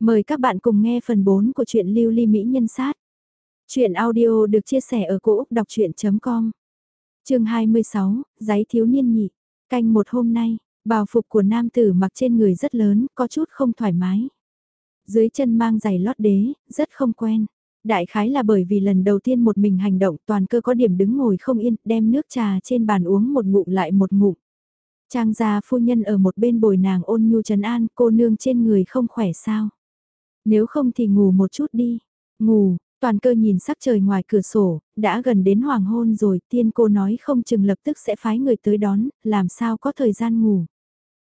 Mời các bạn cùng nghe phần 4 của truyện Lưu Ly Mỹ Nhân Sát. Chuyện audio được chia sẻ ở cỗ đọc chuyện.com Trường 26, Giấy thiếu niên nhị. Canh một hôm nay, bào phục của nam tử mặc trên người rất lớn, có chút không thoải mái. Dưới chân mang giày lót đế, rất không quen. Đại khái là bởi vì lần đầu tiên một mình hành động toàn cơ có điểm đứng ngồi không yên, đem nước trà trên bàn uống một ngụm lại một ngụm. Trang gia phu nhân ở một bên bồi nàng ôn nhu trấn an cô nương trên người không khỏe sao. Nếu không thì ngủ một chút đi. Ngủ, toàn cơ nhìn sắc trời ngoài cửa sổ, đã gần đến hoàng hôn rồi, tiên cô nói không chừng lập tức sẽ phái người tới đón, làm sao có thời gian ngủ.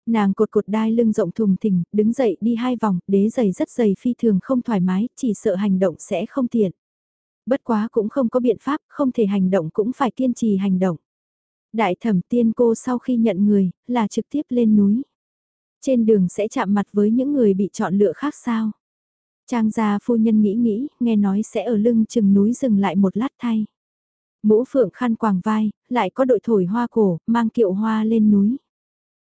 Nàng cột cột đai lưng rộng thùng thình, đứng dậy đi hai vòng, đế giày rất dày phi thường không thoải mái, chỉ sợ hành động sẽ không tiện. Bất quá cũng không có biện pháp, không thể hành động cũng phải kiên trì hành động. Đại thẩm tiên cô sau khi nhận người, là trực tiếp lên núi. Trên đường sẽ chạm mặt với những người bị chọn lựa khác sao? Trang gia phu nhân nghĩ nghĩ, nghe nói sẽ ở lưng chừng núi dừng lại một lát thay. Mũ phượng khăn quàng vai, lại có đội thổi hoa cổ, mang kiệu hoa lên núi.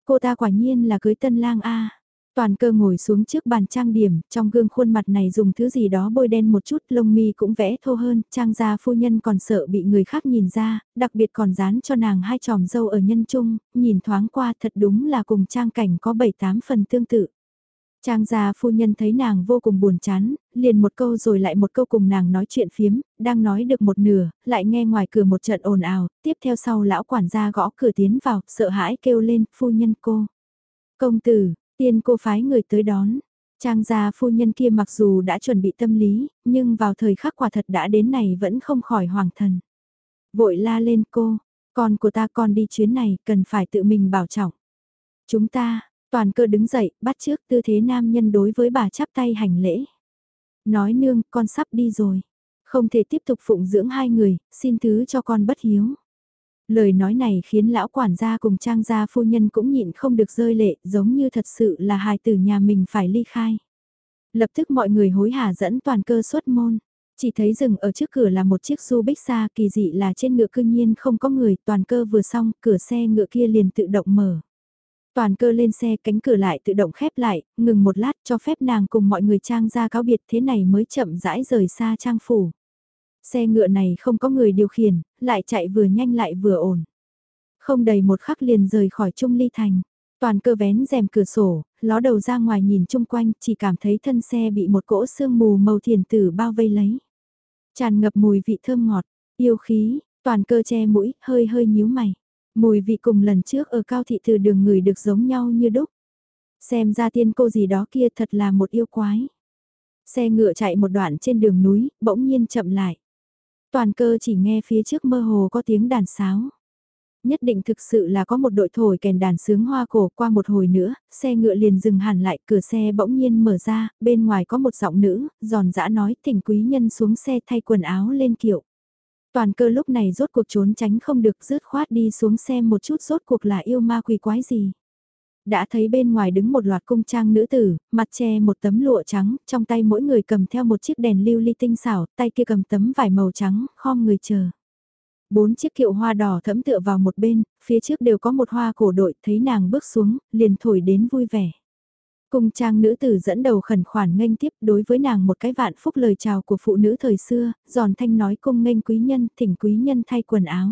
Cô ta quả nhiên là cưới tân lang A. Toàn cơ ngồi xuống trước bàn trang điểm, trong gương khuôn mặt này dùng thứ gì đó bôi đen một chút, lông mi cũng vẽ thô hơn, trang gia phu nhân còn sợ bị người khác nhìn ra, đặc biệt còn dán cho nàng hai tròm dâu ở nhân trung, nhìn thoáng qua thật đúng là cùng trang cảnh có 7-8 phần tương tự. Trang gia phu nhân thấy nàng vô cùng buồn chán, liền một câu rồi lại một câu cùng nàng nói chuyện phiếm, đang nói được một nửa, lại nghe ngoài cửa một trận ồn ào, tiếp theo sau lão quản gia gõ cửa tiến vào, sợ hãi kêu lên, phu nhân cô. Công tử, tiên cô phái người tới đón. Trang gia phu nhân kia mặc dù đã chuẩn bị tâm lý, nhưng vào thời khắc quả thật đã đến này vẫn không khỏi hoàng thần. Vội la lên cô, con của ta con đi chuyến này, cần phải tự mình bảo trọng. Chúng ta, Toàn cơ đứng dậy, bắt trước tư thế nam nhân đối với bà chắp tay hành lễ. Nói nương, con sắp đi rồi. Không thể tiếp tục phụng dưỡng hai người, xin thứ cho con bất hiếu. Lời nói này khiến lão quản gia cùng trang gia phu nhân cũng nhịn không được rơi lệ, giống như thật sự là hài tử nhà mình phải ly khai. Lập tức mọi người hối hả dẫn toàn cơ xuất môn. Chỉ thấy rừng ở trước cửa là một chiếc du bích xa kỳ dị là trên ngựa cư nhiên không có người, toàn cơ vừa xong, cửa xe ngựa kia liền tự động mở. Toàn cơ lên xe cánh cửa lại tự động khép lại, ngừng một lát cho phép nàng cùng mọi người trang ra cáo biệt thế này mới chậm rãi rời xa trang phủ. Xe ngựa này không có người điều khiển, lại chạy vừa nhanh lại vừa ổn. Không đầy một khắc liền rời khỏi Trung Ly Thành. Toàn cơ vén rèm cửa sổ, ló đầu ra ngoài nhìn chung quanh, chỉ cảm thấy thân xe bị một cỗ sương mù màu thiền tử bao vây lấy. Tràn ngập mùi vị thơm ngọt, yêu khí, toàn cơ che mũi, hơi hơi nhíu mày. Mùi vị cùng lần trước ở cao thị từ đường người được giống nhau như đúc. Xem ra tiên cô gì đó kia thật là một yêu quái. Xe ngựa chạy một đoạn trên đường núi, bỗng nhiên chậm lại. Toàn cơ chỉ nghe phía trước mơ hồ có tiếng đàn sáo. Nhất định thực sự là có một đội thổi kèn đàn sướng hoa cổ qua một hồi nữa, xe ngựa liền dừng hẳn lại, cửa xe bỗng nhiên mở ra, bên ngoài có một giọng nữ, giòn giã nói thỉnh quý nhân xuống xe thay quần áo lên kiệu. Toàn cơ lúc này rốt cuộc trốn tránh không được rứt khoát đi xuống xem một chút rốt cuộc là yêu ma quỷ quái gì. Đã thấy bên ngoài đứng một loạt cung trang nữ tử, mặt che một tấm lụa trắng, trong tay mỗi người cầm theo một chiếc đèn lưu ly tinh xảo, tay kia cầm tấm vải màu trắng, khom người chờ. Bốn chiếc kiệu hoa đỏ thẫm tựa vào một bên, phía trước đều có một hoa cổ đội, thấy nàng bước xuống, liền thổi đến vui vẻ. Cung trang nữ tử dẫn đầu khẩn khoản nghênh tiếp đối với nàng một cái vạn phúc lời chào của phụ nữ thời xưa, giòn thanh nói cung nghênh quý nhân, thỉnh quý nhân thay quần áo.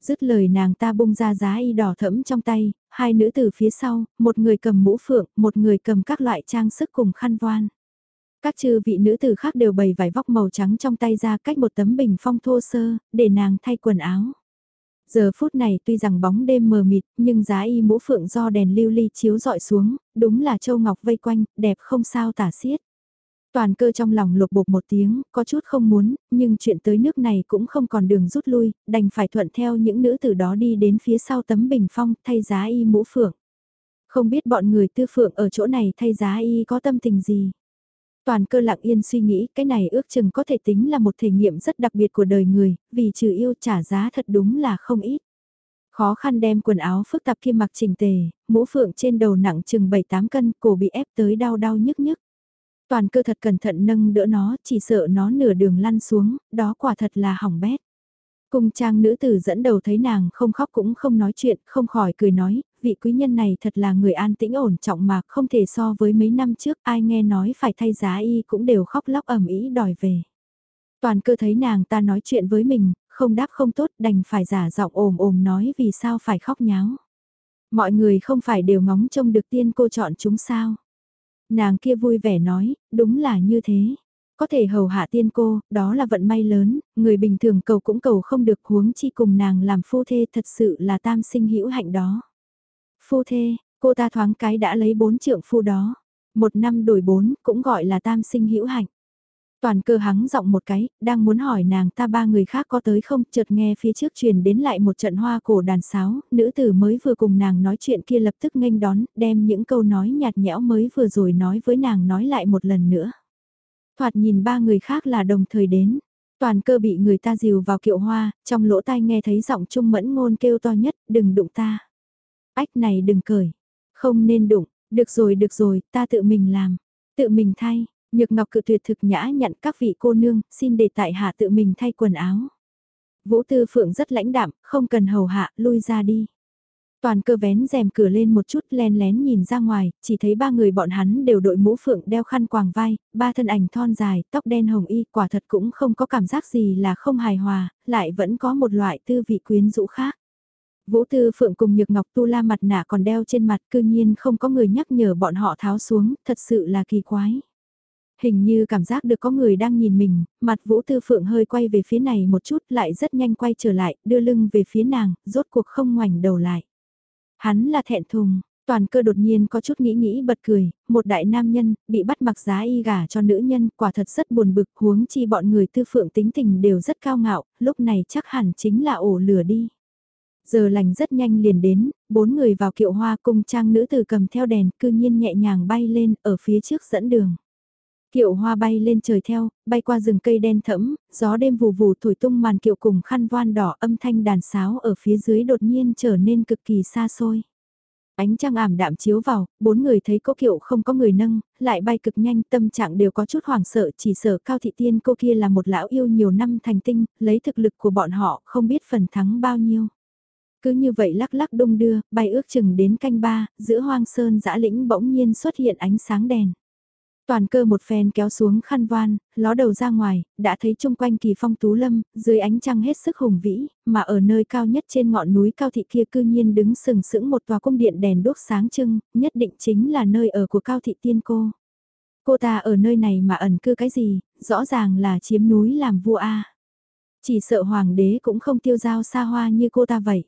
Dứt lời nàng ta bung ra giá y đỏ thẫm trong tay, hai nữ tử phía sau, một người cầm mũ phượng, một người cầm các loại trang sức cùng khăn voan. Các chư vị nữ tử khác đều bày vải vóc màu trắng trong tay ra cách một tấm bình phong thô sơ, để nàng thay quần áo. Giờ phút này tuy rằng bóng đêm mờ mịt, nhưng giá y mũ phượng do đèn lưu ly chiếu dọi xuống, đúng là châu ngọc vây quanh, đẹp không sao tả xiết. Toàn cơ trong lòng lục bột một tiếng, có chút không muốn, nhưng chuyện tới nước này cũng không còn đường rút lui, đành phải thuận theo những nữ tử đó đi đến phía sau tấm bình phong thay giá y mũ phượng. Không biết bọn người tư phượng ở chỗ này thay giá y có tâm tình gì. Toàn cơ lặng yên suy nghĩ cái này ước chừng có thể tính là một thể nghiệm rất đặc biệt của đời người, vì trừ yêu trả giá thật đúng là không ít. Khó khăn đem quần áo phức tạp kia mặc chỉnh tề, mũ phượng trên đầu nặng chừng 7-8 cân, cổ bị ép tới đau đau nhức nhức. Toàn cơ thật cẩn thận nâng đỡ nó, chỉ sợ nó nửa đường lăn xuống, đó quả thật là hỏng bét. Cung trang nữ tử dẫn đầu thấy nàng không khóc cũng không nói chuyện, không khỏi cười nói, vị quý nhân này thật là người an tĩnh ổn trọng mà không thể so với mấy năm trước ai nghe nói phải thay giá y cũng đều khóc lóc ẩm ý đòi về. Toàn cơ thấy nàng ta nói chuyện với mình, không đáp không tốt đành phải giả giọng ồm ồm nói vì sao phải khóc nháo. Mọi người không phải đều ngóng trông được tiên cô chọn chúng sao. Nàng kia vui vẻ nói, đúng là như thế. Có thể hầu hạ tiên cô, đó là vận may lớn, người bình thường cầu cũng cầu không được huống chi cùng nàng làm phu thê thật sự là tam sinh hữu hạnh đó. Phu thê, cô ta thoáng cái đã lấy bốn trượng phu đó. Một năm đổi bốn cũng gọi là tam sinh hữu hạnh. Toàn cơ hắng giọng một cái, đang muốn hỏi nàng ta ba người khác có tới không, chợt nghe phía trước truyền đến lại một trận hoa cổ đàn sáo, nữ tử mới vừa cùng nàng nói chuyện kia lập tức nghênh đón, đem những câu nói nhạt nhẽo mới vừa rồi nói với nàng nói lại một lần nữa. Thoạt nhìn ba người khác là đồng thời đến, toàn cơ bị người ta dìu vào kiệu hoa, trong lỗ tai nghe thấy giọng trung mẫn ngôn kêu to nhất, đừng đụng ta. Ách này đừng cởi, không nên đụng, được rồi được rồi, ta tự mình làm, tự mình thay, Nhược Ngọc cự tuyệt thực nhã nhận các vị cô nương, xin để tại hạ tự mình thay quần áo. Vũ Tư Phượng rất lãnh đạm, không cần hầu hạ, lui ra đi. Toàn cơ vén rèm cửa lên một chút len lén nhìn ra ngoài, chỉ thấy ba người bọn hắn đều đội mũ phượng đeo khăn quàng vai, ba thân ảnh thon dài, tóc đen hồng y, quả thật cũng không có cảm giác gì là không hài hòa, lại vẫn có một loại tư vị quyến rũ khác. Vũ Tư Phượng cùng Nhược Ngọc Tu La mặt nạ còn đeo trên mặt cư nhiên không có người nhắc nhở bọn họ tháo xuống, thật sự là kỳ quái. Hình như cảm giác được có người đang nhìn mình, mặt Vũ Tư Phượng hơi quay về phía này một chút lại rất nhanh quay trở lại, đưa lưng về phía nàng, rốt cuộc không ngoảnh đầu lại. Hắn là thẹn thùng, toàn cơ đột nhiên có chút nghĩ nghĩ bật cười, một đại nam nhân, bị bắt mặc giá y gả cho nữ nhân, quả thật rất buồn bực, huống chi bọn người tư phượng tính tình đều rất cao ngạo, lúc này chắc hẳn chính là ổ lửa đi. Giờ lành rất nhanh liền đến, bốn người vào kiệu hoa cung trang nữ tử cầm theo đèn, cư nhiên nhẹ nhàng bay lên, ở phía trước dẫn đường. Kiệu hoa bay lên trời theo, bay qua rừng cây đen thẫm, gió đêm vù vù thổi tung màn kiệu cùng khăn voan đỏ âm thanh đàn sáo ở phía dưới đột nhiên trở nên cực kỳ xa xôi. Ánh trăng ảm đạm chiếu vào, bốn người thấy cô kiệu không có người nâng, lại bay cực nhanh tâm trạng đều có chút hoảng sợ chỉ sợ cao thị tiên cô kia là một lão yêu nhiều năm thành tinh, lấy thực lực của bọn họ không biết phần thắng bao nhiêu. Cứ như vậy lắc lắc đung đưa, bay ước chừng đến canh ba, giữa hoang sơn dã lĩnh bỗng nhiên xuất hiện ánh sáng đèn. Toàn cơ một phen kéo xuống khăn van ló đầu ra ngoài, đã thấy chung quanh kỳ phong tú lâm, dưới ánh trăng hết sức hùng vĩ, mà ở nơi cao nhất trên ngọn núi cao thị kia cư nhiên đứng sừng sững một tòa cung điện đèn đốt sáng trưng, nhất định chính là nơi ở của cao thị tiên cô. Cô ta ở nơi này mà ẩn cư cái gì, rõ ràng là chiếm núi làm vua A. Chỉ sợ hoàng đế cũng không tiêu giao xa hoa như cô ta vậy.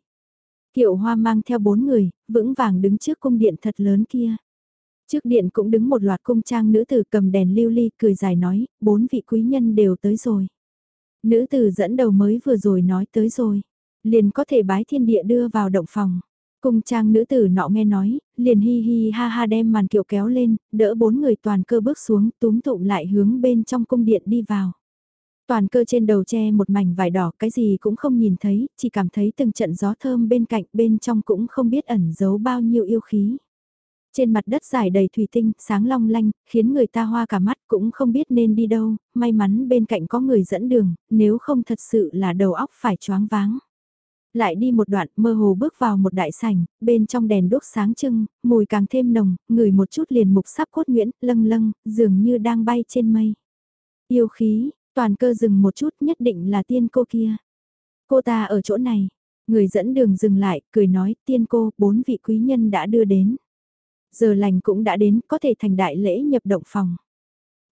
Kiệu hoa mang theo bốn người, vững vàng đứng trước cung điện thật lớn kia. Trước điện cũng đứng một loạt cung trang nữ tử cầm đèn lưu ly cười dài nói, bốn vị quý nhân đều tới rồi. Nữ tử dẫn đầu mới vừa rồi nói tới rồi, liền có thể bái thiên địa đưa vào động phòng. Cung trang nữ tử nọ nghe nói, liền hi hi ha ha đem màn kiệu kéo lên, đỡ bốn người toàn cơ bước xuống túm tụm lại hướng bên trong cung điện đi vào. Toàn cơ trên đầu che một mảnh vải đỏ cái gì cũng không nhìn thấy, chỉ cảm thấy từng trận gió thơm bên cạnh bên trong cũng không biết ẩn giấu bao nhiêu yêu khí. Trên mặt đất dài đầy thủy tinh, sáng long lanh, khiến người ta hoa cả mắt cũng không biết nên đi đâu, may mắn bên cạnh có người dẫn đường, nếu không thật sự là đầu óc phải choáng váng. Lại đi một đoạn mơ hồ bước vào một đại sảnh, bên trong đèn đốt sáng trưng, mùi càng thêm nồng, ngửi một chút liền mục sắp cốt nguyễn, lâng lâng, dường như đang bay trên mây. Yêu khí, toàn cơ dừng một chút nhất định là tiên cô kia. Cô ta ở chỗ này, người dẫn đường dừng lại, cười nói tiên cô, bốn vị quý nhân đã đưa đến. Giờ lành cũng đã đến, có thể thành đại lễ nhập động phòng.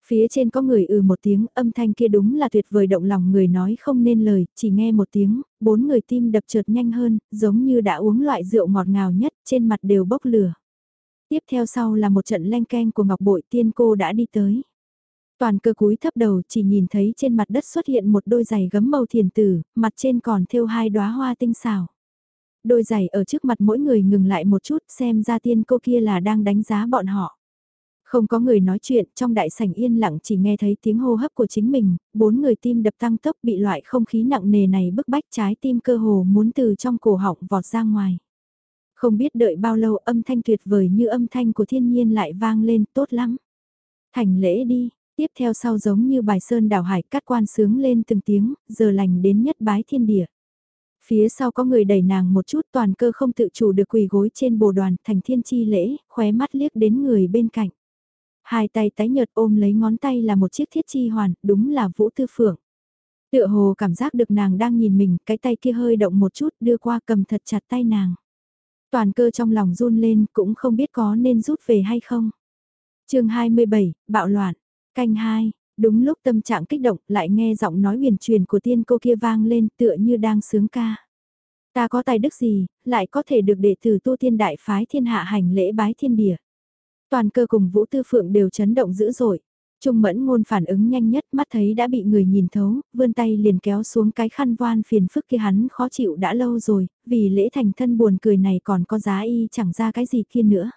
Phía trên có người ừ một tiếng, âm thanh kia đúng là tuyệt vời động lòng người nói không nên lời, chỉ nghe một tiếng, bốn người tim đập chợt nhanh hơn, giống như đã uống loại rượu ngọt ngào nhất, trên mặt đều bốc lửa. Tiếp theo sau là một trận len keng của ngọc bội tiên cô đã đi tới. Toàn cơ cúi thấp đầu chỉ nhìn thấy trên mặt đất xuất hiện một đôi giày gấm màu thiền tử, mặt trên còn thêu hai đóa hoa tinh xảo. Đôi giày ở trước mặt mỗi người ngừng lại một chút xem ra tiên cô kia là đang đánh giá bọn họ. Không có người nói chuyện, trong đại sảnh yên lặng chỉ nghe thấy tiếng hô hấp của chính mình, bốn người tim đập tăng tốc bị loại không khí nặng nề này bức bách trái tim cơ hồ muốn từ trong cổ họng vọt ra ngoài. Không biết đợi bao lâu âm thanh tuyệt vời như âm thanh của thiên nhiên lại vang lên tốt lắm. Thành lễ đi, tiếp theo sau giống như bài sơn đảo hải cắt quan sướng lên từng tiếng, giờ lành đến nhất bái thiên địa. Phía sau có người đẩy nàng một chút toàn cơ không tự chủ được quỳ gối trên bồ đoàn thành thiên chi lễ, khóe mắt liếc đến người bên cạnh. Hai tay tái nhợt ôm lấy ngón tay là một chiếc thiết chi hoàn, đúng là Vũ Tư Phượng. Tựa hồ cảm giác được nàng đang nhìn mình, cái tay kia hơi động một chút đưa qua cầm thật chặt tay nàng. Toàn cơ trong lòng run lên cũng không biết có nên rút về hay không. chương 27, bạo loạn, canh hai đúng lúc tâm trạng kích động lại nghe giọng nói huyền truyền của tiên cô kia vang lên tựa như đang sướng ca. Ta có tài đức gì, lại có thể được đệ tử tu tiên đại phái thiên hạ hành lễ bái thiên địa. Toàn cơ cùng Vũ Tư Phượng đều chấn động dữ dội. Trung mẫn ngôn phản ứng nhanh nhất mắt thấy đã bị người nhìn thấu, vươn tay liền kéo xuống cái khăn voan phiền phức kia hắn khó chịu đã lâu rồi, vì lễ thành thân buồn cười này còn có giá y chẳng ra cái gì kia nữa.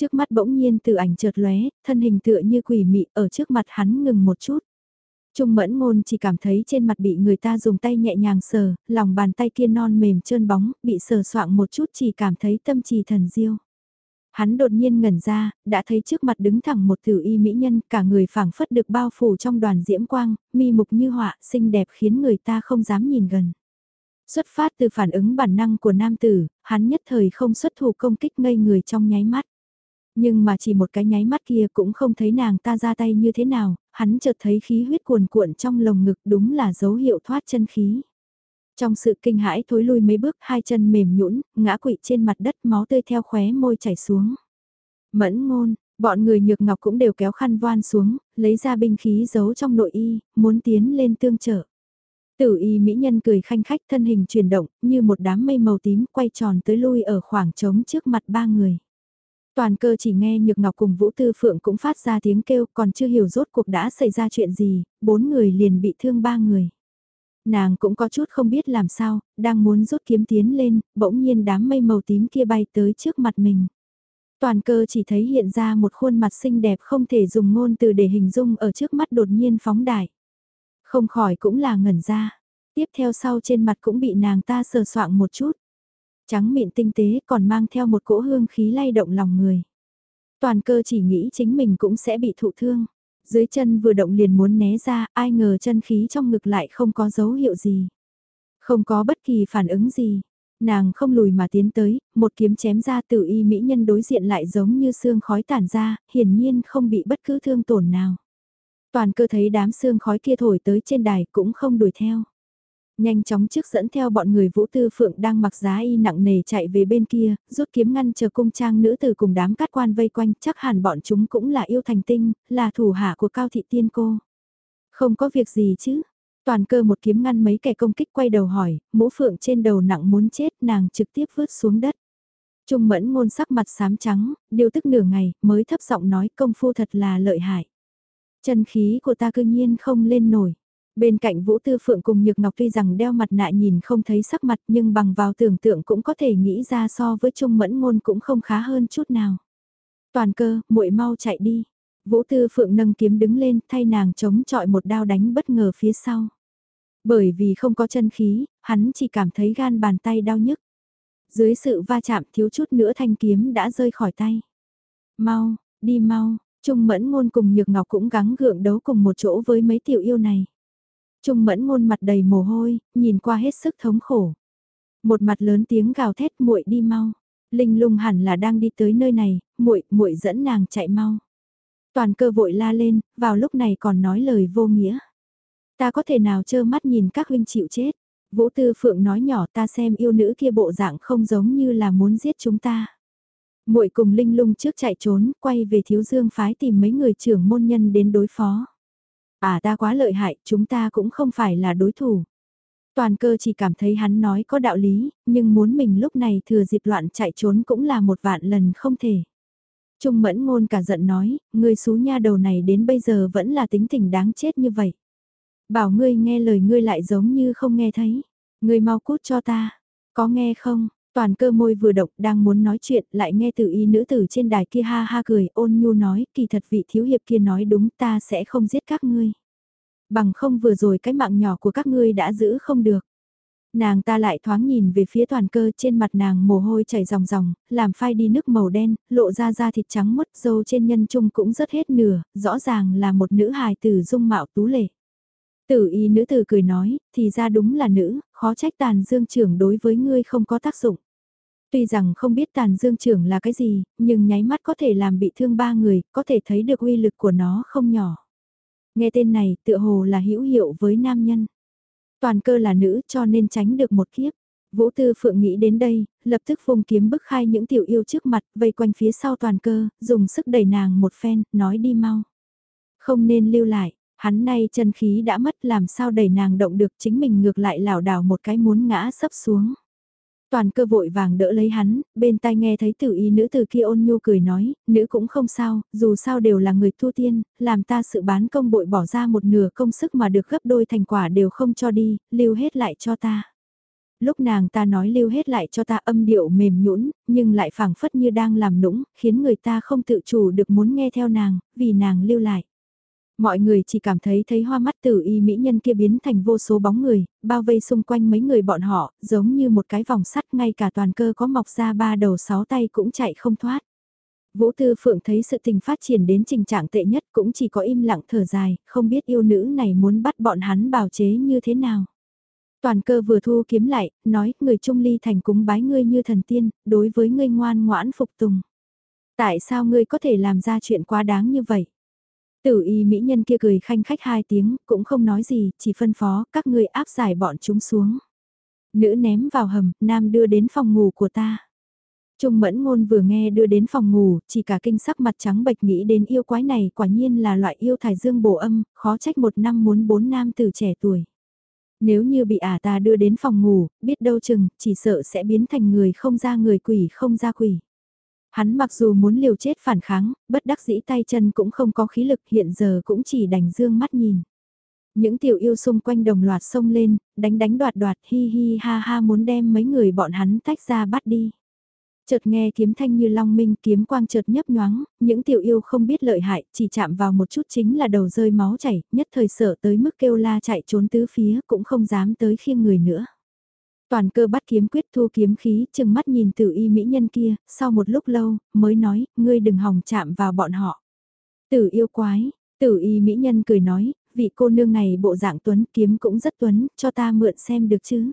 Trước mắt bỗng nhiên từ ảnh chợt lóe, thân hình tựa như quỷ mị ở trước mặt hắn ngừng một chút. Trung mẫn ngôn chỉ cảm thấy trên mặt bị người ta dùng tay nhẹ nhàng sờ, lòng bàn tay kia non mềm trơn bóng, bị sờ soạng một chút chỉ cảm thấy tâm trì thần diêu. Hắn đột nhiên ngẩn ra, đã thấy trước mặt đứng thẳng một tử y mỹ nhân, cả người phảng phất được bao phủ trong đoàn diễm quang, mi mục như họa, xinh đẹp khiến người ta không dám nhìn gần. Xuất phát từ phản ứng bản năng của nam tử, hắn nhất thời không xuất thủ công kích ngây người trong nháy mắt. Nhưng mà chỉ một cái nháy mắt kia cũng không thấy nàng ta ra tay như thế nào, hắn chợt thấy khí huyết cuồn cuộn trong lồng ngực đúng là dấu hiệu thoát chân khí. Trong sự kinh hãi thối lui mấy bước hai chân mềm nhũn ngã quỵ trên mặt đất máu tươi theo khóe môi chảy xuống. Mẫn ngôn, bọn người nhược ngọc cũng đều kéo khăn voan xuống, lấy ra binh khí giấu trong nội y, muốn tiến lên tương trợ. Tử y mỹ nhân cười khanh khách thân hình chuyển động, như một đám mây màu tím quay tròn tới lui ở khoảng trống trước mặt ba người. Toàn cơ chỉ nghe Nhược Ngọc cùng Vũ Tư Phượng cũng phát ra tiếng kêu còn chưa hiểu rốt cuộc đã xảy ra chuyện gì, bốn người liền bị thương ba người. Nàng cũng có chút không biết làm sao, đang muốn rút kiếm tiến lên, bỗng nhiên đám mây màu tím kia bay tới trước mặt mình. Toàn cơ chỉ thấy hiện ra một khuôn mặt xinh đẹp không thể dùng ngôn từ để hình dung ở trước mắt đột nhiên phóng đại. Không khỏi cũng là ngẩn ra. Tiếp theo sau trên mặt cũng bị nàng ta sờ soạng một chút. Trắng mịn tinh tế còn mang theo một cỗ hương khí lay động lòng người. Toàn cơ chỉ nghĩ chính mình cũng sẽ bị thụ thương. Dưới chân vừa động liền muốn né ra, ai ngờ chân khí trong ngực lại không có dấu hiệu gì. Không có bất kỳ phản ứng gì. Nàng không lùi mà tiến tới, một kiếm chém ra tự y mỹ nhân đối diện lại giống như xương khói tản ra, hiển nhiên không bị bất cứ thương tổn nào. Toàn cơ thấy đám xương khói kia thổi tới trên đài cũng không đuổi theo. Nhanh chóng trước dẫn theo bọn người Vũ Tư Phượng đang mặc giá y nặng nề chạy về bên kia, rút kiếm ngăn chờ cung trang nữ tử cùng đám cát quan vây quanh, chắc hẳn bọn chúng cũng là yêu thành tinh, là thủ hạ của cao thị tiên cô. Không có việc gì chứ. Toàn cơ một kiếm ngăn mấy kẻ công kích quay đầu hỏi, mũ phượng trên đầu nặng muốn chết nàng trực tiếp vứt xuống đất. Trung mẫn ngôn sắc mặt xám trắng, điều tức nửa ngày, mới thấp giọng nói công phu thật là lợi hại. Chân khí của ta cư nhiên không lên nổi. Bên cạnh Vũ Tư Phượng cùng Nhược Ngọc tuy rằng đeo mặt nạ nhìn không thấy sắc mặt nhưng bằng vào tưởng tượng cũng có thể nghĩ ra so với Trung Mẫn Ngôn cũng không khá hơn chút nào. Toàn cơ, muội mau chạy đi. Vũ Tư Phượng nâng kiếm đứng lên thay nàng chống chọi một đao đánh bất ngờ phía sau. Bởi vì không có chân khí, hắn chỉ cảm thấy gan bàn tay đau nhức. Dưới sự va chạm thiếu chút nữa thanh kiếm đã rơi khỏi tay. Mau, đi mau, Trung Mẫn Ngôn cùng Nhược Ngọc cũng gắng gượng đấu cùng một chỗ với mấy tiểu yêu này. Trung mẫn ngôn mặt đầy mồ hôi, nhìn qua hết sức thống khổ. Một mặt lớn tiếng gào thét muội đi mau. Linh lung hẳn là đang đi tới nơi này, muội muội dẫn nàng chạy mau. Toàn cơ vội la lên, vào lúc này còn nói lời vô nghĩa. Ta có thể nào trơ mắt nhìn các huynh chịu chết. Vũ Tư Phượng nói nhỏ ta xem yêu nữ kia bộ dạng không giống như là muốn giết chúng ta. Muội cùng Linh Lung trước chạy trốn, quay về Thiếu Dương phái tìm mấy người trưởng môn nhân đến đối phó. À ta quá lợi hại, chúng ta cũng không phải là đối thủ. Toàn cơ chỉ cảm thấy hắn nói có đạo lý, nhưng muốn mình lúc này thừa dịp loạn chạy trốn cũng là một vạn lần không thể. Trung mẫn ngôn cả giận nói, ngươi xú nha đầu này đến bây giờ vẫn là tính tình đáng chết như vậy. Bảo ngươi nghe lời ngươi lại giống như không nghe thấy. Ngươi mau cút cho ta. Có nghe không? Toàn cơ môi vừa động đang muốn nói chuyện lại nghe từ y nữ tử trên đài kia ha ha cười ôn nhu nói kỳ thật vị thiếu hiệp kia nói đúng ta sẽ không giết các ngươi. Bằng không vừa rồi cái mạng nhỏ của các ngươi đã giữ không được. Nàng ta lại thoáng nhìn về phía toàn cơ trên mặt nàng mồ hôi chảy ròng ròng, làm phai đi nước màu đen, lộ ra da thịt trắng mất dâu trên nhân trung cũng rất hết nửa, rõ ràng là một nữ hài tử dung mạo tú lệ. Tử y nữ tử cười nói, thì ra đúng là nữ, khó trách tàn dương trưởng đối với ngươi không có tác dụng. Tuy rằng không biết tàn dương trưởng là cái gì, nhưng nháy mắt có thể làm bị thương ba người, có thể thấy được uy lực của nó không nhỏ. Nghe tên này tựa hồ là hữu hiệu với nam nhân. Toàn cơ là nữ cho nên tránh được một kiếp. Vũ Tư Phượng nghĩ đến đây, lập tức vùng kiếm bức khai những tiểu yêu trước mặt, vây quanh phía sau toàn cơ, dùng sức đẩy nàng một phen, nói đi mau. Không nên lưu lại, hắn nay chân khí đã mất làm sao đẩy nàng động được chính mình ngược lại lảo đảo một cái muốn ngã sấp xuống. Toàn cơ vội vàng đỡ lấy hắn, bên tai nghe thấy tử y nữ từ kia ôn nhu cười nói, nữ cũng không sao, dù sao đều là người thu tiên, làm ta sự bán công bội bỏ ra một nửa công sức mà được gấp đôi thành quả đều không cho đi, lưu hết lại cho ta. Lúc nàng ta nói lưu hết lại cho ta âm điệu mềm nhũn nhưng lại phảng phất như đang làm nũng, khiến người ta không tự chủ được muốn nghe theo nàng, vì nàng lưu lại. Mọi người chỉ cảm thấy thấy hoa mắt tử y mỹ nhân kia biến thành vô số bóng người, bao vây xung quanh mấy người bọn họ, giống như một cái vòng sắt ngay cả toàn cơ có mọc ra ba đầu sáu tay cũng chạy không thoát. Vũ Tư Phượng thấy sự tình phát triển đến trình trạng tệ nhất cũng chỉ có im lặng thở dài, không biết yêu nữ này muốn bắt bọn hắn bào chế như thế nào. Toàn cơ vừa thu kiếm lại, nói, người trung ly thành cúng bái ngươi như thần tiên, đối với ngươi ngoan ngoãn phục tùng. Tại sao ngươi có thể làm ra chuyện quá đáng như vậy? Tử y mỹ nhân kia cười khanh khách hai tiếng, cũng không nói gì, chỉ phân phó các ngươi áp giải bọn chúng xuống. Nữ ném vào hầm, nam đưa đến phòng ngủ của ta. Trung mẫn ngôn vừa nghe đưa đến phòng ngủ, chỉ cả kinh sắc mặt trắng bệch nghĩ đến yêu quái này quả nhiên là loại yêu thải dương bổ âm, khó trách một năm muốn bốn nam từ trẻ tuổi. Nếu như bị ả ta đưa đến phòng ngủ, biết đâu chừng, chỉ sợ sẽ biến thành người không ra người quỷ không ra quỷ. Hắn mặc dù muốn liều chết phản kháng, bất đắc dĩ tay chân cũng không có khí lực hiện giờ cũng chỉ đành dương mắt nhìn. Những tiểu yêu xung quanh đồng loạt xông lên, đánh đánh đoạt đoạt hi hi ha ha muốn đem mấy người bọn hắn tách ra bắt đi. Chợt nghe kiếm thanh như long minh kiếm quang chợt nhấp nhoáng, những tiểu yêu không biết lợi hại, chỉ chạm vào một chút chính là đầu rơi máu chảy, nhất thời sợ tới mức kêu la chạy trốn tứ phía cũng không dám tới khiêng người nữa. Toàn cơ bắt kiếm quyết thu kiếm khí, chừng mắt nhìn tử y mỹ nhân kia, sau một lúc lâu, mới nói, ngươi đừng hòng chạm vào bọn họ. Tử yêu quái, tử y mỹ nhân cười nói, vị cô nương này bộ dạng tuấn kiếm cũng rất tuấn, cho ta mượn xem được chứ.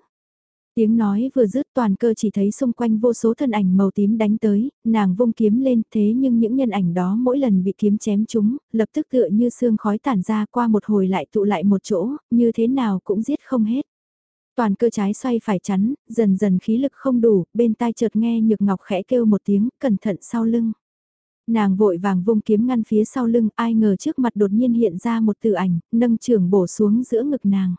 Tiếng nói vừa dứt toàn cơ chỉ thấy xung quanh vô số thân ảnh màu tím đánh tới, nàng vung kiếm lên thế nhưng những nhân ảnh đó mỗi lần bị kiếm chém chúng, lập tức tựa như xương khói tản ra qua một hồi lại tụ lại một chỗ, như thế nào cũng giết không hết. Toàn cơ trái xoay phải chắn, dần dần khí lực không đủ, bên tai chợt nghe Nhược Ngọc khẽ kêu một tiếng, cẩn thận sau lưng. Nàng vội vàng vung kiếm ngăn phía sau lưng, ai ngờ trước mặt đột nhiên hiện ra một từ ảnh, nâng trường bổ xuống giữa ngực nàng.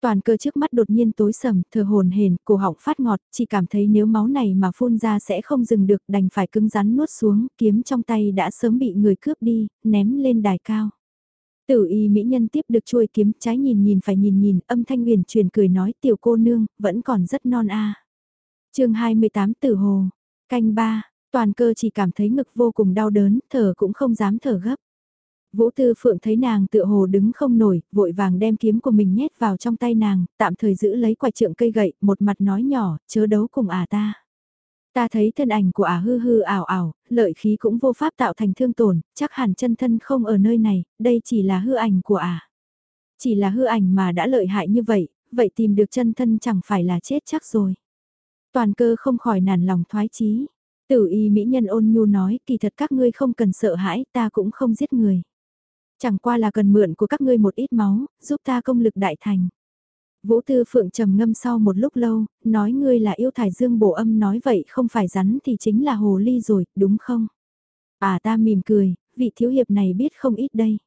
Toàn cơ trước mắt đột nhiên tối sầm, thờ hồn hền, cổ họng phát ngọt, chỉ cảm thấy nếu máu này mà phun ra sẽ không dừng được, đành phải cứng rắn nuốt xuống, kiếm trong tay đã sớm bị người cướp đi, ném lên đài cao. Tử y mỹ nhân tiếp được chuôi kiếm trái nhìn nhìn phải nhìn nhìn âm thanh huyền truyền cười nói tiểu cô nương vẫn còn rất non a. À. chương 28 tử hồ, canh ba toàn cơ chỉ cảm thấy ngực vô cùng đau đớn, thở cũng không dám thở gấp. Vũ Tư Phượng thấy nàng tựa hồ đứng không nổi, vội vàng đem kiếm của mình nhét vào trong tay nàng, tạm thời giữ lấy quả trượng cây gậy, một mặt nói nhỏ, chớ đấu cùng à ta. Ta thấy thân ảnh của ả hư hư ảo ảo, lợi khí cũng vô pháp tạo thành thương tổn, chắc hẳn chân thân không ở nơi này, đây chỉ là hư ảnh của ả. Chỉ là hư ảnh mà đã lợi hại như vậy, vậy tìm được chân thân chẳng phải là chết chắc rồi. Toàn cơ không khỏi nản lòng thoái chí. Tử y mỹ nhân ôn nhu nói kỳ thật các ngươi không cần sợ hãi ta cũng không giết người. Chẳng qua là cần mượn của các ngươi một ít máu, giúp ta công lực đại thành. Vũ Tư Phượng trầm ngâm sau một lúc lâu, nói ngươi là yêu thải dương bổ âm nói vậy không phải rắn thì chính là hồ ly rồi, đúng không? À ta mỉm cười, vị thiếu hiệp này biết không ít đây.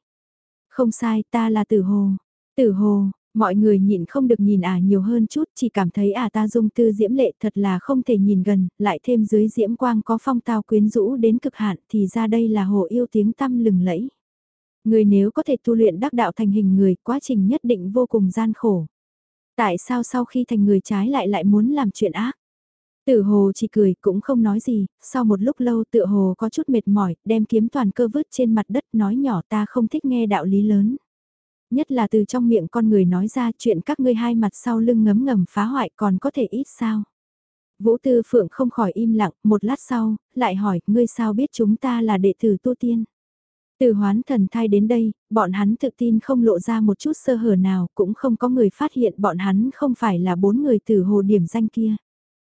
Không sai, ta là tử hồ. Tử hồ, mọi người nhìn không được nhìn à nhiều hơn chút, chỉ cảm thấy à ta dung tư diễm lệ thật là không thể nhìn gần, lại thêm dưới diễm quang có phong tao quyến rũ đến cực hạn thì ra đây là hồ yêu tiếng tăm lừng lẫy. Người nếu có thể tu luyện đắc đạo thành hình người, quá trình nhất định vô cùng gian khổ. Tại sao sau khi thành người trái lại lại muốn làm chuyện ác? Tử hồ chỉ cười cũng không nói gì, sau một lúc lâu tự hồ có chút mệt mỏi, đem kiếm toàn cơ vứt trên mặt đất nói nhỏ ta không thích nghe đạo lý lớn. Nhất là từ trong miệng con người nói ra chuyện các ngươi hai mặt sau lưng ngấm ngầm phá hoại còn có thể ít sao. Vũ Tư Phượng không khỏi im lặng, một lát sau, lại hỏi, ngươi sao biết chúng ta là đệ tử tu tiên? Từ hoán thần thai đến đây, bọn hắn tự tin không lộ ra một chút sơ hở nào, cũng không có người phát hiện bọn hắn không phải là bốn người từ hồ điểm danh kia.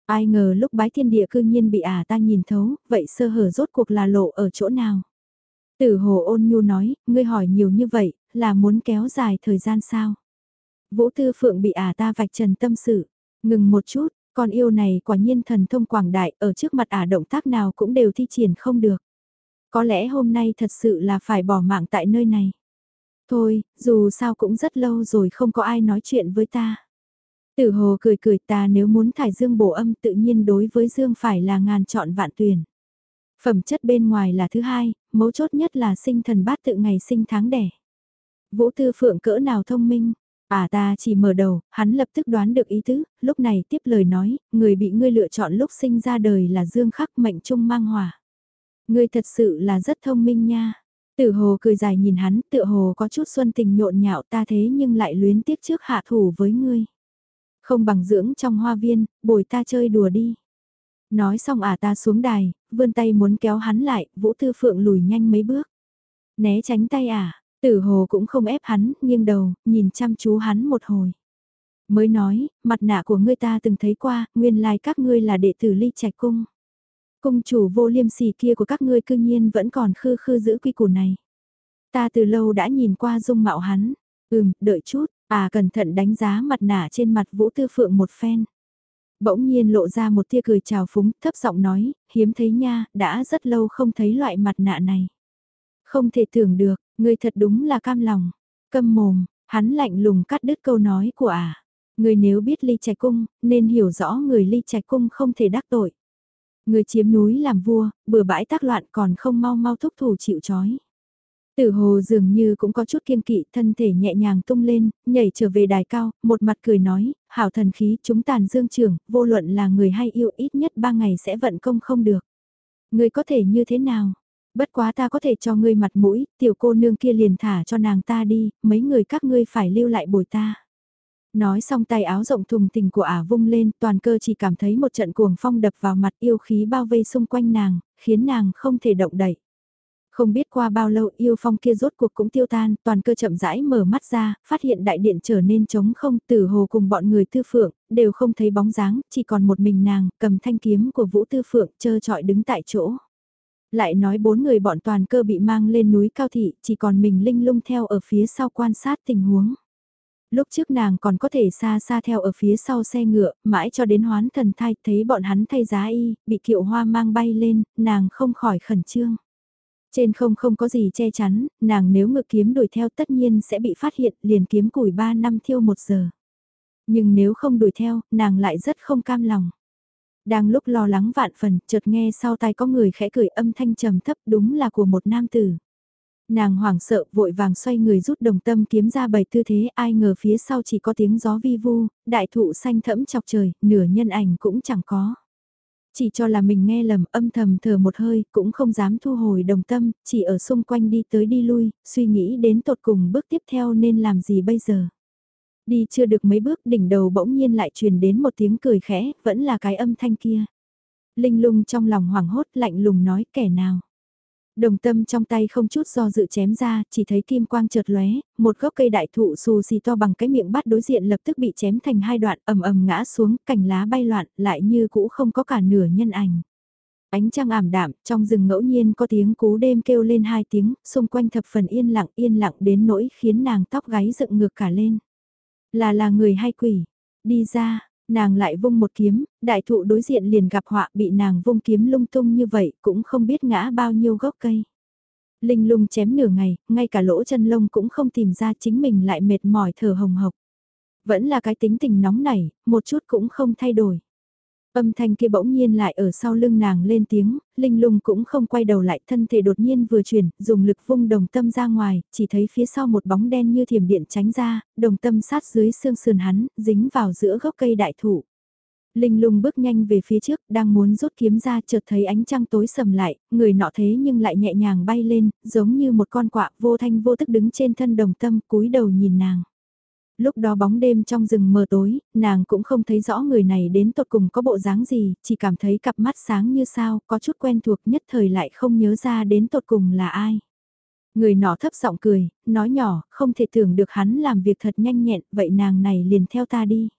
Ai ngờ lúc bái thiên địa cư nhiên bị ả ta nhìn thấu, vậy sơ hở rốt cuộc là lộ ở chỗ nào? Tử hồ ôn nhu nói, ngươi hỏi nhiều như vậy, là muốn kéo dài thời gian sao? Vũ Tư Phượng bị ả ta vạch trần tâm sự, ngừng một chút, con yêu này quả nhiên thần thông quảng đại, ở trước mặt ả động tác nào cũng đều thi triển không được. Có lẽ hôm nay thật sự là phải bỏ mạng tại nơi này. Thôi, dù sao cũng rất lâu rồi không có ai nói chuyện với ta. Tử hồ cười cười ta nếu muốn thải dương bổ âm tự nhiên đối với dương phải là ngàn chọn vạn tuyển. Phẩm chất bên ngoài là thứ hai, mấu chốt nhất là sinh thần bát tự ngày sinh tháng đẻ. Vũ tư phượng cỡ nào thông minh, À ta chỉ mở đầu, hắn lập tức đoán được ý tứ, lúc này tiếp lời nói, người bị ngươi lựa chọn lúc sinh ra đời là dương khắc mệnh trung mang hòa. Ngươi thật sự là rất thông minh nha. Tử hồ cười dài nhìn hắn, tự hồ có chút xuân tình nhộn nhạo ta thế nhưng lại luyến tiếc trước hạ thủ với ngươi. Không bằng dưỡng trong hoa viên, bồi ta chơi đùa đi. Nói xong à ta xuống đài, vươn tay muốn kéo hắn lại, vũ tư phượng lùi nhanh mấy bước. Né tránh tay à, tử hồ cũng không ép hắn, nghiêng đầu, nhìn chăm chú hắn một hồi. Mới nói, mặt nạ của ngươi ta từng thấy qua, nguyên lai các ngươi là đệ tử ly trạch cung. Cung chủ vô liêm sỉ kia của các ngươi cư nhiên vẫn còn khư khư giữ quy củ này. Ta từ lâu đã nhìn qua dung mạo hắn. Ừm, đợi chút, à cẩn thận đánh giá mặt nạ trên mặt Vũ Tư Phượng một phen. Bỗng nhiên lộ ra một tia cười trào phúng, thấp giọng nói, hiếm thấy nha, đã rất lâu không thấy loại mặt nạ này. Không thể tưởng được, người thật đúng là cam lòng. Câm mồm, hắn lạnh lùng cắt đứt câu nói của ả. À. Người nếu biết ly trạch cung, nên hiểu rõ người ly trạch cung không thể đắc tội. Người chiếm núi làm vua, bừa bãi tác loạn còn không mau mau thúc thủ chịu chói. Tử hồ dường như cũng có chút kiên kỵ, thân thể nhẹ nhàng tung lên, nhảy trở về đài cao, một mặt cười nói, hảo thần khí chúng tàn dương trưởng, vô luận là người hay yêu ít nhất ba ngày sẽ vận công không được. Người có thể như thế nào? Bất quá ta có thể cho ngươi mặt mũi, tiểu cô nương kia liền thả cho nàng ta đi, mấy người các ngươi phải lưu lại bồi ta. Nói xong tay áo rộng thùng tình của ả vung lên, toàn cơ chỉ cảm thấy một trận cuồng phong đập vào mặt yêu khí bao vây xung quanh nàng, khiến nàng không thể động đậy. Không biết qua bao lâu yêu phong kia rốt cuộc cũng tiêu tan, toàn cơ chậm rãi mở mắt ra, phát hiện đại điện trở nên trống không, tử hồ cùng bọn người tư phượng, đều không thấy bóng dáng, chỉ còn một mình nàng, cầm thanh kiếm của vũ tư phượng, trơ trọi đứng tại chỗ. Lại nói bốn người bọn toàn cơ bị mang lên núi cao thị, chỉ còn mình linh lung theo ở phía sau quan sát tình huống. Lúc trước nàng còn có thể xa xa theo ở phía sau xe ngựa, mãi cho đến hoán thần thai, thấy bọn hắn thay giá y, bị kiệu hoa mang bay lên, nàng không khỏi khẩn trương. Trên không không có gì che chắn, nàng nếu ngự kiếm đuổi theo tất nhiên sẽ bị phát hiện liền kiếm củi 3 năm thiêu 1 giờ. Nhưng nếu không đuổi theo, nàng lại rất không cam lòng. Đang lúc lo lắng vạn phần, chợt nghe sau tai có người khẽ cười âm thanh trầm thấp đúng là của một nam tử. Nàng hoảng sợ vội vàng xoay người rút đồng tâm kiếm ra bày tư thế ai ngờ phía sau chỉ có tiếng gió vi vu, đại thụ xanh thẫm chọc trời, nửa nhân ảnh cũng chẳng có. Chỉ cho là mình nghe lầm âm thầm thở một hơi, cũng không dám thu hồi đồng tâm, chỉ ở xung quanh đi tới đi lui, suy nghĩ đến tột cùng bước tiếp theo nên làm gì bây giờ. Đi chưa được mấy bước đỉnh đầu bỗng nhiên lại truyền đến một tiếng cười khẽ, vẫn là cái âm thanh kia. Linh lung trong lòng hoảng hốt lạnh lùng nói kẻ nào. Đồng tâm trong tay không chút do dự chém ra, chỉ thấy kim quang chợt lóe, một gốc cây đại thụ xù xì to bằng cái miệng bắt đối diện lập tức bị chém thành hai đoạn ầm ầm ngã xuống, cành lá bay loạn, lại như cũ không có cả nửa nhân ảnh. Ánh trăng ảm đạm, trong rừng ngẫu nhiên có tiếng cú đêm kêu lên hai tiếng, xung quanh thập phần yên lặng yên lặng đến nỗi khiến nàng tóc gáy dựng ngược cả lên. Là là người hay quỷ? Đi ra, Nàng lại vung một kiếm, đại thụ đối diện liền gặp họa bị nàng vung kiếm lung tung như vậy cũng không biết ngã bao nhiêu gốc cây. Linh lung chém nửa ngày, ngay cả lỗ chân lông cũng không tìm ra chính mình lại mệt mỏi thở hồng hộc. Vẫn là cái tính tình nóng nảy, một chút cũng không thay đổi. Âm thanh kia bỗng nhiên lại ở sau lưng nàng lên tiếng, linh lung cũng không quay đầu lại thân thể đột nhiên vừa chuyển, dùng lực vung đồng tâm ra ngoài, chỉ thấy phía sau một bóng đen như thiểm điện tránh ra, đồng tâm sát dưới xương sườn hắn, dính vào giữa gốc cây đại thụ. Linh lung bước nhanh về phía trước, đang muốn rút kiếm ra chợt thấy ánh trăng tối sầm lại, người nọ thế nhưng lại nhẹ nhàng bay lên, giống như một con quạ vô thanh vô tức đứng trên thân đồng tâm cúi đầu nhìn nàng. Lúc đó bóng đêm trong rừng mờ tối, nàng cũng không thấy rõ người này đến tột cùng có bộ dáng gì, chỉ cảm thấy cặp mắt sáng như sao, có chút quen thuộc nhất thời lại không nhớ ra đến tột cùng là ai. Người nọ thấp giọng cười, nói nhỏ, không thể tưởng được hắn làm việc thật nhanh nhẹn, vậy nàng này liền theo ta đi.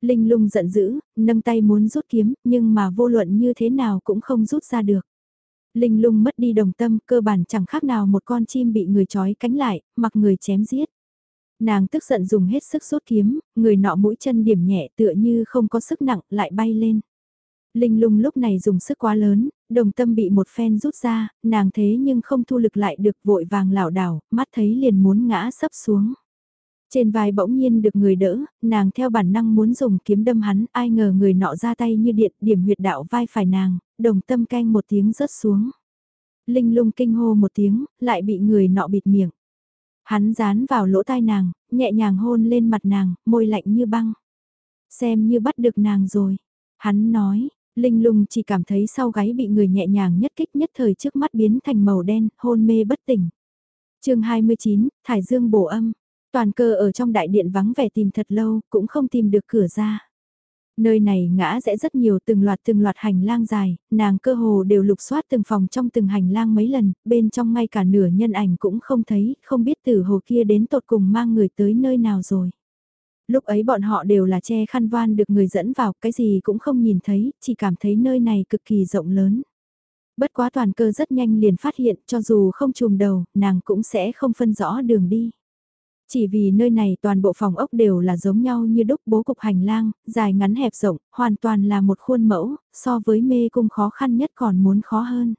Linh lung giận dữ, nâng tay muốn rút kiếm, nhưng mà vô luận như thế nào cũng không rút ra được. Linh lung mất đi đồng tâm, cơ bản chẳng khác nào một con chim bị người trói cánh lại, mặc người chém giết. Nàng tức giận dùng hết sức rút kiếm, người nọ mũi chân điểm nhẹ tựa như không có sức nặng lại bay lên. Linh lung lúc này dùng sức quá lớn, đồng tâm bị một phen rút ra, nàng thế nhưng không thu lực lại được vội vàng lảo đảo, mắt thấy liền muốn ngã sấp xuống. Trên vai bỗng nhiên được người đỡ, nàng theo bản năng muốn dùng kiếm đâm hắn, ai ngờ người nọ ra tay như điện điểm huyệt đạo vai phải nàng, đồng tâm canh một tiếng rớt xuống. Linh lung kinh hô một tiếng, lại bị người nọ bịt miệng. Hắn dán vào lỗ tai nàng, nhẹ nhàng hôn lên mặt nàng, môi lạnh như băng. Xem như bắt được nàng rồi. Hắn nói, Linh lung chỉ cảm thấy sau gáy bị người nhẹ nhàng nhất kích nhất thời trước mắt biến thành màu đen, hôn mê bất tỉnh. chương 29, Thải Dương bổ âm. Toàn cơ ở trong đại điện vắng vẻ tìm thật lâu, cũng không tìm được cửa ra. Nơi này ngã rẽ rất nhiều từng loạt từng loạt hành lang dài, nàng cơ hồ đều lục soát từng phòng trong từng hành lang mấy lần, bên trong ngay cả nửa nhân ảnh cũng không thấy, không biết từ hồ kia đến tột cùng mang người tới nơi nào rồi. Lúc ấy bọn họ đều là che khăn van được người dẫn vào, cái gì cũng không nhìn thấy, chỉ cảm thấy nơi này cực kỳ rộng lớn. Bất quá toàn cơ rất nhanh liền phát hiện cho dù không chùm đầu, nàng cũng sẽ không phân rõ đường đi. Chỉ vì nơi này toàn bộ phòng ốc đều là giống nhau như đúc bố cục hành lang, dài ngắn hẹp rộng, hoàn toàn là một khuôn mẫu, so với mê cung khó khăn nhất còn muốn khó hơn.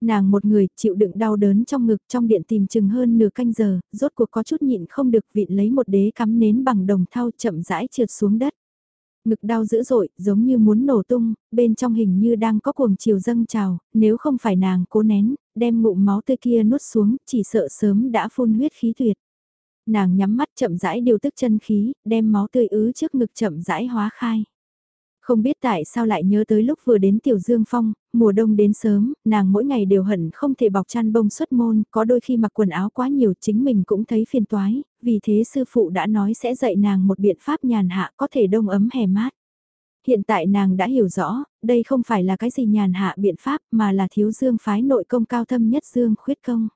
Nàng một người chịu đựng đau đớn trong ngực trong điện tìm chừng hơn nửa canh giờ, rốt cuộc có chút nhịn không được vịn lấy một đế cắm nến bằng đồng thau chậm rãi trượt xuống đất. Ngực đau dữ dội, giống như muốn nổ tung, bên trong hình như đang có cuồng chiều dâng trào, nếu không phải nàng cố nén, đem ngụm máu tươi kia nuốt xuống, chỉ sợ sớm đã phun huyết khí tuyệt. Nàng nhắm mắt chậm rãi điều tức chân khí, đem máu tươi ứ trước ngực chậm rãi hóa khai. Không biết tại sao lại nhớ tới lúc vừa đến Tiểu Dương Phong, mùa đông đến sớm, nàng mỗi ngày đều hận không thể bọc chăn bông xuất môn, có đôi khi mặc quần áo quá nhiều chính mình cũng thấy phiền toái, vì thế sư phụ đã nói sẽ dạy nàng một biện pháp nhàn hạ có thể đông ấm hè mát. Hiện tại nàng đã hiểu rõ, đây không phải là cái gì nhàn hạ biện pháp mà là thiếu dương phái nội công cao thâm nhất dương khuyết công.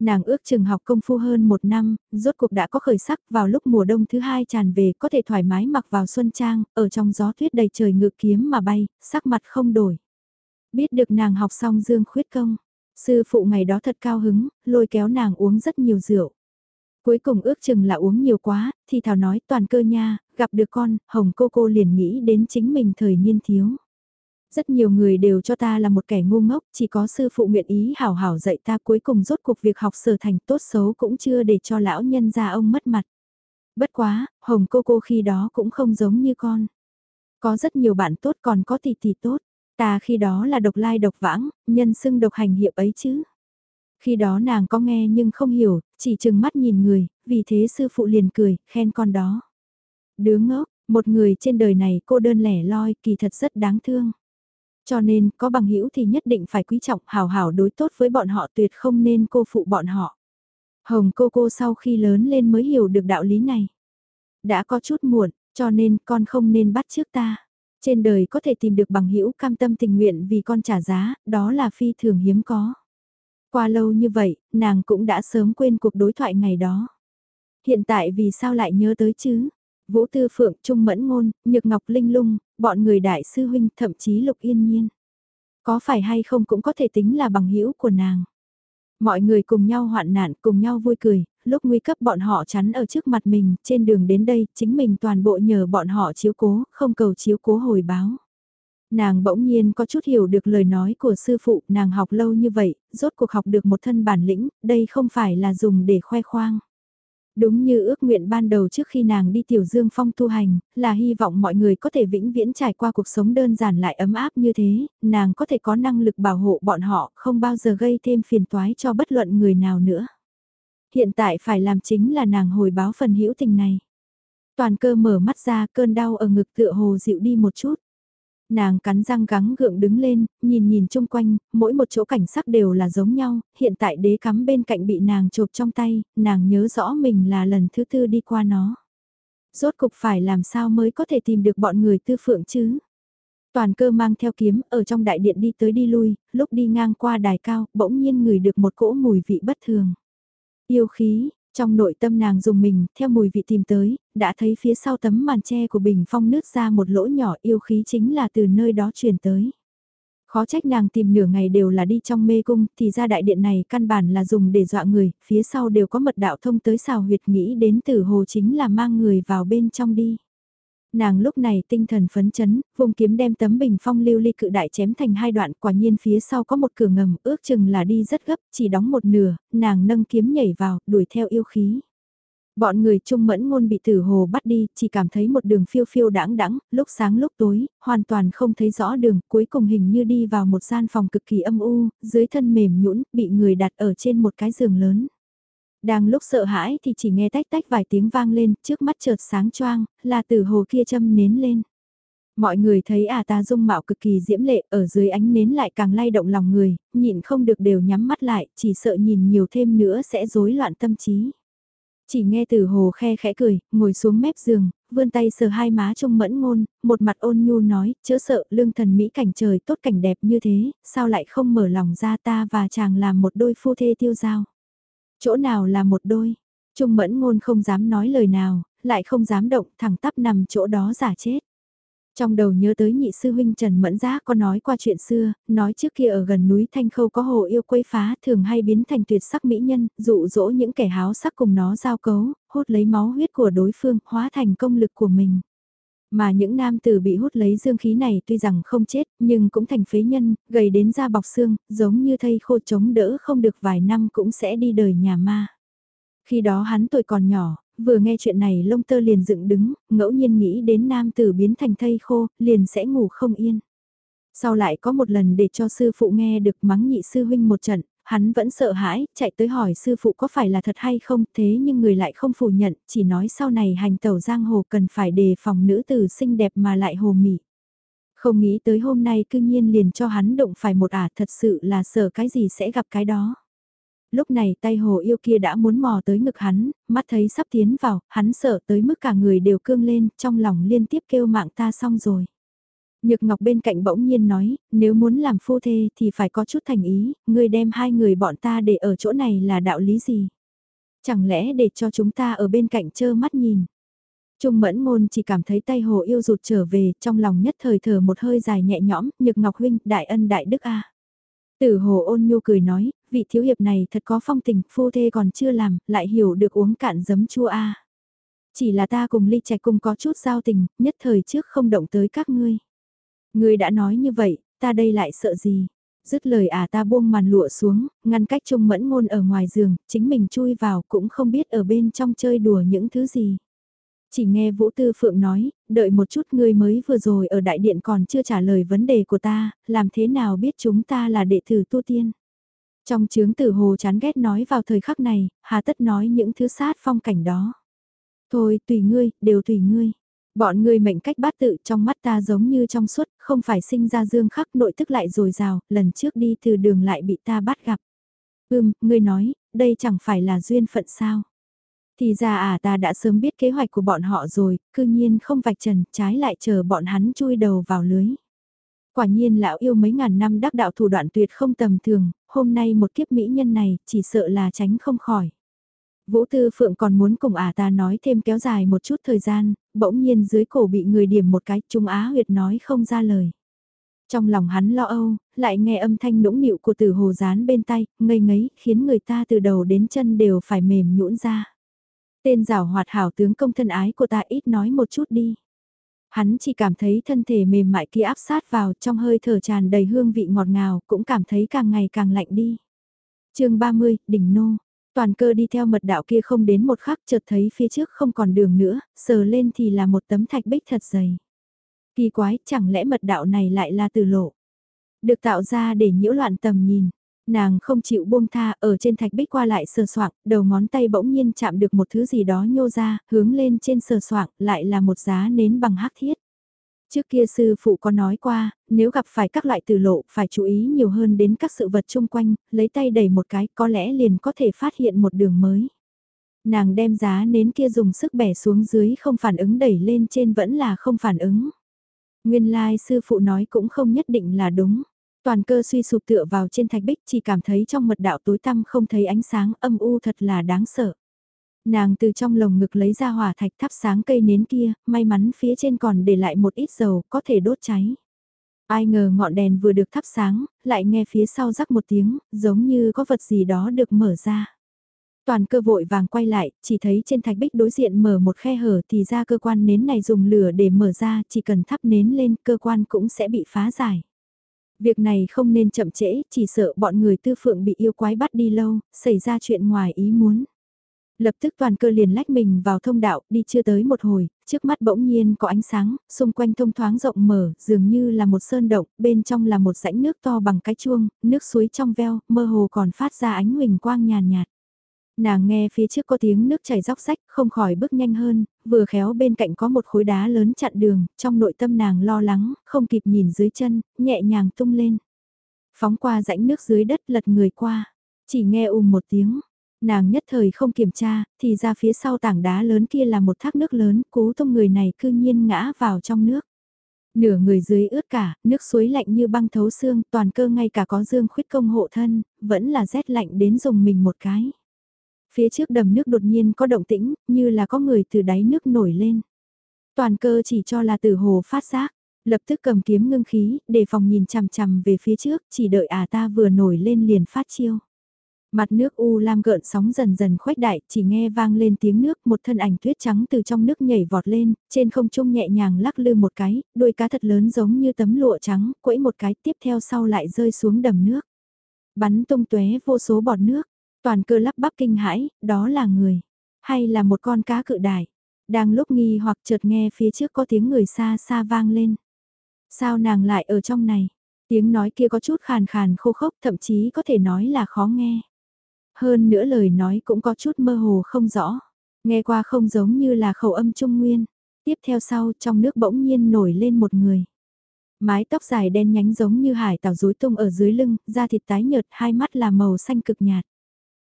Nàng ước chừng học công phu hơn một năm, rốt cuộc đã có khởi sắc vào lúc mùa đông thứ hai tràn về có thể thoải mái mặc vào xuân trang, ở trong gió tuyết đầy trời ngự kiếm mà bay, sắc mặt không đổi. Biết được nàng học xong dương khuyết công, sư phụ ngày đó thật cao hứng, lôi kéo nàng uống rất nhiều rượu. Cuối cùng ước chừng là uống nhiều quá, thì thảo nói toàn cơ nha, gặp được con, hồng cô cô liền nghĩ đến chính mình thời niên thiếu. Rất nhiều người đều cho ta là một kẻ ngu ngốc, chỉ có sư phụ nguyện ý hảo hảo dạy ta cuối cùng rốt cuộc việc học sở thành tốt xấu cũng chưa để cho lão nhân gia ông mất mặt. Bất quá, hồng cô cô khi đó cũng không giống như con. Có rất nhiều bạn tốt còn có tỷ tỷ tốt. Ta khi đó là độc lai độc vãng, nhân xưng độc hành hiệp ấy chứ. Khi đó nàng có nghe nhưng không hiểu, chỉ chừng mắt nhìn người, vì thế sư phụ liền cười, khen con đó. Đứa ngốc, một người trên đời này cô đơn lẻ loi kỳ thật rất đáng thương. Cho nên, có bằng hữu thì nhất định phải quý trọng hào hảo đối tốt với bọn họ tuyệt không nên cô phụ bọn họ. Hồng cô cô sau khi lớn lên mới hiểu được đạo lý này. Đã có chút muộn, cho nên con không nên bắt trước ta. Trên đời có thể tìm được bằng hữu cam tâm tình nguyện vì con trả giá, đó là phi thường hiếm có. Qua lâu như vậy, nàng cũng đã sớm quên cuộc đối thoại ngày đó. Hiện tại vì sao lại nhớ tới chứ? Vũ Tư Phượng, Trung Mẫn Ngôn, Nhược Ngọc Linh Lung, bọn người đại sư huynh, thậm chí Lục Yên Nhiên. Có phải hay không cũng có thể tính là bằng hữu của nàng. Mọi người cùng nhau hoạn nạn, cùng nhau vui cười, lúc nguy cấp bọn họ chắn ở trước mặt mình, trên đường đến đây, chính mình toàn bộ nhờ bọn họ chiếu cố, không cầu chiếu cố hồi báo. Nàng bỗng nhiên có chút hiểu được lời nói của sư phụ, nàng học lâu như vậy, rốt cuộc học được một thân bản lĩnh, đây không phải là dùng để khoe khoang. Đúng như ước nguyện ban đầu trước khi nàng đi Tiểu Dương Phong tu hành, là hy vọng mọi người có thể vĩnh viễn trải qua cuộc sống đơn giản lại ấm áp như thế, nàng có thể có năng lực bảo hộ bọn họ, không bao giờ gây thêm phiền toái cho bất luận người nào nữa. Hiện tại phải làm chính là nàng hồi báo phần hữu tình này. Toàn cơ mở mắt ra cơn đau ở ngực tựa hồ dịu đi một chút. Nàng cắn răng gắng gượng đứng lên, nhìn nhìn chung quanh, mỗi một chỗ cảnh sắc đều là giống nhau, hiện tại đế cắm bên cạnh bị nàng chộp trong tay, nàng nhớ rõ mình là lần thứ tư đi qua nó. Rốt cục phải làm sao mới có thể tìm được bọn người tư phượng chứ? Toàn cơ mang theo kiếm ở trong đại điện đi tới đi lui, lúc đi ngang qua đài cao, bỗng nhiên ngửi được một cỗ mùi vị bất thường. Yêu khí, trong nội tâm nàng dùng mình, theo mùi vị tìm tới, đã thấy phía sau tấm màn tre của bình phong nước ra một lỗ nhỏ yêu khí chính là từ nơi đó truyền tới. Khó trách nàng tìm nửa ngày đều là đi trong mê cung, thì ra đại điện này căn bản là dùng để dọa người, phía sau đều có mật đạo thông tới xào huyệt nghĩ đến tử hồ chính là mang người vào bên trong đi. Nàng lúc này tinh thần phấn chấn, vùng kiếm đem tấm bình phong lưu ly cự đại chém thành hai đoạn quả nhiên phía sau có một cửa ngầm ước chừng là đi rất gấp, chỉ đóng một nửa, nàng nâng kiếm nhảy vào, đuổi theo yêu khí. Bọn người trung mẫn ngôn bị tử hồ bắt đi, chỉ cảm thấy một đường phiêu phiêu đãng đãng, lúc sáng lúc tối, hoàn toàn không thấy rõ đường, cuối cùng hình như đi vào một gian phòng cực kỳ âm u, dưới thân mềm nhũn, bị người đặt ở trên một cái giường lớn. Đang lúc sợ hãi thì chỉ nghe tách tách vài tiếng vang lên, trước mắt chợt sáng choang, là từ hồ kia châm nến lên. Mọi người thấy à ta dung mạo cực kỳ diễm lệ, ở dưới ánh nến lại càng lay động lòng người, nhịn không được đều nhắm mắt lại, chỉ sợ nhìn nhiều thêm nữa sẽ rối loạn tâm trí. Chỉ nghe từ hồ khe khẽ cười, ngồi xuống mép giường, vươn tay sờ hai má trông mẫn ngôn, một mặt ôn nhu nói, chớ sợ, lương thần Mỹ cảnh trời tốt cảnh đẹp như thế, sao lại không mở lòng ra ta và chàng làm một đôi phu thê tiêu giao. Chỗ nào là một đôi, trung mẫn ngôn không dám nói lời nào, lại không dám động, thẳng tắp nằm chỗ đó giả chết. Trong đầu nhớ tới nhị sư huynh Trần Mẫn Giá có nói qua chuyện xưa, nói trước kia ở gần núi Thanh Khâu có hồ yêu quấy phá thường hay biến thành tuyệt sắc mỹ nhân, dụ dỗ những kẻ háo sắc cùng nó giao cấu, hút lấy máu huyết của đối phương, hóa thành công lực của mình. Mà những nam tử bị hút lấy dương khí này tuy rằng không chết, nhưng cũng thành phế nhân, gầy đến da bọc xương, giống như thây khô chống đỡ không được vài năm cũng sẽ đi đời nhà ma. Khi đó hắn tuổi còn nhỏ, vừa nghe chuyện này lông tơ liền dựng đứng, ngẫu nhiên nghĩ đến nam tử biến thành thây khô, liền sẽ ngủ không yên. Sau lại có một lần để cho sư phụ nghe được mắng nhị sư huynh một trận, hắn vẫn sợ hãi, chạy tới hỏi sư phụ có phải là thật hay không, thế nhưng người lại không phủ nhận, chỉ nói sau này hành tẩu giang hồ cần phải đề phòng nữ tử xinh đẹp mà lại hồ mị. Không nghĩ tới hôm nay cư nhiên liền cho hắn động phải một ả thật sự là sợ cái gì sẽ gặp cái đó lúc này tay hồ yêu kia đã muốn mò tới ngực hắn, mắt thấy sắp tiến vào, hắn sợ tới mức cả người đều cương lên, trong lòng liên tiếp kêu mạng ta xong rồi. Nhược Ngọc bên cạnh bỗng nhiên nói, nếu muốn làm phu thê thì phải có chút thành ý, ngươi đem hai người bọn ta để ở chỗ này là đạo lý gì? Chẳng lẽ để cho chúng ta ở bên cạnh chơ mắt nhìn? Trung mẫn ngôn chỉ cảm thấy tay hồ yêu rụt trở về, trong lòng nhất thời thở một hơi dài nhẹ nhõm, Nhược Ngọc huynh, đại ân đại đức a. Tử hồ ôn nhu cười nói, vị thiếu hiệp này thật có phong tình, phu thê còn chưa làm, lại hiểu được uống cạn giấm chua a. Chỉ là ta cùng ly trạch cùng có chút giao tình, nhất thời trước không động tới các ngươi. Ngươi đã nói như vậy, ta đây lại sợ gì? Dứt lời à ta buông màn lụa xuống, ngăn cách trung mẫn ngôn ở ngoài giường, chính mình chui vào cũng không biết ở bên trong chơi đùa những thứ gì. Chỉ nghe Vũ Tư Phượng nói, đợi một chút ngươi mới vừa rồi ở đại điện còn chưa trả lời vấn đề của ta, làm thế nào biết chúng ta là đệ tử tu tiên. Trong chướng tử hồ chán ghét nói vào thời khắc này, hà tất nói những thứ sát phong cảnh đó. Thôi tùy ngươi, đều tùy ngươi. Bọn ngươi mệnh cách bát tự trong mắt ta giống như trong suốt, không phải sinh ra dương khắc nội tức lại rồi rào, lần trước đi từ đường lại bị ta bắt gặp. Ưm, ngươi nói, đây chẳng phải là duyên phận sao. Thì ra à ta đã sớm biết kế hoạch của bọn họ rồi, cư nhiên không vạch trần, trái lại chờ bọn hắn chui đầu vào lưới. Quả nhiên lão yêu mấy ngàn năm đắc đạo thủ đoạn tuyệt không tầm thường, hôm nay một kiếp mỹ nhân này chỉ sợ là tránh không khỏi. Vũ Tư Phượng còn muốn cùng ả ta nói thêm kéo dài một chút thời gian, bỗng nhiên dưới cổ bị người điểm một cái, Trung Á huyệt nói không ra lời. Trong lòng hắn lo âu, lại nghe âm thanh nũng nịu của tử hồ dán bên tay, ngây ngấy, khiến người ta từ đầu đến chân đều phải mềm nhũn ra. Tên rào hoạt hảo tướng công thân ái của ta ít nói một chút đi. Hắn chỉ cảm thấy thân thể mềm mại kia áp sát vào trong hơi thở tràn đầy hương vị ngọt ngào, cũng cảm thấy càng ngày càng lạnh đi. chương 30, đỉnh nô. Toàn cơ đi theo mật đạo kia không đến một khắc chợt thấy phía trước không còn đường nữa, sờ lên thì là một tấm thạch bích thật dày. Kỳ quái, chẳng lẽ mật đạo này lại là từ lộ? Được tạo ra để nhiễu loạn tầm nhìn. Nàng không chịu buông tha ở trên thạch bích qua lại sờ soạng, đầu ngón tay bỗng nhiên chạm được một thứ gì đó nhô ra, hướng lên trên sờ soạng, lại là một giá nến bằng hắc thiết. Trước kia sư phụ có nói qua, nếu gặp phải các loại từ lộ phải chú ý nhiều hơn đến các sự vật chung quanh, lấy tay đẩy một cái có lẽ liền có thể phát hiện một đường mới. Nàng đem giá nến kia dùng sức bẻ xuống dưới không phản ứng đẩy lên trên vẫn là không phản ứng. Nguyên lai sư phụ nói cũng không nhất định là đúng. Toàn cơ suy sụp tựa vào trên thạch bích chỉ cảm thấy trong mật đạo tối tăm không thấy ánh sáng âm u thật là đáng sợ. Nàng từ trong lồng ngực lấy ra hỏa thạch thắp sáng cây nến kia, may mắn phía trên còn để lại một ít dầu có thể đốt cháy. Ai ngờ ngọn đèn vừa được thắp sáng, lại nghe phía sau rắc một tiếng, giống như có vật gì đó được mở ra. Toàn cơ vội vàng quay lại, chỉ thấy trên thạch bích đối diện mở một khe hở thì ra cơ quan nến này dùng lửa để mở ra, chỉ cần thắp nến lên cơ quan cũng sẽ bị phá giải. Việc này không nên chậm trễ, chỉ sợ bọn người tư phượng bị yêu quái bắt đi lâu, xảy ra chuyện ngoài ý muốn. Lập tức toàn cơ liền lách mình vào thông đạo, đi chưa tới một hồi, trước mắt bỗng nhiên có ánh sáng, xung quanh thông thoáng rộng mở, dường như là một sơn động, bên trong là một rãnh nước to bằng cái chuông, nước suối trong veo, mơ hồ còn phát ra ánh huỳnh quang nhàn nhạt. Nàng nghe phía trước có tiếng nước chảy róc rách, không khỏi bước nhanh hơn, vừa khéo bên cạnh có một khối đá lớn chặn đường, trong nội tâm nàng lo lắng, không kịp nhìn dưới chân, nhẹ nhàng tung lên. Phóng qua rãnh nước dưới đất lật người qua, chỉ nghe ùm một tiếng, Nàng nhất thời không kiểm tra, thì ra phía sau tảng đá lớn kia là một thác nước lớn, cú tông người này cư nhiên ngã vào trong nước. Nửa người dưới ướt cả, nước suối lạnh như băng thấu xương, toàn cơ ngay cả có dương khuyết công hộ thân, vẫn là rét lạnh đến dùng mình một cái. Phía trước đầm nước đột nhiên có động tĩnh, như là có người từ đáy nước nổi lên. Toàn cơ chỉ cho là từ hồ phát giác, lập tức cầm kiếm ngưng khí, để phòng nhìn chằm chằm về phía trước, chỉ đợi à ta vừa nổi lên liền phát chiêu. Mặt nước u lam gợn sóng dần dần khuếch đại, chỉ nghe vang lên tiếng nước, một thân ảnh tuyết trắng từ trong nước nhảy vọt lên, trên không trung nhẹ nhàng lắc lư một cái, đôi cá thật lớn giống như tấm lụa trắng, quẫy một cái tiếp theo sau lại rơi xuống đầm nước. Bắn tung tóe vô số bọt nước, toàn cơ lắp bắp kinh hãi, đó là người, hay là một con cá cự đại. Đang lúc nghi hoặc chợt nghe phía trước có tiếng người xa xa vang lên. Sao nàng lại ở trong này? Tiếng nói kia có chút khàn khàn khô khốc thậm chí có thể nói là khó nghe. Hơn nữa lời nói cũng có chút mơ hồ không rõ. Nghe qua không giống như là khẩu âm trung nguyên. Tiếp theo sau trong nước bỗng nhiên nổi lên một người. Mái tóc dài đen nhánh giống như hải tảo rối tung ở dưới lưng, da thịt tái nhợt, hai mắt là màu xanh cực nhạt.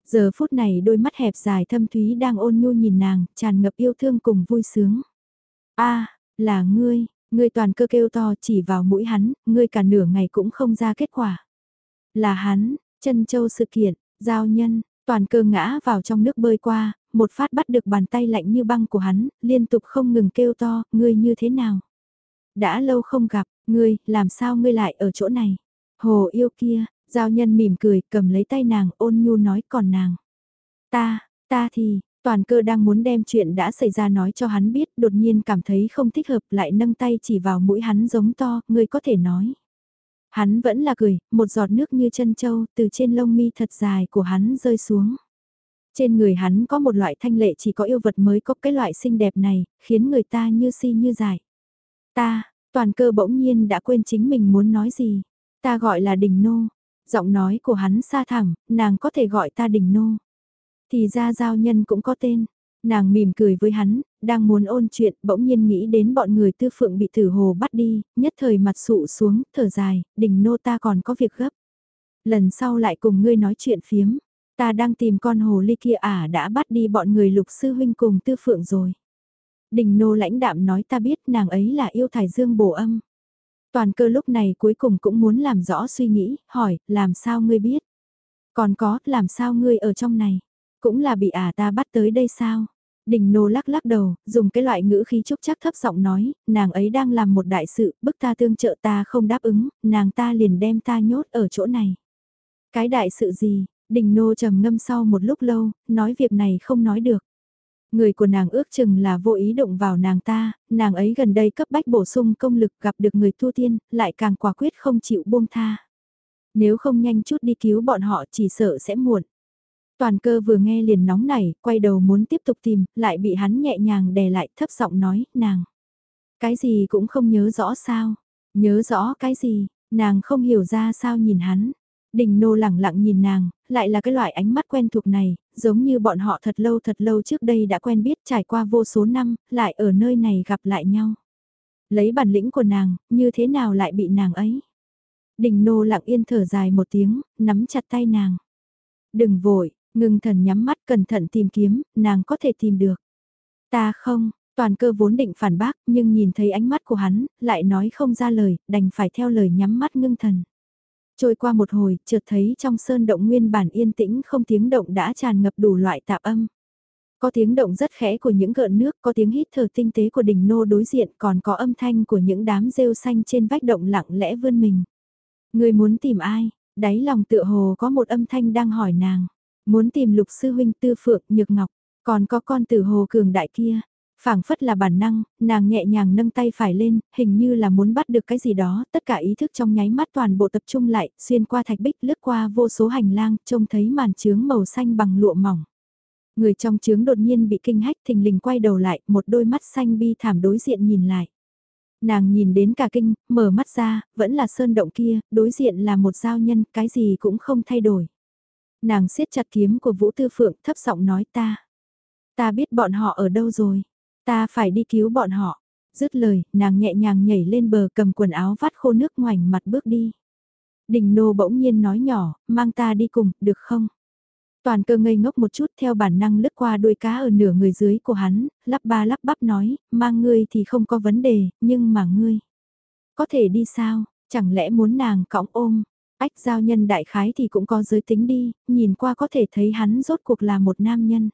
Giờ phút này đôi mắt hẹp dài thâm thúy đang ôn nhu nhìn nàng, tràn ngập yêu thương cùng vui sướng. a là ngươi, ngươi toàn cơ kêu to chỉ vào mũi hắn, ngươi cả nửa ngày cũng không ra kết quả. Là hắn, chân châu sự kiện, Giao nhân, toàn cơ ngã vào trong nước bơi qua, một phát bắt được bàn tay lạnh như băng của hắn, liên tục không ngừng kêu to, ngươi như thế nào? Đã lâu không gặp, ngươi, làm sao ngươi lại ở chỗ này? Hồ yêu kia, giao nhân mỉm cười, cầm lấy tay nàng, ôn nhu nói còn nàng. Ta, ta thì, toàn cơ đang muốn đem chuyện đã xảy ra nói cho hắn biết, đột nhiên cảm thấy không thích hợp lại nâng tay chỉ vào mũi hắn giống to, ngươi có thể nói. Hắn vẫn là cười, một giọt nước như chân châu từ trên lông mi thật dài của hắn rơi xuống. Trên người hắn có một loại thanh lệ chỉ có yêu vật mới có cái loại xinh đẹp này, khiến người ta như si như dài. Ta, toàn cơ bỗng nhiên đã quên chính mình muốn nói gì. Ta gọi là đình nô. Giọng nói của hắn xa thẳng, nàng có thể gọi ta đình nô. Thì ra giao nhân cũng có tên. Nàng mỉm cười với hắn, đang muốn ôn chuyện, bỗng nhiên nghĩ đến bọn người tư phượng bị tử hồ bắt đi, nhất thời mặt sụ xuống, thở dài, đỉnh nô ta còn có việc gấp. Lần sau lại cùng ngươi nói chuyện phiếm, ta đang tìm con hồ ly kia ả à đã bắt đi bọn người lục sư huynh cùng tư phượng rồi. Đình nô lãnh đạm nói ta biết nàng ấy là yêu thải dương bổ âm. Toàn cơ lúc này cuối cùng cũng muốn làm rõ suy nghĩ, hỏi, làm sao ngươi biết? Còn có, làm sao ngươi ở trong này? Cũng là bị ả à ta bắt tới đây sao? Đình nô lắc lắc đầu, dùng cái loại ngữ khí chúc chắc thấp giọng nói, nàng ấy đang làm một đại sự, bức ta tương trợ ta không đáp ứng, nàng ta liền đem ta nhốt ở chỗ này. Cái đại sự gì? Đình nô trầm ngâm sau một lúc lâu, nói việc này không nói được. Người của nàng ước chừng là vô ý động vào nàng ta, nàng ấy gần đây cấp bách bổ sung công lực gặp được người tu tiên, lại càng quả quyết không chịu buông tha. Nếu không nhanh chút đi cứu bọn họ chỉ sợ sẽ muộn. Toàn cơ vừa nghe liền nóng nảy, quay đầu muốn tiếp tục tìm, lại bị hắn nhẹ nhàng đè lại thấp giọng nói, nàng. Cái gì cũng không nhớ rõ sao, nhớ rõ cái gì, nàng không hiểu ra sao nhìn hắn. Đình nô lẳng lặng nhìn nàng, lại là cái loại ánh mắt quen thuộc này, giống như bọn họ thật lâu thật lâu trước đây đã quen biết trải qua vô số năm, lại ở nơi này gặp lại nhau. Lấy bản lĩnh của nàng, như thế nào lại bị nàng ấy? Đình nô lặng yên thở dài một tiếng, nắm chặt tay nàng. Đừng vội, Ngưng thần nhắm mắt cẩn thận tìm kiếm, nàng có thể tìm được. Ta không, Toàn cơ vốn định phản bác, nhưng nhìn thấy ánh mắt của hắn, lại nói không ra lời, đành phải theo lời nhắm mắt ngưng thần. Trôi qua một hồi, chợt thấy trong sơn động nguyên bản yên tĩnh không tiếng động đã tràn ngập đủ loại tạp âm. Có tiếng động rất khẽ của những gợn nước, có tiếng hít thở tinh tế của đỉnh nô đối diện, còn có âm thanh của những đám rêu xanh trên vách động lặng lẽ vươn mình. Người muốn tìm ai? Đáy lòng tựa hồ có một âm thanh đang hỏi nàng. Muốn tìm lục sư huynh tư phượng nhược ngọc, còn có con tử hồ cường đại kia phảng phất là bản năng, nàng nhẹ nhàng nâng tay phải lên, hình như là muốn bắt được cái gì đó, tất cả ý thức trong nháy mắt toàn bộ tập trung lại, xuyên qua thạch bích lướt qua vô số hành lang, trông thấy màn trướng màu xanh bằng lụa mỏng. Người trong trướng đột nhiên bị kinh hách thình lình quay đầu lại, một đôi mắt xanh bi thảm đối diện nhìn lại. Nàng nhìn đến cả kinh, mở mắt ra, vẫn là sơn động kia, đối diện là một giao nhân, cái gì cũng không thay đổi. Nàng siết chặt kiếm của Vũ Tư Phượng thấp giọng nói ta. Ta biết bọn họ ở đâu rồi. Ta phải đi cứu bọn họ. Dứt lời, nàng nhẹ nhàng nhảy lên bờ cầm quần áo vắt khô nước ngoảnh mặt bước đi. Đình nô bỗng nhiên nói nhỏ, mang ta đi cùng, được không? Toàn cơ ngây ngốc một chút theo bản năng lướt qua đuôi cá ở nửa người dưới của hắn, lắp ba lắp bắp nói, mang ngươi thì không có vấn đề, nhưng mà ngươi. Có thể đi sao, chẳng lẽ muốn nàng cõng ôm, ách giao nhân đại khái thì cũng có giới tính đi, nhìn qua có thể thấy hắn rốt cuộc là một nam nhân.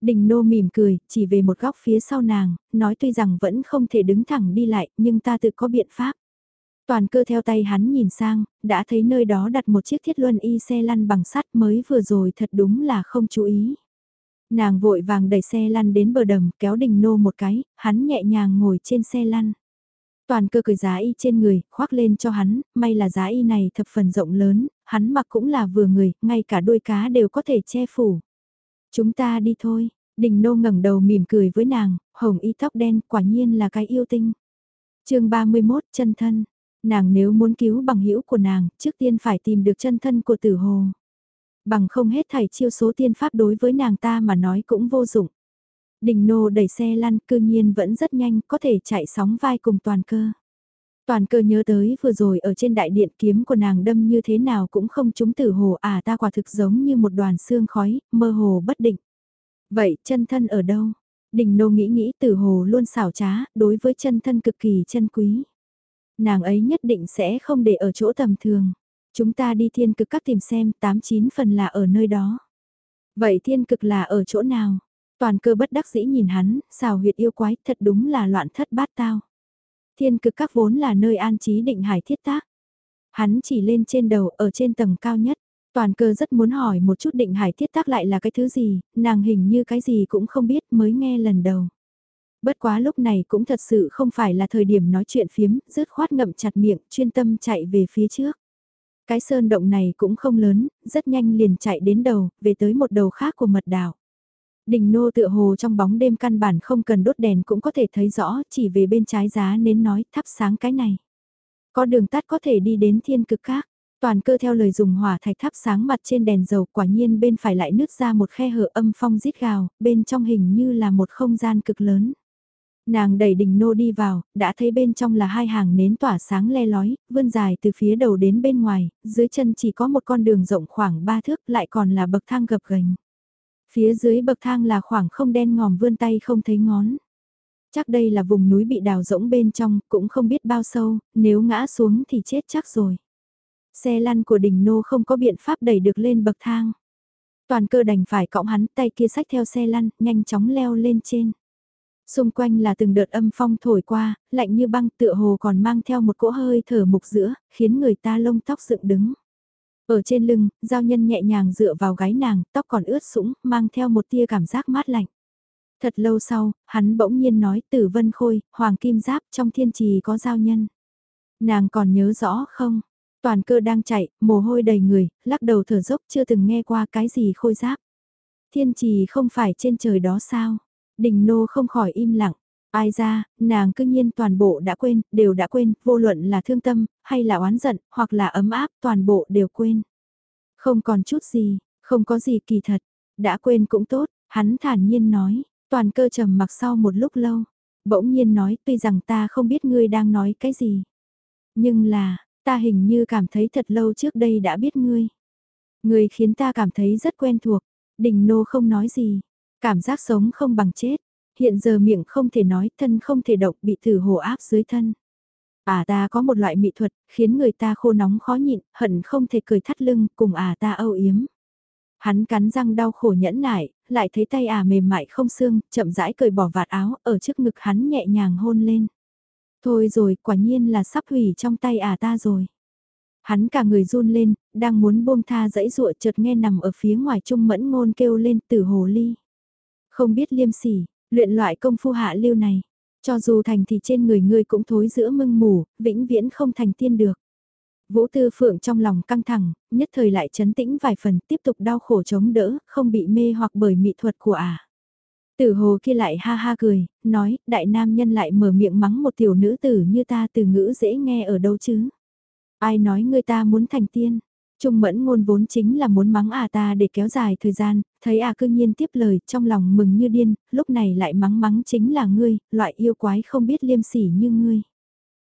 Đình nô mỉm cười, chỉ về một góc phía sau nàng, nói tuy rằng vẫn không thể đứng thẳng đi lại, nhưng ta tự có biện pháp. Toàn cơ theo tay hắn nhìn sang, đã thấy nơi đó đặt một chiếc thiết luân y xe lăn bằng sắt mới vừa rồi thật đúng là không chú ý. Nàng vội vàng đẩy xe lăn đến bờ đầm, kéo đình nô một cái, hắn nhẹ nhàng ngồi trên xe lăn. Toàn cơ cười giá y trên người, khoác lên cho hắn, may là giá y này thập phần rộng lớn, hắn mặc cũng là vừa người, ngay cả đuôi cá đều có thể che phủ. Chúng ta đi thôi, đình nô ngẩng đầu mỉm cười với nàng, hồng y tóc đen quả nhiên là cái yêu tinh. chương 31 chân thân, nàng nếu muốn cứu bằng hữu của nàng, trước tiên phải tìm được chân thân của tử hồ. Bằng không hết thảy chiêu số tiên pháp đối với nàng ta mà nói cũng vô dụng. Đình nô đẩy xe lăn cư nhiên vẫn rất nhanh, có thể chạy sóng vai cùng toàn cơ. Toàn cơ nhớ tới vừa rồi ở trên đại điện kiếm của nàng đâm như thế nào cũng không trúng tử hồ à ta quả thực giống như một đoàn xương khói, mơ hồ bất định. Vậy chân thân ở đâu? Đình nô nghĩ nghĩ tử hồ luôn xảo trá, đối với chân thân cực kỳ chân quý. Nàng ấy nhất định sẽ không để ở chỗ tầm thường. Chúng ta đi thiên cực các tìm xem, 89 phần là ở nơi đó. Vậy thiên cực là ở chỗ nào? Toàn cơ bất đắc dĩ nhìn hắn, xào huyệt yêu quái, thật đúng là loạn thất bát tao. Thiên cực các vốn là nơi an trí định hải thiết tác. Hắn chỉ lên trên đầu ở trên tầng cao nhất. Toàn cơ rất muốn hỏi một chút định hải thiết tác lại là cái thứ gì, nàng hình như cái gì cũng không biết mới nghe lần đầu. Bất quá lúc này cũng thật sự không phải là thời điểm nói chuyện phiếm, rứt khoát ngậm chặt miệng, chuyên tâm chạy về phía trước. Cái sơn động này cũng không lớn, rất nhanh liền chạy đến đầu, về tới một đầu khác của mật đảo. Đình nô tựa hồ trong bóng đêm căn bản không cần đốt đèn cũng có thể thấy rõ, chỉ về bên trái giá nến nói thắp sáng cái này. Có đường tắt có thể đi đến thiên cực khác Toàn cơ theo lời dùng hỏa thạch thắp sáng mặt trên đèn dầu quả nhiên bên phải lại nứt ra một khe hở âm phong rít gào, bên trong hình như là một không gian cực lớn. Nàng đẩy đình nô đi vào, đã thấy bên trong là hai hàng nến tỏa sáng le lói, vươn dài từ phía đầu đến bên ngoài, dưới chân chỉ có một con đường rộng khoảng ba thước lại còn là bậc thang gập ghềnh. Phía dưới bậc thang là khoảng không đen ngòm vươn tay không thấy ngón. Chắc đây là vùng núi bị đào rỗng bên trong, cũng không biết bao sâu, nếu ngã xuống thì chết chắc rồi. Xe lăn của đỉnh nô không có biện pháp đẩy được lên bậc thang. Toàn cơ đành phải cõng hắn tay kia sách theo xe lăn, nhanh chóng leo lên trên. Xung quanh là từng đợt âm phong thổi qua, lạnh như băng tựa hồ còn mang theo một cỗ hơi thở mục giữa, khiến người ta lông tóc dựng đứng. Ở trên lưng, giao nhân nhẹ nhàng dựa vào gáy nàng, tóc còn ướt sũng, mang theo một tia cảm giác mát lạnh. Thật lâu sau, hắn bỗng nhiên nói tử vân khôi, hoàng kim giáp trong thiên trì có giao nhân. Nàng còn nhớ rõ không? Toàn cơ đang chạy, mồ hôi đầy người, lắc đầu thở dốc chưa từng nghe qua cái gì khôi giáp. Thiên trì không phải trên trời đó sao? Đình nô không khỏi im lặng. Ai ra, nàng cư nhiên toàn bộ đã quên, đều đã quên, vô luận là thương tâm, hay là oán giận, hoặc là ấm áp, toàn bộ đều quên. Không còn chút gì, không có gì kỳ thật, đã quên cũng tốt, hắn thản nhiên nói, toàn cơ trầm mặc sau một lúc lâu, bỗng nhiên nói tuy rằng ta không biết ngươi đang nói cái gì. Nhưng là, ta hình như cảm thấy thật lâu trước đây đã biết ngươi. Ngươi khiến ta cảm thấy rất quen thuộc, đình nô không nói gì, cảm giác sống không bằng chết, hiện giờ miệng không thể nói, thân không thể động, bị thử hồ áp dưới thân. À ta có một loại mỹ thuật, khiến người ta khô nóng khó nhịn, hận không thể cười thắt lưng, cùng à ta âu yếm. Hắn cắn răng đau khổ nhẫn nại, lại thấy tay à mềm mại không xương, chậm rãi cởi bỏ vạt áo, ở trước ngực hắn nhẹ nhàng hôn lên. Thôi rồi, quả nhiên là sắp hủy trong tay à ta rồi. Hắn cả người run lên, đang muốn buông tha dãy dụa chợt nghe nằm ở phía ngoài trung mẫn ngôn kêu lên từ hồ ly. Không biết liêm sỉ, luyện loại công phu hạ lưu này, cho dù thành thì trên người ngươi cũng thối giữa mưng mù, vĩnh viễn không thành tiên được. Vũ Tư Phượng trong lòng căng thẳng, nhất thời lại chấn tĩnh vài phần tiếp tục đau khổ chống đỡ, không bị mê hoặc bởi mỹ thuật của ả. À. Tử hồ kia lại ha ha cười, nói, đại nam nhân lại mở miệng mắng một tiểu nữ tử như ta từ ngữ dễ nghe ở đâu chứ. Ai nói người ta muốn thành tiên, Trung mẫn ngôn vốn chính là muốn mắng à ta để kéo dài thời gian, thấy à cương nhiên tiếp lời, trong lòng mừng như điên, lúc này lại mắng mắng chính là ngươi, loại yêu quái không biết liêm sỉ như ngươi.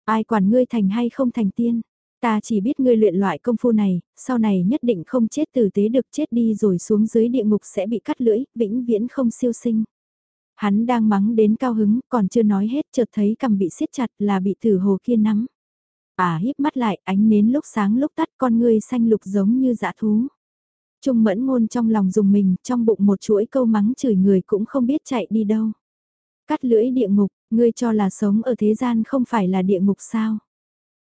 Ai quản ngươi thành hay không thành tiên, ta chỉ biết ngươi luyện loại công phu này, sau này nhất định không chết tử tế được chết đi rồi xuống dưới địa ngục sẽ bị cắt lưỡi, vĩnh viễn không siêu sinh. Hắn đang mắng đến cao hứng, còn chưa nói hết chợt thấy cầm bị siết chặt là bị tử hồ kia nắm. À híp mắt lại, ánh nến lúc sáng lúc tắt con ngươi xanh lục giống như dã thú. Trung mẫn ngôn trong lòng dùng mình, trong bụng một chuỗi câu mắng chửi người cũng không biết chạy đi đâu. Cắt lưỡi địa ngục, ngươi cho là sống ở thế gian không phải là địa ngục sao?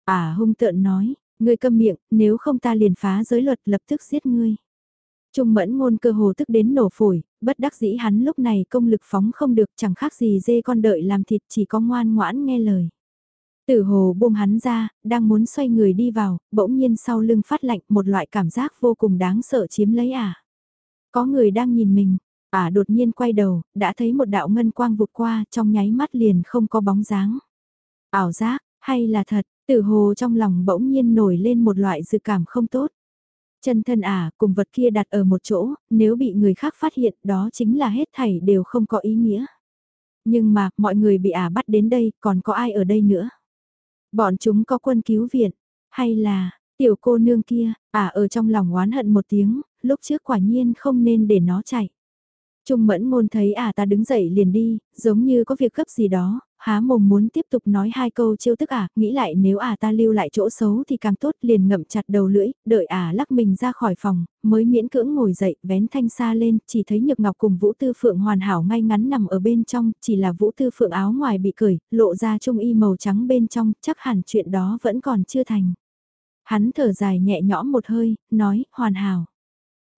À hung tợn nói, ngươi câm miệng, nếu không ta liền phá giới luật lập tức giết ngươi. Trung mẫn ngôn cơ hồ tức đến nổ phổi, bất đắc dĩ hắn lúc này công lực phóng không được chẳng khác gì dê con đợi làm thịt chỉ có ngoan ngoãn nghe lời. Tử hồ buông hắn ra, đang muốn xoay người đi vào, bỗng nhiên sau lưng phát lạnh một loại cảm giác vô cùng đáng sợ chiếm lấy à. Có người đang nhìn mình, à đột nhiên quay đầu, đã thấy một đạo ngân quang vụt qua trong nháy mắt liền không có bóng dáng. Ảo giác, hay là thật, tử hồ trong lòng bỗng nhiên nổi lên một loại dự cảm không tốt. Chân thân à cùng vật kia đặt ở một chỗ, nếu bị người khác phát hiện đó chính là hết thảy đều không có ý nghĩa. Nhưng mà, mọi người bị ả bắt đến đây, còn có ai ở đây nữa? Bọn chúng có quân cứu viện, hay là, tiểu cô nương kia, à ở trong lòng oán hận một tiếng, lúc trước quả nhiên không nên để nó chạy. Trung mẫn ngôn thấy à ta đứng dậy liền đi, giống như có việc gấp gì đó, há mồm muốn tiếp tục nói hai câu chiêu tức à, nghĩ lại nếu à ta lưu lại chỗ xấu thì càng tốt liền ngậm chặt đầu lưỡi, đợi à lắc mình ra khỏi phòng, mới miễn cưỡng ngồi dậy, vén thanh xa lên, chỉ thấy nhược ngọc cùng vũ tư phượng hoàn hảo ngay ngắn nằm ở bên trong, chỉ là vũ tư phượng áo ngoài bị cởi, lộ ra trung y màu trắng bên trong, chắc hẳn chuyện đó vẫn còn chưa thành. Hắn thở dài nhẹ nhõm một hơi, nói, hoàn hảo.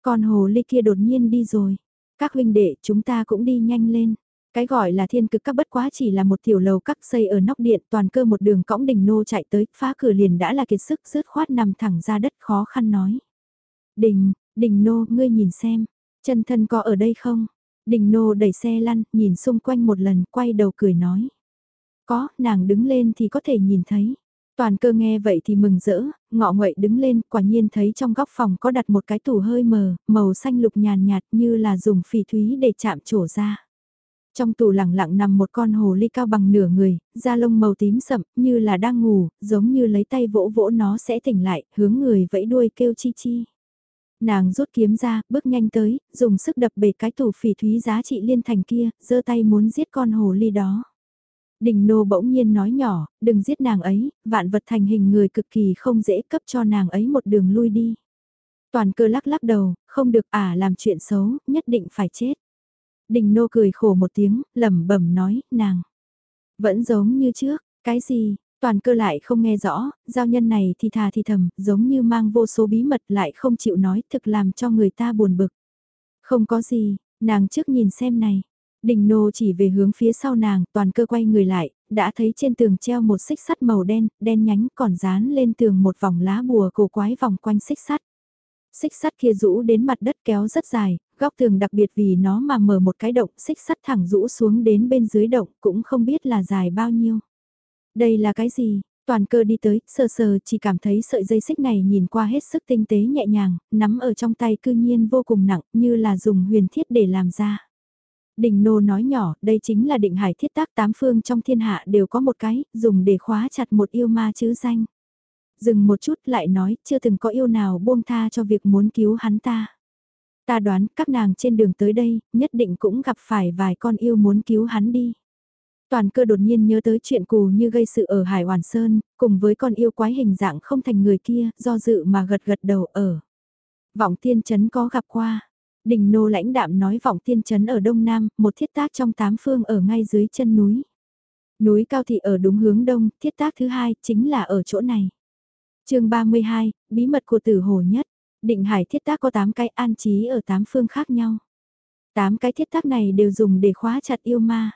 Con hồ ly kia đột nhiên đi rồi. Các huynh đệ chúng ta cũng đi nhanh lên. Cái gọi là thiên cực các bất quá chỉ là một tiểu lầu các xây ở nóc điện toàn cơ một đường cõng đình nô chạy tới, phá cửa liền đã là kiệt sức rớt khoát nằm thẳng ra đất khó khăn nói. Đình, đình nô, ngươi nhìn xem, chân thân có ở đây không? Đình nô đẩy xe lăn, nhìn xung quanh một lần, quay đầu cười nói. Có, nàng đứng lên thì có thể nhìn thấy. Toàn cơ nghe vậy thì mừng rỡ, ngọ nguậy đứng lên, quả nhiên thấy trong góc phòng có đặt một cái tủ hơi mờ, màu xanh lục nhàn nhạt như là dùng phỉ thúy để chạm trổ ra. Trong tủ lẳng lặng nằm một con hồ ly cao bằng nửa người, da lông màu tím sậm, như là đang ngủ, giống như lấy tay vỗ vỗ nó sẽ tỉnh lại, hướng người vẫy đuôi kêu chi chi. Nàng rút kiếm ra, bước nhanh tới, dùng sức đập bể cái tủ phỉ thúy giá trị liên thành kia, giơ tay muốn giết con hồ ly đó. Đình nô bỗng nhiên nói nhỏ, đừng giết nàng ấy, vạn vật thành hình người cực kỳ không dễ cấp cho nàng ấy một đường lui đi. Toàn cơ lắc lắc đầu, không được ả à làm chuyện xấu, nhất định phải chết. Đình nô cười khổ một tiếng, lẩm bẩm nói, nàng. Vẫn giống như trước, cái gì, toàn cơ lại không nghe rõ, giao nhân này thì thà thì thầm, giống như mang vô số bí mật lại không chịu nói thực làm cho người ta buồn bực. Không có gì, nàng trước nhìn xem này. Đình nô chỉ về hướng phía sau nàng, toàn cơ quay người lại, đã thấy trên tường treo một xích sắt màu đen, đen nhánh còn dán lên tường một vòng lá bùa cổ quái vòng quanh xích sắt. Xích sắt kia rũ đến mặt đất kéo rất dài, góc tường đặc biệt vì nó mà mở một cái động xích sắt thẳng rũ xuống đến bên dưới động cũng không biết là dài bao nhiêu. Đây là cái gì? Toàn cơ đi tới, sờ sờ chỉ cảm thấy sợi dây xích này nhìn qua hết sức tinh tế nhẹ nhàng, nắm ở trong tay cư nhiên vô cùng nặng như là dùng huyền thiết để làm ra. Đình nô nói nhỏ, đây chính là định hải thiết tác tám phương trong thiên hạ đều có một cái, dùng để khóa chặt một yêu ma chứ danh. Dừng một chút lại nói, chưa từng có yêu nào buông tha cho việc muốn cứu hắn ta. Ta đoán các nàng trên đường tới đây, nhất định cũng gặp phải vài con yêu muốn cứu hắn đi. Toàn cơ đột nhiên nhớ tới chuyện cù như gây sự ở Hải Hoàn Sơn, cùng với con yêu quái hình dạng không thành người kia, do dự mà gật gật đầu ở. Vọng tiên chấn có gặp qua. Đình nô lãnh đạm nói vọng tiên chấn ở đông nam, một thiết tác trong tám phương ở ngay dưới chân núi. Núi cao thị ở đúng hướng đông, thiết tác thứ hai chính là ở chỗ này. chương 32, bí mật của tử hồ nhất. Định hải thiết tác có 8 cái an trí ở 8 phương khác nhau. 8 cái thiết tác này đều dùng để khóa chặt yêu ma.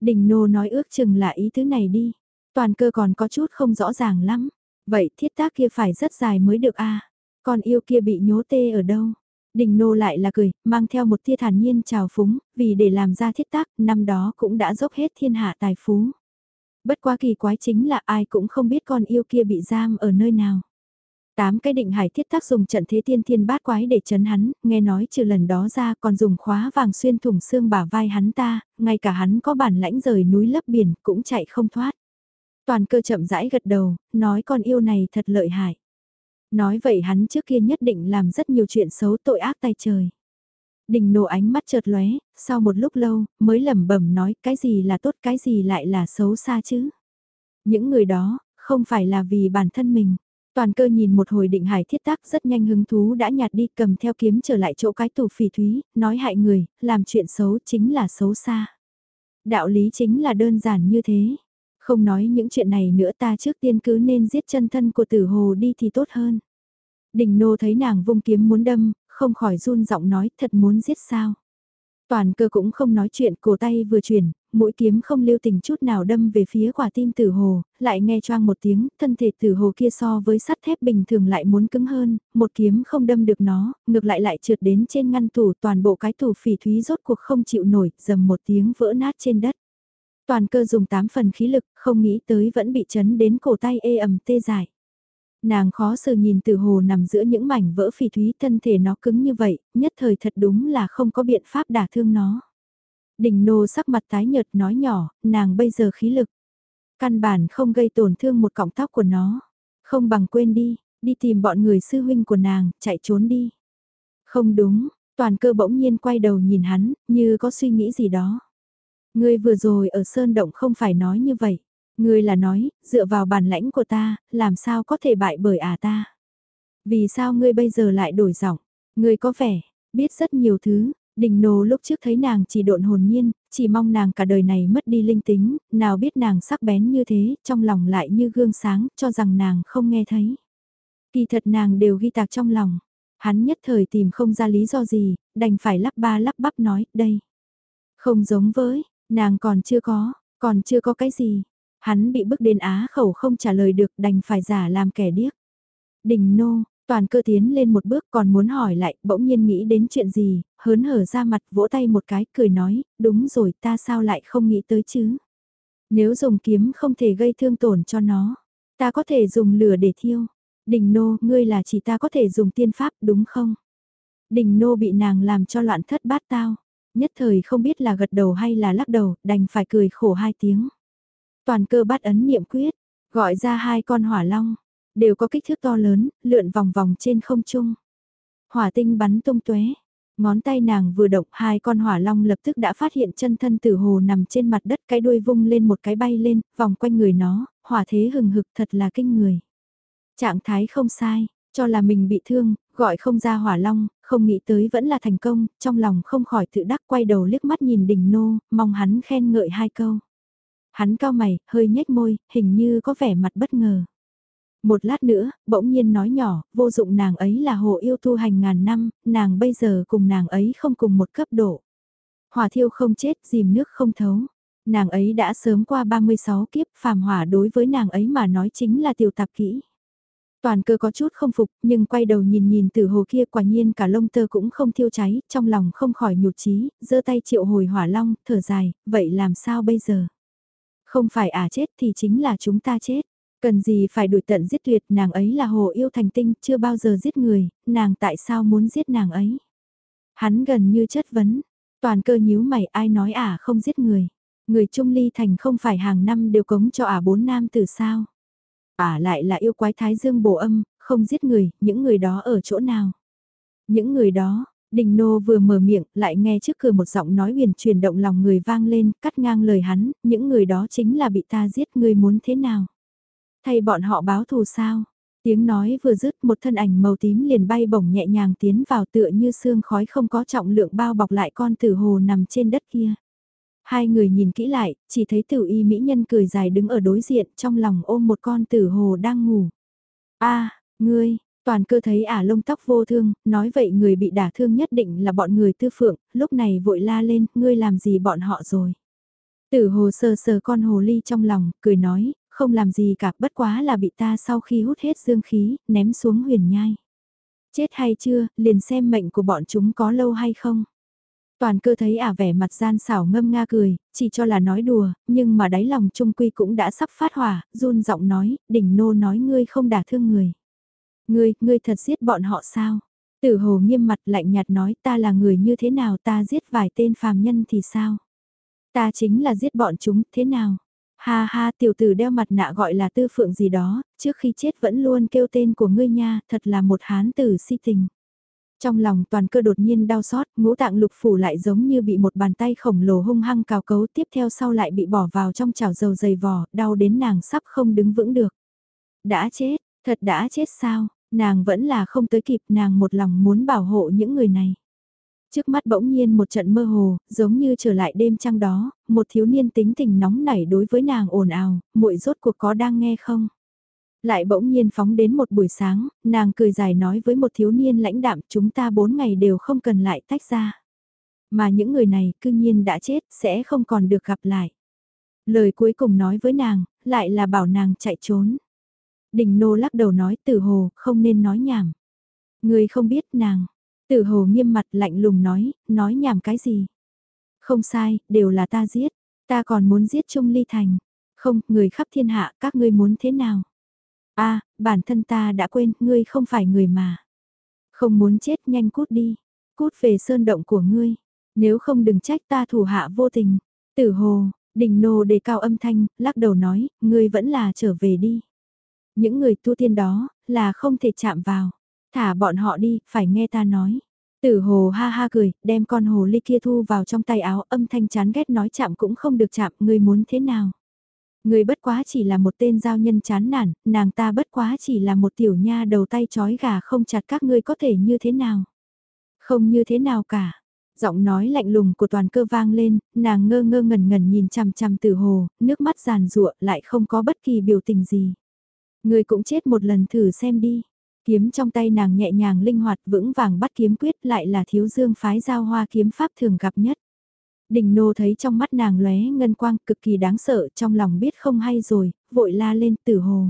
Đình nô nói ước chừng là ý thứ này đi. Toàn cơ còn có chút không rõ ràng lắm. Vậy thiết tác kia phải rất dài mới được à? a Còn yêu kia bị nhố tê ở đâu? Đình nô lại là cười, mang theo một tia thản nhiên trào phúng, vì để làm ra thiết tác, năm đó cũng đã dốc hết thiên hạ tài phú. Bất quá kỳ quái chính là ai cũng không biết con yêu kia bị giam ở nơi nào. Tám cái định hải thiết tác dùng trận thế tiên thiên bát quái để chấn hắn, nghe nói trừ lần đó ra còn dùng khóa vàng xuyên thủng xương bả vai hắn ta, ngay cả hắn có bản lãnh rời núi lấp biển cũng chạy không thoát. Toàn cơ chậm rãi gật đầu, nói con yêu này thật lợi hại. Nói vậy hắn trước kia nhất định làm rất nhiều chuyện xấu tội ác tay trời. Đình nổ ánh mắt chợt lóe, sau một lúc lâu, mới lẩm bẩm nói cái gì là tốt cái gì lại là xấu xa chứ. Những người đó, không phải là vì bản thân mình. Toàn cơ nhìn một hồi định hải thiết tác rất nhanh hứng thú đã nhạt đi cầm theo kiếm trở lại chỗ cái tủ phỉ thúy, nói hại người, làm chuyện xấu chính là xấu xa. Đạo lý chính là đơn giản như thế. Không nói những chuyện này nữa ta trước tiên cứ nên giết chân thân của tử hồ đi thì tốt hơn. Đình nô thấy nàng vung kiếm muốn đâm, không khỏi run giọng nói thật muốn giết sao. Toàn cơ cũng không nói chuyện, cổ tay vừa chuyển, mũi kiếm không lưu tình chút nào đâm về phía quả tim tử hồ, lại nghe choang một tiếng, thân thể tử hồ kia so với sắt thép bình thường lại muốn cứng hơn, một kiếm không đâm được nó, ngược lại lại trượt đến trên ngăn tủ toàn bộ cái tủ phỉ thúy rốt cuộc không chịu nổi, dầm một tiếng vỡ nát trên đất. Toàn cơ dùng 8 phần khí lực, không nghĩ tới vẫn bị chấn đến cổ tay ê ẩm tê dại. Nàng khó xử nhìn từ hồ nằm giữa những mảnh vỡ phỉ thúy thân thể nó cứng như vậy, nhất thời thật đúng là không có biện pháp đả thương nó. Đình nô sắc mặt tái nhợt nói nhỏ, nàng bây giờ khí lực. Căn bản không gây tổn thương một cọng tóc của nó. Không bằng quên đi, đi tìm bọn người sư huynh của nàng, chạy trốn đi. Không đúng, toàn cơ bỗng nhiên quay đầu nhìn hắn, như có suy nghĩ gì đó. Ngươi vừa rồi ở Sơn Động không phải nói như vậy. Ngươi là nói, dựa vào bản lãnh của ta, làm sao có thể bại bởi à ta? Vì sao ngươi bây giờ lại đổi giọng? Ngươi có vẻ, biết rất nhiều thứ, Đình nô lúc trước thấy nàng chỉ độn hồn nhiên, chỉ mong nàng cả đời này mất đi linh tính, nào biết nàng sắc bén như thế, trong lòng lại như gương sáng, cho rằng nàng không nghe thấy. Kỳ thật nàng đều ghi tạc trong lòng. Hắn nhất thời tìm không ra lý do gì, đành phải lắp ba lắp bắp nói, đây. Không giống với, nàng còn chưa có, còn chưa có cái gì. Hắn bị bức đến á khẩu không trả lời được đành phải giả làm kẻ điếc. Đình nô, Toàn cơ tiến lên một bước còn muốn hỏi lại, bỗng nhiên nghĩ đến chuyện gì, hớn hở ra mặt vỗ tay một cái, cười nói, đúng rồi ta sao lại không nghĩ tới chứ. Nếu dùng kiếm không thể gây thương tổn cho nó, ta có thể dùng lửa để thiêu. Đình nô, ngươi là chỉ ta có thể dùng tiên pháp đúng không? Đình nô bị nàng làm cho loạn thất bát tao. Nhất thời không biết là gật đầu hay là lắc đầu, đành phải cười khổ hai tiếng. Toàn cơ bắt ấn niệm quyết, gọi ra hai con hỏa long đều có kích thước to lớn, lượn vòng vòng trên không trung. Hỏa tinh bắn tung tóe, ngón tay nàng vừa động hai con hỏa long lập tức đã phát hiện chân thân tử hồ nằm trên mặt đất cái đuôi vung lên một cái bay lên, vòng quanh người nó, hỏa thế hừng hực thật là kinh người. Trạng thái không sai, cho là mình bị thương, gọi không ra hỏa long, không nghĩ tới vẫn là thành công, trong lòng không khỏi tự đắc quay đầu liếc mắt nhìn đỉnh nô, mong hắn khen ngợi hai câu. Hắn cao mày, hơi nhếch môi, hình như có vẻ mặt bất ngờ. Một lát nữa, bỗng nhiên nói nhỏ, vô dụng nàng ấy là hồ yêu tu hành ngàn năm, nàng bây giờ cùng nàng ấy không cùng một cấp độ. Hỏa thiêu không chết, dìm nước không thấu. Nàng ấy đã sớm qua 36 kiếp, phàm hỏa đối với nàng ấy mà nói chính là tiểu tạp kỹ. Toàn cơ có chút không phục, nhưng quay đầu nhìn nhìn từ hồ kia quả nhiên cả lông tơ cũng không thiêu cháy, trong lòng không khỏi nhụt chí, giơ tay triệu hồi hỏa long, thở dài, vậy làm sao bây giờ? Không phải à chết thì chính là chúng ta chết. Cần gì phải đuổi tận giết tuyệt, nàng ấy là hồ yêu thành tinh, chưa bao giờ giết người, nàng tại sao muốn giết nàng ấy? Hắn gần như chất vấn, toàn cơ nhíu mày ai nói ả à không giết người. Người Trung Ly Thành không phải hàng năm đều cống cho ả à bốn nam từ sao. Ả à lại là yêu quái thái dương bổ âm, không giết người, những người đó ở chỗ nào? Những người đó, Đình nô vừa mở miệng, lại nghe trước cửa một giọng nói huyền truyền động lòng người vang lên, cắt ngang lời hắn, những người đó chính là bị ta giết, ngươi muốn thế nào? Thay bọn họ báo thù sao? Tiếng nói vừa dứt một thân ảnh màu tím liền bay bổng nhẹ nhàng tiến vào tựa như xương khói không có trọng lượng bao bọc lại con tử hồ nằm trên đất kia. Hai người nhìn kỹ lại, chỉ thấy tử y mỹ nhân cười dài đứng ở đối diện trong lòng ôm một con tử hồ đang ngủ. a ngươi, toàn cơ thấy ả lông tóc vô thương, nói vậy người bị đả thương nhất định là bọn người tư phượng, lúc này vội la lên, ngươi làm gì bọn họ rồi. Tử hồ sờ sờ con hồ ly trong lòng, cười nói, không làm gì cả bất quá là bị ta sau khi hút hết dương khí, ném xuống huyền nhai. Chết hay chưa, liền xem mệnh của bọn chúng có lâu hay không. Toàn cơ thấy ả vẻ mặt gian xảo ngâm nga cười, chỉ cho là nói đùa, nhưng mà đáy lòng trung quy cũng đã sắp phát hỏa, run giọng nói, đỉnh nô nói ngươi không đả thương người. Ngươi, ngươi thật giết bọn họ sao? Tử hồ nghiêm mặt lạnh nhạt nói ta là người như thế nào ta giết vài tên phàm nhân thì sao? Ta chính là giết bọn chúng, thế nào? Ha ha tiểu tử đeo mặt nạ gọi là tư phượng gì đó, trước khi chết vẫn luôn kêu tên của ngươi nha, thật là một hán tử si tình. Trong lòng toàn cơ đột nhiên đau xót, ngũ tạng lục phủ lại giống như bị một bàn tay khổng lồ hung hăng cào cấu tiếp theo sau lại bị bỏ vào trong chảo dầu dày vò, đau đến nàng sắp không đứng vững được. Đã chết, thật đã chết sao, nàng vẫn là không tới kịp nàng một lòng muốn bảo hộ những người này. Trước mắt bỗng nhiên một trận mơ hồ, giống như trở lại đêm trăng đó, một thiếu niên tính tình nóng nảy đối với nàng ồn ào, muội rốt cuộc có đang nghe không? Lại bỗng nhiên phóng đến một buổi sáng, nàng cười dài nói với một thiếu niên lãnh đạm chúng ta bốn ngày đều không cần lại tách ra. Mà những người này cư nhiên đã chết sẽ không còn được gặp lại. Lời cuối cùng nói với nàng, lại là bảo nàng chạy trốn. Đình nô lắc đầu nói tử hồ, không nên nói nhảm. Người không biết nàng, Tử hồ nghiêm mặt lạnh lùng nói, nói nhảm cái gì? Không sai, đều là ta giết, ta còn muốn giết Trung Ly Thành. Không, người khắp thiên hạ, các ngươi muốn thế nào? a bản thân ta đã quên, ngươi không phải người mà. Không muốn chết nhanh cút đi, cút về sơn động của ngươi. Nếu không đừng trách ta thủ hạ vô tình. Tử hồ, đình nô đề cao âm thanh, lắc đầu nói, ngươi vẫn là trở về đi. Những người tu tiên đó, là không thể chạm vào. Thả bọn họ đi, phải nghe ta nói. Tử hồ ha ha cười, đem con hồ ly kia thu vào trong tay áo âm thanh chán ghét nói chạm cũng không được chạm, ngươi muốn thế nào? Ngươi bất quá chỉ là một tên giao nhân chán nản, nàng ta bất quá chỉ là một tiểu nha đầu tay chói gà không chặt các ngươi có thể như thế nào? Không như thế nào cả. Giọng nói lạnh lùng của toàn cơ vang lên, nàng ngơ ngơ ngẩn ngẩn nhìn chằm chằm tử hồ, nước mắt giàn rụa lại không có bất kỳ biểu tình gì. người cũng chết một lần thử xem đi. Kiếm trong tay nàng nhẹ nhàng linh hoạt vững vàng bắt kiếm quyết lại là thiếu dương phái giao hoa kiếm pháp thường gặp nhất. Đình nô thấy trong mắt nàng lóe ngân quang cực kỳ đáng sợ trong lòng biết không hay rồi, vội la lên tử hồ.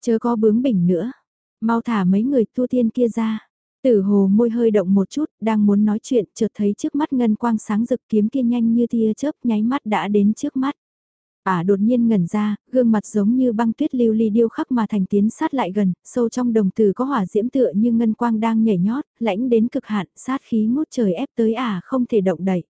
Chớ có bướng bỉnh nữa, mau thả mấy người tu tiên kia ra. Tử hồ môi hơi động một chút, đang muốn nói chuyện, chợt thấy trước mắt ngân quang sáng rực kiếm kia nhanh như tia chớp nháy mắt đã đến trước mắt. Ả đột nhiên ngẩn ra, gương mặt giống như băng tuyết lưu ly điêu khắc mà thành tiến sát lại gần, sâu trong đồng tử có hỏa diễm tựa như ngân quang đang nhảy nhót, lãnh đến cực hạn, sát khí ngút trời ép tới Ả không thể động đậy.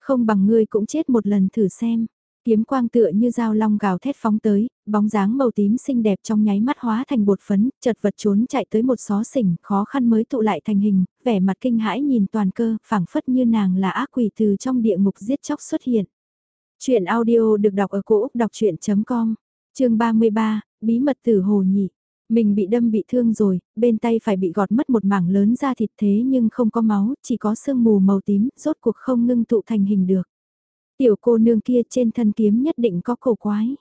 Không bằng ngươi cũng chết một lần thử xem. Kiếm quang tựa như dao long gào thét phóng tới, bóng dáng màu tím xinh đẹp trong nháy mắt hóa thành bột phấn, chật vật trốn chạy tới một xó xỉnh, khó khăn mới tụ lại thành hình, vẻ mặt kinh hãi nhìn toàn cơ, phảng phất như nàng là ác quỷ từ trong địa ngục giết chóc xuất hiện. Chuyện audio được đọc ở cổ Úc đọc chuyện.com, chương 33, bí mật tử hồ nhị. Mình bị đâm bị thương rồi, bên tay phải bị gọt mất một mảng lớn da thịt thế nhưng không có máu, chỉ có sương mù màu tím, rốt cuộc không ngưng tụ thành hình được. Tiểu cô nương kia trên thân kiếm nhất định có cổ quái.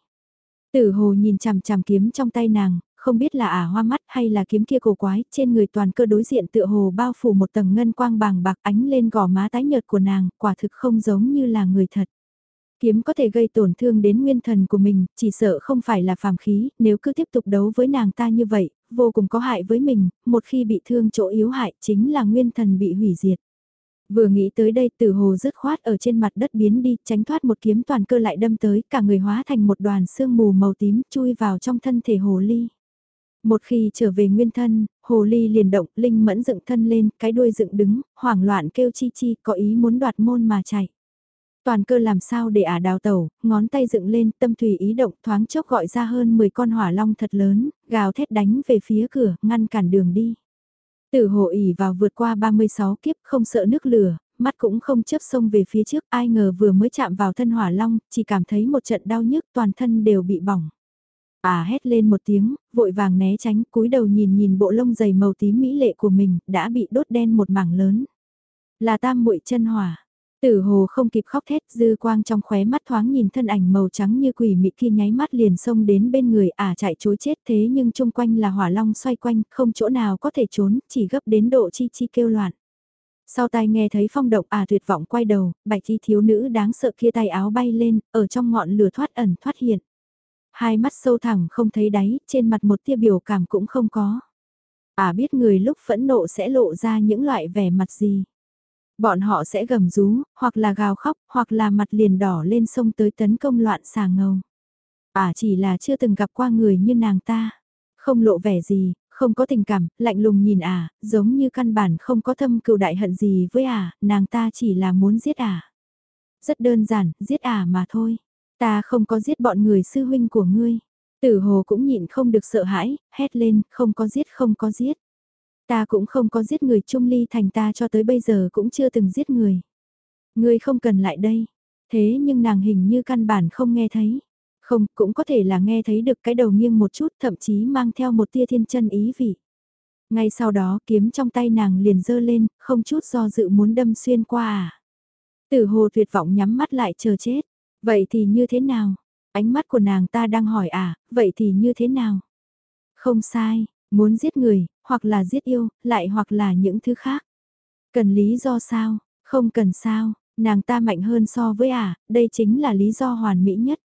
Tử hồ nhìn chằm chằm kiếm trong tay nàng, không biết là ả hoa mắt hay là kiếm kia cổ quái, trên người toàn cơ đối diện tựa hồ bao phủ một tầng ngân quang bàng bạc ánh lên gò má tái nhợt của nàng, quả thực không giống như là người thật. Kiếm có thể gây tổn thương đến nguyên thần của mình, chỉ sợ không phải là phàm khí, nếu cứ tiếp tục đấu với nàng ta như vậy, vô cùng có hại với mình, một khi bị thương chỗ yếu hại chính là nguyên thần bị hủy diệt. Vừa nghĩ tới đây tử hồ rứt khoát ở trên mặt đất biến đi, tránh thoát một kiếm toàn cơ lại đâm tới, cả người hóa thành một đoàn sương mù màu tím chui vào trong thân thể hồ ly. Một khi trở về nguyên thân, hồ ly liền động, linh mẫn dựng thân lên, cái đuôi dựng đứng, hoảng loạn kêu chi chi, có ý muốn đoạt môn mà chạy. Toàn cơ làm sao để ả đào tẩu, ngón tay dựng lên, tâm thủy ý động thoáng chốc gọi ra hơn 10 con hỏa long thật lớn, gào thét đánh về phía cửa, ngăn cản đường đi. Tử hộ ỉ vào vượt qua 36 kiếp không sợ nước lửa, mắt cũng không chấp sông về phía trước ai ngờ vừa mới chạm vào thân hỏa long, chỉ cảm thấy một trận đau nhức toàn thân đều bị bỏng. À hét lên một tiếng, vội vàng né tránh, cúi đầu nhìn nhìn bộ lông dày màu tím mỹ lệ của mình, đã bị đốt đen một mảng lớn. Là tam muội chân hỏa. Tử hồ không kịp khóc thét, dư quang trong khóe mắt thoáng nhìn thân ảnh màu trắng như quỷ mị kia nháy mắt liền xông đến bên người ả à chạy chối chết thế nhưng chung quanh là hỏa long xoay quanh, không chỗ nào có thể trốn, chỉ gấp đến độ chi chi kêu loạn. Sau tai nghe thấy phong động à tuyệt vọng quay đầu, bạch thi thiếu nữ đáng sợ kia tay áo bay lên, ở trong ngọn lửa thoát ẩn thoát hiện. Hai mắt sâu thẳng không thấy đáy, trên mặt một tia biểu cảm cũng không có. À biết người lúc phẫn nộ sẽ lộ ra những loại vẻ mặt gì. Bọn họ sẽ gầm rú, hoặc là gào khóc, hoặc là mặt liền đỏ lên sông tới tấn công loạn xà ngầu. À chỉ là chưa từng gặp qua người như nàng ta. Không lộ vẻ gì, không có tình cảm, lạnh lùng nhìn à, giống như căn bản không có thâm cựu đại hận gì với à, nàng ta chỉ là muốn giết à. Rất đơn giản, giết à mà thôi. Ta không có giết bọn người sư huynh của ngươi. Tử hồ cũng nhịn không được sợ hãi, hét lên, không có giết không có giết. Ta cũng không có giết người trung ly thành ta cho tới bây giờ cũng chưa từng giết người. Ngươi không cần lại đây. Thế nhưng nàng hình như căn bản không nghe thấy. Không, cũng có thể là nghe thấy được cái đầu nghiêng một chút thậm chí mang theo một tia thiên chân ý vị. Ngay sau đó kiếm trong tay nàng liền dơ lên, không chút do dự muốn đâm xuyên qua à. Tử hồ tuyệt vọng nhắm mắt lại chờ chết. Vậy thì như thế nào? Ánh mắt của nàng ta đang hỏi à, vậy thì như thế nào? Không sai, muốn giết người, hoặc là giết yêu, lại hoặc là những thứ khác. Cần lý do sao? Không cần sao, nàng ta mạnh hơn so với à, đây chính là lý do hoàn mỹ nhất.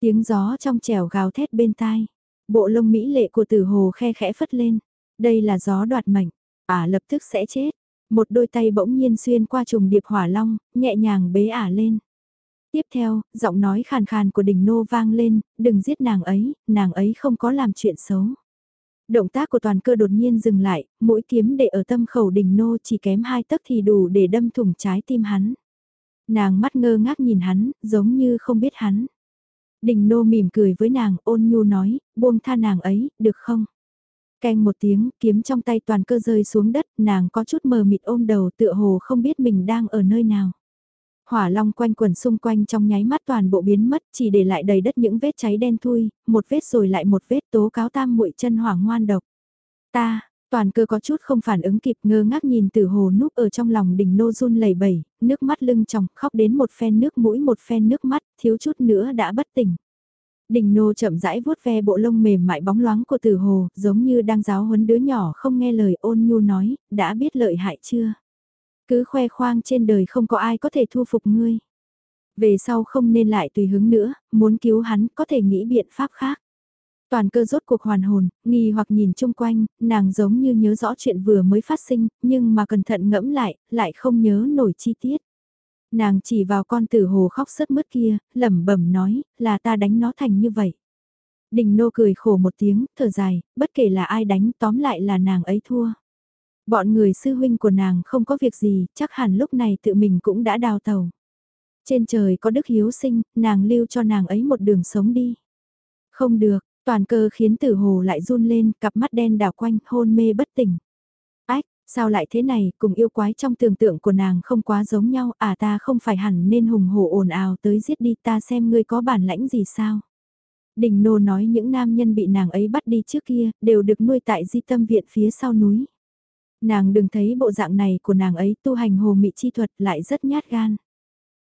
Tiếng gió trong trèo gào thét bên tai. Bộ lông mỹ lệ của tử hồ khe khẽ phất lên. Đây là gió đoạt mệnh. Ả lập tức sẽ chết. Một đôi tay bỗng nhiên xuyên qua trùng điệp hỏa long, nhẹ nhàng bế ả lên. Tiếp theo, giọng nói khàn khàn của đình nô vang lên, đừng giết nàng ấy, nàng ấy không có làm chuyện xấu. Động tác của toàn cơ đột nhiên dừng lại, mũi kiếm để ở tâm khẩu đình nô chỉ kém hai tấc thì đủ để đâm thủng trái tim hắn. Nàng mắt ngơ ngác nhìn hắn, giống như không biết hắn. Đình nô mỉm cười với nàng, ôn nhu nói, buông tha nàng ấy, được không? Canh một tiếng, kiếm trong tay toàn cơ rơi xuống đất, nàng có chút mờ mịt ôm đầu tựa hồ không biết mình đang ở nơi nào. Hỏa long quanh quần xung quanh trong nháy mắt toàn bộ biến mất, chỉ để lại đầy đất những vết cháy đen thui, một vết rồi lại một vết tố cáo tam muội chân hỏa ngoan độc. Ta, toàn cơ có chút không phản ứng kịp ngơ ngác nhìn từ hồ núp ở trong lòng đỉnh nô run lẩy bẩy, nước mắt lưng tròng, khóc đến một phen nước mũi một phen nước mắt, thiếu chút nữa đã bất tỉnh. Đình nô chậm rãi vuốt ve bộ lông mềm mại bóng loáng của tử hồ, giống như đang giáo huấn đứa nhỏ không nghe lời ôn nhu nói, đã biết lợi hại chưa? Cứ khoe khoang trên đời không có ai có thể thu phục ngươi. Về sau không nên lại tùy hứng nữa, muốn cứu hắn có thể nghĩ biện pháp khác. Toàn cơ rốt cuộc hoàn hồn, nghi hoặc nhìn chung quanh, nàng giống như nhớ rõ chuyện vừa mới phát sinh, nhưng mà cẩn thận ngẫm lại, lại không nhớ nổi chi tiết. Nàng chỉ vào con tử hồ khóc sớt mướt kia, lẩm bẩm nói, là ta đánh nó thành như vậy. Đình nô cười khổ một tiếng, thở dài, bất kể là ai đánh tóm lại là nàng ấy thua. Bọn người sư huynh của nàng không có việc gì, chắc hẳn lúc này tự mình cũng đã đào tàu. Trên trời có đức hiếu sinh, nàng lưu cho nàng ấy một đường sống đi. Không được, toàn cơ khiến tử hồ lại run lên, cặp mắt đen đảo quanh, hôn mê bất tỉnh. Ách, sao lại thế này, cùng yêu quái trong tưởng tượng của nàng không quá giống nhau, à ta không phải hẳn nên hùng hổ ồn ào tới giết đi ta xem ngươi có bản lãnh gì sao. Đình nô nói những nam nhân bị nàng ấy bắt đi trước kia, đều được nuôi tại di tâm viện phía sau núi. Nàng đừng thấy bộ dạng này của nàng ấy tu hành hồ mị chi thuật lại rất nhát gan.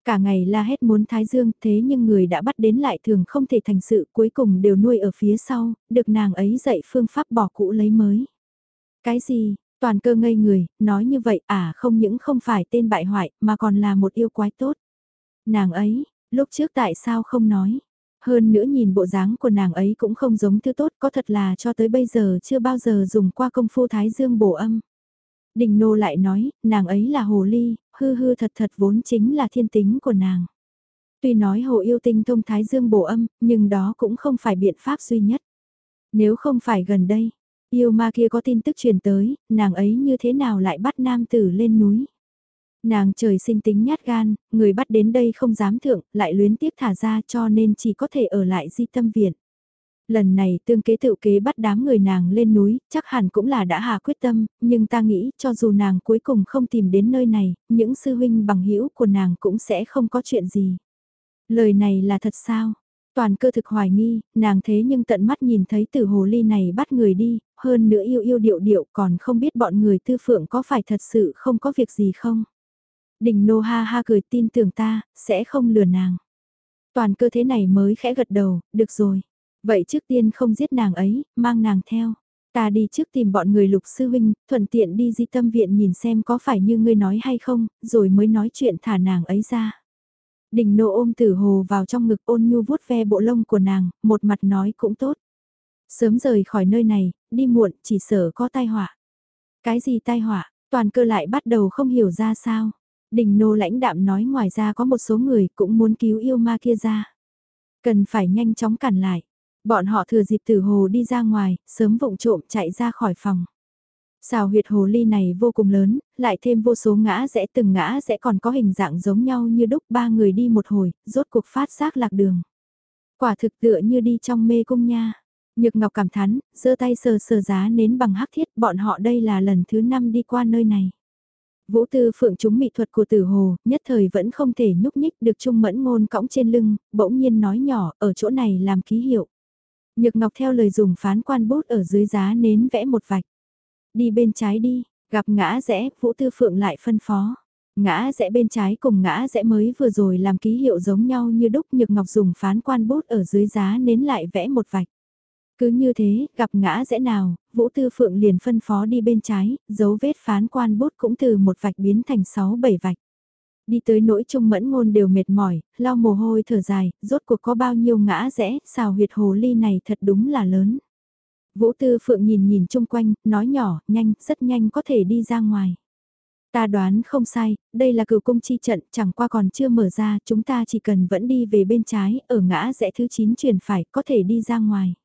Cả ngày la hét muốn thái dương thế nhưng người đã bắt đến lại thường không thể thành sự cuối cùng đều nuôi ở phía sau, được nàng ấy dạy phương pháp bỏ cũ lấy mới. Cái gì, toàn cơ ngây người, nói như vậy à không những không phải tên bại hoại mà còn là một yêu quái tốt. Nàng ấy, lúc trước tại sao không nói? Hơn nữa nhìn bộ dáng của nàng ấy cũng không giống thứ tốt có thật là cho tới bây giờ chưa bao giờ dùng qua công phu thái dương bổ âm. Đình nô lại nói, nàng ấy là hồ ly, hư hư thật thật vốn chính là thiên tính của nàng. Tuy nói hồ yêu tinh thông thái dương bổ âm, nhưng đó cũng không phải biện pháp duy nhất. Nếu không phải gần đây, yêu ma kia có tin tức truyền tới, nàng ấy như thế nào lại bắt nam tử lên núi. Nàng trời sinh tính nhát gan, người bắt đến đây không dám thượng, lại luyến tiếc thả ra cho nên chỉ có thể ở lại di tâm viện. Lần này tương kế tự kế bắt đám người nàng lên núi, chắc hẳn cũng là đã hạ quyết tâm, nhưng ta nghĩ cho dù nàng cuối cùng không tìm đến nơi này, những sư huynh bằng hữu của nàng cũng sẽ không có chuyện gì. Lời này là thật sao? Toàn cơ thực hoài nghi, nàng thế nhưng tận mắt nhìn thấy tử hồ ly này bắt người đi, hơn nữa yêu yêu điệu điệu còn không biết bọn người tư phượng có phải thật sự không có việc gì không. Đình nô ha ha cười tin tưởng ta, sẽ không lừa nàng. Toàn cơ thế này mới khẽ gật đầu, được rồi. Vậy trước tiên không giết nàng ấy, mang nàng theo. Ta đi trước tìm bọn người lục sư huynh, thuận tiện đi di tâm viện nhìn xem có phải như ngươi nói hay không, rồi mới nói chuyện thả nàng ấy ra. Đình nô ôm tử hồ vào trong ngực ôn nhu vuốt ve bộ lông của nàng, một mặt nói cũng tốt. Sớm rời khỏi nơi này, đi muộn, chỉ sợ có tai họa. Cái gì tai họa, toàn cơ lại bắt đầu không hiểu ra sao. Đình nô lãnh đạm nói ngoài ra có một số người cũng muốn cứu yêu ma kia ra. Cần phải nhanh chóng cản lại. Bọn họ thừa dịp tử hồ đi ra ngoài, sớm vụng trộm chạy ra khỏi phòng. Xào huyệt hồ ly này vô cùng lớn, lại thêm vô số ngã rẽ từng ngã rẽ còn có hình dạng giống nhau như đúc ba người đi một hồi, rốt cuộc phát giác lạc đường. Quả thực tựa như đi trong mê cung nha. Nhược Ngọc cảm thán, giơ tay sờ sờ giá nến bằng hắc thiết, bọn họ đây là lần thứ năm đi qua nơi này. Vũ tư phượng chúng mỹ thuật của tử hồ, nhất thời vẫn không thể nhúc nhích được trung mẫn ngôn cõng trên lưng, bỗng nhiên nói nhỏ, ở chỗ này làm ký hiệu. Nhược Ngọc theo lời dùng phán quan bút ở dưới giá nến vẽ một vạch. Đi bên trái đi, gặp ngã rẽ, Vũ Tư Phượng lại phân phó. Ngã rẽ bên trái cùng ngã rẽ mới vừa rồi làm ký hiệu giống nhau như đúc Nhược Ngọc dùng phán quan bút ở dưới giá nến lại vẽ một vạch. Cứ như thế, gặp ngã rẽ nào, Vũ Tư Phượng liền phân phó đi bên trái, dấu vết phán quan bút cũng từ một vạch biến thành sáu bảy vạch. Đi tới nỗi trung mẫn ngôn đều mệt mỏi, lau mồ hôi thở dài, rốt cuộc có bao nhiêu ngã rẽ, xào huyệt hồ ly này thật đúng là lớn. Vũ Tư Phượng nhìn nhìn chung quanh, nói nhỏ, nhanh, rất nhanh có thể đi ra ngoài. Ta đoán không sai, đây là cửu cung chi trận, chẳng qua còn chưa mở ra, chúng ta chỉ cần vẫn đi về bên trái, ở ngã rẽ thứ 9 chuyển phải, có thể đi ra ngoài.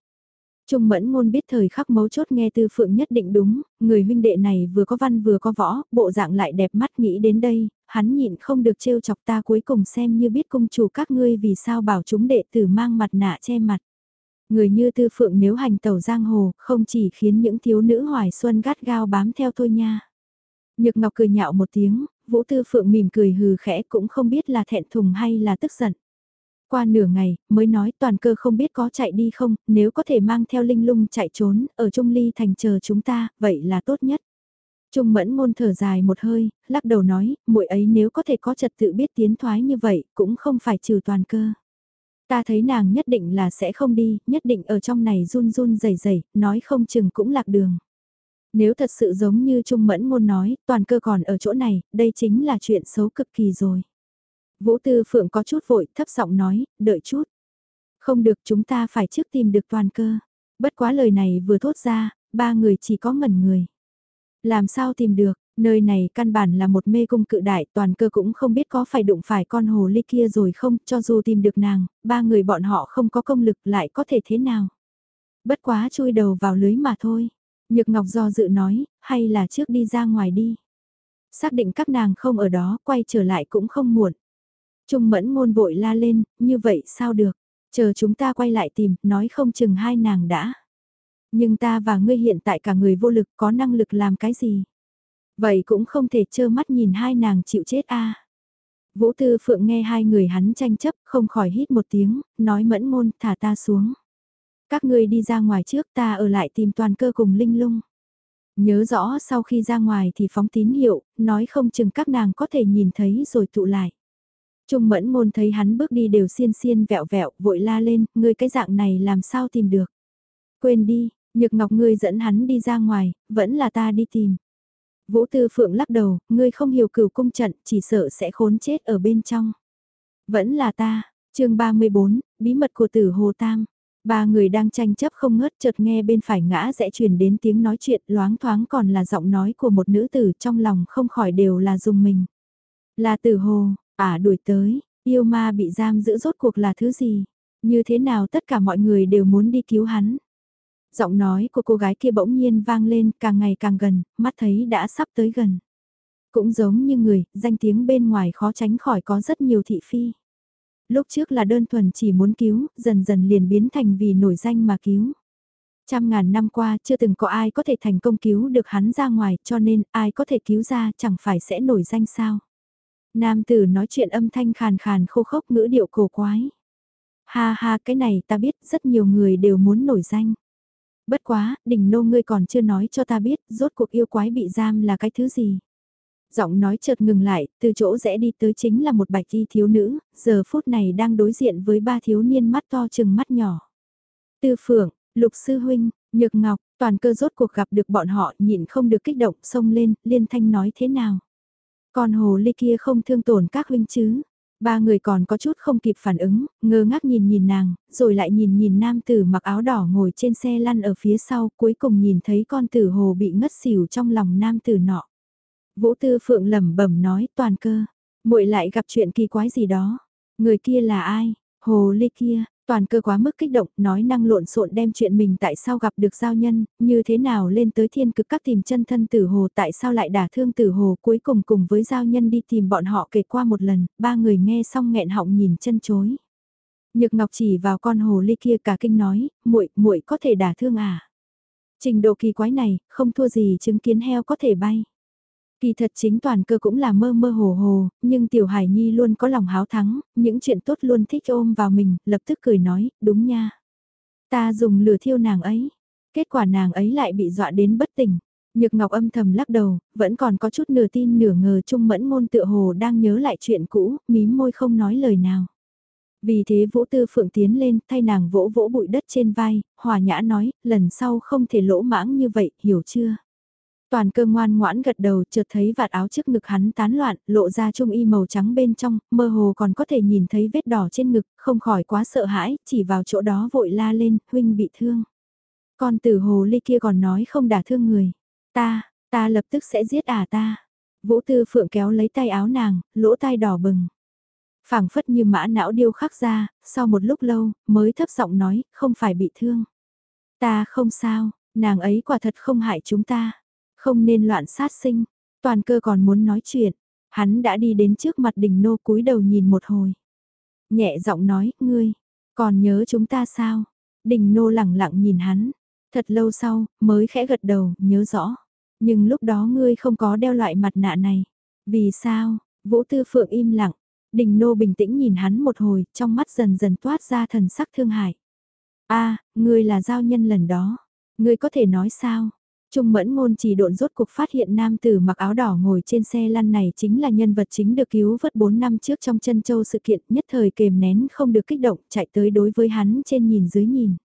Trung mẫn ngôn biết thời khắc mấu chốt nghe tư phượng nhất định đúng, người huynh đệ này vừa có văn vừa có võ, bộ dạng lại đẹp mắt nghĩ đến đây, hắn nhịn không được trêu chọc ta cuối cùng xem như biết công chủ các ngươi vì sao bảo chúng đệ tử mang mặt nạ che mặt. Người như tư phượng nếu hành tẩu giang hồ, không chỉ khiến những thiếu nữ hoài xuân gắt gao bám theo thôi nha. Nhược ngọc cười nhạo một tiếng, vũ tư phượng mỉm cười hừ khẽ cũng không biết là thẹn thùng hay là tức giận. Qua nửa ngày, mới nói toàn cơ không biết có chạy đi không, nếu có thể mang theo linh lung chạy trốn, ở Trung Ly thành chờ chúng ta, vậy là tốt nhất. Trung mẫn ngôn thở dài một hơi, lắc đầu nói, muội ấy nếu có thể có trật tự biết tiến thoái như vậy, cũng không phải trừ toàn cơ. Ta thấy nàng nhất định là sẽ không đi, nhất định ở trong này run run rẩy rẩy, nói không chừng cũng lạc đường. Nếu thật sự giống như Trung Mẫn Ngôn nói, toàn cơ còn ở chỗ này, đây chính là chuyện xấu cực kỳ rồi. Vũ Tư Phượng có chút vội, thấp giọng nói, đợi chút. Không được chúng ta phải trước tìm được toàn cơ. Bất quá lời này vừa thốt ra, ba người chỉ có ngẩn người. Làm sao tìm được, nơi này căn bản là một mê cung cự đại, toàn cơ cũng không biết có phải đụng phải con hồ ly kia rồi không, cho dù tìm được nàng, ba người bọn họ không có công lực lại có thể thế nào. Bất quá chui đầu vào lưới mà thôi. Nhược Ngọc do dự nói, hay là trước đi ra ngoài đi. Xác định các nàng không ở đó, quay trở lại cũng không muộn. Trung mẫn ngôn vội la lên, như vậy sao được, chờ chúng ta quay lại tìm, nói không chừng hai nàng đã. Nhưng ta và ngươi hiện tại cả người vô lực có năng lực làm cái gì? Vậy cũng không thể trơ mắt nhìn hai nàng chịu chết a. Vũ Tư Phượng nghe hai người hắn tranh chấp, không khỏi hít một tiếng, nói mẫn ngôn, thả ta xuống. Các ngươi đi ra ngoài trước ta ở lại tìm toàn cơ cùng linh lung. Nhớ rõ sau khi ra ngoài thì phóng tín hiệu, nói không chừng các nàng có thể nhìn thấy rồi tụ lại. Trung mẫn ngôn thấy hắn bước đi đều xiên xiên vẹo vẹo, vội la lên, ngươi cái dạng này làm sao tìm được. Quên đi, nhược ngọc ngươi dẫn hắn đi ra ngoài, vẫn là ta đi tìm. Vũ Tư Phượng lắc đầu, ngươi không hiểu cửu cung trận, chỉ sợ sẽ khốn chết ở bên trong. Vẫn là ta, chương 34, bí mật của tử Hồ Tam. Ba người đang tranh chấp không ngớt chợt nghe bên phải ngã rẽ truyền đến tiếng nói chuyện loáng thoáng còn là giọng nói của một nữ tử trong lòng không khỏi đều là dùng mình. Là tử hồ, À đuổi tới, yêu ma bị giam giữ rốt cuộc là thứ gì? Như thế nào tất cả mọi người đều muốn đi cứu hắn? Giọng nói của cô gái kia bỗng nhiên vang lên càng ngày càng gần, mắt thấy đã sắp tới gần. Cũng giống như người, danh tiếng bên ngoài khó tránh khỏi có rất nhiều thị phi. Lúc trước là đơn thuần chỉ muốn cứu, dần dần liền biến thành vì nổi danh mà cứu. Trăm ngàn năm qua chưa từng có ai có thể thành công cứu được hắn ra ngoài cho nên ai có thể cứu ra chẳng phải sẽ nổi danh sao. Nam tử nói chuyện âm thanh khàn khàn khô khốc ngữ điệu cổ quái. Ha ha cái này ta biết rất nhiều người đều muốn nổi danh. Bất quá, đỉnh nô ngươi còn chưa nói cho ta biết rốt cuộc yêu quái bị giam là cái thứ gì. Giọng nói chợt ngừng lại, từ chỗ rẽ đi tới chính là một bạch y thiếu nữ, giờ phút này đang đối diện với ba thiếu niên mắt to chừng mắt nhỏ. Tư phượng, lục sư huynh, nhược ngọc, toàn cơ rốt cuộc gặp được bọn họ nhịn không được kích động xông lên, liên thanh nói thế nào. Còn hồ ly kia không thương tổn các huynh chứ. Ba người còn có chút không kịp phản ứng, ngơ ngác nhìn nhìn nàng, rồi lại nhìn nhìn nam tử mặc áo đỏ ngồi trên xe lăn ở phía sau, cuối cùng nhìn thấy con tử hồ bị ngất xỉu trong lòng nam tử nọ. Vũ Tư Phượng lẩm bẩm nói toàn cơ, muội lại gặp chuyện kỳ quái gì đó. Người kia là ai? Hồ ly kia, toàn cơ quá mức kích động, nói năng lộn xộn đem chuyện mình tại sao gặp được giao nhân, như thế nào lên tới thiên cực các tìm chân thân tử hồ tại sao lại đả thương tử hồ cuối cùng cùng với giao nhân đi tìm bọn họ kể qua một lần, ba người nghe xong nghẹn họng nhìn chân chối. Nhược Ngọc chỉ vào con hồ ly kia cả kinh nói, muội muội có thể đả thương à? Trình độ kỳ quái này, không thua gì chứng kiến heo có thể bay. Kỳ thật chính toàn cơ cũng là mơ mơ hồ hồ, nhưng Tiểu Hải Nhi luôn có lòng háo thắng, những chuyện tốt luôn thích ôm vào mình, lập tức cười nói, đúng nha. Ta dùng lửa thiêu nàng ấy, kết quả nàng ấy lại bị dọa đến bất tỉnh. Nhược Ngọc âm thầm lắc đầu, vẫn còn có chút nửa tin nửa ngờ Trung Mẫn Ngôn tựa hồ đang nhớ lại chuyện cũ, mím môi không nói lời nào. Vì thế Vũ Tư Phượng tiến lên, thay nàng vỗ vỗ bụi đất trên vai, hòa nhã nói, lần sau không thể lỗ mãng như vậy, hiểu chưa? Toàn cơ ngoan ngoãn gật đầu chợt thấy vạt áo trước ngực hắn tán loạn, lộ ra trung y màu trắng bên trong, mơ hồ còn có thể nhìn thấy vết đỏ trên ngực, không khỏi quá sợ hãi, chỉ vào chỗ đó vội la lên, huynh bị thương. Con tử hồ ly kia còn nói không đả thương người. Ta, ta lập tức sẽ giết à ta. Vũ tư phượng kéo lấy tay áo nàng, lỗ tai đỏ bừng. phảng phất như mã não điêu khắc ra, sau một lúc lâu, mới thấp giọng nói, không phải bị thương. Ta không sao, nàng ấy quả thật không hại chúng ta. Không nên loạn sát sinh, toàn cơ còn muốn nói chuyện, hắn đã đi đến trước mặt đình nô cúi đầu nhìn một hồi. Nhẹ giọng nói, ngươi, còn nhớ chúng ta sao? Đình nô lẳng lặng nhìn hắn, thật lâu sau, mới khẽ gật đầu, nhớ rõ. Nhưng lúc đó ngươi không có đeo loại mặt nạ này. Vì sao? Vũ Tư Phượng im lặng. Đình nô bình tĩnh nhìn hắn một hồi, trong mắt dần dần toát ra thần sắc thương hại. a ngươi là giao nhân lần đó. Ngươi có thể nói sao? Trung mẫn ngôn chỉ độn rốt cuộc phát hiện nam tử mặc áo đỏ ngồi trên xe lăn này chính là nhân vật chính được cứu vớt 4 năm trước trong chân châu sự kiện nhất thời kềm nén không được kích động chạy tới đối với hắn trên nhìn dưới nhìn.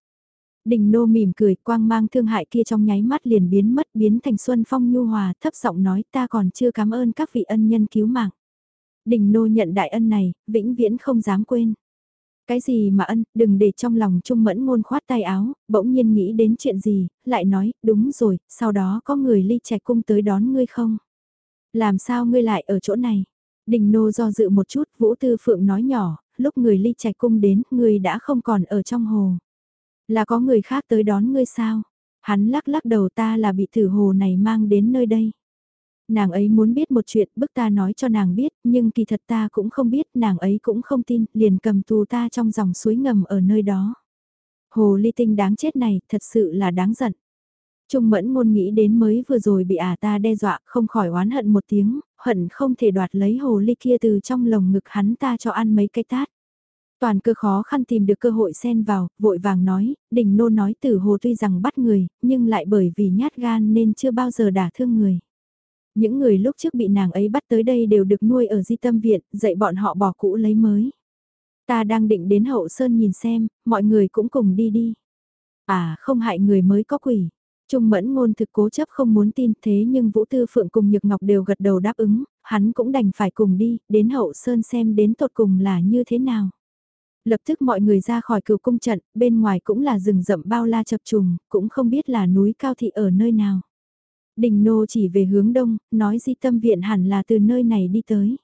Đình nô mỉm cười quang mang thương hại kia trong nháy mắt liền biến mất biến thành xuân phong nhu hòa thấp giọng nói ta còn chưa cảm ơn các vị ân nhân cứu mạng. Đình nô nhận đại ân này, vĩnh viễn không dám quên. Cái gì mà ân, đừng để trong lòng Trung Mẫn ngôn khoát tay áo, bỗng nhiên nghĩ đến chuyện gì, lại nói, đúng rồi, sau đó có người ly trẻ cung tới đón ngươi không? Làm sao ngươi lại ở chỗ này? Đình nô do dự một chút, Vũ Tư Phượng nói nhỏ, lúc người ly trẻ cung đến, ngươi đã không còn ở trong hồ. Là có người khác tới đón ngươi sao? Hắn lắc lắc đầu ta là bị thử hồ này mang đến nơi đây nàng ấy muốn biết một chuyện bức ta nói cho nàng biết, nhưng kỳ thật ta cũng không biết, nàng ấy cũng không tin, liền cầm tù ta trong dòng suối ngầm ở nơi đó. Hồ ly tinh đáng chết này, thật sự là đáng giận. Trung mẫn ngôn nghĩ đến mới vừa rồi bị ả ta đe dọa, không khỏi oán hận một tiếng, hận không thể đoạt lấy hồ ly kia từ trong lồng ngực hắn ta cho ăn mấy cái tát. Toàn cơ khó khăn tìm được cơ hội xen vào, vội vàng nói, đình nô nói tử hồ tuy rằng bắt người, nhưng lại bởi vì nhát gan nên chưa bao giờ đả thương người. Những người lúc trước bị nàng ấy bắt tới đây đều được nuôi ở di tâm viện, dạy bọn họ bỏ cũ lấy mới. Ta đang định đến hậu sơn nhìn xem, mọi người cũng cùng đi đi. À, không hại người mới có quỷ. Trung mẫn ngôn thực cố chấp không muốn tin thế nhưng Vũ Tư Phượng cùng Nhược Ngọc đều gật đầu đáp ứng, hắn cũng đành phải cùng đi, đến hậu sơn xem đến tột cùng là như thế nào. Lập tức mọi người ra khỏi cửu cung trận, bên ngoài cũng là rừng rậm bao la chập trùng, cũng không biết là núi cao thị ở nơi nào. Đình nô chỉ về hướng đông, nói di tâm viện hẳn là từ nơi này đi tới.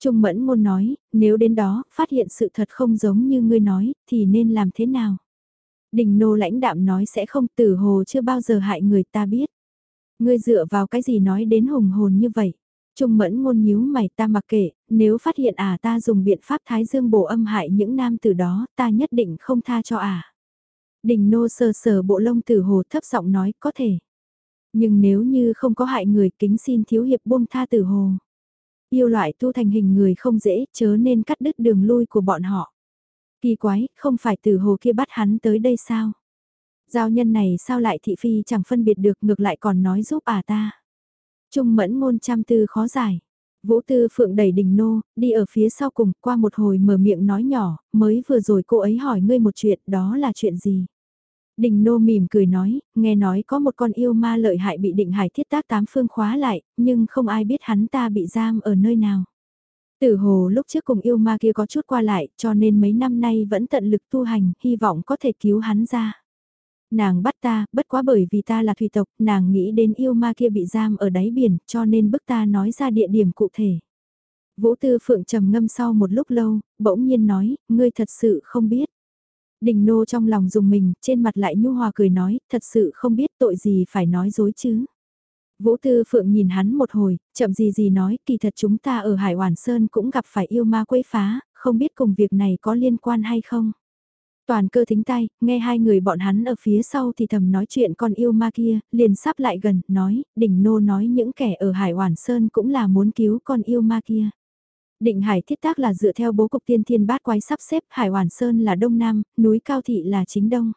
Trung mẫn ngôn nói, nếu đến đó, phát hiện sự thật không giống như ngươi nói, thì nên làm thế nào? Đình nô lãnh đạm nói sẽ không tử hồ chưa bao giờ hại người ta biết. Ngươi dựa vào cái gì nói đến hùng hồn như vậy? Trung mẫn ngôn nhíu mày ta mặc kệ, nếu phát hiện à ta dùng biện pháp thái dương bổ âm hại những nam tử đó, ta nhất định không tha cho à. Đình nô sờ sờ bộ lông tử hồ thấp giọng nói có thể. Nhưng nếu như không có hại người kính xin thiếu hiệp buông tha tử hồ. Yêu loại tu thành hình người không dễ chớ nên cắt đứt đường lui của bọn họ. Kỳ quái, không phải tử hồ kia bắt hắn tới đây sao? Giao nhân này sao lại thị phi chẳng phân biệt được ngược lại còn nói giúp à ta. Trung mẫn ngôn trăm tư khó giải. Vũ Tư Phượng đẩy đình nô, đi ở phía sau cùng, qua một hồi mở miệng nói nhỏ, mới vừa rồi cô ấy hỏi ngươi một chuyện, đó là chuyện gì? Đình nô mỉm cười nói, nghe nói có một con yêu ma lợi hại bị định hải thiết tác tám phương khóa lại, nhưng không ai biết hắn ta bị giam ở nơi nào. Tử hồ lúc trước cùng yêu ma kia có chút qua lại, cho nên mấy năm nay vẫn tận lực tu hành, hy vọng có thể cứu hắn ra. Nàng bắt ta, bất quá bởi vì ta là thủy tộc, nàng nghĩ đến yêu ma kia bị giam ở đáy biển, cho nên bức ta nói ra địa điểm cụ thể. Vũ Tư Phượng trầm ngâm sau một lúc lâu, bỗng nhiên nói, ngươi thật sự không biết. Đình nô trong lòng dùng mình, trên mặt lại nhu hòa cười nói, thật sự không biết tội gì phải nói dối chứ. Vũ Tư Phượng nhìn hắn một hồi, chậm gì gì nói, kỳ thật chúng ta ở Hải Hoàn Sơn cũng gặp phải yêu ma quấy phá, không biết cùng việc này có liên quan hay không. Toàn cơ thính tay, nghe hai người bọn hắn ở phía sau thì thầm nói chuyện con yêu ma kia, liền sắp lại gần, nói, đỉnh nô nói những kẻ ở Hải Hoàn Sơn cũng là muốn cứu con yêu ma kia. Định Hải thiết tác là dựa theo bố cục tiên thiên bát quái sắp xếp Hải Hoàn Sơn là đông nam, núi Cao Thị là chính đông.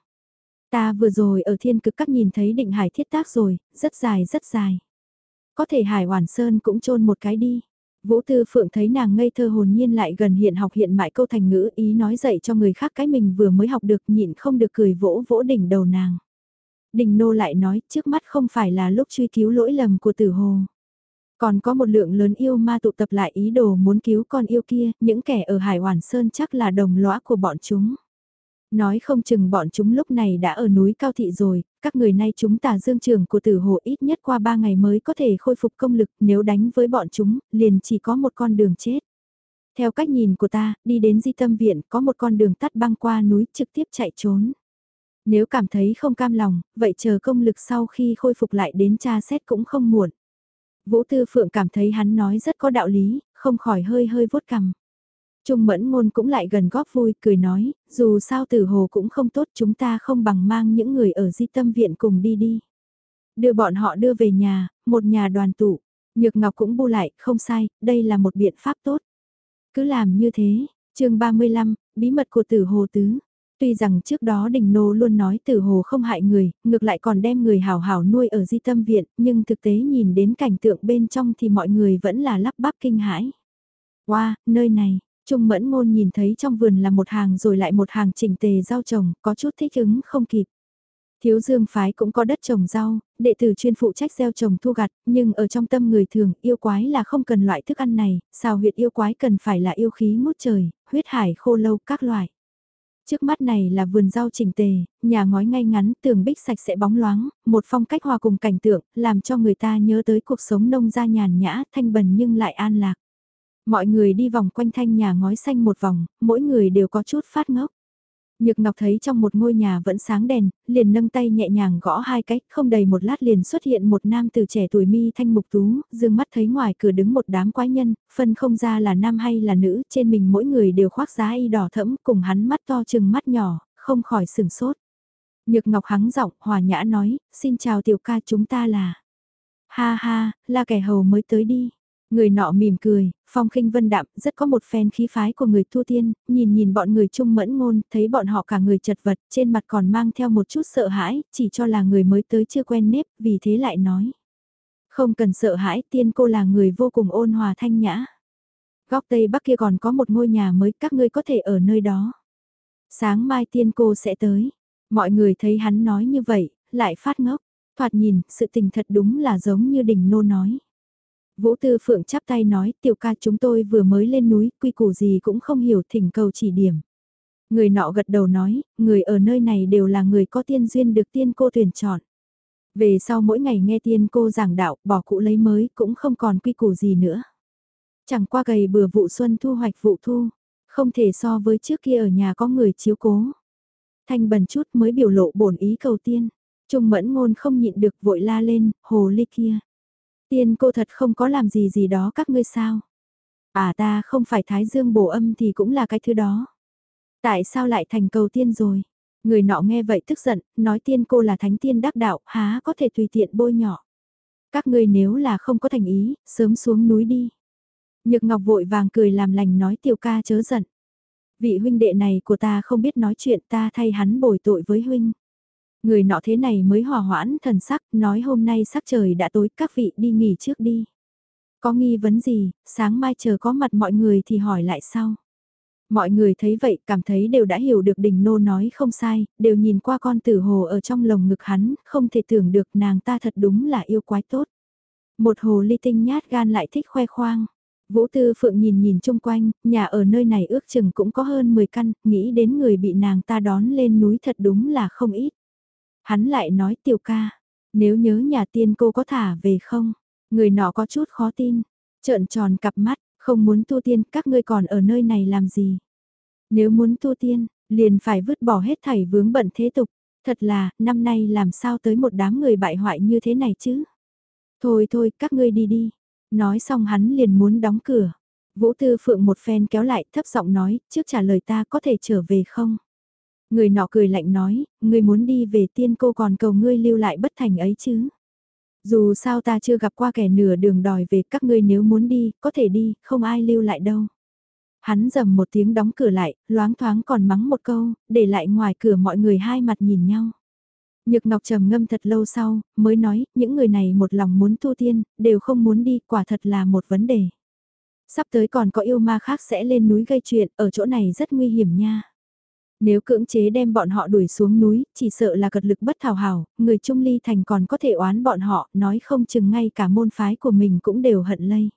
Ta vừa rồi ở thiên cực các nhìn thấy định Hải thiết tác rồi, rất dài rất dài. Có thể Hải Hoàn Sơn cũng trôn một cái đi. Vũ Tư Phượng thấy nàng ngây thơ hồn nhiên lại gần hiện học hiện mại câu thành ngữ ý nói dạy cho người khác cái mình vừa mới học được nhịn không được cười vỗ vỗ đỉnh đầu nàng. Đình nô lại nói trước mắt không phải là lúc truy cứu lỗi lầm của tử hồ. Còn có một lượng lớn yêu ma tụ tập lại ý đồ muốn cứu con yêu kia, những kẻ ở Hải Hoàn Sơn chắc là đồng lõa của bọn chúng. Nói không chừng bọn chúng lúc này đã ở núi Cao Thị rồi, các người nay chúng tà dương trường của tử hồ ít nhất qua ba ngày mới có thể khôi phục công lực nếu đánh với bọn chúng, liền chỉ có một con đường chết. Theo cách nhìn của ta, đi đến di tâm viện có một con đường tắt băng qua núi trực tiếp chạy trốn. Nếu cảm thấy không cam lòng, vậy chờ công lực sau khi khôi phục lại đến tra xét cũng không muộn. Vũ Tư Phượng cảm thấy hắn nói rất có đạo lý, không khỏi hơi hơi vuốt cằm. Trung mẫn ngôn cũng lại gần góp vui, cười nói, dù sao tử hồ cũng không tốt chúng ta không bằng mang những người ở di tâm viện cùng đi đi. Đưa bọn họ đưa về nhà, một nhà đoàn tụ. Nhược Ngọc cũng bu lại, không sai, đây là một biện pháp tốt. Cứ làm như thế, chương 35, bí mật của tử hồ tứ. Tuy rằng trước đó đình nô luôn nói tử hồ không hại người, ngược lại còn đem người hào hào nuôi ở di tâm viện, nhưng thực tế nhìn đến cảnh tượng bên trong thì mọi người vẫn là lắp bắp kinh hãi. Wow, nơi này, Trung mẫn ngôn nhìn thấy trong vườn là một hàng rồi lại một hàng chỉnh tề rau trồng, có chút thích ứng không kịp. Thiếu dương phái cũng có đất trồng rau, đệ tử chuyên phụ trách gieo trồng thu gặt, nhưng ở trong tâm người thường, yêu quái là không cần loại thức ăn này, sao huyệt yêu quái cần phải là yêu khí ngút trời, huyết hải khô lâu các loại. Trước mắt này là vườn rau chỉnh tề, nhà ngói ngay ngắn, tường bích sạch sẽ bóng loáng, một phong cách hòa cùng cảnh tượng, làm cho người ta nhớ tới cuộc sống nông gia nhàn nhã, thanh bần nhưng lại an lạc. Mọi người đi vòng quanh thanh nhà ngói xanh một vòng, mỗi người đều có chút phát ngốc. Nhược Ngọc thấy trong một ngôi nhà vẫn sáng đèn, liền nâng tay nhẹ nhàng gõ hai cách, không đầy một lát liền xuất hiện một nam từ trẻ tuổi mi thanh mục tú, dương mắt thấy ngoài cửa đứng một đám quái nhân, phân không ra là nam hay là nữ, trên mình mỗi người đều khoác giá y đỏ thẫm, cùng hắn mắt to chừng mắt nhỏ, không khỏi sửng sốt. Nhược Ngọc hắng giọng, hòa nhã nói, xin chào tiểu ca chúng ta là. Ha ha, là kẻ hầu mới tới đi. Người nọ mỉm cười, phong khinh vân đạm, rất có một phen khí phái của người thu tiên, nhìn nhìn bọn người trung mẫn ngôn, thấy bọn họ cả người chật vật, trên mặt còn mang theo một chút sợ hãi, chỉ cho là người mới tới chưa quen nếp, vì thế lại nói. Không cần sợ hãi, tiên cô là người vô cùng ôn hòa thanh nhã. Góc tây bắc kia còn có một ngôi nhà mới, các ngươi có thể ở nơi đó. Sáng mai tiên cô sẽ tới. Mọi người thấy hắn nói như vậy, lại phát ngốc. Thoạt nhìn, sự tình thật đúng là giống như đỉnh nô nói. Vũ Tư Phượng chắp tay nói, tiểu ca chúng tôi vừa mới lên núi, quy củ gì cũng không hiểu, thỉnh cầu chỉ điểm. Người nọ gật đầu nói, người ở nơi này đều là người có tiên duyên được tiên cô tuyển chọn. Về sau mỗi ngày nghe tiên cô giảng đạo, bỏ cũ lấy mới, cũng không còn quy củ gì nữa. Chẳng qua gầy bừa vụ xuân thu hoạch vụ thu, không thể so với trước kia ở nhà có người chiếu cố. Thanh bần chút mới biểu lộ bổn ý cầu tiên. Trung mẫn ngôn không nhịn được vội la lên, hồ ly kia. Tiên cô thật không có làm gì gì đó các ngươi sao? À ta không phải thái dương bổ âm thì cũng là cái thứ đó. Tại sao lại thành cầu tiên rồi? Người nọ nghe vậy tức giận, nói tiên cô là thánh tiên đắc đạo, há có thể tùy tiện bôi nhỏ. Các ngươi nếu là không có thành ý, sớm xuống núi đi. Nhược Ngọc vội vàng cười làm lành nói tiểu ca chớ giận. Vị huynh đệ này của ta không biết nói chuyện ta thay hắn bồi tội với huynh. Người nọ thế này mới hòa hoãn thần sắc, nói hôm nay sắc trời đã tối, các vị đi nghỉ trước đi. Có nghi vấn gì, sáng mai chờ có mặt mọi người thì hỏi lại sau. Mọi người thấy vậy cảm thấy đều đã hiểu được đình nô nói không sai, đều nhìn qua con tử hồ ở trong lồng ngực hắn, không thể tưởng được nàng ta thật đúng là yêu quái tốt. Một hồ ly tinh nhát gan lại thích khoe khoang. Vũ Tư Phượng nhìn nhìn chung quanh, nhà ở nơi này ước chừng cũng có hơn 10 căn, nghĩ đến người bị nàng ta đón lên núi thật đúng là không ít. Hắn lại nói tiểu ca, nếu nhớ nhà tiên cô có thả về không? Người nọ có chút khó tin, trợn tròn cặp mắt, không muốn tu tiên các ngươi còn ở nơi này làm gì? Nếu muốn tu tiên, liền phải vứt bỏ hết thảy vướng bận thế tục. Thật là, năm nay làm sao tới một đám người bại hoại như thế này chứ? Thôi thôi, các ngươi đi đi. Nói xong hắn liền muốn đóng cửa. Vũ Tư Phượng một phen kéo lại thấp giọng nói, trước trả lời ta có thể trở về không? Người nọ cười lạnh nói, ngươi muốn đi về tiên cô còn cầu ngươi lưu lại bất thành ấy chứ? Dù sao ta chưa gặp qua kẻ nửa đường đòi về các ngươi nếu muốn đi, có thể đi, không ai lưu lại đâu. Hắn dầm một tiếng đóng cửa lại, loáng thoáng còn mắng một câu, để lại ngoài cửa mọi người hai mặt nhìn nhau. Nhược Ngọc trầm ngâm thật lâu sau, mới nói, những người này một lòng muốn tu tiên, đều không muốn đi, quả thật là một vấn đề. Sắp tới còn có yêu ma khác sẽ lên núi gây chuyện, ở chỗ này rất nguy hiểm nha. Nếu cưỡng chế đem bọn họ đuổi xuống núi, chỉ sợ là cật lực bất thảo hảo, người trung ly thành còn có thể oán bọn họ, nói không chừng ngay cả môn phái của mình cũng đều hận lây.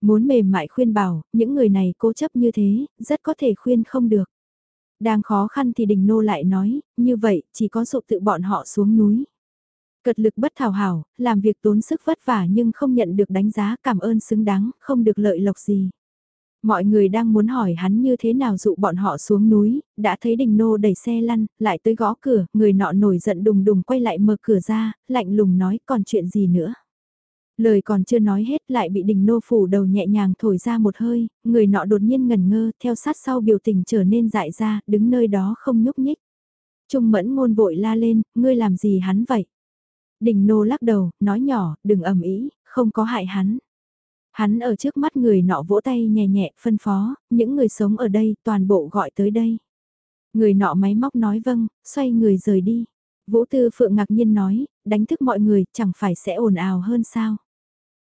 Muốn mềm mại khuyên bảo, những người này cố chấp như thế, rất có thể khuyên không được. Đang khó khăn thì đình nô lại nói, như vậy, chỉ có dụ tự bọn họ xuống núi. Cật lực bất thảo hảo, làm việc tốn sức vất vả nhưng không nhận được đánh giá cảm ơn xứng đáng, không được lợi lộc gì. Mọi người đang muốn hỏi hắn như thế nào dụ bọn họ xuống núi, đã thấy đình nô đẩy xe lăn, lại tới gõ cửa, người nọ nổi giận đùng đùng quay lại mở cửa ra, lạnh lùng nói còn chuyện gì nữa. Lời còn chưa nói hết lại bị đình nô phủ đầu nhẹ nhàng thổi ra một hơi, người nọ đột nhiên ngẩn ngơ, theo sát sau biểu tình trở nên dại ra, đứng nơi đó không nhúc nhích. Trung mẫn ngôn vội la lên, ngươi làm gì hắn vậy? Đình nô lắc đầu, nói nhỏ, đừng ầm ý không có hại hắn. Hắn ở trước mắt người nọ vỗ tay nhẹ nhẹ phân phó, những người sống ở đây toàn bộ gọi tới đây. Người nọ máy móc nói vâng, xoay người rời đi. Vũ Tư Phượng ngạc nhiên nói, đánh thức mọi người chẳng phải sẽ ồn ào hơn sao.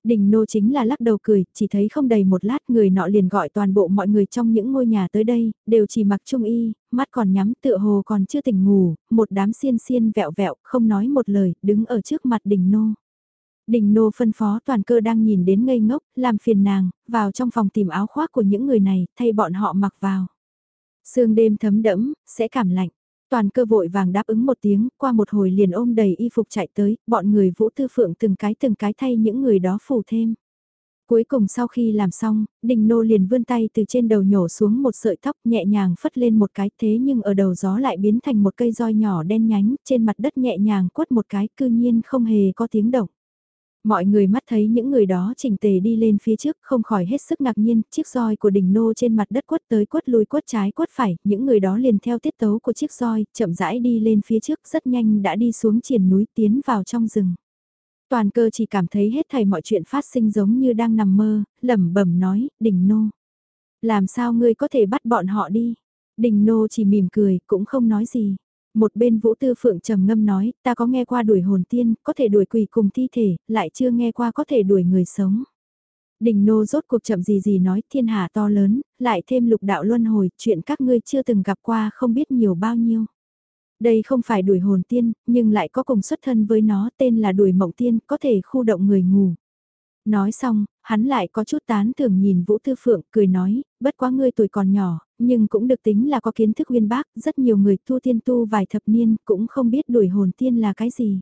Đình nô chính là lắc đầu cười, chỉ thấy không đầy một lát người nọ liền gọi toàn bộ mọi người trong những ngôi nhà tới đây, đều chỉ mặc trung y, mắt còn nhắm tựa hồ còn chưa tỉnh ngủ, một đám xiên xiên vẹo vẹo, không nói một lời, đứng ở trước mặt đình nô. Đình nô phân phó toàn cơ đang nhìn đến ngây ngốc, làm phiền nàng, vào trong phòng tìm áo khoác của những người này, thay bọn họ mặc vào. Sương đêm thấm đẫm, sẽ cảm lạnh. Toàn cơ vội vàng đáp ứng một tiếng, qua một hồi liền ôm đầy y phục chạy tới, bọn người vũ tư phượng từng cái từng cái thay những người đó phủ thêm. Cuối cùng sau khi làm xong, đình nô liền vươn tay từ trên đầu nhổ xuống một sợi tóc nhẹ nhàng phất lên một cái thế nhưng ở đầu gió lại biến thành một cây roi nhỏ đen nhánh trên mặt đất nhẹ nhàng quất một cái cư nhiên không hề có tiếng động. Mọi người mắt thấy những người đó chỉnh tề đi lên phía trước không khỏi hết sức ngạc nhiên, chiếc roi của đỉnh nô trên mặt đất quất tới quất lui quất trái quất phải, những người đó liền theo tiết tấu của chiếc roi, chậm rãi đi lên phía trước rất nhanh đã đi xuống triển núi tiến vào trong rừng. Toàn cơ chỉ cảm thấy hết thảy mọi chuyện phát sinh giống như đang nằm mơ, lẩm bẩm nói, đỉnh nô. Làm sao ngươi có thể bắt bọn họ đi? Đình nô chỉ mỉm cười, cũng không nói gì. Một bên Vũ Tư Phượng trầm ngâm nói, ta có nghe qua đuổi hồn tiên, có thể đuổi quỷ cùng thi thể, lại chưa nghe qua có thể đuổi người sống. Đình nô rốt cuộc chậm gì gì nói thiên hạ to lớn, lại thêm lục đạo luân hồi, chuyện các ngươi chưa từng gặp qua không biết nhiều bao nhiêu. Đây không phải đuổi hồn tiên, nhưng lại có cùng xuất thân với nó tên là đuổi mộng tiên, có thể khu động người ngủ. Nói xong, hắn lại có chút tán thưởng nhìn Vũ Tư Phượng, cười nói, bất quá ngươi tuổi còn nhỏ, nhưng cũng được tính là có kiến thức uyên bác, rất nhiều người tu tiên tu vài thập niên cũng không biết đuổi hồn tiên là cái gì.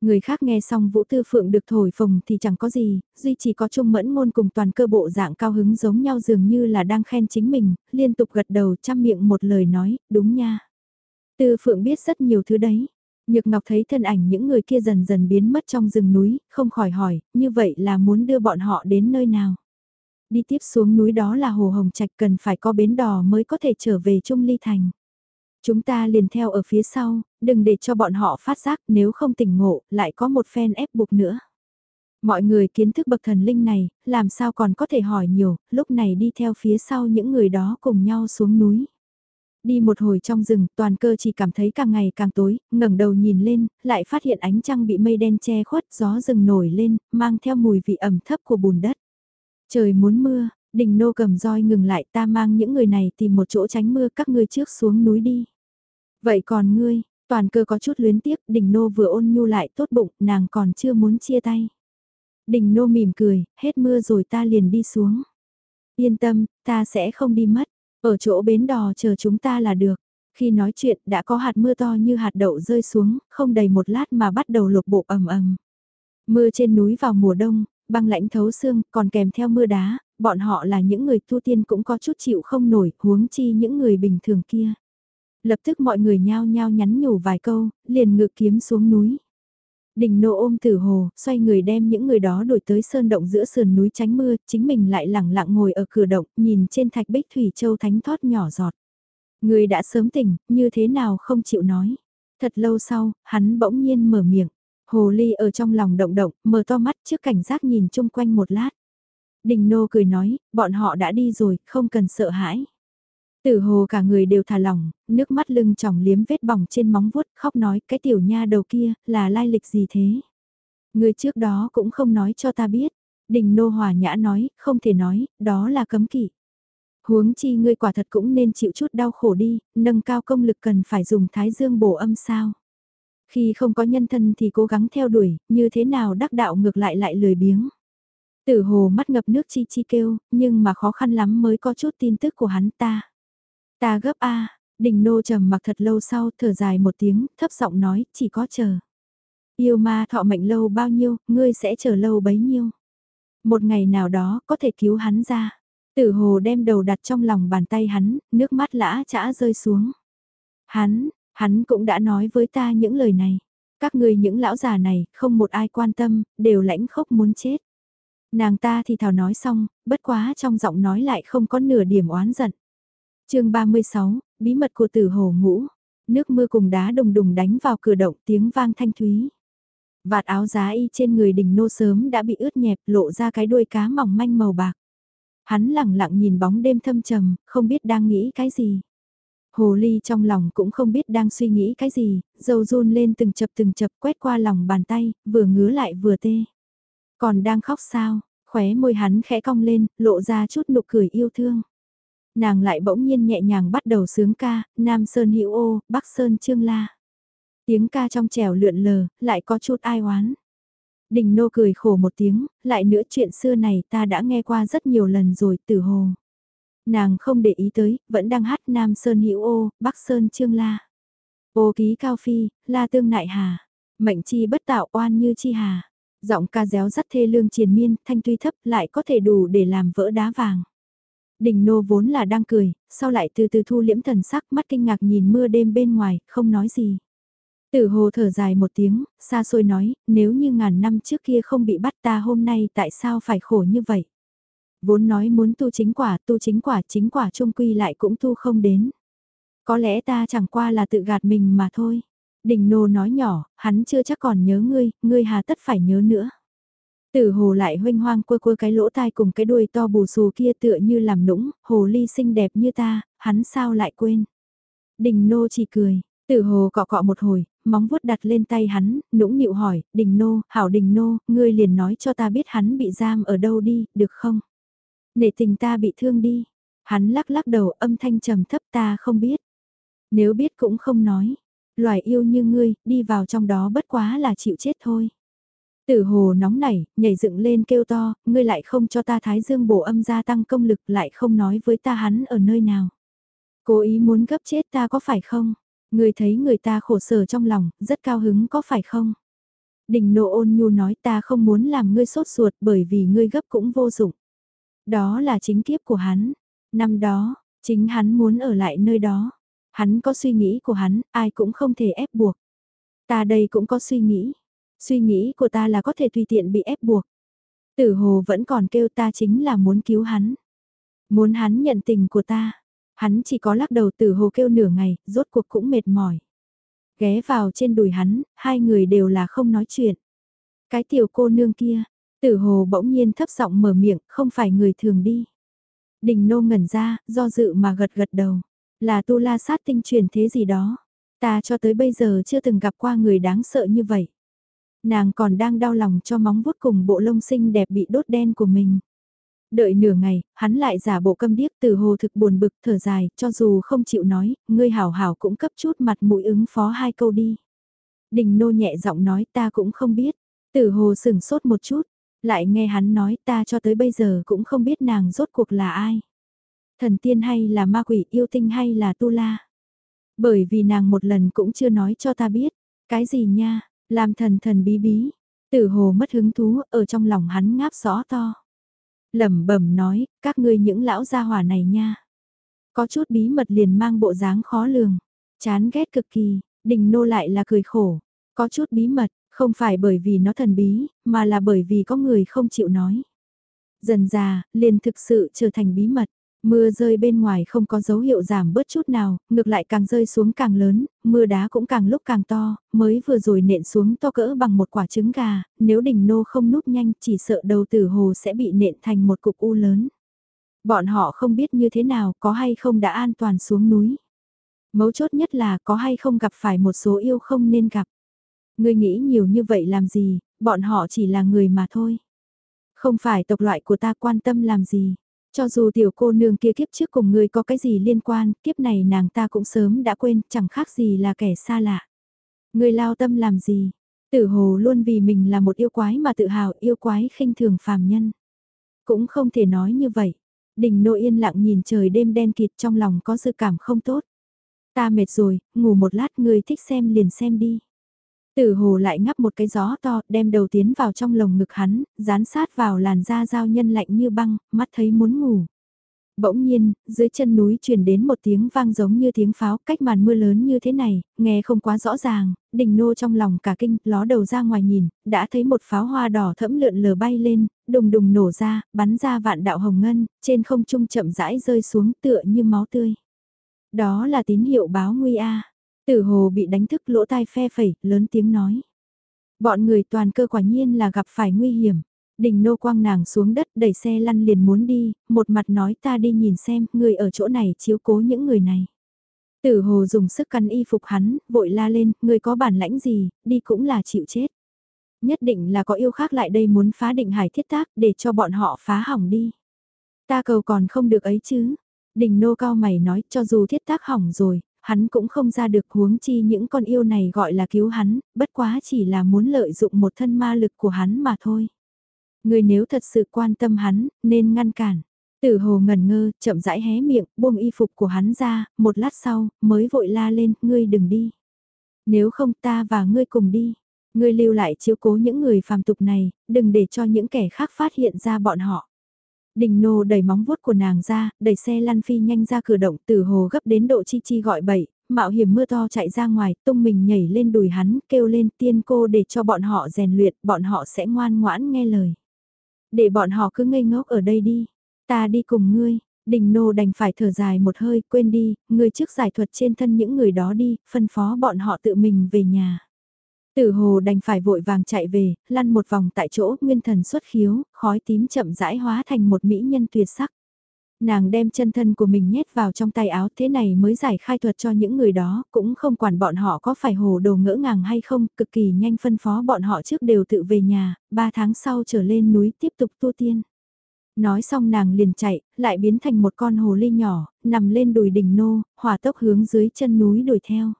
Người khác nghe xong Vũ Tư Phượng được thổi phồng thì chẳng có gì, duy chỉ có trung mẫn ngôn cùng toàn cơ bộ dạng cao hứng giống nhau dường như là đang khen chính mình, liên tục gật đầu chăm miệng một lời nói, đúng nha. Tư Phượng biết rất nhiều thứ đấy. Nhược Ngọc thấy thân ảnh những người kia dần dần biến mất trong rừng núi, không khỏi hỏi, như vậy là muốn đưa bọn họ đến nơi nào? Đi tiếp xuống núi đó là Hồ Hồng Trạch cần phải có bến đò mới có thể trở về Trung Ly Thành. Chúng ta liền theo ở phía sau, đừng để cho bọn họ phát giác nếu không tỉnh ngộ, lại có một phen ép buộc nữa. Mọi người kiến thức bậc thần linh này, làm sao còn có thể hỏi nhiều, lúc này đi theo phía sau những người đó cùng nhau xuống núi. Đi một hồi trong rừng, toàn cơ chỉ cảm thấy càng ngày càng tối, ngẩng đầu nhìn lên, lại phát hiện ánh trăng bị mây đen che khuất, gió rừng nổi lên, mang theo mùi vị ẩm thấp của bùn đất. Trời muốn mưa, đình nô cầm roi ngừng lại ta mang những người này tìm một chỗ tránh mưa các ngươi trước xuống núi đi. Vậy còn ngươi, toàn cơ có chút luyến tiếc, đình nô vừa ôn nhu lại tốt bụng, nàng còn chưa muốn chia tay. Đình nô mỉm cười, hết mưa rồi ta liền đi xuống. Yên tâm, ta sẽ không đi mất, ở chỗ bến đò chờ chúng ta là được. Khi nói chuyện đã có hạt mưa to như hạt đậu rơi xuống, không đầy một lát mà bắt đầu lột bộ ầm ầm. Mưa trên núi vào mùa đông, băng lãnh thấu xương, còn kèm theo mưa đá, bọn họ là những người tu tiên cũng có chút chịu không nổi, huống chi những người bình thường kia. Lập tức mọi người nhao nhao nhắn nhủ vài câu, liền ngự kiếm xuống núi. Đình nô ôm tử hồ, xoay người đem những người đó đổi tới sơn động giữa sườn núi tránh mưa, chính mình lại lẳng lặng ngồi ở cửa động, nhìn trên thạch bích thủy châu thánh thoát nhỏ giọt. Người đã sớm tỉnh, như thế nào không chịu nói. Thật lâu sau, hắn bỗng nhiên mở miệng. Hồ ly ở trong lòng động động, mở to mắt trước cảnh giác nhìn chung quanh một lát. Đình nô cười nói, bọn họ đã đi rồi, không cần sợ hãi. Tử hồ cả người đều thả lỏng, nước mắt lưng tròng liếm vết bỏng trên móng vuốt, khóc nói cái tiểu nha đầu kia, là lai lịch gì thế? Người trước đó cũng không nói cho ta biết. Đình nô hòa nhã nói, không thể nói, đó là cấm kỵ. Huống chi ngươi quả thật cũng nên chịu chút đau khổ đi, nâng cao công lực cần phải dùng thái dương bổ âm sao. Khi không có nhân thân thì cố gắng theo đuổi, như thế nào đắc đạo ngược lại lại lười biếng. Tử hồ mắt ngập nước chi chi kêu, nhưng mà khó khăn lắm mới có chút tin tức của hắn ta. Ta gấp A, đình nô trầm mặc thật lâu sau thở dài một tiếng, thấp giọng nói, chỉ có chờ. Yêu ma thọ mệnh lâu bao nhiêu, ngươi sẽ chờ lâu bấy nhiêu. Một ngày nào đó có thể cứu hắn ra. Tử hồ đem đầu đặt trong lòng bàn tay hắn, nước mắt lã chã rơi xuống. Hắn, hắn cũng đã nói với ta những lời này. Các ngươi những lão già này, không một ai quan tâm, đều lãnh khốc muốn chết. Nàng ta thì thào nói xong, bất quá trong giọng nói lại không có nửa điểm oán giận chương 36, bí mật của tử hồ ngũ. Nước mưa cùng đá đùng đùng đánh vào cửa động tiếng vang thanh thúy. Vạt áo giá y trên người đỉnh nô sớm đã bị ướt nhẹp lộ ra cái đuôi cá mỏng manh màu bạc. Hắn lẳng lặng nhìn bóng đêm thâm trầm, không biết đang nghĩ cái gì. Hồ ly trong lòng cũng không biết đang suy nghĩ cái gì, dâu run lên từng chập từng chập quét qua lòng bàn tay, vừa ngứa lại vừa tê. Còn đang khóc sao, khóe môi hắn khẽ cong lên, lộ ra chút nụ cười yêu thương nàng lại bỗng nhiên nhẹ nhàng bắt đầu sướng ca, Nam Sơn hữu ô, Bắc Sơn trương la. Tiếng ca trong trèo lượn lờ, lại có chút ai oán. Đình nô cười khổ một tiếng, lại nữa chuyện xưa này ta đã nghe qua rất nhiều lần rồi, tử hồ. Nàng không để ý tới, vẫn đang hát Nam Sơn hữu ô, Bắc Sơn trương la. Ô ký cao phi, la tương nại hà. Mệnh chi bất tạo oan như chi hà. Giọng ca réo rắt thê lương triền miên, thanh tuy thấp lại có thể đủ để làm vỡ đá vàng. Đình nô vốn là đang cười, sau lại từ từ thu liễm thần sắc mắt kinh ngạc nhìn mưa đêm bên ngoài, không nói gì. Tử hồ thở dài một tiếng, xa xôi nói, nếu như ngàn năm trước kia không bị bắt ta hôm nay tại sao phải khổ như vậy? Vốn nói muốn tu chính quả, tu chính quả, chính quả trung quy lại cũng tu không đến. Có lẽ ta chẳng qua là tự gạt mình mà thôi. Đình nô nói nhỏ, hắn chưa chắc còn nhớ ngươi, ngươi hà tất phải nhớ nữa. Tử hồ lại hoanh hoang quơ quơ cái lỗ tai cùng cái đuôi to bù xù kia tựa như làm nũng, hồ ly xinh đẹp như ta, hắn sao lại quên. Đình nô chỉ cười, tử hồ cọ cọ một hồi, móng vuốt đặt lên tay hắn, nũng nịu hỏi, đình nô, hảo đình nô, ngươi liền nói cho ta biết hắn bị giam ở đâu đi, được không? Nể tình ta bị thương đi. Hắn lắc lắc đầu âm thanh trầm thấp ta không biết. Nếu biết cũng không nói. Loài yêu như ngươi, đi vào trong đó bất quá là chịu chết thôi. Tử hồ nóng nảy, nhảy dựng lên kêu to, ngươi lại không cho ta thái dương bổ âm gia tăng công lực lại không nói với ta hắn ở nơi nào. Cố ý muốn gấp chết ta có phải không? Ngươi thấy người ta khổ sở trong lòng, rất cao hứng có phải không? Đình nộ ôn nhu nói ta không muốn làm ngươi sốt ruột bởi vì ngươi gấp cũng vô dụng. Đó là chính kiếp của hắn. Năm đó, chính hắn muốn ở lại nơi đó. Hắn có suy nghĩ của hắn, ai cũng không thể ép buộc. Ta đây cũng có suy nghĩ. Suy nghĩ của ta là có thể tùy tiện bị ép buộc. Tử hồ vẫn còn kêu ta chính là muốn cứu hắn. Muốn hắn nhận tình của ta. Hắn chỉ có lắc đầu tử hồ kêu nửa ngày, rốt cuộc cũng mệt mỏi. Ghé vào trên đùi hắn, hai người đều là không nói chuyện. Cái tiểu cô nương kia, tử hồ bỗng nhiên thấp giọng mở miệng, không phải người thường đi. Đình nô ngẩn ra, do dự mà gật gật đầu. Là tu la sát tinh truyền thế gì đó. Ta cho tới bây giờ chưa từng gặp qua người đáng sợ như vậy. Nàng còn đang đau lòng cho móng vuốt cùng bộ lông xinh đẹp bị đốt đen của mình. Đợi nửa ngày, hắn lại giả bộ câm điếc từ hồ thực buồn bực thở dài, cho dù không chịu nói, ngươi hảo hảo cũng cấp chút mặt mũi ứng phó hai câu đi. Đình nô nhẹ giọng nói ta cũng không biết, tử hồ sừng sốt một chút, lại nghe hắn nói ta cho tới bây giờ cũng không biết nàng rốt cuộc là ai. Thần tiên hay là ma quỷ yêu tinh hay là tu la. Bởi vì nàng một lần cũng chưa nói cho ta biết, cái gì nha, làm thần thần bí bí. Tử hồ mất hứng thú ở trong lòng hắn ngáp rõ to lẩm bẩm nói, các ngươi những lão gia hỏa này nha. Có chút bí mật liền mang bộ dáng khó lường, chán ghét cực kỳ, đình nô lại là cười khổ, có chút bí mật, không phải bởi vì nó thần bí, mà là bởi vì có người không chịu nói. Dần già, liền thực sự trở thành bí mật. Mưa rơi bên ngoài không có dấu hiệu giảm bớt chút nào, ngược lại càng rơi xuống càng lớn, mưa đá cũng càng lúc càng to, mới vừa rồi nện xuống to cỡ bằng một quả trứng gà, nếu đỉnh nô không núp nhanh chỉ sợ đầu tử hồ sẽ bị nện thành một cục u lớn. Bọn họ không biết như thế nào có hay không đã an toàn xuống núi. Mấu chốt nhất là có hay không gặp phải một số yêu không nên gặp. Ngươi nghĩ nhiều như vậy làm gì, bọn họ chỉ là người mà thôi. Không phải tộc loại của ta quan tâm làm gì. Cho dù tiểu cô nương kia kiếp trước cùng người có cái gì liên quan, kiếp này nàng ta cũng sớm đã quên, chẳng khác gì là kẻ xa lạ. Người lao tâm làm gì? Tử hồ luôn vì mình là một yêu quái mà tự hào yêu quái khinh thường phàm nhân. Cũng không thể nói như vậy. Đình nội yên lặng nhìn trời đêm đen kịt trong lòng có dự cảm không tốt. Ta mệt rồi, ngủ một lát người thích xem liền xem đi. Tử hồ lại ngắp một cái gió to, đem đầu tiến vào trong lồng ngực hắn, dán sát vào làn da giao nhân lạnh như băng, mắt thấy muốn ngủ. Bỗng nhiên, dưới chân núi truyền đến một tiếng vang giống như tiếng pháo, cách màn mưa lớn như thế này, nghe không quá rõ ràng, đình nô trong lòng cả kinh, ló đầu ra ngoài nhìn, đã thấy một pháo hoa đỏ thẫm lượn lờ bay lên, đùng đùng nổ ra, bắn ra vạn đạo hồng ngân, trên không trung chậm rãi rơi xuống tựa như máu tươi. Đó là tín hiệu báo nguy a. Tử hồ bị đánh thức lỗ tai phe phẩy, lớn tiếng nói. Bọn người toàn cơ quả nhiên là gặp phải nguy hiểm. Đình nô quang nàng xuống đất đẩy xe lăn liền muốn đi, một mặt nói ta đi nhìn xem, người ở chỗ này chiếu cố những người này. Tử hồ dùng sức cắn y phục hắn, vội la lên, người có bản lãnh gì, đi cũng là chịu chết. Nhất định là có yêu khác lại đây muốn phá định hải thiết tác để cho bọn họ phá hỏng đi. Ta cầu còn không được ấy chứ. Đình nô cao mày nói cho dù thiết tác hỏng rồi, hắn cũng không ra được huống chi những con yêu này gọi là cứu hắn, bất quá chỉ là muốn lợi dụng một thân ma lực của hắn mà thôi. Người nếu thật sự quan tâm hắn, nên ngăn cản. Tử hồ ngần ngơ, chậm rãi hé miệng, buông y phục của hắn ra, một lát sau, mới vội la lên, ngươi đừng đi. Nếu không ta và ngươi cùng đi. Ngươi lưu lại chiếu cố những người phàm tục này, đừng để cho những kẻ khác phát hiện ra bọn họ. Đình nô đẩy móng vuốt của nàng ra, đẩy xe lăn phi nhanh ra cửa động từ hồ gấp đến độ chi chi gọi bậy, mạo hiểm mưa to chạy ra ngoài, tung mình nhảy lên đùi hắn, kêu lên tiên cô để cho bọn họ rèn luyện, bọn họ sẽ ngoan ngoãn nghe lời. Để bọn họ cứ ngây ngốc ở đây đi, ta đi cùng ngươi, đình nô đành phải thở dài một hơi, quên đi, ngươi trước giải thuật trên thân những người đó đi, phân phó bọn họ tự mình về nhà. Tử hồ đành phải vội vàng chạy về, lăn một vòng tại chỗ, nguyên thần xuất khiếu, khói tím chậm rãi hóa thành một mỹ nhân tuyệt sắc. Nàng đem chân thân của mình nhét vào trong tay áo thế này mới giải khai thuật cho những người đó, cũng không quản bọn họ có phải hồ đồ ngỡ ngàng hay không, cực kỳ nhanh phân phó bọn họ trước đều tự về nhà, ba tháng sau trở lên núi tiếp tục tu tiên. Nói xong nàng liền chạy, lại biến thành một con hồ ly nhỏ, nằm lên đùi đỉnh nô, hỏa tốc hướng dưới chân núi đuổi theo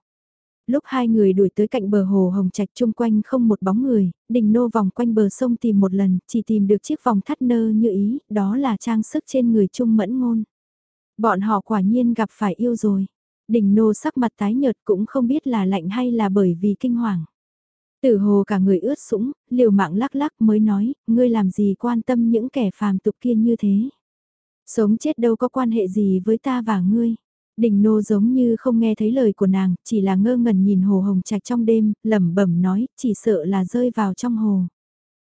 lúc hai người đuổi tới cạnh bờ hồ hồng trạch chung quanh không một bóng người, đình nô vòng quanh bờ sông tìm một lần, chỉ tìm được chiếc vòng thắt nơ như ý, đó là trang sức trên người trung mẫn ngôn. Bọn họ quả nhiên gặp phải yêu rồi. Đình nô sắc mặt tái nhợt cũng không biết là lạnh hay là bởi vì kinh hoàng. Tử hồ cả người ướt sũng, liều mạng lắc lắc mới nói, ngươi làm gì quan tâm những kẻ phàm tục kia như thế. Sống chết đâu có quan hệ gì với ta và ngươi. Đình nô giống như không nghe thấy lời của nàng, chỉ là ngơ ngẩn nhìn hồ hồng trạch trong đêm, lẩm bẩm nói, chỉ sợ là rơi vào trong hồ.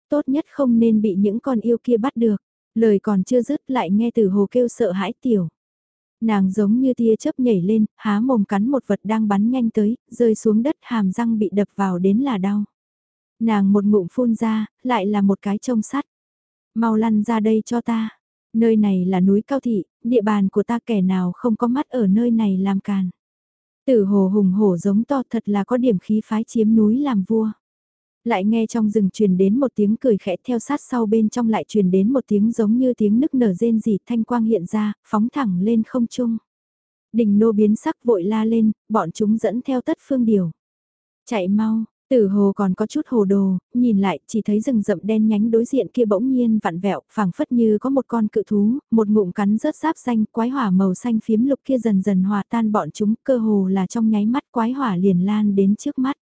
Tốt nhất không nên bị những con yêu kia bắt được, lời còn chưa dứt lại nghe từ hồ kêu sợ hãi tiểu. Nàng giống như tia chớp nhảy lên, há mồm cắn một vật đang bắn nhanh tới, rơi xuống đất hàm răng bị đập vào đến là đau. Nàng một ngụm phun ra, lại là một cái trông sắt. Mau lăn ra đây cho ta. Nơi này là núi cao thị, địa bàn của ta kẻ nào không có mắt ở nơi này làm càn. Tử hồ hùng hổ giống to thật là có điểm khí phái chiếm núi làm vua. Lại nghe trong rừng truyền đến một tiếng cười khẽ theo sát sau bên trong lại truyền đến một tiếng giống như tiếng nức nở rên rỉ thanh quang hiện ra, phóng thẳng lên không trung. Đình nô biến sắc vội la lên, bọn chúng dẫn theo tất phương điều. Chạy mau, Tử hồ còn có chút hồ đồ, nhìn lại chỉ thấy rừng rậm đen nhánh đối diện kia bỗng nhiên vặn vẹo, phảng phất như có một con cự thú, một ngụm cắn rớt giáp xanh, quái hỏa màu xanh phiếm lục kia dần dần hòa tan bọn chúng, cơ hồ là trong nháy mắt quái hỏa liền lan đến trước mắt.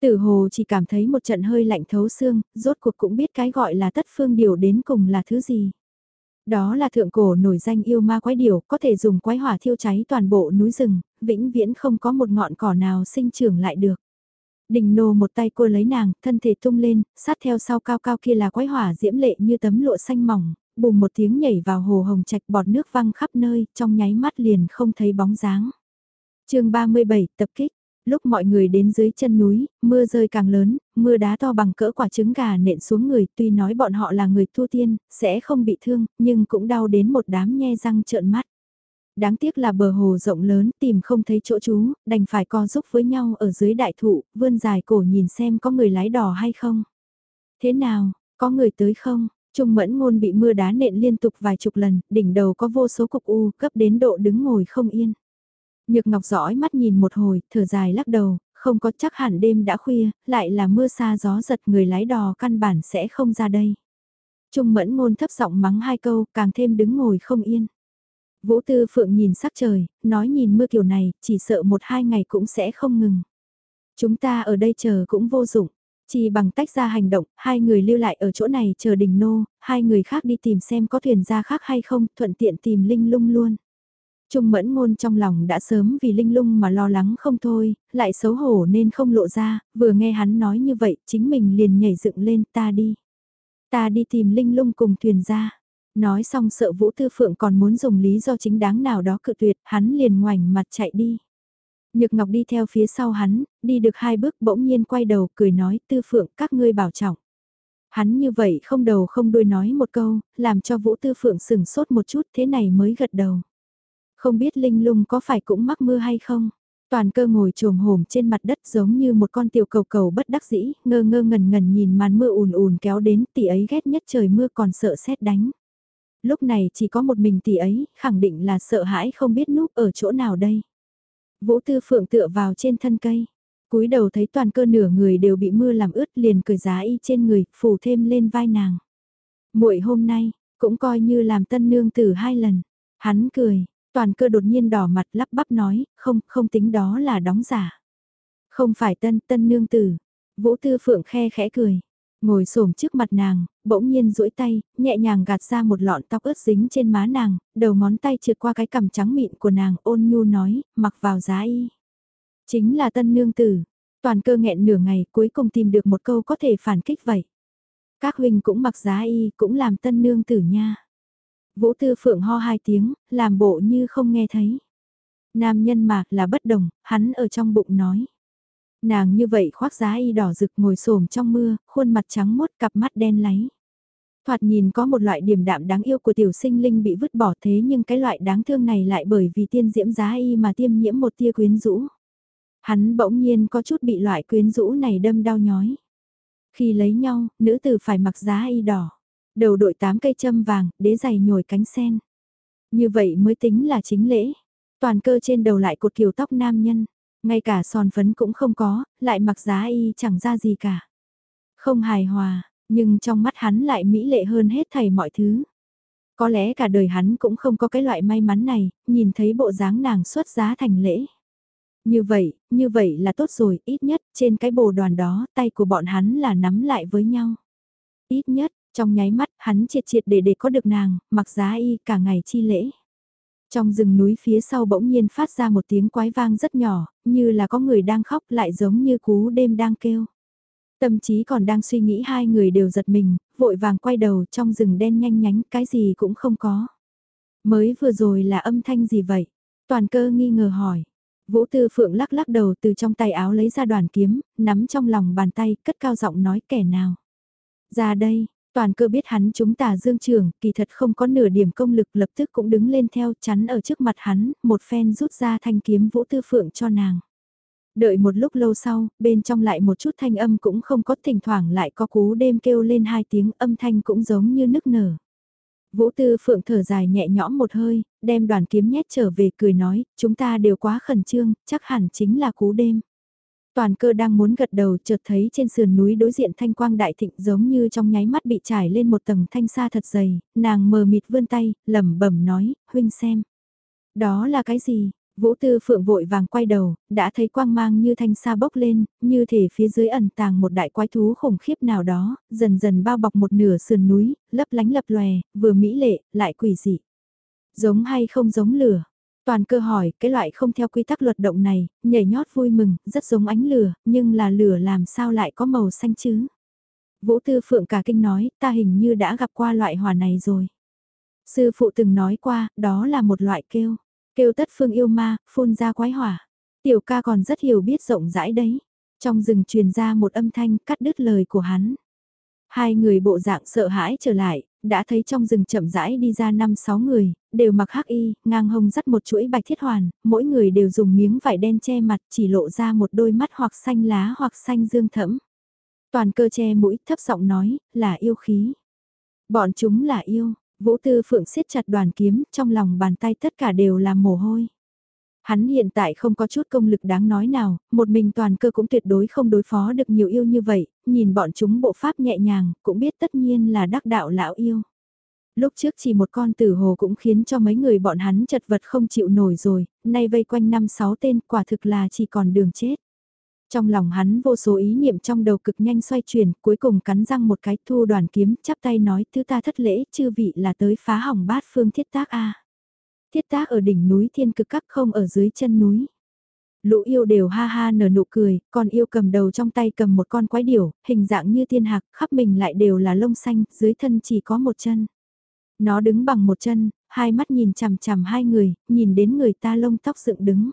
Tử hồ chỉ cảm thấy một trận hơi lạnh thấu xương, rốt cuộc cũng biết cái gọi là tất phương điều đến cùng là thứ gì. Đó là thượng cổ nổi danh yêu ma quái điều, có thể dùng quái hỏa thiêu cháy toàn bộ núi rừng, vĩnh viễn không có một ngọn cỏ nào sinh trưởng lại được. Đình nô một tay cô lấy nàng, thân thể tung lên, sát theo sau cao cao kia là quái hỏa diễm lệ như tấm lụa xanh mỏng, bùng một tiếng nhảy vào hồ hồng trạch bọt nước văng khắp nơi, trong nháy mắt liền không thấy bóng dáng. chương 37 tập kích, lúc mọi người đến dưới chân núi, mưa rơi càng lớn, mưa đá to bằng cỡ quả trứng gà nện xuống người, tuy nói bọn họ là người tu tiên, sẽ không bị thương, nhưng cũng đau đến một đám nhe răng trợn mắt đáng tiếc là bờ hồ rộng lớn tìm không thấy chỗ trú, đành phải co giúp với nhau ở dưới đại thụ, vươn dài cổ nhìn xem có người lái đò hay không. Thế nào, có người tới không? Trung mẫn ngôn bị mưa đá nện liên tục vài chục lần, đỉnh đầu có vô số cục u, cấp đến độ đứng ngồi không yên. Nhược ngọc dõi mắt nhìn một hồi, thở dài lắc đầu, không có chắc hẳn đêm đã khuya, lại là mưa xa gió giật người lái đò căn bản sẽ không ra đây. Trung mẫn ngôn thấp giọng mắng hai câu, càng thêm đứng ngồi không yên. Vũ Tư Phượng nhìn sắc trời, nói nhìn mưa kiểu này, chỉ sợ một hai ngày cũng sẽ không ngừng. Chúng ta ở đây chờ cũng vô dụng. Chỉ bằng tách ra hành động, hai người lưu lại ở chỗ này chờ đình nô, hai người khác đi tìm xem có thuyền ra khác hay không, thuận tiện tìm Linh Lung luôn. Trung mẫn ngôn trong lòng đã sớm vì Linh Lung mà lo lắng không thôi, lại xấu hổ nên không lộ ra, vừa nghe hắn nói như vậy, chính mình liền nhảy dựng lên ta đi. Ta đi tìm Linh Lung cùng thuyền ra. Nói xong sợ Vũ Tư Phượng còn muốn dùng lý do chính đáng nào đó cự tuyệt, hắn liền ngoảnh mặt chạy đi. Nhược Ngọc đi theo phía sau hắn, đi được hai bước bỗng nhiên quay đầu cười nói Tư Phượng các ngươi bảo trọng. Hắn như vậy không đầu không đuôi nói một câu, làm cho Vũ Tư Phượng sừng sốt một chút thế này mới gật đầu. Không biết Linh Lung có phải cũng mắc mưa hay không? Toàn cơ ngồi trồm hổm trên mặt đất giống như một con tiểu cầu cầu bất đắc dĩ, ngơ ngơ ngẩn ngẩn nhìn màn mưa ùn ùn kéo đến tỷ ấy ghét nhất trời mưa còn sợ xét đánh. Lúc này chỉ có một mình tỷ ấy, khẳng định là sợ hãi không biết núp ở chỗ nào đây. Vũ Tư Phượng tựa vào trên thân cây, cúi đầu thấy toàn cơ nửa người đều bị mưa làm ướt liền cười giá y trên người, phủ thêm lên vai nàng. Muội hôm nay, cũng coi như làm tân nương tử hai lần. Hắn cười, toàn cơ đột nhiên đỏ mặt lắp bắp nói, không, không tính đó là đóng giả. Không phải tân, tân nương tử. Vũ Tư Phượng khe khẽ cười. Ngồi xổm trước mặt nàng, bỗng nhiên duỗi tay, nhẹ nhàng gạt ra một lọn tóc ướt dính trên má nàng, đầu ngón tay trượt qua cái cằm trắng mịn của nàng ôn nhu nói, mặc vào giá y. Chính là tân nương tử, toàn cơ nghẹn nửa ngày cuối cùng tìm được một câu có thể phản kích vậy. Các huynh cũng mặc giá y, cũng làm tân nương tử nha. Vũ Tư Phượng ho hai tiếng, làm bộ như không nghe thấy. Nam nhân mà là bất đồng, hắn ở trong bụng nói. Nàng như vậy khoác giá y đỏ rực ngồi xổm trong mưa, khuôn mặt trắng mốt cặp mắt đen láy. Thoạt nhìn có một loại điểm đạm đáng yêu của tiểu sinh linh bị vứt bỏ thế nhưng cái loại đáng thương này lại bởi vì tiên diễm giá y mà tiêm nhiễm một tia quyến rũ. Hắn bỗng nhiên có chút bị loại quyến rũ này đâm đau nhói. Khi lấy nhau, nữ tử phải mặc giá y đỏ. Đầu đội tám cây châm vàng, đế giày nhồi cánh sen. Như vậy mới tính là chính lễ. Toàn cơ trên đầu lại cột kiều tóc nam nhân. Ngay cả son phấn cũng không có, lại mặc giá y chẳng ra gì cả. Không hài hòa, nhưng trong mắt hắn lại mỹ lệ hơn hết thầy mọi thứ. Có lẽ cả đời hắn cũng không có cái loại may mắn này, nhìn thấy bộ dáng nàng xuất giá thành lễ. Như vậy, như vậy là tốt rồi, ít nhất trên cái bồ đoàn đó tay của bọn hắn là nắm lại với nhau. Ít nhất, trong nháy mắt hắn triệt triệt để để có được nàng, mặc giá y cả ngày chi lễ. Trong rừng núi phía sau bỗng nhiên phát ra một tiếng quái vang rất nhỏ, như là có người đang khóc lại giống như cú đêm đang kêu. Tâm trí còn đang suy nghĩ hai người đều giật mình, vội vàng quay đầu trong rừng đen nhanh nhánh cái gì cũng không có. Mới vừa rồi là âm thanh gì vậy? Toàn cơ nghi ngờ hỏi. Vũ Tư Phượng lắc lắc đầu từ trong tay áo lấy ra đoàn kiếm, nắm trong lòng bàn tay, cất cao giọng nói kẻ nào. Ra đây, toàn cơ biết hắn chúng tà dương trường, kỳ thật không có nửa điểm công lực lập tức cũng đứng lên theo chắn ở trước mặt hắn, một phen rút ra thanh kiếm Vũ Tư Phượng cho nàng. Đợi một lúc lâu sau, bên trong lại một chút thanh âm cũng không có thỉnh thoảng lại có cú đêm kêu lên hai tiếng âm thanh cũng giống như nức nở. Vũ Tư Phượng thở dài nhẹ nhõm một hơi, đem đoàn kiếm nhét trở về cười nói, chúng ta đều quá khẩn trương, chắc hẳn chính là cú đêm. Toàn cơ đang muốn gật đầu chợt thấy trên sườn núi đối diện thanh quang đại thịnh giống như trong nháy mắt bị trải lên một tầng thanh sa thật dày, nàng mờ mịt vươn tay, lẩm bẩm nói, huynh xem. Đó là cái gì? Vũ Tư Phượng vội vàng quay đầu, đã thấy quang mang như thanh sa bốc lên, như thể phía dưới ẩn tàng một đại quái thú khủng khiếp nào đó, dần dần bao bọc một nửa sườn núi, lấp lánh lập lòe, vừa mỹ lệ, lại quỷ dị. Giống hay không giống lửa? Toàn cơ hỏi, cái loại không theo quy tắc luật động này, nhảy nhót vui mừng, rất giống ánh lửa, nhưng là lửa làm sao lại có màu xanh chứ? Vũ Tư Phượng cả kinh nói, ta hình như đã gặp qua loại hỏa này rồi. Sư phụ từng nói qua, đó là một loại kêu. Kêu tất phương yêu ma, phun ra quái hỏa. Tiểu ca còn rất hiểu biết rộng rãi đấy. Trong rừng truyền ra một âm thanh cắt đứt lời của hắn. Hai người bộ dạng sợ hãi trở lại, đã thấy trong rừng chậm rãi đi ra năm sáu người, đều mặc hắc y, ngang hông dắt một chuỗi bạch thiết hoàn, mỗi người đều dùng miếng vải đen che mặt chỉ lộ ra một đôi mắt hoặc xanh lá hoặc xanh dương thẫm. Toàn cơ che mũi thấp giọng nói, là yêu khí. Bọn chúng là yêu, Vũ Tư Phượng siết chặt đoàn kiếm, trong lòng bàn tay tất cả đều là mồ hôi. Hắn hiện tại không có chút công lực đáng nói nào, một mình toàn cơ cũng tuyệt đối không đối phó được nhiều yêu như vậy, nhìn bọn chúng bộ pháp nhẹ nhàng, cũng biết tất nhiên là đắc đạo lão yêu. Lúc trước chỉ một con tử hồ cũng khiến cho mấy người bọn hắn chật vật không chịu nổi rồi, nay vây quanh năm sáu tên quả thực là chỉ còn đường chết. Trong lòng hắn vô số ý niệm trong đầu cực nhanh xoay chuyển, cuối cùng cắn răng một cái thu đoàn kiếm, chắp tay nói thứ ta thất lễ, chư vị là tới phá hỏng bát phương thiết tác a Thiết tác ở đỉnh núi thiên cực các không ở dưới chân núi. Lũ yêu đều ha ha nở nụ cười, còn yêu cầm đầu trong tay cầm một con quái điểu, hình dạng như thiên hạc, khắp mình lại đều là lông xanh, dưới thân chỉ có một chân. Nó đứng bằng một chân, hai mắt nhìn chằm chằm hai người, nhìn đến người ta lông tóc dựng đứng.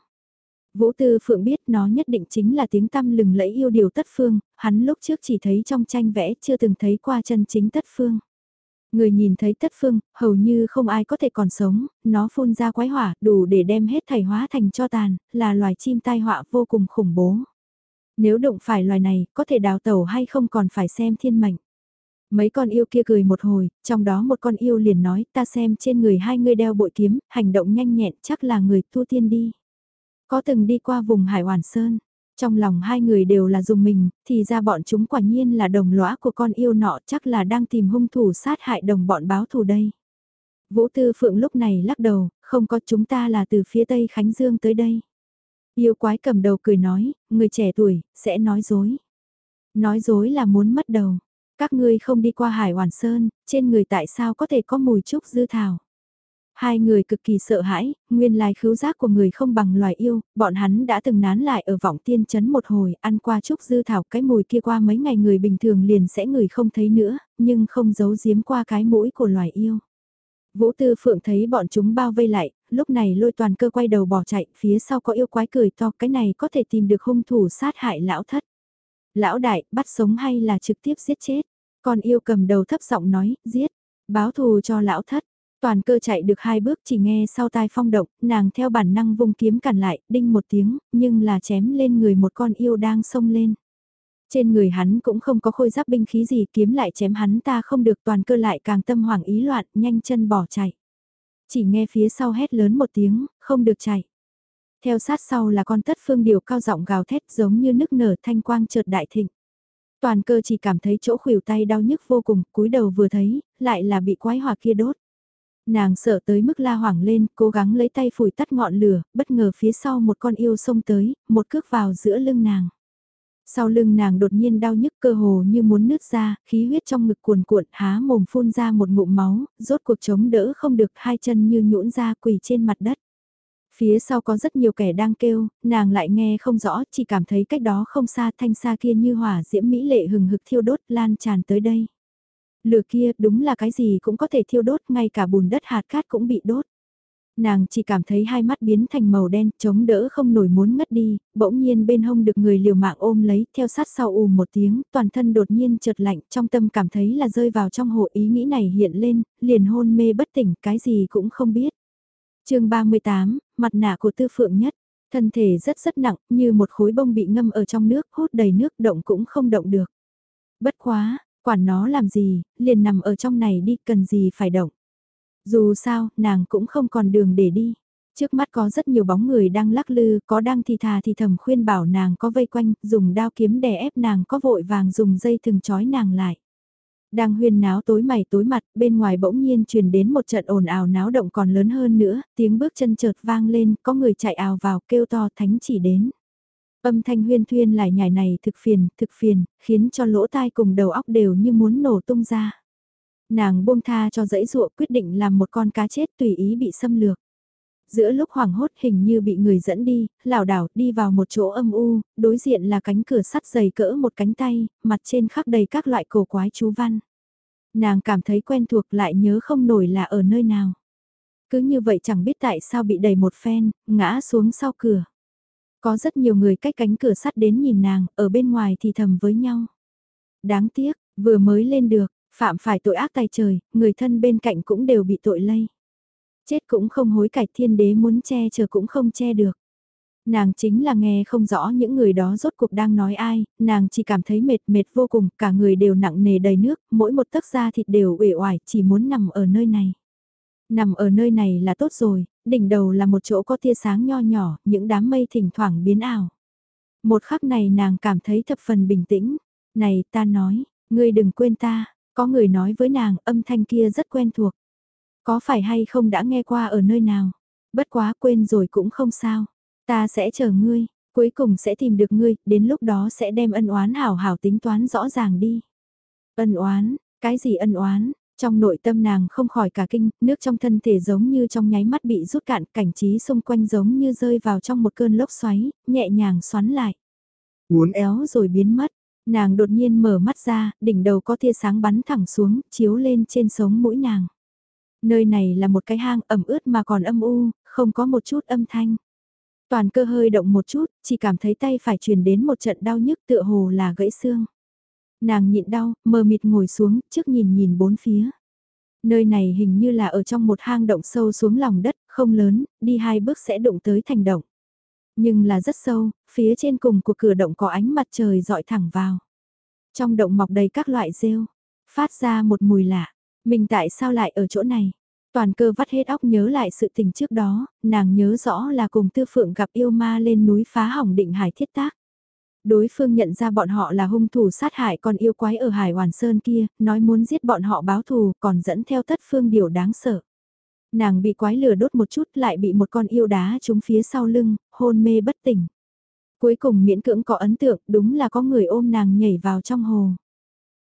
Vũ Tư Phượng biết nó nhất định chính là tiếng tăm lừng lẫy yêu điều tất phương, hắn lúc trước chỉ thấy trong tranh vẽ chưa từng thấy qua chân chính tất phương. Người nhìn thấy tất phương, hầu như không ai có thể còn sống, nó phun ra quái hỏa đủ để đem hết thảy hóa thành cho tàn, là loài chim tai họa vô cùng khủng bố. Nếu đụng phải loài này, có thể đào tẩu hay không còn phải xem thiên mệnh. Mấy con yêu kia cười một hồi, trong đó một con yêu liền nói ta xem trên người hai người đeo bội kiếm, hành động nhanh nhẹn chắc là người tu tiên đi. Có từng đi qua vùng Hải Hoàn Sơn, trong lòng hai người đều là dùng mình, thì ra bọn chúng quả nhiên là đồng lõa của con yêu nọ chắc là đang tìm hung thủ sát hại đồng bọn báo thù đây. Vũ Tư Phượng lúc này lắc đầu, không có chúng ta là từ phía Tây Khánh Dương tới đây. Yêu quái cầm đầu cười nói, người trẻ tuổi, sẽ nói dối. Nói dối là muốn mất đầu. Các ngươi không đi qua Hải Hoàn Sơn, trên người tại sao có thể có mùi trúc dư thảo. Hai người cực kỳ sợ hãi, nguyên lai khứu giác của người không bằng loài yêu, bọn hắn đã từng nán lại ở vọng tiên chấn một hồi, ăn qua trúc dư thảo cái mùi kia qua mấy ngày người bình thường liền sẽ người không thấy nữa, nhưng không giấu giếm qua cái mũi của loài yêu. Vũ Tư Phượng thấy bọn chúng bao vây lại, lúc này lôi toàn cơ quay đầu bỏ chạy, phía sau có yêu quái cười to, cái này có thể tìm được hung thủ sát hại lão thất. Lão đại, bắt sống hay là trực tiếp giết chết? Còn yêu cầm đầu thấp giọng nói, giết, báo thù cho lão thất. Toàn cơ chạy được hai bước chỉ nghe sau tai phong động, nàng theo bản năng vung kiếm cản lại, đinh một tiếng, nhưng là chém lên người một con yêu đang xông lên. Trên người hắn cũng không có khôi giáp binh khí gì kiếm lại chém hắn ta không được toàn cơ lại càng tâm hoảng ý loạn, nhanh chân bỏ chạy. Chỉ nghe phía sau hét lớn một tiếng, không được chạy. Theo sát sau là con tất phương điều cao giọng gào thét giống như nức nở thanh quang chợt đại thịnh. Toàn cơ chỉ cảm thấy chỗ khuỷu tay đau nhức vô cùng, cúi đầu vừa thấy, lại là bị quái hỏa kia đốt. Nàng sợ tới mức la hoảng lên, cố gắng lấy tay phủi tắt ngọn lửa, bất ngờ phía sau một con yêu xông tới, một cước vào giữa lưng nàng. Sau lưng nàng đột nhiên đau nhức cơ hồ như muốn nứt ra, khí huyết trong ngực cuồn cuộn há mồm phun ra một ngụm máu, rốt cuộc chống đỡ không được hai chân như nhũn ra quỳ trên mặt đất. Phía sau có rất nhiều kẻ đang kêu, nàng lại nghe không rõ, chỉ cảm thấy cách đó không xa thanh xa kia như hỏa diễm mỹ lệ hừng hực thiêu đốt lan tràn tới đây. Lửa kia đúng là cái gì cũng có thể thiêu đốt, ngay cả bùn đất hạt cát cũng bị đốt. Nàng chỉ cảm thấy hai mắt biến thành màu đen, chống đỡ không nổi muốn ngất đi, bỗng nhiên bên hông được người liều mạng ôm lấy, theo sát sau ù một tiếng, toàn thân đột nhiên chợt lạnh, trong tâm cảm thấy là rơi vào trong hồ ý nghĩ này hiện lên, liền hôn mê bất tỉnh, cái gì cũng không biết. chương 38, mặt nạ của tư phượng nhất, thân thể rất rất nặng, như một khối bông bị ngâm ở trong nước, hút đầy nước, động cũng không động được. Bất quá, quản nó làm gì, liền nằm ở trong này đi, cần gì phải động. Dù sao, nàng cũng không còn đường để đi. Trước mắt có rất nhiều bóng người đang lắc lư, có đang thì thà thì thầm khuyên bảo nàng có vây quanh, dùng đao kiếm đè ép nàng có vội vàng dùng dây thừng trói nàng lại. Đang huyên náo tối mày tối mặt, bên ngoài bỗng nhiên truyền đến một trận ồn ào náo động còn lớn hơn nữa, tiếng bước chân chợt vang lên, có người chạy ào vào kêu to thánh chỉ đến. Âm thanh huyên thuyên lại nhảy này thực phiền, thực phiền, khiến cho lỗ tai cùng đầu óc đều như muốn nổ tung ra. Nàng buông tha cho dãy ruộng quyết định làm một con cá chết tùy ý bị xâm lược. Giữa lúc hoảng hốt hình như bị người dẫn đi, lảo đảo đi vào một chỗ âm u, đối diện là cánh cửa sắt dày cỡ một cánh tay, mặt trên khắc đầy các loại cổ quái chú văn. Nàng cảm thấy quen thuộc lại nhớ không nổi là ở nơi nào. Cứ như vậy chẳng biết tại sao bị đẩy một phen, ngã xuống sau cửa. Có rất nhiều người cách cánh cửa sắt đến nhìn nàng, ở bên ngoài thì thầm với nhau. Đáng tiếc, vừa mới lên được, Phạm phải tội ác tay trời, người thân bên cạnh cũng đều bị tội lây. Chết cũng không hối cải thiên đế muốn che chờ cũng không che được. Nàng chính là nghe không rõ những người đó rốt cuộc đang nói ai, nàng chỉ cảm thấy mệt mệt vô cùng, cả người đều nặng nề đầy nước, mỗi một tấc da thịt đều uể oải, chỉ muốn nằm ở nơi này. Nằm ở nơi này là tốt rồi, đỉnh đầu là một chỗ có tia sáng nho nhỏ, những đám mây thỉnh thoảng biến ảo. Một khắc này nàng cảm thấy thập phần bình tĩnh. Này ta nói, ngươi đừng quên ta, có người nói với nàng âm thanh kia rất quen thuộc. Có phải hay không đã nghe qua ở nơi nào? Bất quá quên rồi cũng không sao. Ta sẽ chờ ngươi, cuối cùng sẽ tìm được ngươi, đến lúc đó sẽ đem ân oán hảo hảo tính toán rõ ràng đi. Ân oán, cái gì ân oán? Trong nội tâm nàng không khỏi cả kinh, nước trong thân thể giống như trong nháy mắt bị rút cạn, cảnh trí xung quanh giống như rơi vào trong một cơn lốc xoáy, nhẹ nhàng xoắn lại. Muốn éo rồi biến mất, Nàng đột nhiên mở mắt ra, đỉnh đầu có tia sáng bắn thẳng xuống, chiếu lên trên sống mũi nàng. Nơi này là một cái hang ẩm ướt mà còn âm u, không có một chút âm thanh. Toàn cơ hơi động một chút, chỉ cảm thấy tay phải truyền đến một trận đau nhức tựa hồ là gãy xương. Nàng nhịn đau, mờ mịt ngồi xuống, trước nhìn nhìn bốn phía. Nơi này hình như là ở trong một hang động sâu xuống lòng đất, không lớn, đi hai bước sẽ đụng tới thành động nhưng là rất sâu, phía trên cùng của cửa động có ánh mặt trời dọi thẳng vào. Trong động mọc đầy các loại rêu, phát ra một mùi lạ. Mình tại sao lại ở chỗ này? Toàn cơ vắt hết óc nhớ lại sự tình trước đó, nàng nhớ rõ là cùng tư phượng gặp yêu ma lên núi phá hỏng định hải thiết tác. Đối phương nhận ra bọn họ là hung thủ sát hại con yêu quái ở hải hoàn sơn kia, nói muốn giết bọn họ báo thù còn dẫn theo tất phương điều đáng sợ. Nàng bị quái lửa đốt một chút lại bị một con yêu đá trúng phía sau lưng, hôn mê bất tỉnh. Cuối cùng miễn cưỡng có ấn tượng đúng là có người ôm nàng nhảy vào trong hồ.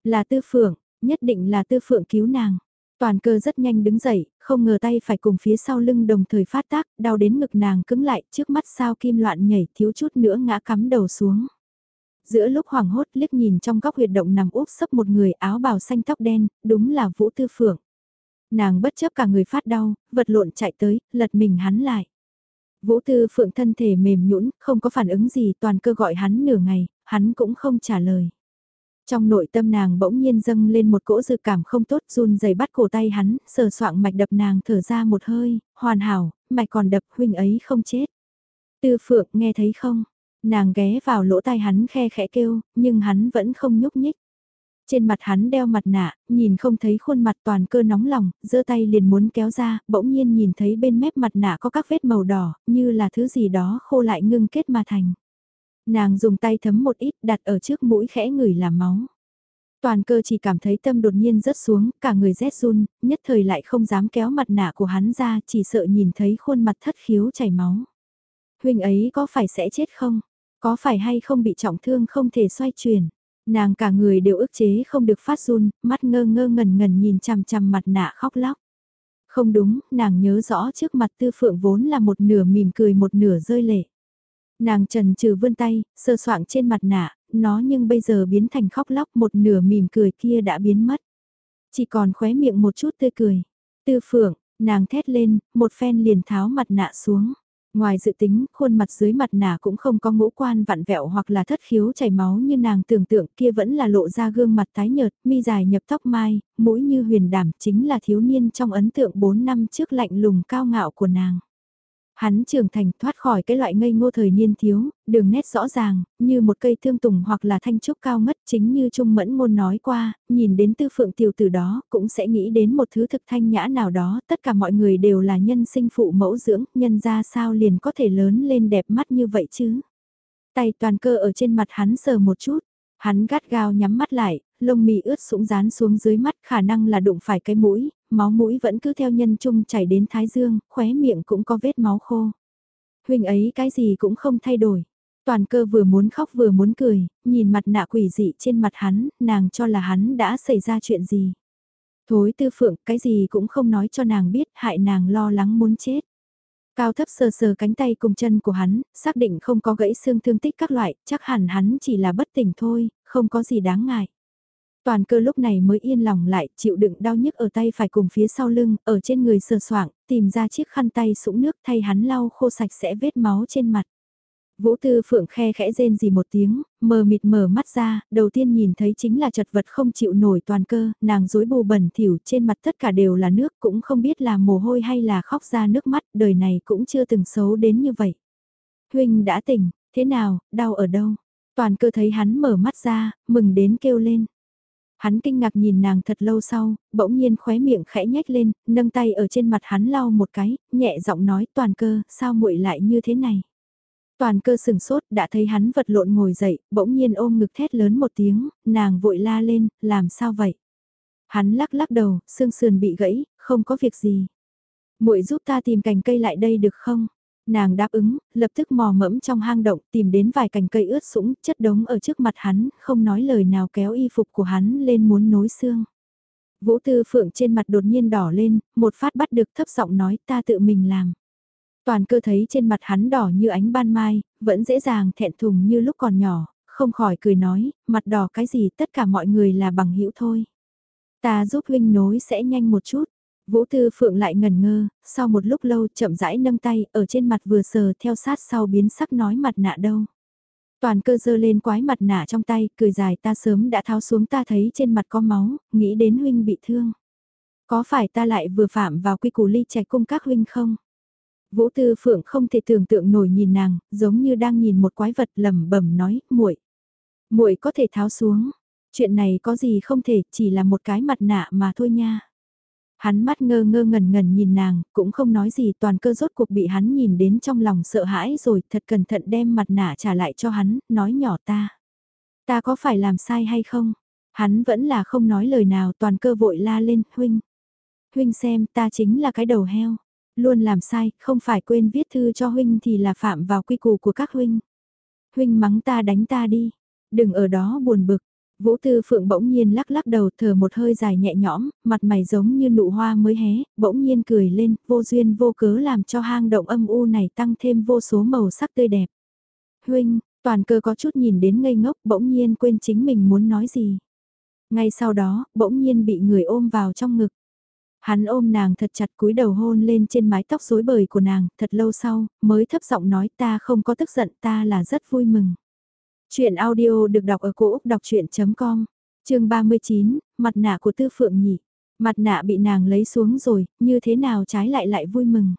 Là tư phượng, nhất định là tư phượng cứu nàng. Toàn cơ rất nhanh đứng dậy, không ngờ tay phải cùng phía sau lưng đồng thời phát tác, đau đến ngực nàng cứng lại, trước mắt sao kim loạn nhảy thiếu chút nữa ngã cắm đầu xuống. Giữa lúc hoảng hốt liếc nhìn trong góc huyệt động nằm úp sấp một người áo bào xanh tóc đen, đúng là Vũ Tư Phượng nàng bất chấp cả người phát đau, vật lộn chạy tới, lật mình hắn lại. Vũ Tư Phượng thân thể mềm nhũn, không có phản ứng gì, toàn cơ gọi hắn nửa ngày, hắn cũng không trả lời. Trong nội tâm nàng bỗng nhiên dâng lên một cỗ dự cảm không tốt run rẩy bắt cổ tay hắn, sờ soạng mạch đập nàng thở ra một hơi, hoàn hảo, mạch còn đập huynh ấy không chết. Tư Phượng nghe thấy không? Nàng ghé vào lỗ tai hắn khe khẽ kêu, nhưng hắn vẫn không nhúc nhích. Trên mặt hắn đeo mặt nạ, nhìn không thấy khuôn mặt toàn cơ nóng lòng, giơ tay liền muốn kéo ra, bỗng nhiên nhìn thấy bên mép mặt nạ có các vết màu đỏ, như là thứ gì đó khô lại ngưng kết mà thành. Nàng dùng tay thấm một ít đặt ở trước mũi khẽ ngửi làm máu. Toàn cơ chỉ cảm thấy tâm đột nhiên rớt xuống, cả người rét run, nhất thời lại không dám kéo mặt nạ của hắn ra, chỉ sợ nhìn thấy khuôn mặt thất khiếu chảy máu. Huynh ấy có phải sẽ chết không? Có phải hay không bị trọng thương không thể xoay chuyển. Nàng cả người đều ức chế không được phát run, mắt ngơ ngơ ngẩn ngẩn nhìn chằm chằm mặt nạ khóc lóc. Không đúng, nàng nhớ rõ trước mặt tư phượng vốn là một nửa mỉm cười một nửa rơi lệ. Nàng trần trừ vươn tay, sơ soạng trên mặt nạ, nó nhưng bây giờ biến thành khóc lóc một nửa mỉm cười kia đã biến mất. Chỉ còn khóe miệng một chút tươi cười. Tư phượng, nàng thét lên, một phen liền tháo mặt nạ xuống. Ngoài dự tính, khuôn mặt dưới mặt nạ cũng không có ngũ quan vặn vẹo hoặc là thất khiếu chảy máu như nàng tưởng tượng kia vẫn là lộ ra gương mặt tái nhợt, mi dài nhập tóc mai, mũi như huyền đảm chính là thiếu niên trong ấn tượng 4 năm trước lạnh lùng cao ngạo của nàng. Hắn trưởng thành thoát khỏi cái loại ngây ngô thời niên thiếu, đường nét rõ ràng, như một cây thương tùng hoặc là thanh trúc cao ngất chính như Trung Mẫn Ngôn nói qua, nhìn đến tư phượng tiểu từ đó cũng sẽ nghĩ đến một thứ thực thanh nhã nào đó, tất cả mọi người đều là nhân sinh phụ mẫu dưỡng, nhân ra sao liền có thể lớn lên đẹp mắt như vậy chứ. Tay toàn cơ ở trên mặt hắn sờ một chút, hắn gắt gao nhắm mắt lại, lông mì ướt sũng dán xuống dưới mắt khả năng là đụng phải cái mũi, máu mũi vẫn cứ theo nhân trung chảy đến thái dương, khóe miệng cũng có vết máu khô. Huynh ấy cái gì cũng không thay đổi. Toàn cơ vừa muốn khóc vừa muốn cười, nhìn mặt nạ quỷ dị trên mặt hắn, nàng cho là hắn đã xảy ra chuyện gì. Thối tư phượng, cái gì cũng không nói cho nàng biết, hại nàng lo lắng muốn chết. Cao thấp sờ sờ cánh tay cùng chân của hắn, xác định không có gãy xương thương tích các loại, chắc hẳn hắn chỉ là bất tỉnh thôi, không có gì đáng ngại. Toàn cơ lúc này mới yên lòng lại, chịu đựng đau nhức ở tay phải cùng phía sau lưng, ở trên người sờ soạng, tìm ra chiếc khăn tay sũng nước thay hắn lau khô sạch sẽ vết máu trên mặt. Vũ Tư Phượng khe khẽ rên gì một tiếng, mờ mịt mở mắt ra, đầu tiên nhìn thấy chính là chật vật không chịu nổi toàn cơ, nàng rối bù bẩn thỉu trên mặt tất cả đều là nước cũng không biết là mồ hôi hay là khóc ra nước mắt, đời này cũng chưa từng xấu đến như vậy. Huynh đã tỉnh, thế nào, đau ở đâu? Toàn cơ thấy hắn mở mắt ra, mừng đến kêu lên. Hắn kinh ngạc nhìn nàng thật lâu sau, bỗng nhiên khóe miệng khẽ nhếch lên, nâng tay ở trên mặt hắn lau một cái, nhẹ giọng nói toàn cơ, sao muội lại như thế này. Toàn cơ sừng sốt đã thấy hắn vật lộn ngồi dậy, bỗng nhiên ôm ngực thét lớn một tiếng, nàng vội la lên, làm sao vậy? Hắn lắc lắc đầu, xương sườn bị gãy, không có việc gì. muội giúp ta tìm cành cây lại đây được không? Nàng đáp ứng, lập tức mò mẫm trong hang động tìm đến vài cành cây ướt sũng chất đống ở trước mặt hắn, không nói lời nào kéo y phục của hắn lên muốn nối xương. Vũ Tư Phượng trên mặt đột nhiên đỏ lên, một phát bắt được thấp giọng nói ta tự mình làm. Toàn cơ thấy trên mặt hắn đỏ như ánh ban mai, vẫn dễ dàng thẹn thùng như lúc còn nhỏ, không khỏi cười nói, mặt đỏ cái gì tất cả mọi người là bằng hữu thôi. Ta giúp huynh nối sẽ nhanh một chút. Vũ Tư Phượng lại ngần ngơ, sau một lúc lâu chậm rãi nâng tay, ở trên mặt vừa sờ theo sát sau biến sắc nói mặt nạ đâu. Toàn cơ dơ lên quái mặt nạ trong tay, cười dài ta sớm đã tháo xuống ta thấy trên mặt có máu, nghĩ đến huynh bị thương. Có phải ta lại vừa phạm vào quy củ ly trẻ cung các huynh không? Vũ Tư Phượng không thể tưởng tượng nổi nhìn nàng, giống như đang nhìn một quái vật lầm bẩm nói, muội, muội có thể tháo xuống. Chuyện này có gì không thể, chỉ là một cái mặt nạ mà thôi nha. Hắn mắt ngơ ngơ ngẩn ngẩn nhìn nàng, cũng không nói gì toàn cơ rốt cuộc bị hắn nhìn đến trong lòng sợ hãi rồi thật cẩn thận đem mặt nạ trả lại cho hắn, nói nhỏ ta. Ta có phải làm sai hay không? Hắn vẫn là không nói lời nào toàn cơ vội la lên, huynh. Huynh xem ta chính là cái đầu heo. Luôn làm sai, không phải quên viết thư cho huynh thì là phạm vào quy củ của các huynh. Huynh mắng ta đánh ta đi. Đừng ở đó buồn bực, Vũ Tư Phượng bỗng nhiên lắc lắc đầu thở một hơi dài nhẹ nhõm, mặt mày giống như nụ hoa mới hé, bỗng nhiên cười lên, vô duyên vô cớ làm cho hang động âm u này tăng thêm vô số màu sắc tươi đẹp. Huynh, toàn cơ có chút nhìn đến ngây ngốc bỗng nhiên quên chính mình muốn nói gì. Ngay sau đó, bỗng nhiên bị người ôm vào trong ngực. Hắn ôm nàng thật chặt cúi đầu hôn lên trên mái tóc rối bời của nàng, thật lâu sau, mới thấp giọng nói ta không có tức giận ta là rất vui mừng. Chuyện audio được đọc ở cổ Úc đọc chuyện.com, chương 39, mặt nạ của Tư Phượng nhỉ. Mặt nạ bị nàng lấy xuống rồi, như thế nào trái lại lại vui mừng.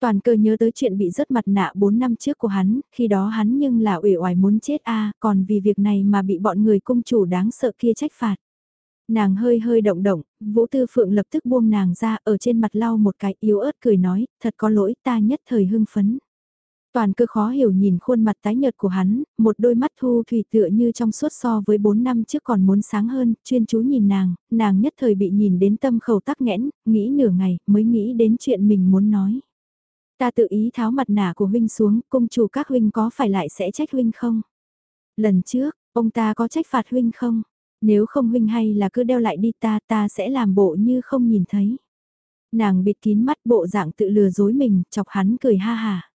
Toàn cơ nhớ tới chuyện bị rớt mặt nạ 4 năm trước của hắn, khi đó hắn nhưng là uể oải muốn chết a còn vì việc này mà bị bọn người cung chủ đáng sợ kia trách phạt. Nàng hơi hơi động động, Vũ Tư Phượng lập tức buông nàng ra ở trên mặt lau một cái yếu ớt cười nói, thật có lỗi ta nhất thời hưng phấn. Toàn cơ khó hiểu nhìn khuôn mặt tái nhợt của hắn, một đôi mắt thu thủy tựa như trong suốt so với 4 năm trước còn muốn sáng hơn, chuyên chú nhìn nàng, nàng nhất thời bị nhìn đến tâm khẩu tắc nghẽn, nghĩ nửa ngày mới nghĩ đến chuyện mình muốn nói. Ta tự ý tháo mặt nạ của huynh xuống, công chủ các huynh có phải lại sẽ trách huynh không? Lần trước, ông ta có trách phạt huynh không? Nếu không huynh hay là cứ đeo lại đi ta, ta sẽ làm bộ như không nhìn thấy. Nàng bịt kín mắt bộ dạng tự lừa dối mình, chọc hắn cười ha hà.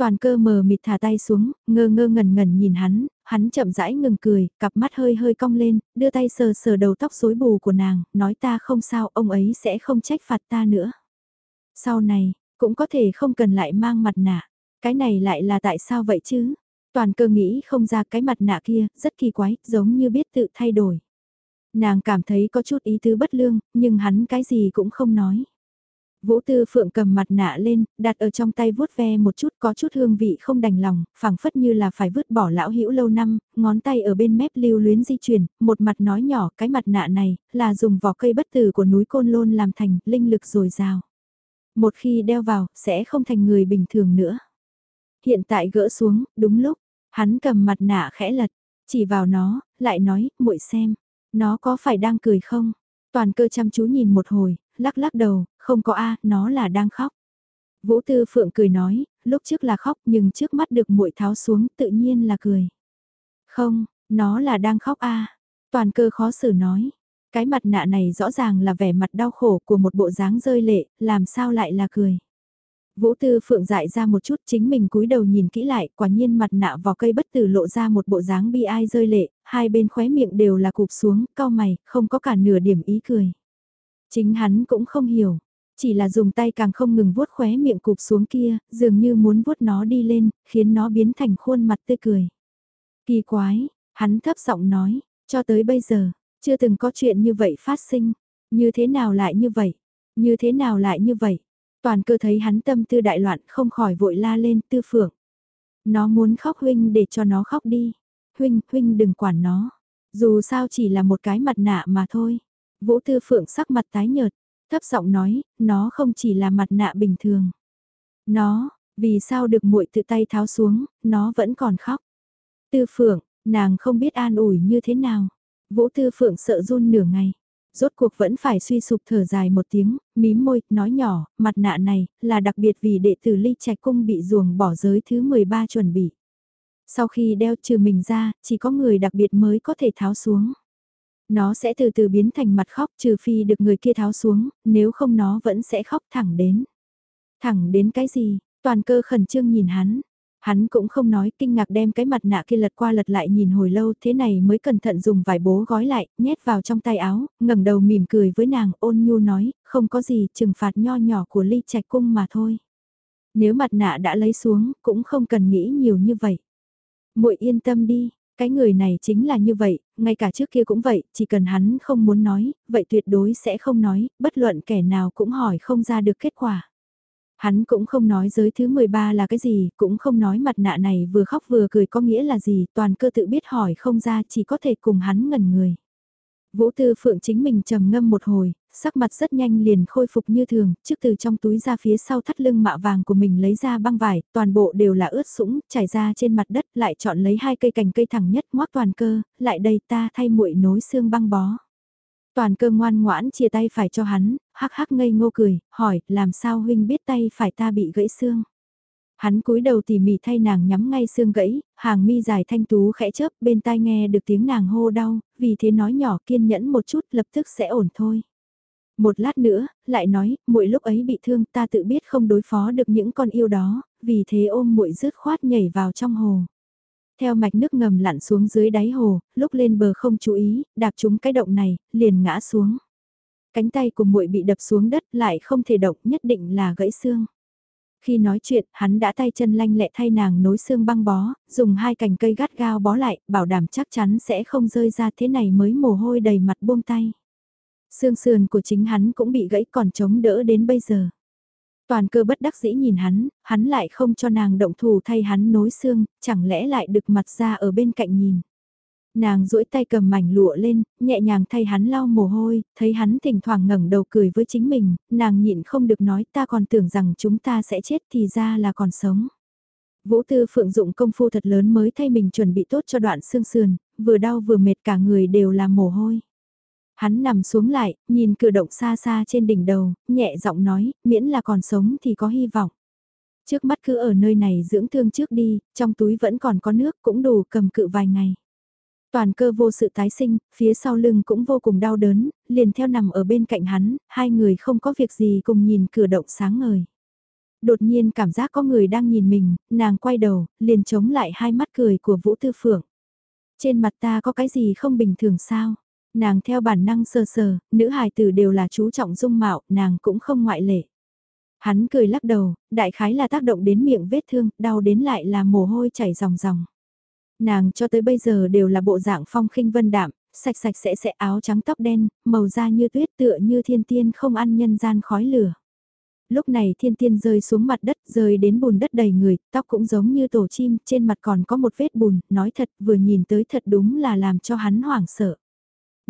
Toàn cơ mờ mịt thả tay xuống, ngơ ngơ ngẩn ngẩn nhìn hắn, hắn chậm rãi ngừng cười, cặp mắt hơi hơi cong lên, đưa tay sờ sờ đầu tóc rối bù của nàng, nói ta không sao, ông ấy sẽ không trách phạt ta nữa. Sau này, cũng có thể không cần lại mang mặt nạ. Cái này lại là tại sao vậy chứ? Toàn cơ nghĩ không ra cái mặt nạ kia, rất kỳ quái, giống như biết tự thay đổi. Nàng cảm thấy có chút ý tứ bất lương, nhưng hắn cái gì cũng không nói. Vũ Tư Phượng cầm mặt nạ lên, đặt ở trong tay vuốt ve một chút có chút hương vị không đành lòng, phảng phất như là phải vứt bỏ lão hữu lâu năm, ngón tay ở bên mép lưu luyến di chuyển, một mặt nói nhỏ cái mặt nạ này là dùng vỏ cây bất tử của núi Côn Lôn làm thành, linh lực dồi dào. Một khi đeo vào, sẽ không thành người bình thường nữa. Hiện tại gỡ xuống, đúng lúc, hắn cầm mặt nạ khẽ lật, chỉ vào nó, lại nói, muội xem, nó có phải đang cười không? Toàn cơ chăm chú nhìn một hồi, lắc lắc đầu, không có a, nó là đang khóc. Vũ Tư Phượng cười nói, lúc trước là khóc nhưng trước mắt được muội tháo xuống tự nhiên là cười. Không, nó là đang khóc a. Toàn cơ khó xử nói, cái mặt nạ này rõ ràng là vẻ mặt đau khổ của một bộ dáng rơi lệ, làm sao lại là cười. Vũ Tư Phượng dại ra một chút chính mình cúi đầu nhìn kỹ lại, quả nhiên mặt nạ vào cây bất tử lộ ra một bộ dáng bi ai rơi lệ, hai bên khóe miệng đều là cụp xuống, cau mày, không có cả nửa điểm ý cười. Chính hắn cũng không hiểu, chỉ là dùng tay càng không ngừng vuốt khóe miệng cụp xuống kia, dường như muốn vuốt nó đi lên, khiến nó biến thành khuôn mặt tươi cười. Kỳ quái, hắn thấp giọng nói, cho tới bây giờ, chưa từng có chuyện như vậy phát sinh, như thế nào lại như vậy, như thế nào lại như vậy. Toàn cơ thấy hắn tâm tư đại loạn không khỏi vội la lên tư phượng. Nó muốn khóc huynh để cho nó khóc đi. Huynh, huynh đừng quản nó. Dù sao chỉ là một cái mặt nạ mà thôi. Vũ tư phượng sắc mặt tái nhợt, thấp giọng nói, nó không chỉ là mặt nạ bình thường. Nó, vì sao được muội tự tay tháo xuống, nó vẫn còn khóc. Tư phượng, nàng không biết an ủi như thế nào. Vũ tư phượng sợ run nửa ngày. Rốt cuộc vẫn phải suy sụp thở dài một tiếng, mím môi, nói nhỏ, mặt nạ này, là đặc biệt vì đệ tử ly trạch cung bị ruồng bỏ giới thứ 13 chuẩn bị. Sau khi đeo trừ mình ra, chỉ có người đặc biệt mới có thể tháo xuống. Nó sẽ từ từ biến thành mặt khóc trừ phi được người kia tháo xuống, nếu không nó vẫn sẽ khóc thẳng đến. Thẳng đến cái gì? Toàn cơ khẩn trương nhìn hắn. Hắn cũng không nói kinh ngạc đem cái mặt nạ kia lật qua lật lại nhìn hồi lâu thế này mới cẩn thận dùng vải bố gói lại, nhét vào trong tay áo, ngẩng đầu mỉm cười với nàng ôn nhu nói, không có gì trừng phạt nho nhỏ của ly trạch cung mà thôi. Nếu mặt nạ đã lấy xuống cũng không cần nghĩ nhiều như vậy. muội yên tâm đi, cái người này chính là như vậy, ngay cả trước kia cũng vậy, chỉ cần hắn không muốn nói, vậy tuyệt đối sẽ không nói, bất luận kẻ nào cũng hỏi không ra được kết quả. Hắn cũng không nói giới thứ 13 là cái gì, cũng không nói mặt nạ này vừa khóc vừa cười có nghĩa là gì, toàn cơ tự biết hỏi không ra chỉ có thể cùng hắn ngẩn người. Vũ Tư Phượng chính mình trầm ngâm một hồi, sắc mặt rất nhanh liền khôi phục như thường, trước từ trong túi ra phía sau thắt lưng mạ vàng của mình lấy ra băng vải, toàn bộ đều là ướt sũng, trải ra trên mặt đất, lại chọn lấy hai cây cành cây thẳng nhất ngoác toàn cơ, lại đây ta thay muội nối xương băng bó. Toàn cơ ngoan ngoãn chia tay phải cho hắn, hắc hắc ngây ngô cười, hỏi, làm sao huynh biết tay phải ta bị gãy xương? Hắn cúi đầu tỉ mỉ thay nàng nhắm ngay xương gãy, hàng mi dài thanh tú khẽ chớp bên tai nghe được tiếng nàng hô đau, vì thế nói nhỏ kiên nhẫn một chút lập tức sẽ ổn thôi. Một lát nữa, lại nói, muội lúc ấy bị thương ta tự biết không đối phó được những con yêu đó, vì thế ôm muội rứt khoát nhảy vào trong hồ. Theo mạch nước ngầm lặn xuống dưới đáy hồ, lúc lên bờ không chú ý, đạp trúng cái động này, liền ngã xuống. Cánh tay của muội bị đập xuống đất lại không thể động nhất định là gãy xương. Khi nói chuyện, hắn đã tay chân lanh lẹ thay nàng nối xương băng bó, dùng hai cành cây gắt gao bó lại, bảo đảm chắc chắn sẽ không rơi ra thế này mới mồ hôi đầy mặt buông tay. Xương sườn của chính hắn cũng bị gãy còn chống đỡ đến bây giờ. Toàn cơ bất đắc dĩ nhìn hắn, hắn lại không cho nàng động thủ thay hắn nối xương, chẳng lẽ lại đực mặt ra ở bên cạnh nhìn. Nàng duỗi tay cầm mảnh lụa lên, nhẹ nhàng thay hắn lau mồ hôi, thấy hắn thỉnh thoảng ngẩng đầu cười với chính mình, nàng nhịn không được nói ta còn tưởng rằng chúng ta sẽ chết thì ra là còn sống. Vũ Tư Phượng dụng công phu thật lớn mới thay mình chuẩn bị tốt cho đoạn xương sườn, vừa đau vừa mệt cả người đều là mồ hôi. Hắn nằm xuống lại, nhìn cử động xa xa trên đỉnh đầu, nhẹ giọng nói, miễn là còn sống thì có hy vọng. Trước mắt cứ ở nơi này dưỡng thương trước đi, trong túi vẫn còn có nước cũng đủ cầm cự vài ngày. Toàn cơ vô sự tái sinh, phía sau lưng cũng vô cùng đau đớn, liền theo nằm ở bên cạnh hắn, hai người không có việc gì cùng nhìn cửa động sáng ngời. Đột nhiên cảm giác có người đang nhìn mình, nàng quay đầu, liền chống lại hai mắt cười của Vũ Tư Phượng. Trên mặt ta có cái gì không bình thường sao? Nàng theo bản năng sờ sờ, nữ hài tử đều là chú trọng dung mạo, nàng cũng không ngoại lệ. Hắn cười lắc đầu, đại khái là tác động đến miệng vết thương, đau đến lại là mồ hôi chảy ròng ròng. Nàng cho tới bây giờ đều là bộ dạng phong khinh vân đạm, sạch sạch sẽ sẽ áo trắng tóc đen, màu da như tuyết tựa như thiên tiên không ăn nhân gian khói lửa. Lúc này thiên tiên rơi xuống mặt đất, rơi đến bùn đất đầy người, tóc cũng giống như tổ chim, trên mặt còn có một vết bùn, nói thật vừa nhìn tới thật đúng là làm cho hắn hoảng sợ.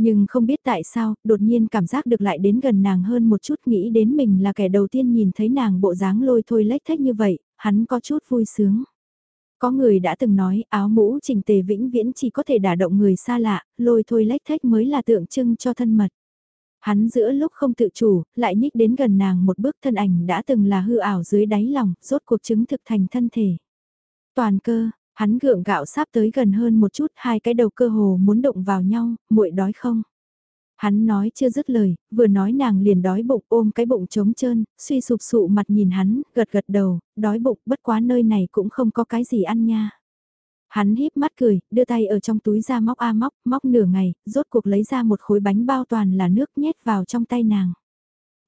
Nhưng không biết tại sao, đột nhiên cảm giác được lại đến gần nàng hơn một chút nghĩ đến mình là kẻ đầu tiên nhìn thấy nàng bộ dáng lôi thôi lách thách như vậy, hắn có chút vui sướng. Có người đã từng nói áo mũ trình tề vĩnh viễn chỉ có thể đả động người xa lạ, lôi thôi lách thách mới là tượng trưng cho thân mật. Hắn giữa lúc không tự chủ, lại nhích đến gần nàng một bước thân ảnh đã từng là hư ảo dưới đáy lòng, rốt cuộc chứng thực thành thân thể. Toàn cơ, hắn gượng gạo sắp tới gần hơn một chút hai cái đầu cơ hồ muốn đụng vào nhau, muội đói không? Hắn nói chưa dứt lời, vừa nói nàng liền đói bụng ôm cái bụng trống trơn, suy sụp sụ mặt nhìn hắn, gật gật đầu, đói bụng bất quá nơi này cũng không có cái gì ăn nha. Hắn híp mắt cười, đưa tay ở trong túi ra móc a móc, móc nửa ngày, rốt cuộc lấy ra một khối bánh bao toàn là nước nhét vào trong tay nàng.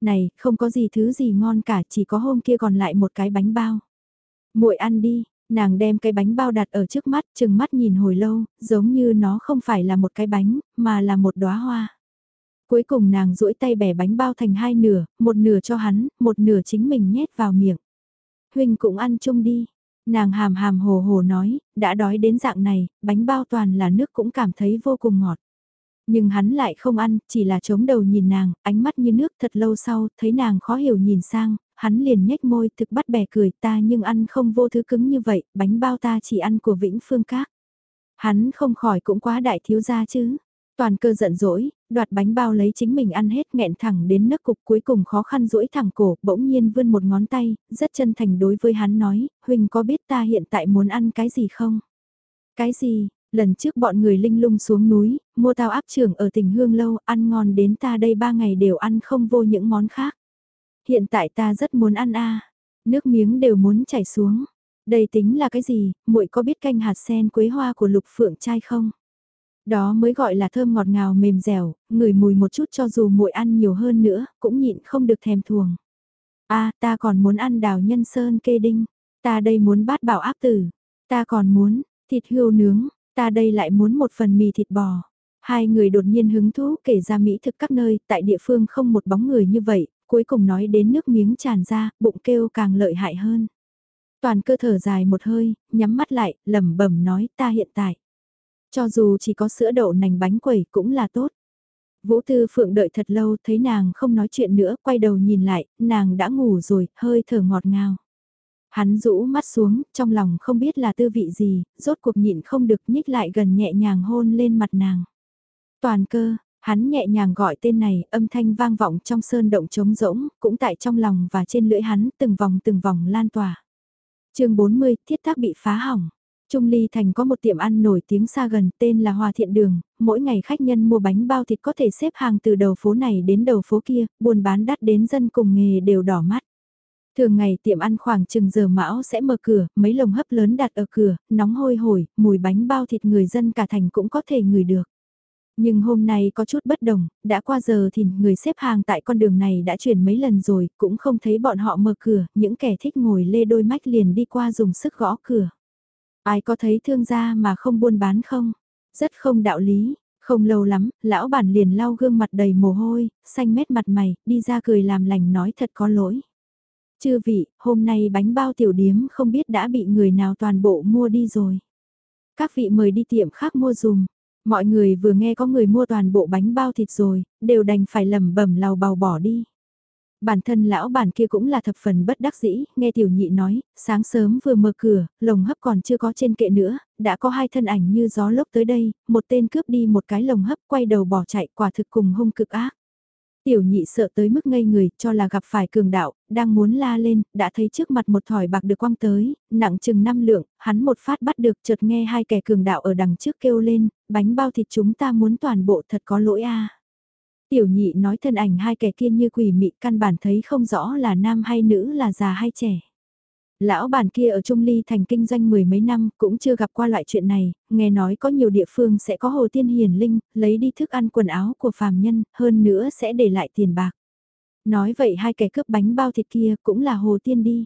Này, không có gì thứ gì ngon cả, chỉ có hôm kia còn lại một cái bánh bao. muội ăn đi, nàng đem cái bánh bao đặt ở trước mắt, chừng mắt nhìn hồi lâu, giống như nó không phải là một cái bánh, mà là một đóa hoa. Cuối cùng nàng duỗi tay bẻ bánh bao thành hai nửa, một nửa cho hắn, một nửa chính mình nhét vào miệng. Huynh cũng ăn chung đi. Nàng hàm hàm hồ hồ nói, đã đói đến dạng này, bánh bao toàn là nước cũng cảm thấy vô cùng ngọt. Nhưng hắn lại không ăn, chỉ là chống đầu nhìn nàng, ánh mắt như nước thật lâu sau, thấy nàng khó hiểu nhìn sang, hắn liền nhếch môi thực bắt bẻ cười ta nhưng ăn không vô thứ cứng như vậy, bánh bao ta chỉ ăn của Vĩnh Phương Các. Hắn không khỏi cũng quá đại thiếu gia chứ. Toàn cơ giận dỗi, đoạt bánh bao lấy chính mình ăn hết nghẹn thẳng đến nấc cục cuối cùng khó khăn duỗi thẳng cổ, bỗng nhiên vươn một ngón tay, rất chân thành đối với hắn nói, Huynh có biết ta hiện tại muốn ăn cái gì không? Cái gì? Lần trước bọn người linh lung xuống núi, mua tao áp trưởng ở tỉnh Hương Lâu, ăn ngon đến ta đây ba ngày đều ăn không vô những món khác. Hiện tại ta rất muốn ăn a nước miếng đều muốn chảy xuống. Đây tính là cái gì, muội có biết canh hạt sen quế hoa của lục phượng trai không? Đó mới gọi là thơm ngọt ngào mềm dẻo, ngửi mùi một chút cho dù muội ăn nhiều hơn nữa, cũng nhịn không được thèm thuồng. A, ta còn muốn ăn đào nhân sơn kê đinh, ta đây muốn bát bảo áp tử, ta còn muốn, thịt hươu nướng, ta đây lại muốn một phần mì thịt bò. Hai người đột nhiên hứng thú kể ra mỹ thực các nơi, tại địa phương không một bóng người như vậy, cuối cùng nói đến nước miếng tràn ra, bụng kêu càng lợi hại hơn. Toàn cơ thở dài một hơi, nhắm mắt lại, lẩm bẩm nói ta hiện tại. Cho dù chỉ có sữa đậu nành bánh quẩy cũng là tốt. Vũ Tư Phượng đợi thật lâu thấy nàng không nói chuyện nữa, quay đầu nhìn lại, nàng đã ngủ rồi, hơi thở ngọt ngào. Hắn rũ mắt xuống, trong lòng không biết là tư vị gì, rốt cuộc nhịn không được nhích lại gần nhẹ nhàng hôn lên mặt nàng. Toàn cơ, hắn nhẹ nhàng gọi tên này, âm thanh vang vọng trong sơn động trống rỗng, cũng tại trong lòng và trên lưỡi hắn từng vòng từng vòng lan tỏa. chương 40, thiết thác bị phá hỏng. Trung Ly Thành có một tiệm ăn nổi tiếng xa gần tên là Hòa Thiện Đường, mỗi ngày khách nhân mua bánh bao thịt có thể xếp hàng từ đầu phố này đến đầu phố kia, buôn bán đắt đến dân cùng nghề đều đỏ mắt. Thường ngày tiệm ăn khoảng chừng giờ mão sẽ mở cửa, mấy lồng hấp lớn đặt ở cửa, nóng hôi hổi, mùi bánh bao thịt người dân cả thành cũng có thể ngửi được. Nhưng hôm nay có chút bất đồng, đã qua giờ thì người xếp hàng tại con đường này đã chuyển mấy lần rồi, cũng không thấy bọn họ mở cửa, những kẻ thích ngồi lê đôi mách liền đi qua dùng sức gõ cửa. Ai có thấy thương gia mà không buôn bán không? Rất không đạo lý, không lâu lắm, lão bản liền lau gương mặt đầy mồ hôi, xanh mét mặt mày, đi ra cười làm lành nói thật có lỗi. Chư vị, hôm nay bánh bao tiểu điếm không biết đã bị người nào toàn bộ mua đi rồi. Các vị mời đi tiệm khác mua dùm. Mọi người vừa nghe có người mua toàn bộ bánh bao thịt rồi, đều đành phải lầm bẩm lào bào bỏ đi bản thân lão bản kia cũng là thập phần bất đắc dĩ, nghe tiểu nhị nói, sáng sớm vừa mở cửa, lồng hấp còn chưa có trên kệ nữa, đã có hai thân ảnh như gió lốc tới đây, một tên cướp đi một cái lồng hấp quay đầu bỏ chạy quả thực cùng hung cực ác. Tiểu nhị sợ tới mức ngây người, cho là gặp phải cường đạo, đang muốn la lên, đã thấy trước mặt một thỏi bạc được quăng tới, nặng chừng năm lượng, hắn một phát bắt được chợt nghe hai kẻ cường đạo ở đằng trước kêu lên, bánh bao thịt chúng ta muốn toàn bộ thật có lỗi a. Tiểu nhị nói thân ảnh hai kẻ kia như quỷ mị căn bản thấy không rõ là nam hay nữ là già hay trẻ. Lão bản kia ở Trung Ly thành kinh doanh mười mấy năm cũng chưa gặp qua loại chuyện này, nghe nói có nhiều địa phương sẽ có hồ tiên hiền linh, lấy đi thức ăn quần áo của phàm nhân, hơn nữa sẽ để lại tiền bạc. Nói vậy hai kẻ cướp bánh bao thịt kia cũng là hồ tiên đi.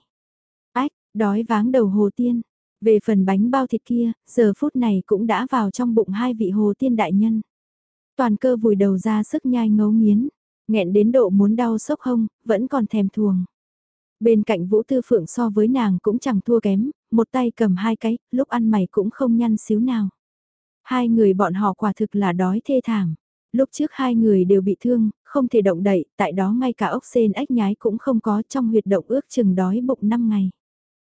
Ách, đói váng đầu hồ tiên. Về phần bánh bao thịt kia, giờ phút này cũng đã vào trong bụng hai vị hồ tiên đại nhân. Toàn cơ vùi đầu ra sức nhai ngấu nghiến, nghẹn đến độ muốn đau sốc hông, vẫn còn thèm thuồng. Bên cạnh Vũ Tư Phượng so với nàng cũng chẳng thua kém, một tay cầm hai cái, lúc ăn mày cũng không nhăn xíu nào. Hai người bọn họ quả thực là đói thê thảm. Lúc trước hai người đều bị thương, không thể động đậy, tại đó ngay cả ốc sên ếch nhái cũng không có trong huyệt động ước chừng đói bụng 5 ngày.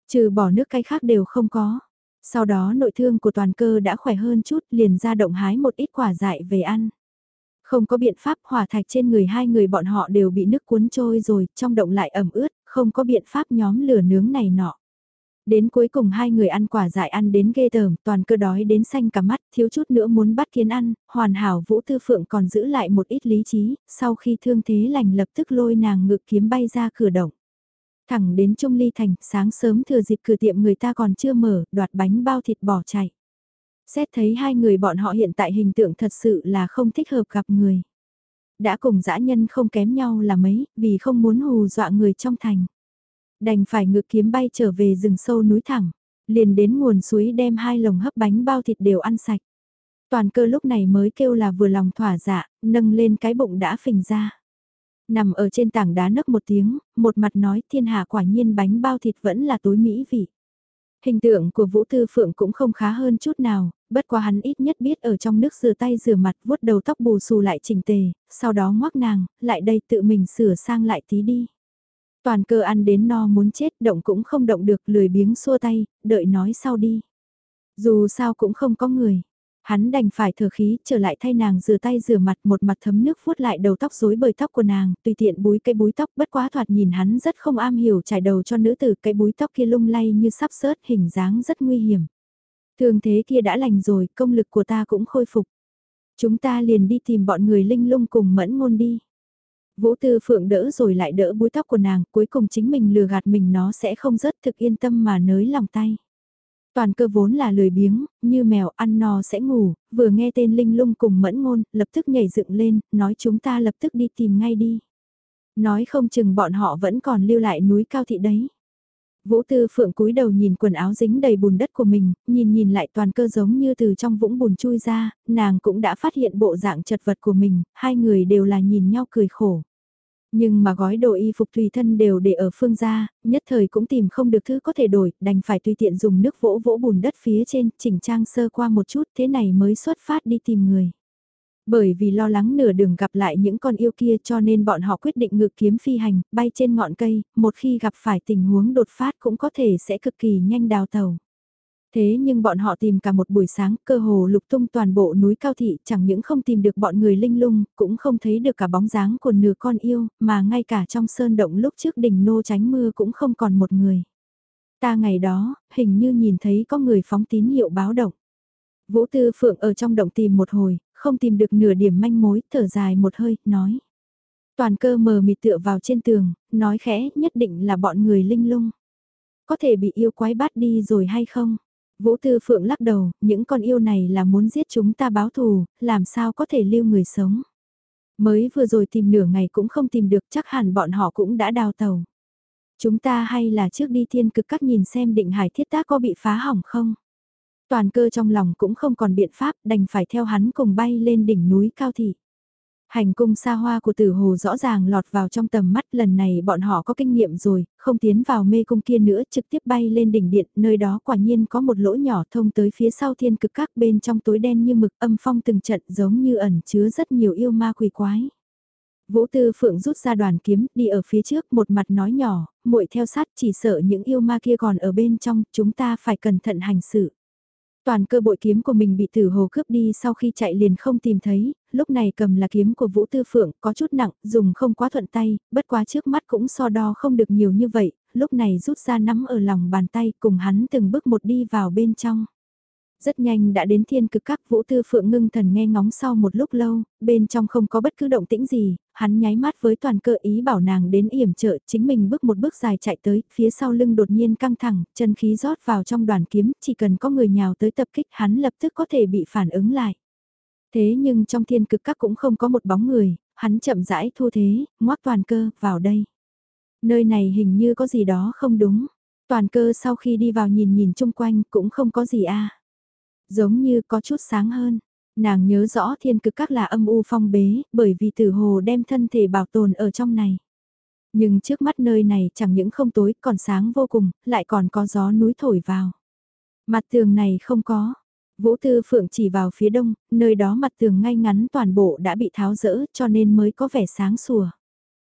Trừ bỏ nước cay khác đều không có. Sau đó nội thương của toàn cơ đã khỏe hơn chút liền ra động hái một ít quả dại về ăn. Không có biện pháp hỏa thạch trên người hai người bọn họ đều bị nước cuốn trôi rồi, trong động lại ẩm ướt, không có biện pháp nhóm lửa nướng này nọ. Đến cuối cùng hai người ăn quả dại ăn đến ghê tởm, toàn cơ đói đến xanh cả mắt, thiếu chút nữa muốn bắt kiến ăn, hoàn hảo Vũ Tư Phượng còn giữ lại một ít lý trí, sau khi thương thế lành lập tức lôi nàng ngực kiếm bay ra cửa động. Thẳng đến Trung Ly Thành, sáng sớm thừa dịp cửa tiệm người ta còn chưa mở, đoạt bánh bao thịt bỏ chạy. Xét thấy hai người bọn họ hiện tại hình tượng thật sự là không thích hợp gặp người. Đã cùng dã nhân không kém nhau là mấy, vì không muốn hù dọa người trong thành. Đành phải ngự kiếm bay trở về rừng sâu núi thẳng, liền đến nguồn suối đem hai lồng hấp bánh bao thịt đều ăn sạch. Toàn cơ lúc này mới kêu là vừa lòng thỏa dạ, nâng lên cái bụng đã phình ra. Nằm ở trên tảng đá nấc một tiếng, một mặt nói thiên hạ quả nhiên bánh bao thịt vẫn là tối mỹ vị. Hình tượng của Vũ Tư Phượng cũng không khá hơn chút nào, bất quá hắn ít nhất biết ở trong nước rửa tay rửa mặt vuốt đầu tóc bù xù lại chỉnh tề, sau đó ngoác nàng, lại đây tự mình sửa sang lại tí đi. Toàn cơ ăn đến no muốn chết động cũng không động được lười biếng xua tay, đợi nói sau đi. Dù sao cũng không có người, hắn đành phải thở khí trở lại thay nàng rửa tay rửa mặt một mặt thấm nước vuốt lại đầu tóc rối bời tóc của nàng, tùy tiện búi cái búi tóc bất quá thoạt nhìn hắn rất không am hiểu trải đầu cho nữ tử cái búi tóc kia lung lay như sắp sớt hình dáng rất nguy hiểm. Thường thế kia đã lành rồi, công lực của ta cũng khôi phục. Chúng ta liền đi tìm bọn người linh lung cùng mẫn ngôn đi. Vũ Tư Phượng đỡ rồi lại đỡ búi tóc của nàng, cuối cùng chính mình lừa gạt mình nó sẽ không rớt thực yên tâm mà nới lòng tay. Toàn cơ vốn là lười biếng, như mèo ăn no sẽ ngủ, vừa nghe tên Linh Lung cùng mẫn ngôn, lập tức nhảy dựng lên, nói chúng ta lập tức đi tìm ngay đi. Nói không chừng bọn họ vẫn còn lưu lại núi cao thị đấy. Vũ Tư Phượng cúi đầu nhìn quần áo dính đầy bùn đất của mình, nhìn nhìn lại toàn cơ giống như từ trong vũng bùn chui ra, nàng cũng đã phát hiện bộ dạng chật vật của mình, hai người đều là nhìn nhau cười khổ. Nhưng mà gói đồ y phục tùy thân đều để ở phương gia, nhất thời cũng tìm không được thứ có thể đổi, đành phải tùy tiện dùng nước vỗ vỗ bùn đất phía trên, chỉnh trang sơ qua một chút thế này mới xuất phát đi tìm người. Bởi vì lo lắng nửa đường gặp lại những con yêu kia cho nên bọn họ quyết định ngự kiếm phi hành, bay trên ngọn cây, một khi gặp phải tình huống đột phát cũng có thể sẽ cực kỳ nhanh đào tàu. Thế nhưng bọn họ tìm cả một buổi sáng, cơ hồ lục tung toàn bộ núi cao thị, chẳng những không tìm được bọn người linh lung, cũng không thấy được cả bóng dáng của nửa con yêu, mà ngay cả trong sơn động lúc trước đỉnh nô tránh mưa cũng không còn một người. Ta ngày đó, hình như nhìn thấy có người phóng tín hiệu báo động. Vũ Tư Phượng ở trong động tìm một hồi, không tìm được nửa điểm manh mối, thở dài một hơi, nói. Toàn cơ mờ mịt tựa vào trên tường, nói khẽ, nhất định là bọn người linh lung. Có thể bị yêu quái bắt đi rồi hay không? Vũ Tư Phượng lắc đầu, những con yêu này là muốn giết chúng ta báo thù, làm sao có thể lưu người sống. Mới vừa rồi tìm nửa ngày cũng không tìm được chắc hẳn bọn họ cũng đã đào tàu. Chúng ta hay là trước đi thiên cực các nhìn xem định hải thiết tác có bị phá hỏng không? Toàn cơ trong lòng cũng không còn biện pháp đành phải theo hắn cùng bay lên đỉnh núi cao thị. Hành cung xa hoa của tử hồ rõ ràng lọt vào trong tầm mắt lần này bọn họ có kinh nghiệm rồi, không tiến vào mê cung kia nữa trực tiếp bay lên đỉnh điện, nơi đó quả nhiên có một lỗ nhỏ thông tới phía sau thiên cực các bên trong tối đen như mực âm phong từng trận giống như ẩn chứa rất nhiều yêu ma quỷ quái. Vũ Tư Phượng rút ra đoàn kiếm, đi ở phía trước, một mặt nói nhỏ, muội theo sát chỉ sợ những yêu ma kia còn ở bên trong, chúng ta phải cẩn thận hành sự. Toàn cơ bội kiếm của mình bị tử hồ cướp đi sau khi chạy liền không tìm thấy, lúc này cầm là kiếm của Vũ Tư Phượng, có chút nặng, dùng không quá thuận tay, bất quá trước mắt cũng so đo không được nhiều như vậy, lúc này rút ra nắm ở lòng bàn tay cùng hắn từng bước một đi vào bên trong. Rất nhanh đã đến thiên cực các vũ tư phượng ngưng thần nghe ngóng sau một lúc lâu, bên trong không có bất cứ động tĩnh gì, hắn nháy mắt với toàn cơ ý bảo nàng đến yểm trợ, chính mình bước một bước dài chạy tới, phía sau lưng đột nhiên căng thẳng, chân khí rót vào trong đoàn kiếm, chỉ cần có người nhào tới tập kích hắn lập tức có thể bị phản ứng lại. Thế nhưng trong thiên cực các cũng không có một bóng người, hắn chậm rãi thu thế, ngoác toàn cơ, vào đây. Nơi này hình như có gì đó không đúng. Toàn cơ sau khi đi vào nhìn nhìn chung quanh cũng không có gì a Giống như có chút sáng hơn. Nàng nhớ rõ thiên cực các là âm u phong bế, bởi vì tử hồ đem thân thể bảo tồn ở trong này. Nhưng trước mắt nơi này chẳng những không tối còn sáng vô cùng, lại còn có gió núi thổi vào. Mặt tường này không có. Vũ Tư Phượng chỉ vào phía đông, nơi đó mặt tường ngay ngắn toàn bộ đã bị tháo rỡ cho nên mới có vẻ sáng sủa.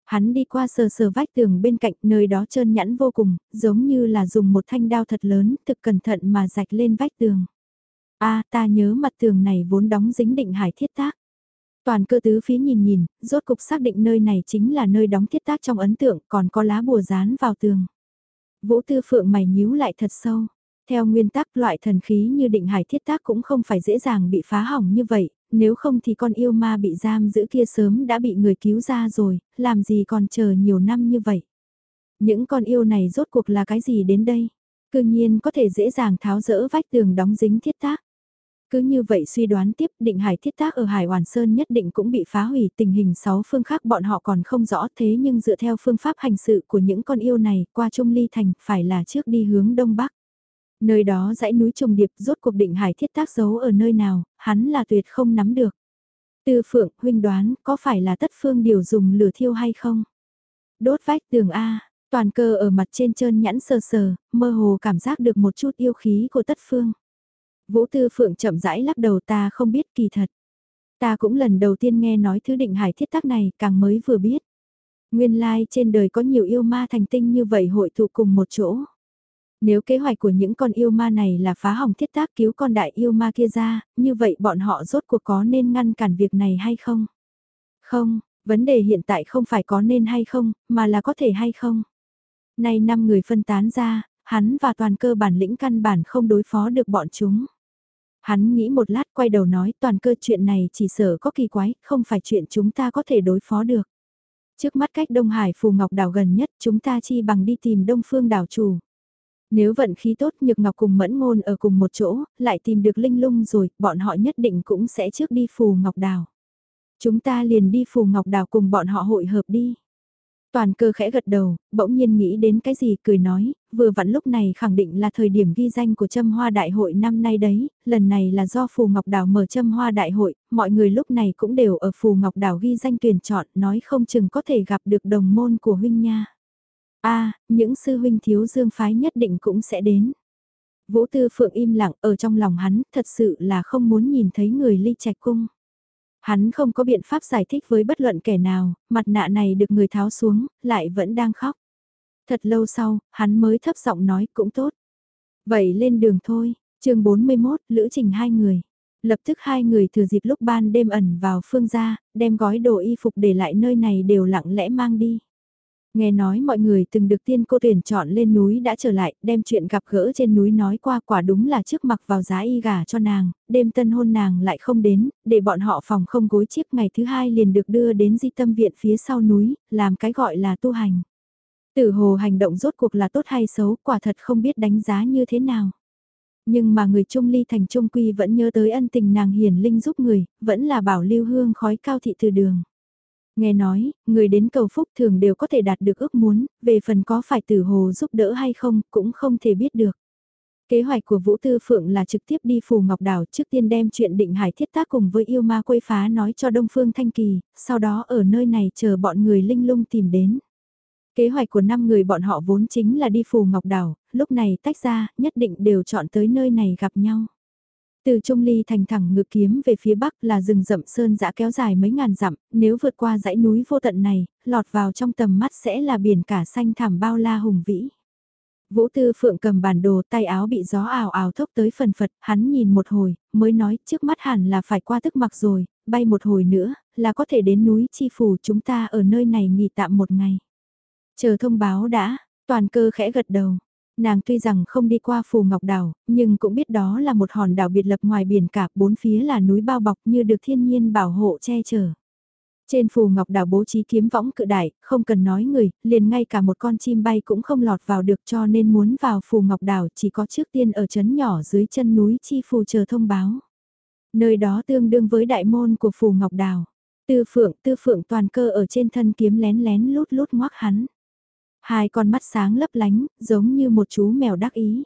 Hắn đi qua sờ sờ vách tường bên cạnh nơi đó trơn nhẵn vô cùng, giống như là dùng một thanh đao thật lớn thực cẩn thận mà rạch lên vách tường a ta nhớ mặt tường này vốn đóng dính định hải thiết tác. Toàn cơ tứ phía nhìn nhìn, rốt cục xác định nơi này chính là nơi đóng thiết tác trong ấn tượng, còn có lá bùa dán vào tường. Vũ tư phượng mày nhíu lại thật sâu. Theo nguyên tắc loại thần khí như định hải thiết tác cũng không phải dễ dàng bị phá hỏng như vậy, nếu không thì con yêu ma bị giam giữ kia sớm đã bị người cứu ra rồi, làm gì còn chờ nhiều năm như vậy. Những con yêu này rốt cuộc là cái gì đến đây? Cương nhiên có thể dễ dàng tháo rỡ vách tường đóng dính thiết tác. Cứ như vậy suy đoán tiếp định hải thiết tác ở Hải Hoàn Sơn nhất định cũng bị phá hủy tình hình sáu phương khác bọn họ còn không rõ thế nhưng dựa theo phương pháp hành sự của những con yêu này qua Trung Ly Thành phải là trước đi hướng Đông Bắc. Nơi đó dãy núi trùng điệp rốt cuộc định hải thiết tác giấu ở nơi nào, hắn là tuyệt không nắm được. Tư Phượng, huynh đoán, có phải là tất phương điều dùng lửa thiêu hay không? Đốt vách tường A, toàn cơ ở mặt trên trơn nhẵn sờ sờ, mơ hồ cảm giác được một chút yêu khí của tất phương. Vũ Tư Phượng chậm rãi lắc đầu ta không biết kỳ thật. Ta cũng lần đầu tiên nghe nói thứ định hải thiết tác này càng mới vừa biết. Nguyên lai like trên đời có nhiều yêu ma thành tinh như vậy hội tụ cùng một chỗ. Nếu kế hoạch của những con yêu ma này là phá hỏng thiết tác cứu con đại yêu ma kia ra, như vậy bọn họ rốt cuộc có nên ngăn cản việc này hay không? Không, vấn đề hiện tại không phải có nên hay không, mà là có thể hay không. Nay năm người phân tán ra, hắn và toàn cơ bản lĩnh căn bản không đối phó được bọn chúng. Hắn nghĩ một lát quay đầu nói toàn cơ chuyện này chỉ sợ có kỳ quái, không phải chuyện chúng ta có thể đối phó được. Trước mắt cách Đông Hải Phù Ngọc Đảo gần nhất chúng ta chi bằng đi tìm Đông Phương đảo chủ. Nếu vận khí tốt Nhược Ngọc cùng Mẫn Ngôn ở cùng một chỗ, lại tìm được Linh Lung rồi, bọn họ nhất định cũng sẽ trước đi Phù Ngọc Đảo. Chúng ta liền đi Phù Ngọc Đảo cùng bọn họ hội hợp đi. Toàn cơ khẽ gật đầu, bỗng nhiên nghĩ đến cái gì cười nói, vừa vặn lúc này khẳng định là thời điểm ghi danh của châm hoa đại hội năm nay đấy, lần này là do Phù Ngọc Đảo mở châm hoa đại hội, mọi người lúc này cũng đều ở Phù Ngọc Đảo ghi danh tuyển chọn, nói không chừng có thể gặp được đồng môn của huynh nha. a những sư huynh thiếu dương phái nhất định cũng sẽ đến. Vũ Tư Phượng im lặng ở trong lòng hắn, thật sự là không muốn nhìn thấy người ly trạch cung. Hắn không có biện pháp giải thích với bất luận kẻ nào, mặt nạ này được người tháo xuống, lại vẫn đang khóc. Thật lâu sau, hắn mới thấp giọng nói cũng tốt. Vậy lên đường thôi, chương 41, lữ trình hai người. Lập tức hai người thừa dịp lúc ban đêm ẩn vào phương gia, đem gói đồ y phục để lại nơi này đều lặng lẽ mang đi. Nghe nói mọi người từng được tiên cô tuyển chọn lên núi đã trở lại, đem chuyện gặp gỡ trên núi nói qua quả đúng là trước mặc vào giá y gà cho nàng, đêm tân hôn nàng lại không đến, để bọn họ phòng không gối chiếc ngày thứ hai liền được đưa đến di tâm viện phía sau núi, làm cái gọi là tu hành. Tử hồ hành động rốt cuộc là tốt hay xấu, quả thật không biết đánh giá như thế nào. Nhưng mà người Trung Ly thành Trung Quy vẫn nhớ tới ân tình nàng hiền linh giúp người, vẫn là bảo lưu hương khói cao thị từ đường. Nghe nói, người đến cầu phúc thường đều có thể đạt được ước muốn, về phần có phải tử hồ giúp đỡ hay không, cũng không thể biết được. Kế hoạch của Vũ Tư Phượng là trực tiếp đi Phù Ngọc Đảo trước tiên đem chuyện định hải thiết tác cùng với yêu ma quấy phá nói cho Đông Phương Thanh Kỳ, sau đó ở nơi này chờ bọn người linh lung tìm đến. Kế hoạch của năm người bọn họ vốn chính là đi Phù Ngọc Đảo, lúc này tách ra, nhất định đều chọn tới nơi này gặp nhau. Từ Trung Ly thành thẳng ngược kiếm về phía bắc là rừng rậm sơn dã kéo dài mấy ngàn dặm, nếu vượt qua dãy núi vô tận này, lọt vào trong tầm mắt sẽ là biển cả xanh thẳm bao la hùng vĩ. Vũ Tư Phượng cầm bản đồ tay áo bị gió ảo ảo thốc tới phần phật, hắn nhìn một hồi, mới nói trước mắt hẳn là phải qua tức mặc rồi, bay một hồi nữa, là có thể đến núi Chi Phủ chúng ta ở nơi này nghỉ tạm một ngày. Chờ thông báo đã, toàn cơ khẽ gật đầu. Nàng tuy rằng không đi qua Phù Ngọc Đảo, nhưng cũng biết đó là một hòn đảo biệt lập ngoài biển cả, bốn phía là núi bao bọc như được thiên nhiên bảo hộ che chở. Trên phù ngọc đảo bố trí kiếm võng cự đại, không cần nói người, liền ngay cả một con chim bay cũng không lọt vào được cho nên muốn vào phù ngọc đảo chỉ có trước tiên ở chấn nhỏ dưới chân núi chi phù chờ thông báo. Nơi đó tương đương với đại môn của phù ngọc đảo. Tư phượng, tư phượng toàn cơ ở trên thân kiếm lén lén lút lút ngoác hắn. Hai con mắt sáng lấp lánh, giống như một chú mèo đắc ý.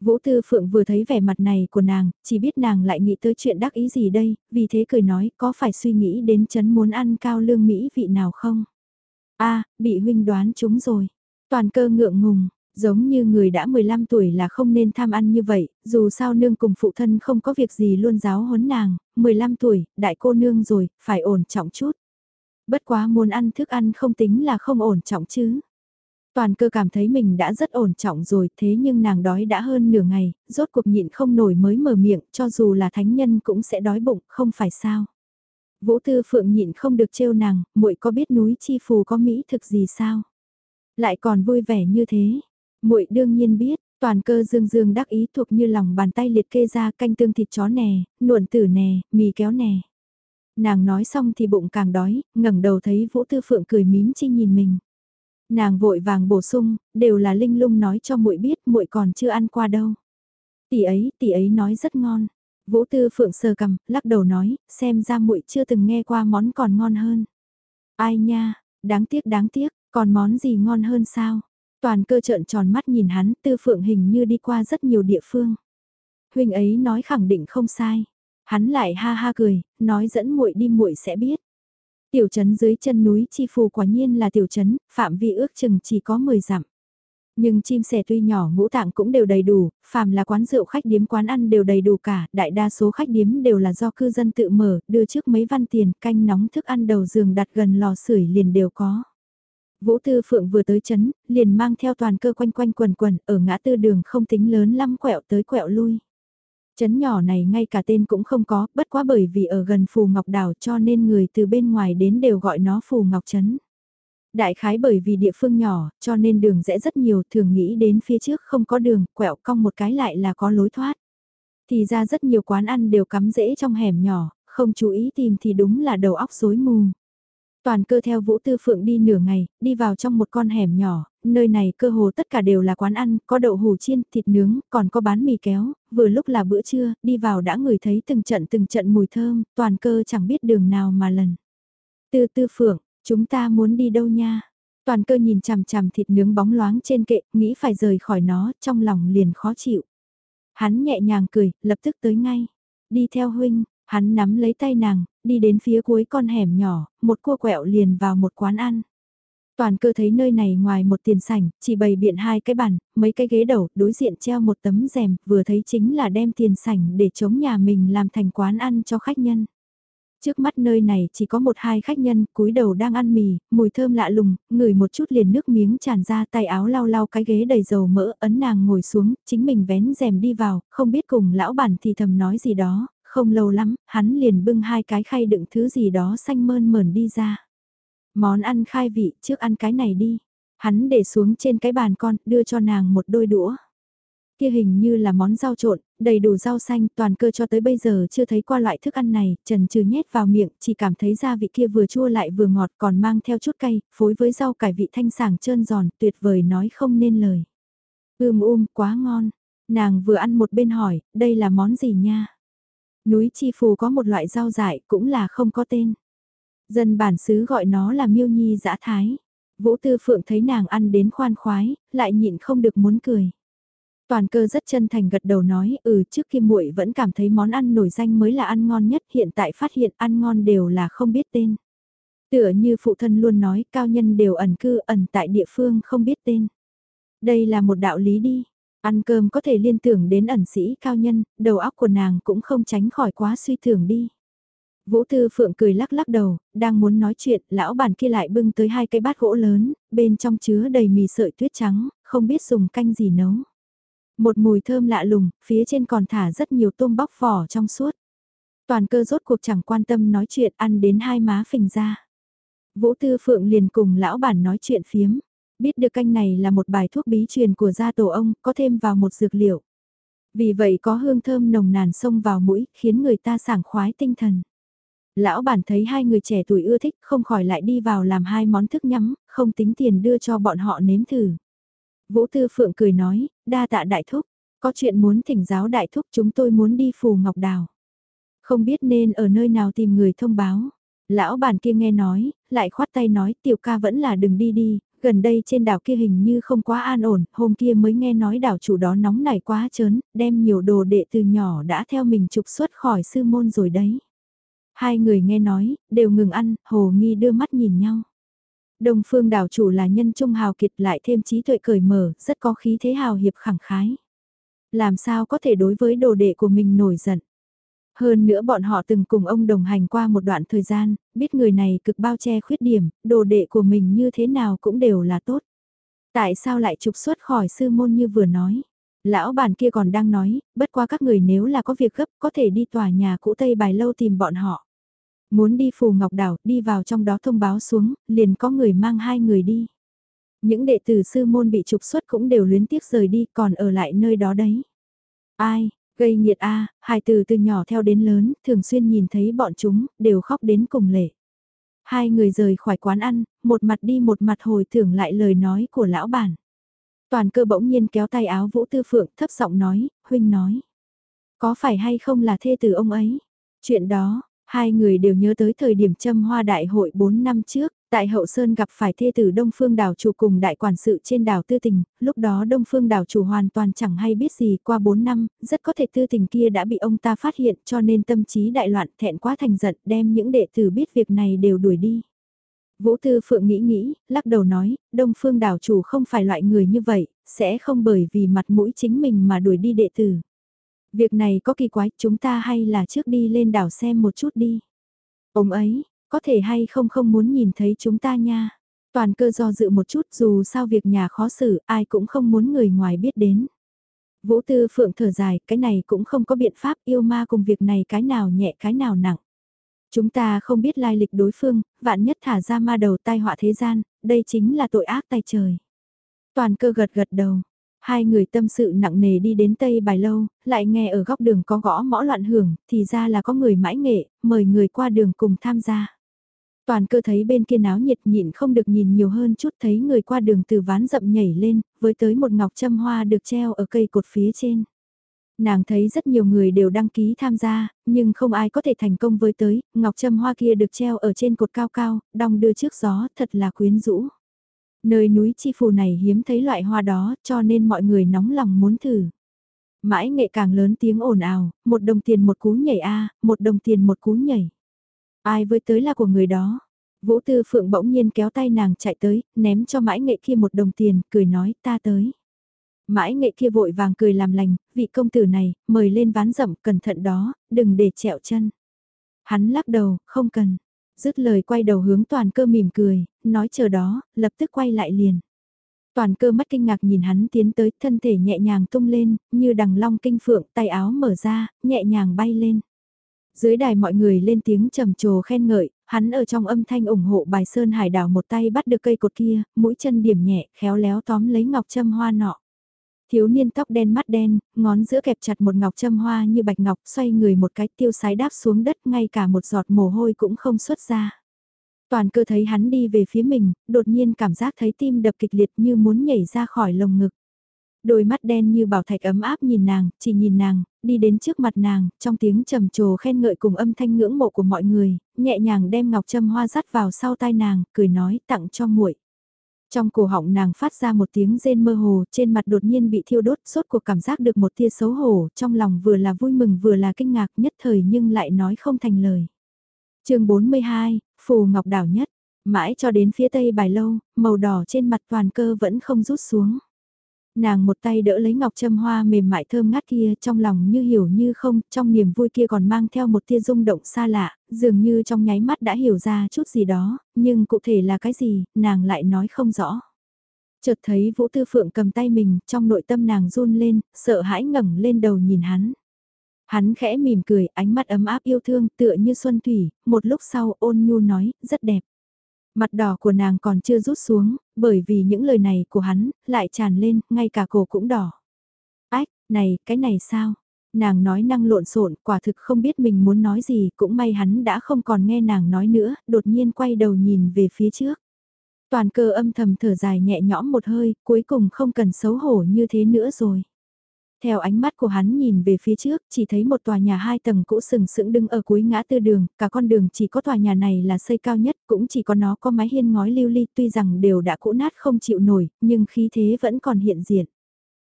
Vũ Tư Phượng vừa thấy vẻ mặt này của nàng, chỉ biết nàng lại nghĩ tới chuyện đắc ý gì đây, vì thế cười nói có phải suy nghĩ đến chấn muốn ăn cao lương Mỹ vị nào không? a bị huynh đoán chúng rồi. Toàn cơ ngượng ngùng, giống như người đã 15 tuổi là không nên tham ăn như vậy, dù sao nương cùng phụ thân không có việc gì luôn giáo huấn nàng, 15 tuổi, đại cô nương rồi, phải ổn trọng chút. Bất quá muốn ăn thức ăn không tính là không ổn trọng chứ. Toàn cơ cảm thấy mình đã rất ổn trọng rồi thế nhưng nàng đói đã hơn nửa ngày, rốt cuộc nhịn không nổi mới mở miệng cho dù là thánh nhân cũng sẽ đói bụng, không phải sao. Vũ Tư Phượng nhịn không được trêu nàng, muội có biết núi Chi Phù có mỹ thực gì sao? Lại còn vui vẻ như thế. Muội đương nhiên biết, toàn cơ dương dương đắc ý thuộc như lòng bàn tay liệt kê ra canh tương thịt chó nè, nuộn tử nè, mì kéo nè. Nàng nói xong thì bụng càng đói, ngẩng đầu thấy Vũ Tư Phượng cười mím chi nhìn mình. Nàng vội vàng bổ sung, đều là Linh Lung nói cho muội biết, muội còn chưa ăn qua đâu. Tỷ ấy, tỷ ấy nói rất ngon. Vũ Tư Phượng sờ cầm, lắc đầu nói, xem ra muội chưa từng nghe qua món còn ngon hơn. Ai nha, đáng tiếc đáng tiếc, còn món gì ngon hơn sao? Toàn cơ trợn tròn mắt nhìn hắn, Tư Phượng hình như đi qua rất nhiều địa phương. Huynh ấy nói khẳng định không sai. Hắn lại ha ha cười, nói dẫn muội đi muội sẽ biết. Tiểu trấn dưới chân núi Chi Phù quả nhiên là tiểu trấn, phạm vi ước chừng chỉ có 10 dặm. Nhưng chim sẻ tuy nhỏ ngũ tạng cũng đều đầy đủ, phàm là quán rượu khách điếm quán ăn đều đầy đủ cả, đại đa số khách điếm đều là do cư dân tự mở, đưa trước mấy văn tiền, canh nóng thức ăn đầu giường đặt gần lò sưởi liền đều có. Vũ Tư Phượng vừa tới chấn, liền mang theo toàn cơ quanh quanh quần quần, ở ngã tư đường không tính lớn lắm quẹo tới quẹo lui. Chấn nhỏ này ngay cả tên cũng không có, bất quá bởi vì ở gần Phù Ngọc Đảo cho nên người từ bên ngoài đến đều gọi nó Phù Ngọc Trấn. Đại khái bởi vì địa phương nhỏ, cho nên đường rẽ rất nhiều, thường nghĩ đến phía trước không có đường, quẹo cong một cái lại là có lối thoát. Thì ra rất nhiều quán ăn đều cắm rễ trong hẻm nhỏ, không chú ý tìm thì đúng là đầu óc rối mù. Toàn cơ theo Vũ Tư Phượng đi nửa ngày, đi vào trong một con hẻm nhỏ, nơi này cơ hồ tất cả đều là quán ăn, có đậu hủ chiên, thịt nướng, còn có bán mì kéo, vừa lúc là bữa trưa, đi vào đã ngửi thấy từng trận từng trận mùi thơm, toàn cơ chẳng biết đường nào mà lần. Tư Tư Phượng, chúng ta muốn đi đâu nha? Toàn cơ nhìn chằm chằm thịt nướng bóng loáng trên kệ, nghĩ phải rời khỏi nó, trong lòng liền khó chịu. Hắn nhẹ nhàng cười, lập tức tới ngay. Đi theo huynh, Hắn nắm lấy tay nàng, đi đến phía cuối con hẻm nhỏ, một cua quẹo liền vào một quán ăn. Toàn cơ thấy nơi này ngoài một tiền sảnh, chỉ bày biện hai cái bàn, mấy cái ghế đầu, đối diện treo một tấm rèm, vừa thấy chính là đem tiền sảnh để chống nhà mình làm thành quán ăn cho khách nhân. Trước mắt nơi này chỉ có một hai khách nhân, cúi đầu đang ăn mì, mùi thơm lạ lùng, ngửi một chút liền nước miếng tràn ra tay áo lau lau cái ghế đầy dầu mỡ, ấn nàng ngồi xuống, chính mình vén rèm đi vào, không biết cùng lão bản thì thầm nói gì đó, không lâu lắm, hắn liền bưng hai cái khay đựng thứ gì đó xanh mơn mờn đi ra. Món ăn khai vị, trước ăn cái này đi. Hắn để xuống trên cái bàn con, đưa cho nàng một đôi đũa. Kia hình như là món rau trộn, đầy đủ rau xanh, toàn cơ cho tới bây giờ chưa thấy qua loại thức ăn này, trần trừ nhét vào miệng, chỉ cảm thấy gia vị kia vừa chua lại vừa ngọt còn mang theo chút cay, phối với rau cải vị thanh sảng trơn giòn, tuyệt vời nói không nên lời. Ưm um, quá ngon. Nàng vừa ăn một bên hỏi, đây là món gì nha? Núi Chi Phù có một loại rau dại cũng là không có tên. Dân bản xứ gọi nó là miêu nhi dã thái. Vũ Tư Phượng thấy nàng ăn đến khoan khoái, lại nhịn không được muốn cười. Toàn cơ rất chân thành gật đầu nói, ừ trước kia muội vẫn cảm thấy món ăn nổi danh mới là ăn ngon nhất, hiện tại phát hiện ăn ngon đều là không biết tên. Tựa như phụ thân luôn nói, cao nhân đều ẩn cư ẩn tại địa phương không biết tên. Đây là một đạo lý đi, Ăn cơm có thể liên tưởng đến ẩn sĩ cao nhân, đầu óc của nàng cũng không tránh khỏi quá suy tưởng đi. Vũ Tư Phượng cười lắc lắc đầu, đang muốn nói chuyện, lão bản kia lại bưng tới hai cái bát gỗ lớn, bên trong chứa đầy mì sợi tuyết trắng, không biết dùng canh gì nấu. Một mùi thơm lạ lùng, phía trên còn thả rất nhiều tôm bóc vỏ trong suốt. Toàn cơ rốt cuộc chẳng quan tâm nói chuyện ăn đến hai má phình ra. Vũ Tư Phượng liền cùng lão bản nói chuyện phiếm. Biết được canh này là một bài thuốc bí truyền của gia tổ ông, có thêm vào một dược liệu. Vì vậy có hương thơm nồng nàn xông vào mũi, khiến người ta sảng khoái tinh thần. Lão bản thấy hai người trẻ tuổi ưa thích, không khỏi lại đi vào làm hai món thức nhắm, không tính tiền đưa cho bọn họ nếm thử. Vũ Tư Phượng cười nói, đa tạ đại thúc, có chuyện muốn thỉnh giáo đại thúc chúng tôi muốn đi phù ngọc đào. Không biết nên ở nơi nào tìm người thông báo. Lão bản kia nghe nói, lại khoát tay nói tiểu ca vẫn là đừng đi đi, gần đây trên đảo kia hình như không quá an ổn, hôm kia mới nghe nói đảo chủ đó nóng nảy quá chớn, đem nhiều đồ đệ từ nhỏ đã theo mình trục xuất khỏi sư môn rồi đấy. Hai người nghe nói, đều ngừng ăn, hồ nghi đưa mắt nhìn nhau. đồng phương đảo chủ là nhân trung hào kiệt lại thêm trí tuệ cởi mở, rất có khí thế hào hiệp khẳng khái. Làm sao có thể đối với đồ đệ của mình nổi giận. Hơn nữa bọn họ từng cùng ông đồng hành qua một đoạn thời gian, biết người này cực bao che khuyết điểm, đồ đệ của mình như thế nào cũng đều là tốt. Tại sao lại trục xuất khỏi sư môn như vừa nói? Lão bản kia còn đang nói, bất qua các người nếu là có việc gấp có thể đi tòa nhà cũ Tây Bài Lâu tìm bọn họ. Muốn đi Phù Ngọc Đảo, đi vào trong đó thông báo xuống, liền có người mang hai người đi. Những đệ tử sư môn bị trục xuất cũng đều luyến tiếc rời đi còn ở lại nơi đó đấy. Ai, Gây nghiệt a, à, hài từ từ nhỏ theo đến lớn, thường xuyên nhìn thấy bọn chúng, đều khóc đến cùng lệ. Hai người rời khỏi quán ăn, một mặt đi một mặt hồi tưởng lại lời nói của lão bản. Toàn cơ bỗng nhiên kéo tay áo Vũ Tư Phượng thấp giọng nói, huynh nói. Có phải hay không là thê từ ông ấy? Chuyện đó, hai người đều nhớ tới thời điểm châm hoa đại hội 4 năm trước, Tại Hậu Sơn gặp phải thê tử Đông Phương đảo chủ cùng đại quản sự trên đảo Tư Tình, lúc đó Đông Phương đảo chủ hoàn toàn chẳng hay biết gì qua 4 năm, rất có thể Tư Tình kia đã bị ông ta phát hiện cho nên tâm trí đại loạn thẹn quá thành giận đem những đệ tử biết việc này đều đuổi đi. Vũ Tư Phượng nghĩ nghĩ, lắc đầu nói, Đông Phương đảo chủ không phải loại người như vậy, sẽ không bởi vì mặt mũi chính mình mà đuổi đi đệ tử. Việc này có kỳ quái, chúng ta hay là trước đi lên đảo xem một chút đi. Ông ấy, có thể hay không không muốn nhìn thấy chúng ta nha. Toàn cơ do dự một chút dù sao việc nhà khó xử ai cũng không muốn người ngoài biết đến. Vũ Tư Phượng thở dài, cái này cũng không có biện pháp yêu ma cùng việc này cái nào nhẹ cái nào nặng. Chúng ta không biết lai lịch đối phương, vạn nhất thả ra ma đầu tai họa thế gian, đây chính là tội ác tay trời. Toàn cơ gật gật đầu, hai người tâm sự nặng nề đi đến Tây Bài Lâu, lại nghe ở góc đường có gõ mõ loạn hưởng, thì ra là có người mãi nghệ, mời người qua đường cùng tham gia. Toàn cơ thấy bên kia náo nhiệt nhịn không được nhìn nhiều hơn chút thấy người qua đường từ ván rậm nhảy lên, với tới một ngọc châm hoa được treo ở cây cột phía trên. Nàng thấy rất nhiều người đều đăng ký tham gia, nhưng không ai có thể thành công với tới, ngọc châm hoa kia được treo ở trên cột cao cao, đong đưa trước gió, thật là quyến rũ. Nơi núi chi phù này hiếm thấy loại hoa đó, cho nên mọi người nóng lòng muốn thử. Mãi nghệ càng lớn tiếng ồn ào, một đồng tiền một cú nhảy a, một đồng tiền một cú nhảy. Ai với tới là của người đó. Vũ Tư Phượng bỗng nhiên kéo tay nàng chạy tới, ném cho mãi nghệ kia một đồng tiền, cười nói ta tới. Mãi nghệ kia vội vàng cười làm lành, vị công tử này, mời lên ván rậm, cẩn thận đó, đừng để trẹo chân. Hắn lắc đầu, không cần. Dứt lời quay đầu hướng toàn cơ mỉm cười, nói chờ đó, lập tức quay lại liền. Toàn cơ mắt kinh ngạc nhìn hắn tiến tới, thân thể nhẹ nhàng tung lên, như đằng long kinh phượng, tay áo mở ra, nhẹ nhàng bay lên. Dưới đài mọi người lên tiếng trầm trồ khen ngợi, hắn ở trong âm thanh ủng hộ bài sơn hải đảo một tay bắt được cây cột kia, mũi chân điểm nhẹ, khéo léo tóm lấy ngọc châm hoa nọ. Thiếu niên tóc đen mắt đen, ngón giữa kẹp chặt một ngọc châm hoa như bạch ngọc xoay người một cái tiêu sái đáp xuống đất ngay cả một giọt mồ hôi cũng không xuất ra. Toàn cơ thấy hắn đi về phía mình, đột nhiên cảm giác thấy tim đập kịch liệt như muốn nhảy ra khỏi lồng ngực. Đôi mắt đen như bảo thạch ấm áp nhìn nàng, chỉ nhìn nàng, đi đến trước mặt nàng, trong tiếng trầm trồ khen ngợi cùng âm thanh ngưỡng mộ của mọi người, nhẹ nhàng đem ngọc châm hoa dắt vào sau tai nàng, cười nói tặng cho muội. Trong cổ họng nàng phát ra một tiếng rên mơ hồ, trên mặt đột nhiên bị thiêu đốt, sốt cuộc cảm giác được một tia xấu hổ, trong lòng vừa là vui mừng vừa là kinh ngạc nhất thời nhưng lại nói không thành lời. chương 42, Phù Ngọc Đảo nhất, mãi cho đến phía tây bài lâu, màu đỏ trên mặt toàn cơ vẫn không rút xuống. Nàng một tay đỡ lấy ngọc châm hoa mềm mại thơm ngát kia trong lòng như hiểu như không, trong niềm vui kia còn mang theo một tia rung động xa lạ, dường như trong nháy mắt đã hiểu ra chút gì đó, nhưng cụ thể là cái gì, nàng lại nói không rõ. Chợt thấy Vũ Tư Phượng cầm tay mình, trong nội tâm nàng run lên, sợ hãi ngẩng lên đầu nhìn hắn. Hắn khẽ mỉm cười, ánh mắt ấm áp yêu thương tựa như xuân thủy, một lúc sau ôn nhu nói, rất đẹp. Mặt đỏ của nàng còn chưa rút xuống, bởi vì những lời này của hắn, lại tràn lên, ngay cả cổ cũng đỏ. Ách, này, cái này sao? Nàng nói năng lộn xộn, quả thực không biết mình muốn nói gì, cũng may hắn đã không còn nghe nàng nói nữa, đột nhiên quay đầu nhìn về phía trước. Toàn cơ âm thầm thở dài nhẹ nhõm một hơi, cuối cùng không cần xấu hổ như thế nữa rồi. Theo ánh mắt của hắn nhìn về phía trước, chỉ thấy một tòa nhà hai tầng cũ sừng sững đứng ở cuối ngã tư đường, cả con đường chỉ có tòa nhà này là xây cao nhất, cũng chỉ có nó có mái hiên ngói lưu ly tuy rằng đều đã cũ nát không chịu nổi, nhưng khí thế vẫn còn hiện diện.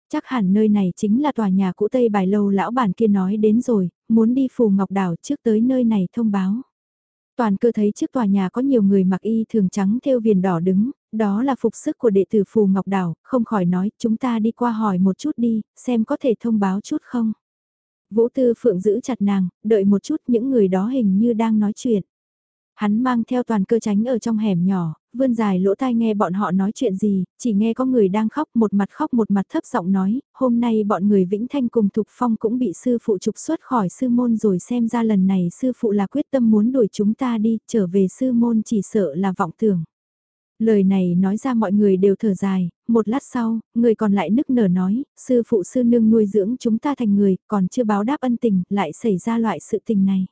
Chắc hẳn nơi này chính là tòa nhà cũ Tây Bài Lâu lão bản kia nói đến rồi, muốn đi phù ngọc đảo trước tới nơi này thông báo. Toàn cơ thấy trước tòa nhà có nhiều người mặc y thường trắng theo viền đỏ đứng, đó là phục sức của đệ tử Phù Ngọc Đảo, không khỏi nói chúng ta đi qua hỏi một chút đi, xem có thể thông báo chút không. Vũ Tư Phượng giữ chặt nàng, đợi một chút những người đó hình như đang nói chuyện. Hắn mang theo toàn cơ tránh ở trong hẻm nhỏ, vươn dài lỗ tai nghe bọn họ nói chuyện gì, chỉ nghe có người đang khóc một mặt khóc một mặt thấp giọng nói, hôm nay bọn người Vĩnh Thanh cùng Thục Phong cũng bị sư phụ trục xuất khỏi sư môn rồi xem ra lần này sư phụ là quyết tâm muốn đuổi chúng ta đi, trở về sư môn chỉ sợ là vọng tưởng. Lời này nói ra mọi người đều thở dài, một lát sau, người còn lại nức nở nói, sư phụ sư nương nuôi dưỡng chúng ta thành người, còn chưa báo đáp ân tình, lại xảy ra loại sự tình này.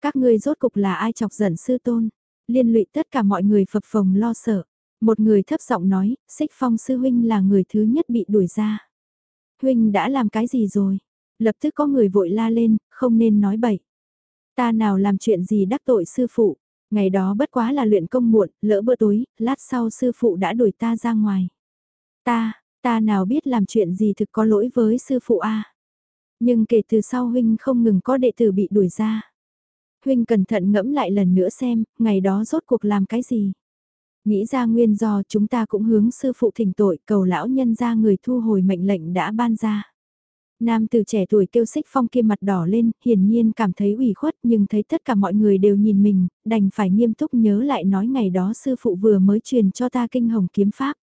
Các ngươi rốt cục là ai chọc giận sư tôn, liên lụy tất cả mọi người phập phồng lo sợ. Một người thấp giọng nói, xích phong sư huynh là người thứ nhất bị đuổi ra. Huynh đã làm cái gì rồi? Lập tức có người vội la lên, không nên nói bậy. Ta nào làm chuyện gì đắc tội sư phụ, Ngày đó bất quá là luyện công muộn, lỡ bữa tối, lát sau sư phụ đã đuổi ta ra ngoài. Ta, ta nào biết làm chuyện gì thực có lỗi với sư phụ a Nhưng kể từ sau huynh không ngừng có đệ tử bị đuổi ra. Huynh cẩn thận ngẫm lại lần nữa xem, ngày đó rốt cuộc làm cái gì. Nghĩ ra nguyên do chúng ta cũng hướng sư phụ thỉnh tội cầu lão nhân ra người thu hồi mệnh lệnh đã ban ra. Nam từ trẻ tuổi kêu xích phong kia mặt đỏ lên, hiển nhiên cảm thấy ủy khuất nhưng thấy tất cả mọi người đều nhìn mình, đành phải nghiêm túc nhớ lại nói ngày đó sư phụ vừa mới truyền cho ta kinh hồng kiếm pháp.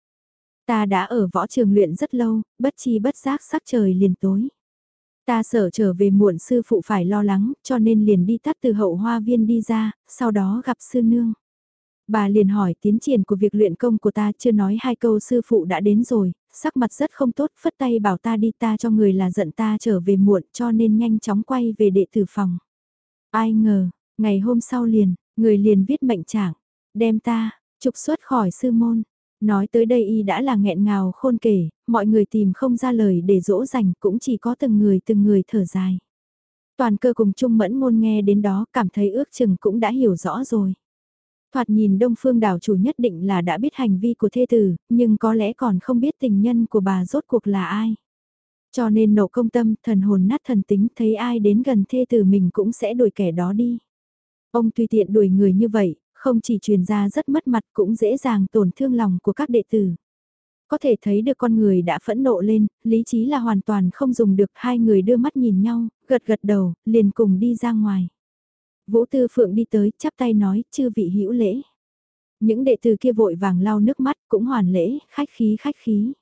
Ta đã ở võ trường luyện rất lâu, bất chi bất giác sắc trời liền tối. Ta sợ trở về muộn sư phụ phải lo lắng, cho nên liền đi tắt từ hậu hoa viên đi ra, sau đó gặp sư nương. Bà liền hỏi tiến triển của việc luyện công của ta chưa nói hai câu sư phụ đã đến rồi, sắc mặt rất không tốt, phất tay bảo ta đi ta cho người là giận ta trở về muộn cho nên nhanh chóng quay về đệ tử phòng. Ai ngờ, ngày hôm sau liền, người liền viết mệnh trạng, đem ta, trục xuất khỏi sư môn. Nói tới đây y đã là nghẹn ngào khôn kể, mọi người tìm không ra lời để dỗ dành cũng chỉ có từng người từng người thở dài. Toàn cơ cùng chung mẫn ngôn nghe đến đó cảm thấy ước chừng cũng đã hiểu rõ rồi. Thoạt nhìn Đông Phương đảo chủ nhất định là đã biết hành vi của thê tử, nhưng có lẽ còn không biết tình nhân của bà rốt cuộc là ai. Cho nên nộ công tâm, thần hồn nát thần tính thấy ai đến gần thê tử mình cũng sẽ đuổi kẻ đó đi. Ông tùy tiện đuổi người như vậy, không chỉ truyền ra rất mất mặt cũng dễ dàng tổn thương lòng của các đệ tử. Có thể thấy được con người đã phẫn nộ lên, lý trí là hoàn toàn không dùng được hai người đưa mắt nhìn nhau, gật gật đầu, liền cùng đi ra ngoài. Vũ Tư Phượng đi tới, chắp tay nói, chư vị hữu lễ. Những đệ tử kia vội vàng lau nước mắt, cũng hoàn lễ, khách khí khách khí.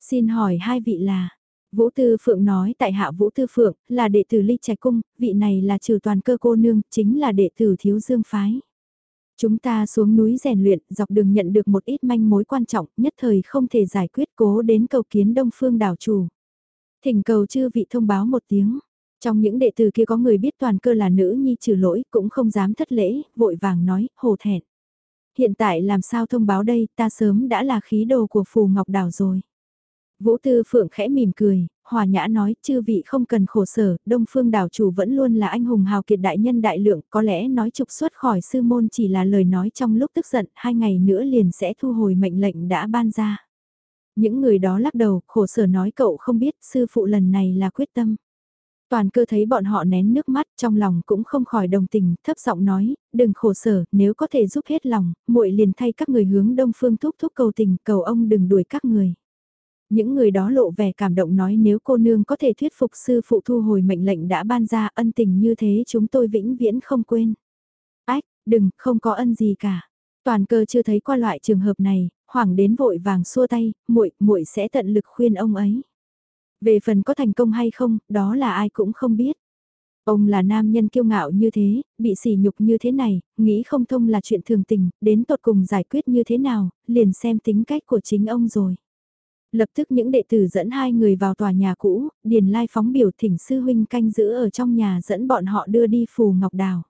Xin hỏi hai vị là, Vũ Tư Phượng nói tại hạ Vũ Tư Phượng, là đệ tử Ly Trạch Cung, vị này là trừ toàn cơ cô nương, chính là đệ tử Thiếu Dương Phái. Chúng ta xuống núi rèn luyện, dọc đường nhận được một ít manh mối quan trọng, nhất thời không thể giải quyết cố đến cầu kiến Đông Phương đảo chủ. Thỉnh cầu chư vị thông báo một tiếng, trong những đệ tử kia có người biết toàn cơ là nữ nhi trừ lỗi cũng không dám thất lễ, vội vàng nói, hồ thẹn. Hiện tại làm sao thông báo đây, ta sớm đã là khí đồ của phù ngọc đảo rồi. Vũ Tư Phượng khẽ mỉm cười, hòa nhã nói, chư vị không cần khổ sở, Đông Phương đảo chủ vẫn luôn là anh hùng hào kiệt đại nhân đại lượng, có lẽ nói trục xuất khỏi sư môn chỉ là lời nói trong lúc tức giận, hai ngày nữa liền sẽ thu hồi mệnh lệnh đã ban ra. Những người đó lắc đầu, khổ sở nói cậu không biết sư phụ lần này là quyết tâm. Toàn cơ thấy bọn họ nén nước mắt trong lòng cũng không khỏi đồng tình, thấp giọng nói, đừng khổ sở, nếu có thể giúp hết lòng, muội liền thay các người hướng đông phương thúc thúc cầu tình, cầu ông đừng đuổi các người. Những người đó lộ vẻ cảm động nói nếu cô nương có thể thuyết phục sư phụ thu hồi mệnh lệnh đã ban ra ân tình như thế chúng tôi vĩnh viễn không quên. Ách, đừng, không có ân gì cả. Toàn cơ chưa thấy qua loại trường hợp này, hoảng đến vội vàng xua tay, muội, muội sẽ tận lực khuyên ông ấy. Về phần có thành công hay không, đó là ai cũng không biết. Ông là nam nhân kiêu ngạo như thế, bị sỉ nhục như thế này, nghĩ không thông là chuyện thường tình, đến tột cùng giải quyết như thế nào, liền xem tính cách của chính ông rồi. Lập tức những đệ tử dẫn hai người vào tòa nhà cũ, Điền Lai phóng biểu thỉnh sư huynh canh giữ ở trong nhà dẫn bọn họ đưa đi phù ngọc đào.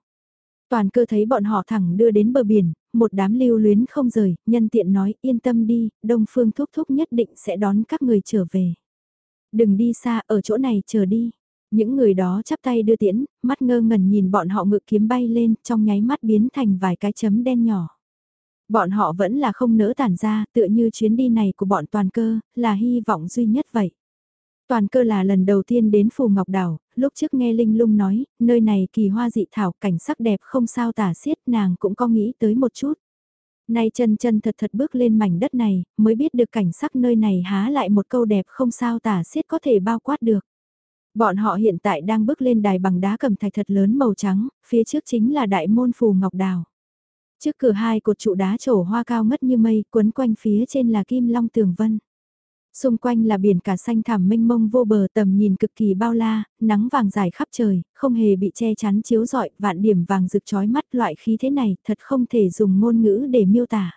Toàn cơ thấy bọn họ thẳng đưa đến bờ biển, một đám lưu luyến không rời, nhân tiện nói yên tâm đi, Đông Phương Thúc Thúc nhất định sẽ đón các người trở về. Đừng đi xa, ở chỗ này chờ đi. Những người đó chắp tay đưa tiễn, mắt ngơ ngẩn nhìn bọn họ ngự kiếm bay lên, trong nháy mắt biến thành vài cái chấm đen nhỏ. Bọn họ vẫn là không nỡ tản ra, tựa như chuyến đi này của bọn toàn cơ, là hy vọng duy nhất vậy. Toàn cơ là lần đầu tiên đến Phù Ngọc Đảo, lúc trước nghe Linh Lung nói, nơi này kỳ hoa dị thảo, cảnh sắc đẹp không sao tả xiết, nàng cũng có nghĩ tới một chút. Nay chân chân thật thật bước lên mảnh đất này, mới biết được cảnh sắc nơi này há lại một câu đẹp không sao tả xiết có thể bao quát được. Bọn họ hiện tại đang bước lên đài bằng đá cầm thạch thật lớn màu trắng, phía trước chính là đại môn phù ngọc đào. Trước cửa hai cột trụ đá trổ hoa cao ngất như mây, quấn quanh phía trên là kim long tường vân. Xung quanh là biển cả xanh thẳm mênh mông vô bờ tầm nhìn cực kỳ bao la, nắng vàng dài khắp trời, không hề bị che chắn chiếu rọi, vạn điểm vàng rực chói mắt loại khí thế này thật không thể dùng ngôn ngữ để miêu tả.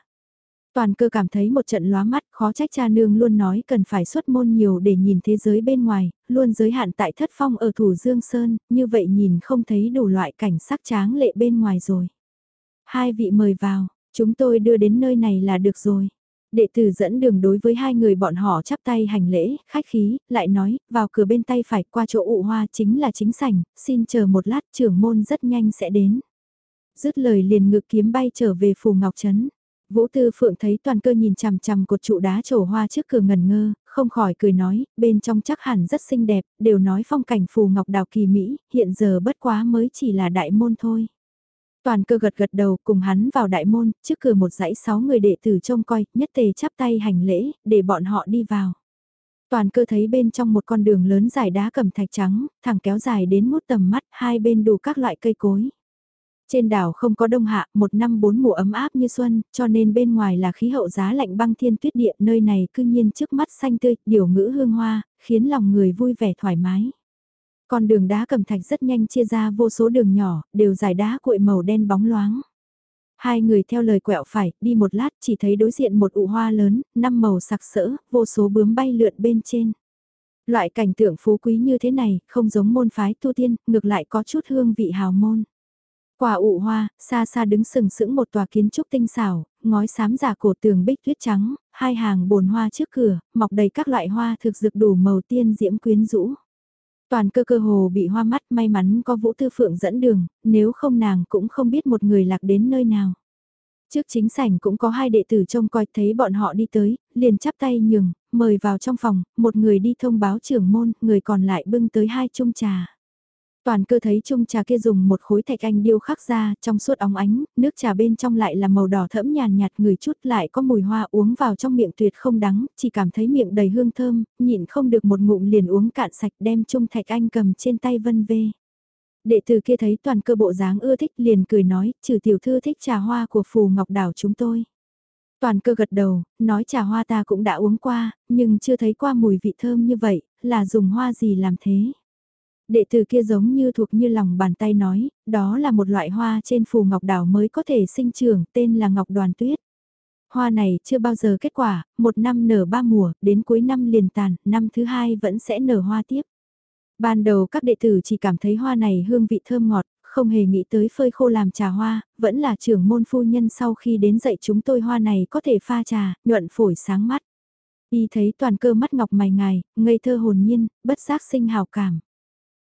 Toàn cơ cảm thấy một trận lóa mắt, khó trách cha nương luôn nói cần phải xuất môn nhiều để nhìn thế giới bên ngoài, luôn giới hạn tại thất phong ở thủ Dương Sơn, như vậy nhìn không thấy đủ loại cảnh sắc tráng lệ bên ngoài rồi. Hai vị mời vào, chúng tôi đưa đến nơi này là được rồi. Đệ tử dẫn đường đối với hai người bọn họ chắp tay hành lễ, khách khí, lại nói, vào cửa bên tay phải qua chỗ ụ hoa chính là chính sảnh, xin chờ một lát trưởng môn rất nhanh sẽ đến. Dứt lời liền ngực kiếm bay trở về phù Ngọc Trấn. Vũ Tư Phượng thấy toàn cơ nhìn chằm chằm cột trụ đá trổ hoa trước cửa ngần ngơ, không khỏi cười nói, bên trong chắc hẳn rất xinh đẹp, đều nói phong cảnh phù ngọc đào kỳ Mỹ, hiện giờ bất quá mới chỉ là đại môn thôi. Toàn cơ gật gật đầu cùng hắn vào đại môn, trước cửa một dãy sáu người đệ tử trông coi, nhất tề chắp tay hành lễ, để bọn họ đi vào. Toàn cơ thấy bên trong một con đường lớn dài đá cầm thạch trắng, thẳng kéo dài đến mút tầm mắt, hai bên đủ các loại cây cối. Trên đảo không có đông hạ, một năm bốn mùa ấm áp như xuân, cho nên bên ngoài là khí hậu giá lạnh băng thiên tuyết địa, nơi này cư nhiên trước mắt xanh tươi, điều ngữ hương hoa, khiến lòng người vui vẻ thoải mái. Con đường đá cầm thạch rất nhanh chia ra vô số đường nhỏ, đều dài đá cuội màu đen bóng loáng. Hai người theo lời quẹo phải, đi một lát chỉ thấy đối diện một ụ hoa lớn, năm màu sặc sỡ, vô số bướm bay lượn bên trên. Loại cảnh tượng phú quý như thế này, không giống môn phái tu tiên, ngược lại có chút hương vị hào môn. Quả ụ hoa, xa xa đứng sừng sững một tòa kiến trúc tinh xảo, ngói xám giả cổ tường bích tuyết trắng, hai hàng bồn hoa trước cửa, mọc đầy các loại hoa thực dược đủ màu tiên diễm quyến rũ. Toàn cơ cơ hồ bị hoa mắt may mắn có Vũ Tư Phượng dẫn đường, nếu không nàng cũng không biết một người lạc đến nơi nào. Trước chính sảnh cũng có hai đệ tử trông coi thấy bọn họ đi tới, liền chắp tay nhường, mời vào trong phòng, một người đi thông báo trưởng môn, người còn lại bưng tới hai chung trà. Toàn cơ thấy chung trà kia dùng một khối thạch anh điêu khắc ra, trong suốt óng ánh, nước trà bên trong lại là màu đỏ thẫm nhàn nhạt, người chút lại có mùi hoa uống vào trong miệng tuyệt không đắng, chỉ cảm thấy miệng đầy hương thơm, nhịn không được một ngụm liền uống cạn sạch đem chung thạch anh cầm trên tay vân vê. Đệ tử kia thấy toàn cơ bộ dáng ưa thích liền cười nói, trừ tiểu thư thích trà hoa của phù ngọc đảo chúng tôi. Toàn cơ gật đầu, nói trà hoa ta cũng đã uống qua, nhưng chưa thấy qua mùi vị thơm như vậy, là dùng hoa gì làm thế. Đệ tử kia giống như thuộc như lòng bàn tay nói, đó là một loại hoa trên phù ngọc đảo mới có thể sinh trưởng, tên là ngọc đoàn tuyết. Hoa này chưa bao giờ kết quả, một năm nở ba mùa, đến cuối năm liền tàn, năm thứ hai vẫn sẽ nở hoa tiếp. Ban đầu các đệ tử chỉ cảm thấy hoa này hương vị thơm ngọt, không hề nghĩ tới phơi khô làm trà hoa, vẫn là trưởng môn phu nhân sau khi đến dạy chúng tôi hoa này có thể pha trà, nhuận phổi sáng mắt. Y thấy toàn cơ mắt ngọc mày ngài, ngây thơ hồn nhiên, bất giác sinh hào cảm.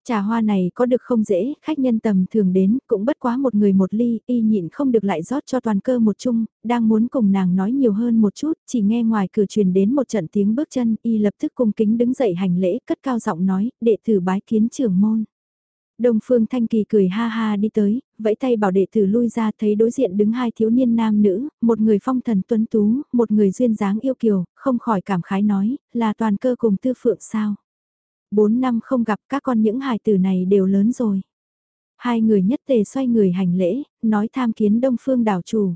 Trà hoa này có được không dễ, khách nhân tầm thường đến, cũng bất quá một người một ly, y nhịn không được lại rót cho toàn cơ một chung, đang muốn cùng nàng nói nhiều hơn một chút, chỉ nghe ngoài cửa truyền đến một trận tiếng bước chân, y lập tức cung kính đứng dậy hành lễ, cất cao giọng nói, đệ tử bái kiến trưởng môn. Đông Phương Thanh Kỳ cười ha ha đi tới, vẫy tay bảo đệ tử lui ra thấy đối diện đứng hai thiếu niên nam nữ, một người phong thần tuấn tú, một người duyên dáng yêu kiều, không khỏi cảm khái nói, là toàn cơ cùng tư phượng sao. Bốn năm không gặp các con những hài tử này đều lớn rồi. Hai người nhất tề xoay người hành lễ, nói tham kiến đông phương đảo chủ.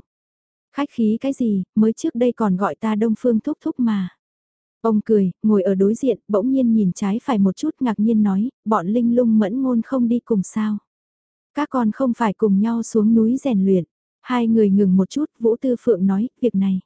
Khách khí cái gì, mới trước đây còn gọi ta Đông Phương thúc thúc mà. Ông cười, ngồi ở đối diện, bỗng nhiên nhìn trái phải một chút ngạc nhiên nói, bọn linh lung mẫn ngôn không đi cùng sao. Các con không phải cùng nhau xuống núi rèn luyện. Hai người ngừng một chút, Vũ Tư Phượng nói, việc này.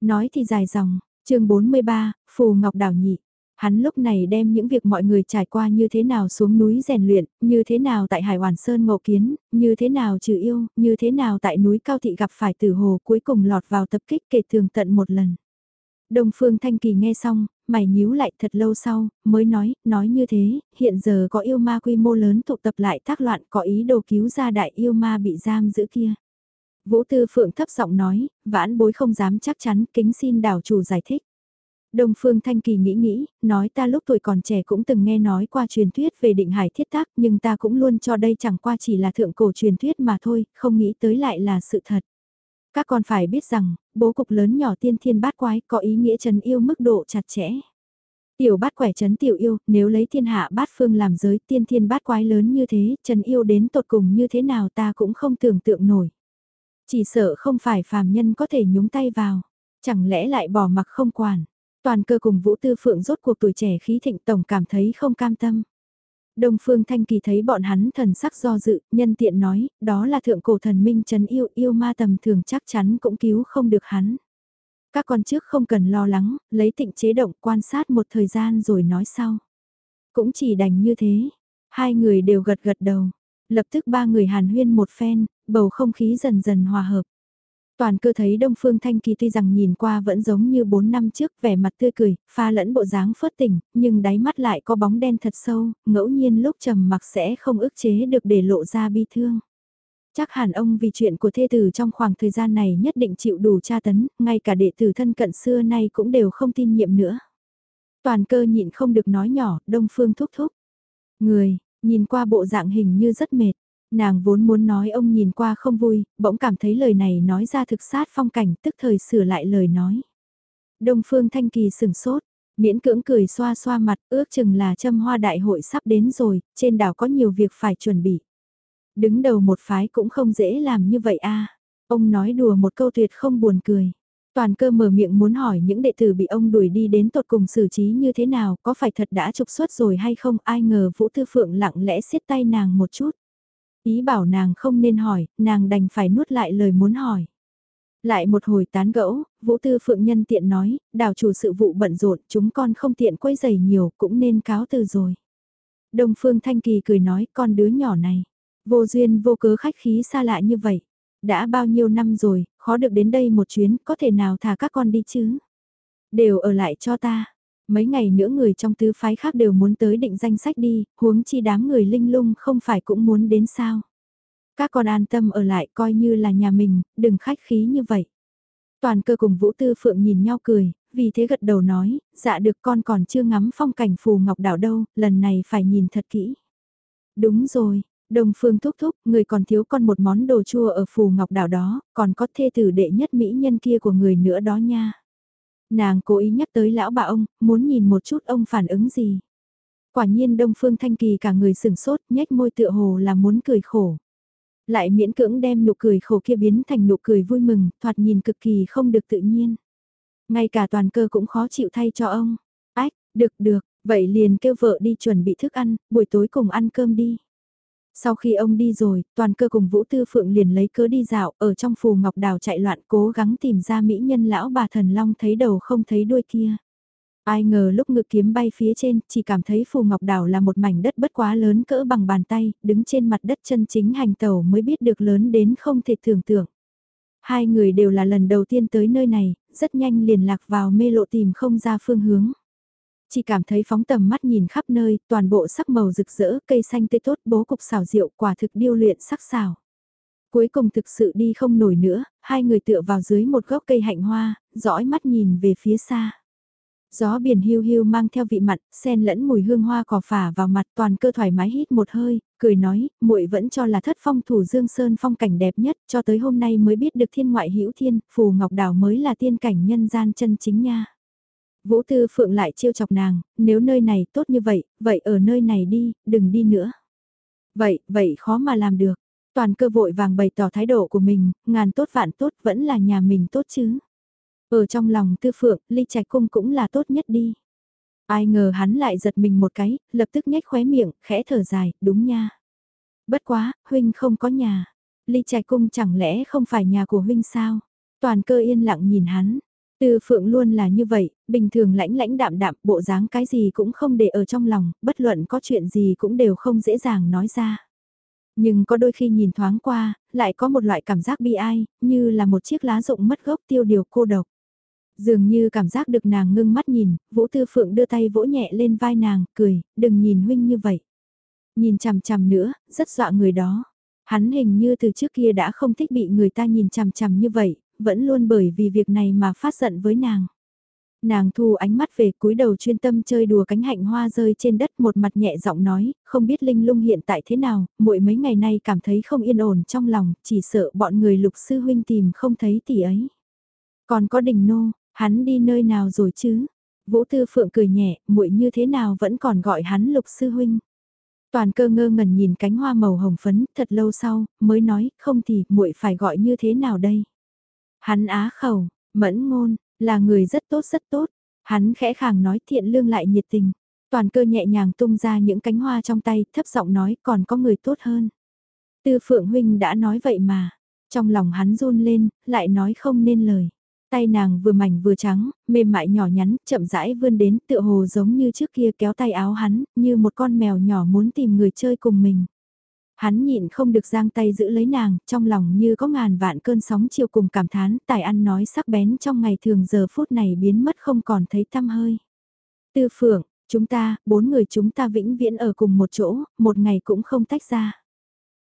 Nói thì dài dòng, chương 43, Phù Ngọc Đảo Nhị. Hắn lúc này đem những việc mọi người trải qua như thế nào xuống núi rèn luyện, như thế nào tại Hải Hoàn Sơn ngộ kiến, như thế nào trừ yêu, như thế nào tại núi Cao Thị gặp phải tử hồ cuối cùng lọt vào tập kích kể thường tận một lần. Đông Phương Thanh Kỳ nghe xong, mày nhíu lại thật lâu sau, mới nói, nói như thế, hiện giờ có yêu ma quy mô lớn tụ tập lại tác loạn có ý đồ cứu ra đại yêu ma bị giam giữ kia. Vũ Tư Phượng thấp giọng nói, vãn bối không dám chắc chắn, kính xin đảo chủ giải thích. Đông Phương Thanh Kỳ nghĩ nghĩ, nói ta lúc tuổi còn trẻ cũng từng nghe nói qua truyền thuyết về định hải thiết tác nhưng ta cũng luôn cho đây chẳng qua chỉ là thượng cổ truyền thuyết mà thôi, không nghĩ tới lại là sự thật. Các con phải biết rằng, bố cục lớn nhỏ tiên thiên bát quái có ý nghĩa trấn yêu mức độ chặt chẽ. Tiểu bát quẻ trấn tiểu yêu, nếu lấy thiên hạ bát phương làm giới tiên thiên bát quái lớn như thế, trấn yêu đến tột cùng như thế nào ta cũng không tưởng tượng nổi. Chỉ sợ không phải phàm nhân có thể nhúng tay vào, chẳng lẽ lại bỏ mặc không quản. Toàn cơ cùng Vũ Tư Phượng rốt cuộc tuổi trẻ khí thịnh tổng cảm thấy không cam tâm. Đông Phương Thanh Kỳ thấy bọn hắn thần sắc do dự, nhân tiện nói, đó là thượng cổ thần minh trấn yêu, yêu ma tầm thường chắc chắn cũng cứu không được hắn. Các con trước không cần lo lắng, lấy tịnh chế động quan sát một thời gian rồi nói sau. Cũng chỉ đành như thế, hai người đều gật gật đầu, lập tức ba người hàn huyên một phen, bầu không khí dần dần hòa hợp. Toàn cơ thấy Đông Phương Thanh Kỳ tuy rằng nhìn qua vẫn giống như 4 năm trước vẻ mặt tươi cười, pha lẫn bộ dáng phớt tỉnh, nhưng đáy mắt lại có bóng đen thật sâu, ngẫu nhiên lúc trầm mặc sẽ không ức chế được để lộ ra bi thương. Chắc hẳn ông vì chuyện của thê tử trong khoảng thời gian này nhất định chịu đủ tra tấn, ngay cả đệ tử thân cận xưa nay cũng đều không tin nhiệm nữa. Toàn cơ nhịn không được nói nhỏ, Đông Phương thúc thúc. Người, nhìn qua bộ dạng hình như rất mệt, Nàng vốn muốn nói ông nhìn qua không vui, bỗng cảm thấy lời này nói ra thực sát phong cảnh tức thời sửa lại lời nói. Đông Phương Thanh Kỳ sừng sốt, miễn cưỡng cười xoa xoa mặt ước chừng là châm hoa đại hội sắp đến rồi, trên đảo có nhiều việc phải chuẩn bị. Đứng đầu một phái cũng không dễ làm như vậy a Ông nói đùa một câu tuyệt không buồn cười. Toàn cơ mở miệng muốn hỏi những đệ tử bị ông đuổi đi đến tột cùng xử trí như thế nào, có phải thật đã trục xuất rồi hay không, ai ngờ Vũ thư Phượng lặng lẽ siết tay nàng một chút. Ý bảo nàng không nên hỏi, nàng đành phải nuốt lại lời muốn hỏi. Lại một hồi tán gẫu, Vũ Tư Phượng Nhân tiện nói, đảo chủ sự vụ bận rộn, chúng con không tiện quấy giày nhiều, cũng nên cáo từ rồi. Đông Phương Thanh Kỳ cười nói, con đứa nhỏ này, vô duyên vô cớ khách khí xa lạ như vậy. Đã bao nhiêu năm rồi, khó được đến đây một chuyến, có thể nào thả các con đi chứ? Đều ở lại cho ta, mấy ngày nữa người trong tứ phái khác đều muốn tới định danh sách đi, huống chi đám người linh lung không phải cũng muốn đến sao. Các con an tâm ở lại coi như là nhà mình, đừng khách khí như vậy. Toàn cơ cùng Vũ Tư Phượng nhìn nhau cười, vì thế gật đầu nói, dạ được con còn chưa ngắm phong cảnh phù ngọc đảo đâu, lần này phải nhìn thật kỹ. Đúng rồi, Đồng Phương thúc thúc, người còn thiếu con một món đồ chua ở phù ngọc đảo đó, còn có thê tử đệ nhất mỹ nhân kia của người nữa đó nha. Nàng cố ý nhắc tới lão bà ông, muốn nhìn một chút ông phản ứng gì. Quả nhiên Đông Phương Thanh Kỳ cả người sửng sốt, nhếch môi tựa hồ là muốn cười khổ. Lại miễn cưỡng đem nụ cười khổ kia biến thành nụ cười vui mừng, thoạt nhìn cực kỳ không được tự nhiên. Ngay cả toàn cơ cũng khó chịu thay cho ông. Ách, được được, vậy liền kêu vợ đi chuẩn bị thức ăn, buổi tối cùng ăn cơm đi. Sau khi ông đi rồi, toàn cơ cùng Vũ Tư Phượng liền lấy cớ đi dạo, ở trong phù ngọc đào chạy loạn cố gắng tìm ra mỹ nhân lão bà thần long thấy đầu không thấy đuôi kia. Ai ngờ lúc ngực kiếm bay phía trên, chỉ cảm thấy phù ngọc đảo là một mảnh đất bất quá lớn cỡ bằng bàn tay, đứng trên mặt đất chân chính hành tàu mới biết được lớn đến không thể tưởng tượng. Hai người đều là lần đầu tiên tới nơi này, rất nhanh liền lạc vào mê lộ tìm không ra phương hướng. Chỉ cảm thấy phóng tầm mắt nhìn khắp nơi, toàn bộ sắc màu rực rỡ, cây xanh tươi tốt, bố cục xảo diệu, quả thực điêu luyện sắc sảo. Cuối cùng thực sự đi không nổi nữa, hai người tựa vào dưới một gốc cây hạnh hoa, dõi mắt nhìn về phía xa. Gió biển hưu hưu mang theo vị mặn, sen lẫn mùi hương hoa cỏ phả vào mặt toàn cơ thoải mái hít một hơi, cười nói, muội vẫn cho là thất phong thủ dương sơn phong cảnh đẹp nhất, cho tới hôm nay mới biết được thiên ngoại hữu thiên, phù ngọc đảo mới là tiên cảnh nhân gian chân chính nha. Vũ Tư Phượng lại trêu chọc nàng, nếu nơi này tốt như vậy, vậy ở nơi này đi, đừng đi nữa. Vậy, vậy khó mà làm được. Toàn cơ vội vàng bày tỏ thái độ của mình, ngàn tốt vạn tốt vẫn là nhà mình tốt chứ. Ở trong lòng tư phượng, ly trạch cung cũng là tốt nhất đi. Ai ngờ hắn lại giật mình một cái, lập tức nhếch khóe miệng, khẽ thở dài, đúng nha. Bất quá, huynh không có nhà. Ly trạch cung chẳng lẽ không phải nhà của huynh sao? Toàn cơ yên lặng nhìn hắn. Tư phượng luôn là như vậy, bình thường lãnh lãnh đạm đạm, bộ dáng cái gì cũng không để ở trong lòng, bất luận có chuyện gì cũng đều không dễ dàng nói ra. Nhưng có đôi khi nhìn thoáng qua, lại có một loại cảm giác bi ai, như là một chiếc lá rụng mất gốc tiêu điều cô độc. Dường như cảm giác được nàng ngưng mắt nhìn, Vũ Tư Phượng đưa tay vỗ nhẹ lên vai nàng, cười, đừng nhìn huynh như vậy. Nhìn chằm chằm nữa, rất dọa người đó. Hắn hình như từ trước kia đã không thích bị người ta nhìn chằm chằm như vậy, vẫn luôn bởi vì việc này mà phát giận với nàng. Nàng thu ánh mắt về cúi đầu chuyên tâm chơi đùa cánh hạnh hoa rơi trên đất một mặt nhẹ giọng nói, không biết Linh Lung hiện tại thế nào, muội mấy ngày nay cảm thấy không yên ổn trong lòng, chỉ sợ bọn người lục sư huynh tìm không thấy tỷ ấy. Còn có đình nô, hắn đi nơi nào rồi chứ? Vũ Tư Phượng cười nhẹ, muội như thế nào vẫn còn gọi hắn lục sư huynh. Toàn cơ ngơ ngẩn nhìn cánh hoa màu hồng phấn, thật lâu sau, mới nói, không thì, muội phải gọi như thế nào đây? Hắn á khẩu, mẫn ngôn, là người rất tốt rất tốt. Hắn khẽ khàng nói thiện lương lại nhiệt tình. Toàn cơ nhẹ nhàng tung ra những cánh hoa trong tay, thấp giọng nói còn có người tốt hơn. Tư Phượng Huynh đã nói vậy mà. Trong lòng hắn run lên, lại nói không nên lời. Tay nàng vừa mảnh vừa trắng, mềm mại nhỏ nhắn, chậm rãi vươn đến tựa hồ giống như trước kia kéo tay áo hắn, như một con mèo nhỏ muốn tìm người chơi cùng mình. Hắn nhịn không được giang tay giữ lấy nàng, trong lòng như có ngàn vạn cơn sóng chiều cùng cảm thán, tài ăn nói sắc bén trong ngày thường giờ phút này biến mất không còn thấy tăm hơi. Tư phượng, chúng ta, bốn người chúng ta vĩnh viễn ở cùng một chỗ, một ngày cũng không tách ra.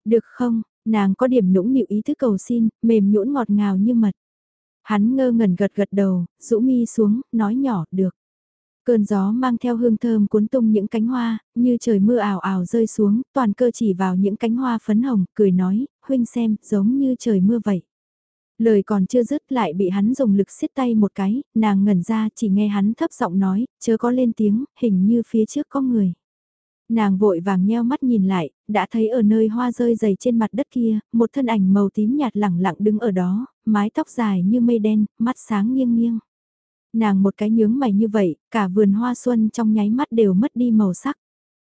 Được không, nàng có điểm nũng nịu ý thức cầu xin, mềm nhũn ngọt ngào như mật. Hắn ngơ ngẩn gật gật đầu, rũ mi xuống, nói nhỏ, được. Cơn gió mang theo hương thơm cuốn tung những cánh hoa, như trời mưa ảo ảo rơi xuống, toàn cơ chỉ vào những cánh hoa phấn hồng, cười nói, huynh xem, giống như trời mưa vậy. Lời còn chưa dứt lại bị hắn dùng lực xiết tay một cái, nàng ngẩn ra chỉ nghe hắn thấp giọng nói, chớ có lên tiếng, hình như phía trước có người. Nàng vội vàng nheo mắt nhìn lại, đã thấy ở nơi hoa rơi dày trên mặt đất kia, một thân ảnh màu tím nhạt lẳng lặng đứng ở đó, mái tóc dài như mây đen, mắt sáng nghiêng nghiêng. Nàng một cái nhướng mày như vậy, cả vườn hoa xuân trong nháy mắt đều mất đi màu sắc.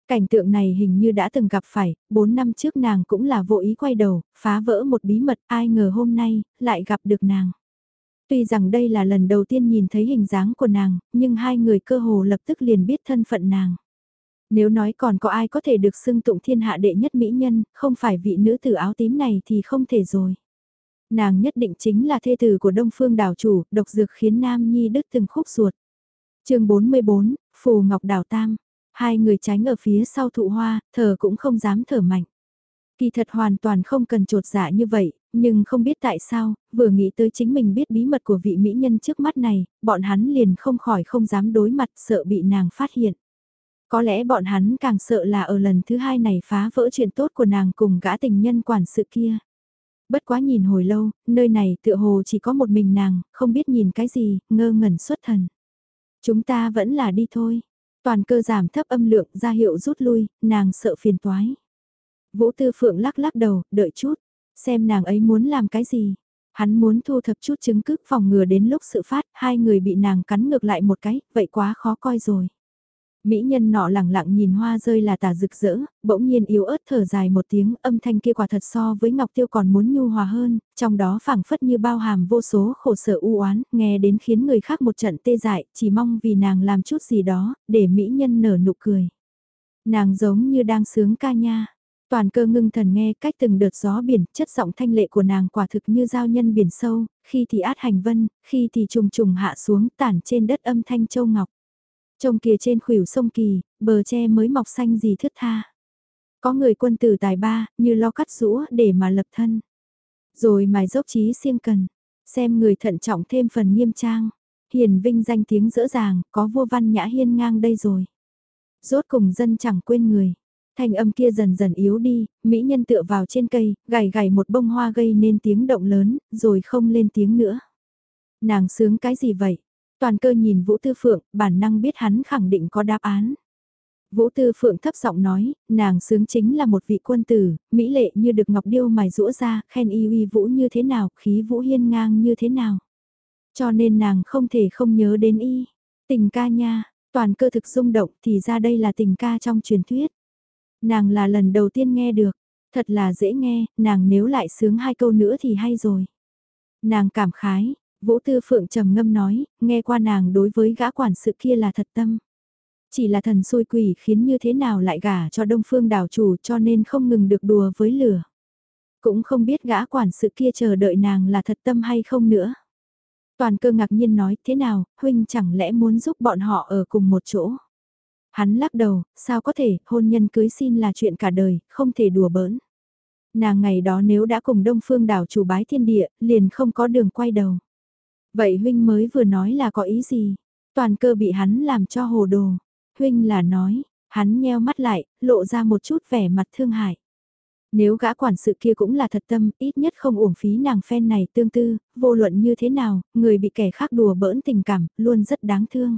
Cảnh tượng này hình như đã từng gặp phải, 4 năm trước nàng cũng là vô ý quay đầu, phá vỡ một bí mật, ai ngờ hôm nay, lại gặp được nàng. Tuy rằng đây là lần đầu tiên nhìn thấy hình dáng của nàng, nhưng hai người cơ hồ lập tức liền biết thân phận nàng. Nếu nói còn có ai có thể được xưng tụng thiên hạ đệ nhất mỹ nhân, không phải vị nữ tử áo tím này thì không thể rồi. Nàng nhất định chính là thê tử của Đông Phương đảo chủ, độc dược khiến Nam Nhi đứt từng khúc ruột. chương 44, Phù Ngọc Đảo Tam. Hai người tránh ở phía sau thụ hoa, thở cũng không dám thở mạnh. Kỳ thật hoàn toàn không cần trột dạ như vậy, nhưng không biết tại sao, vừa nghĩ tới chính mình biết bí mật của vị mỹ nhân trước mắt này, bọn hắn liền không khỏi không dám đối mặt sợ bị nàng phát hiện. Có lẽ bọn hắn càng sợ là ở lần thứ hai này phá vỡ chuyện tốt của nàng cùng gã tình nhân quản sự kia. Bất quá nhìn hồi lâu, nơi này tựa hồ chỉ có một mình nàng, không biết nhìn cái gì, ngơ ngẩn xuất thần. Chúng ta vẫn là đi thôi. Toàn cơ giảm thấp âm lượng ra hiệu rút lui, nàng sợ phiền toái. Vũ Tư Phượng lắc lắc đầu, đợi chút, xem nàng ấy muốn làm cái gì. Hắn muốn thu thập chút chứng cứ phòng ngừa đến lúc sự phát, hai người bị nàng cắn ngược lại một cái, vậy quá khó coi rồi. Mỹ nhân nọ lẳng lặng nhìn hoa rơi là tà rực rỡ, bỗng nhiên yếu ớt thở dài một tiếng âm thanh kia quả thật so với Ngọc Tiêu còn muốn nhu hòa hơn, trong đó phảng phất như bao hàm vô số khổ sở u oán nghe đến khiến người khác một trận tê dại, chỉ mong vì nàng làm chút gì đó, để Mỹ nhân nở nụ cười. Nàng giống như đang sướng ca nha. Toàn cơ ngưng thần nghe cách từng đợt gió biển, chất giọng thanh lệ của nàng quả thực như giao nhân biển sâu, khi thì át hành vân, khi thì trùng trùng hạ xuống tản trên đất âm thanh châu ngọc. Trông kìa trên khuỷu sông kỳ, bờ tre mới mọc xanh gì thướt tha. Có người quân tử tài ba, như lo cắt rũa để mà lập thân. Rồi mài dốc trí siêng cần, xem người thận trọng thêm phần nghiêm trang. Hiền vinh danh tiếng dỡ dàng, có vua văn nhã hiên ngang đây rồi. Rốt cùng dân chẳng quên người. Thanh âm kia dần dần yếu đi, mỹ nhân tựa vào trên cây, gảy gảy một bông hoa gây nên tiếng động lớn, rồi không lên tiếng nữa. Nàng sướng cái gì vậy? Toàn cơ nhìn Vũ Tư Phượng, bản năng biết hắn khẳng định có đáp án. Vũ Tư Phượng thấp giọng nói, nàng sướng chính là một vị quân tử, mỹ lệ như được ngọc điêu mài rũa ra, khen y uy vũ như thế nào, khí vũ hiên ngang như thế nào. Cho nên nàng không thể không nhớ đến y. Tình ca nha, toàn cơ thực rung động thì ra đây là tình ca trong truyền thuyết. Nàng là lần đầu tiên nghe được, thật là dễ nghe, nàng nếu lại sướng hai câu nữa thì hay rồi. Nàng cảm khái, Vũ Tư Phượng trầm ngâm nói, nghe qua nàng đối với gã quản sự kia là thật tâm. Chỉ là thần xui quỷ khiến như thế nào lại gả cho đông phương đảo chủ cho nên không ngừng được đùa với lửa. Cũng không biết gã quản sự kia chờ đợi nàng là thật tâm hay không nữa. Toàn cơ ngạc nhiên nói thế nào, huynh chẳng lẽ muốn giúp bọn họ ở cùng một chỗ. Hắn lắc đầu, sao có thể, hôn nhân cưới xin là chuyện cả đời, không thể đùa bỡn. Nàng ngày đó nếu đã cùng đông phương đảo chủ bái thiên địa, liền không có đường quay đầu. Vậy huynh mới vừa nói là có ý gì? Toàn cơ bị hắn làm cho hồ đồ. Huynh là nói, hắn nheo mắt lại, lộ ra một chút vẻ mặt thương hại. Nếu gã quản sự kia cũng là thật tâm, ít nhất không uổng phí nàng phen này tương tư, vô luận như thế nào, người bị kẻ khác đùa bỡn tình cảm, luôn rất đáng thương.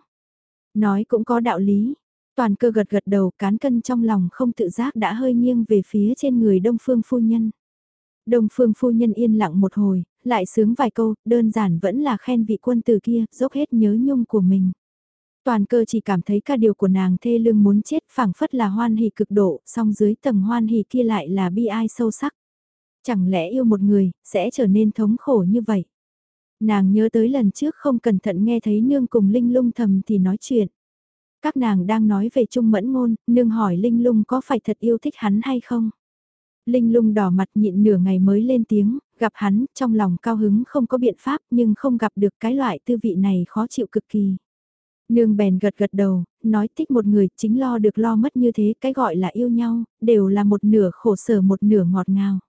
Nói cũng có đạo lý. Toàn cơ gật gật đầu cán cân trong lòng không tự giác đã hơi nghiêng về phía trên người đông phương phu nhân. Đông phương phu nhân yên lặng một hồi, lại sướng vài câu, đơn giản vẫn là khen vị quân từ kia, dốc hết nhớ nhung của mình. Toàn cơ chỉ cảm thấy cả điều của nàng thê lương muốn chết phảng phất là hoan hỉ cực độ, song dưới tầng hoan hỉ kia lại là bi ai sâu sắc. Chẳng lẽ yêu một người, sẽ trở nên thống khổ như vậy? Nàng nhớ tới lần trước không cẩn thận nghe thấy nương cùng Linh lung thầm thì nói chuyện. Các nàng đang nói về Trung Mẫn Ngôn, nương hỏi Linh lung có phải thật yêu thích hắn hay không? Linh lung đỏ mặt nhịn nửa ngày mới lên tiếng, gặp hắn, trong lòng cao hứng không có biện pháp nhưng không gặp được cái loại tư vị này khó chịu cực kỳ. Nương bèn gật gật đầu, nói thích một người chính lo được lo mất như thế, cái gọi là yêu nhau, đều là một nửa khổ sở một nửa ngọt ngào.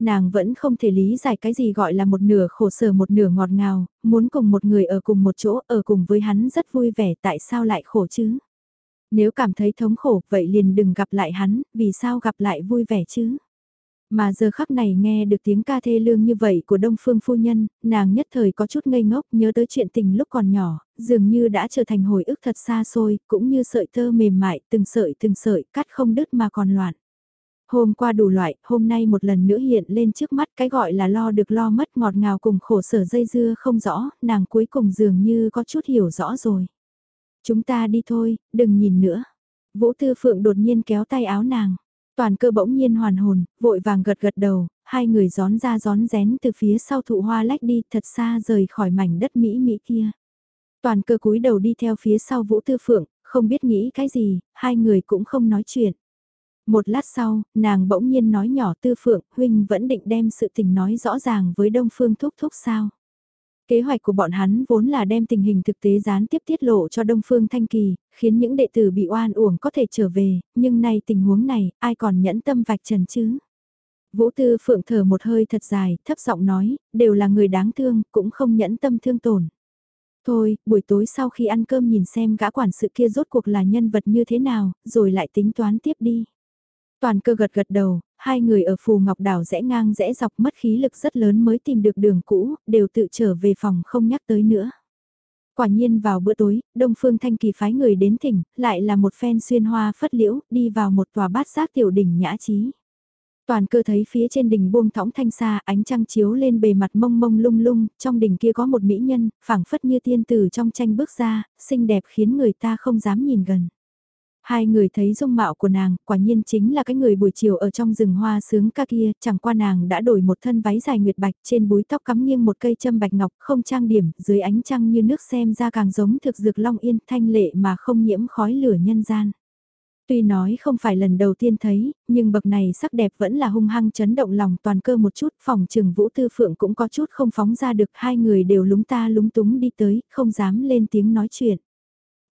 Nàng vẫn không thể lý giải cái gì gọi là một nửa khổ sở một nửa ngọt ngào, muốn cùng một người ở cùng một chỗ, ở cùng với hắn rất vui vẻ tại sao lại khổ chứ? Nếu cảm thấy thống khổ, vậy liền đừng gặp lại hắn, vì sao gặp lại vui vẻ chứ? Mà giờ khắc này nghe được tiếng ca thê lương như vậy của Đông Phương Phu Nhân, nàng nhất thời có chút ngây ngốc nhớ tới chuyện tình lúc còn nhỏ, dường như đã trở thành hồi ức thật xa xôi, cũng như sợi tơ mềm mại, từng sợi từng sợi, cắt không đứt mà còn loạn. Hôm qua đủ loại, hôm nay một lần nữa hiện lên trước mắt cái gọi là lo được lo mất ngọt ngào cùng khổ sở dây dưa không rõ, nàng cuối cùng dường như có chút hiểu rõ rồi. Chúng ta đi thôi, đừng nhìn nữa. Vũ Tư Phượng đột nhiên kéo tay áo nàng. Toàn cơ bỗng nhiên hoàn hồn, vội vàng gật gật đầu, hai người gión ra gión rén từ phía sau thụ hoa lách đi thật xa rời khỏi mảnh đất Mỹ Mỹ kia. Toàn cơ cúi đầu đi theo phía sau Vũ Tư Phượng, không biết nghĩ cái gì, hai người cũng không nói chuyện. Một lát sau, nàng bỗng nhiên nói nhỏ Tư Phượng, huynh vẫn định đem sự tình nói rõ ràng với Đông Phương Thúc Thúc sao. Kế hoạch của bọn hắn vốn là đem tình hình thực tế gián tiếp tiết lộ cho Đông Phương Thanh Kỳ, khiến những đệ tử bị oan uổng có thể trở về, nhưng nay tình huống này, ai còn nhẫn tâm vạch trần chứ? Vũ Tư Phượng thở một hơi thật dài, thấp giọng nói, đều là người đáng thương, cũng không nhẫn tâm thương tổn. Thôi, buổi tối sau khi ăn cơm nhìn xem gã quản sự kia rốt cuộc là nhân vật như thế nào, rồi lại tính toán tiếp đi. Toàn cơ gật gật đầu, hai người ở phù ngọc đảo rẽ ngang rẽ dọc mất khí lực rất lớn mới tìm được đường cũ, đều tự trở về phòng không nhắc tới nữa. Quả nhiên vào bữa tối, Đông Phương Thanh Kỳ phái người đến thỉnh, lại là một phen xuyên hoa phất liễu, đi vào một tòa bát giác tiểu đỉnh nhã trí. Toàn cơ thấy phía trên đỉnh buông thõng thanh xa, ánh trăng chiếu lên bề mặt mông mông lung lung, trong đỉnh kia có một mỹ nhân, phảng phất như tiên tử trong tranh bước ra, xinh đẹp khiến người ta không dám nhìn gần. Hai người thấy dung mạo của nàng, quả nhiên chính là cái người buổi chiều ở trong rừng hoa sướng ca kia, chẳng qua nàng đã đổi một thân váy dài nguyệt bạch, trên búi tóc cắm nghiêng một cây châm bạch ngọc, không trang điểm, dưới ánh trăng như nước xem ra càng giống thực dược long yên, thanh lệ mà không nhiễm khói lửa nhân gian. Tuy nói không phải lần đầu tiên thấy, nhưng bậc này sắc đẹp vẫn là hung hăng chấn động lòng toàn cơ một chút, phòng trừng vũ tư phượng cũng có chút không phóng ra được, hai người đều lúng ta lúng túng đi tới, không dám lên tiếng nói chuyện.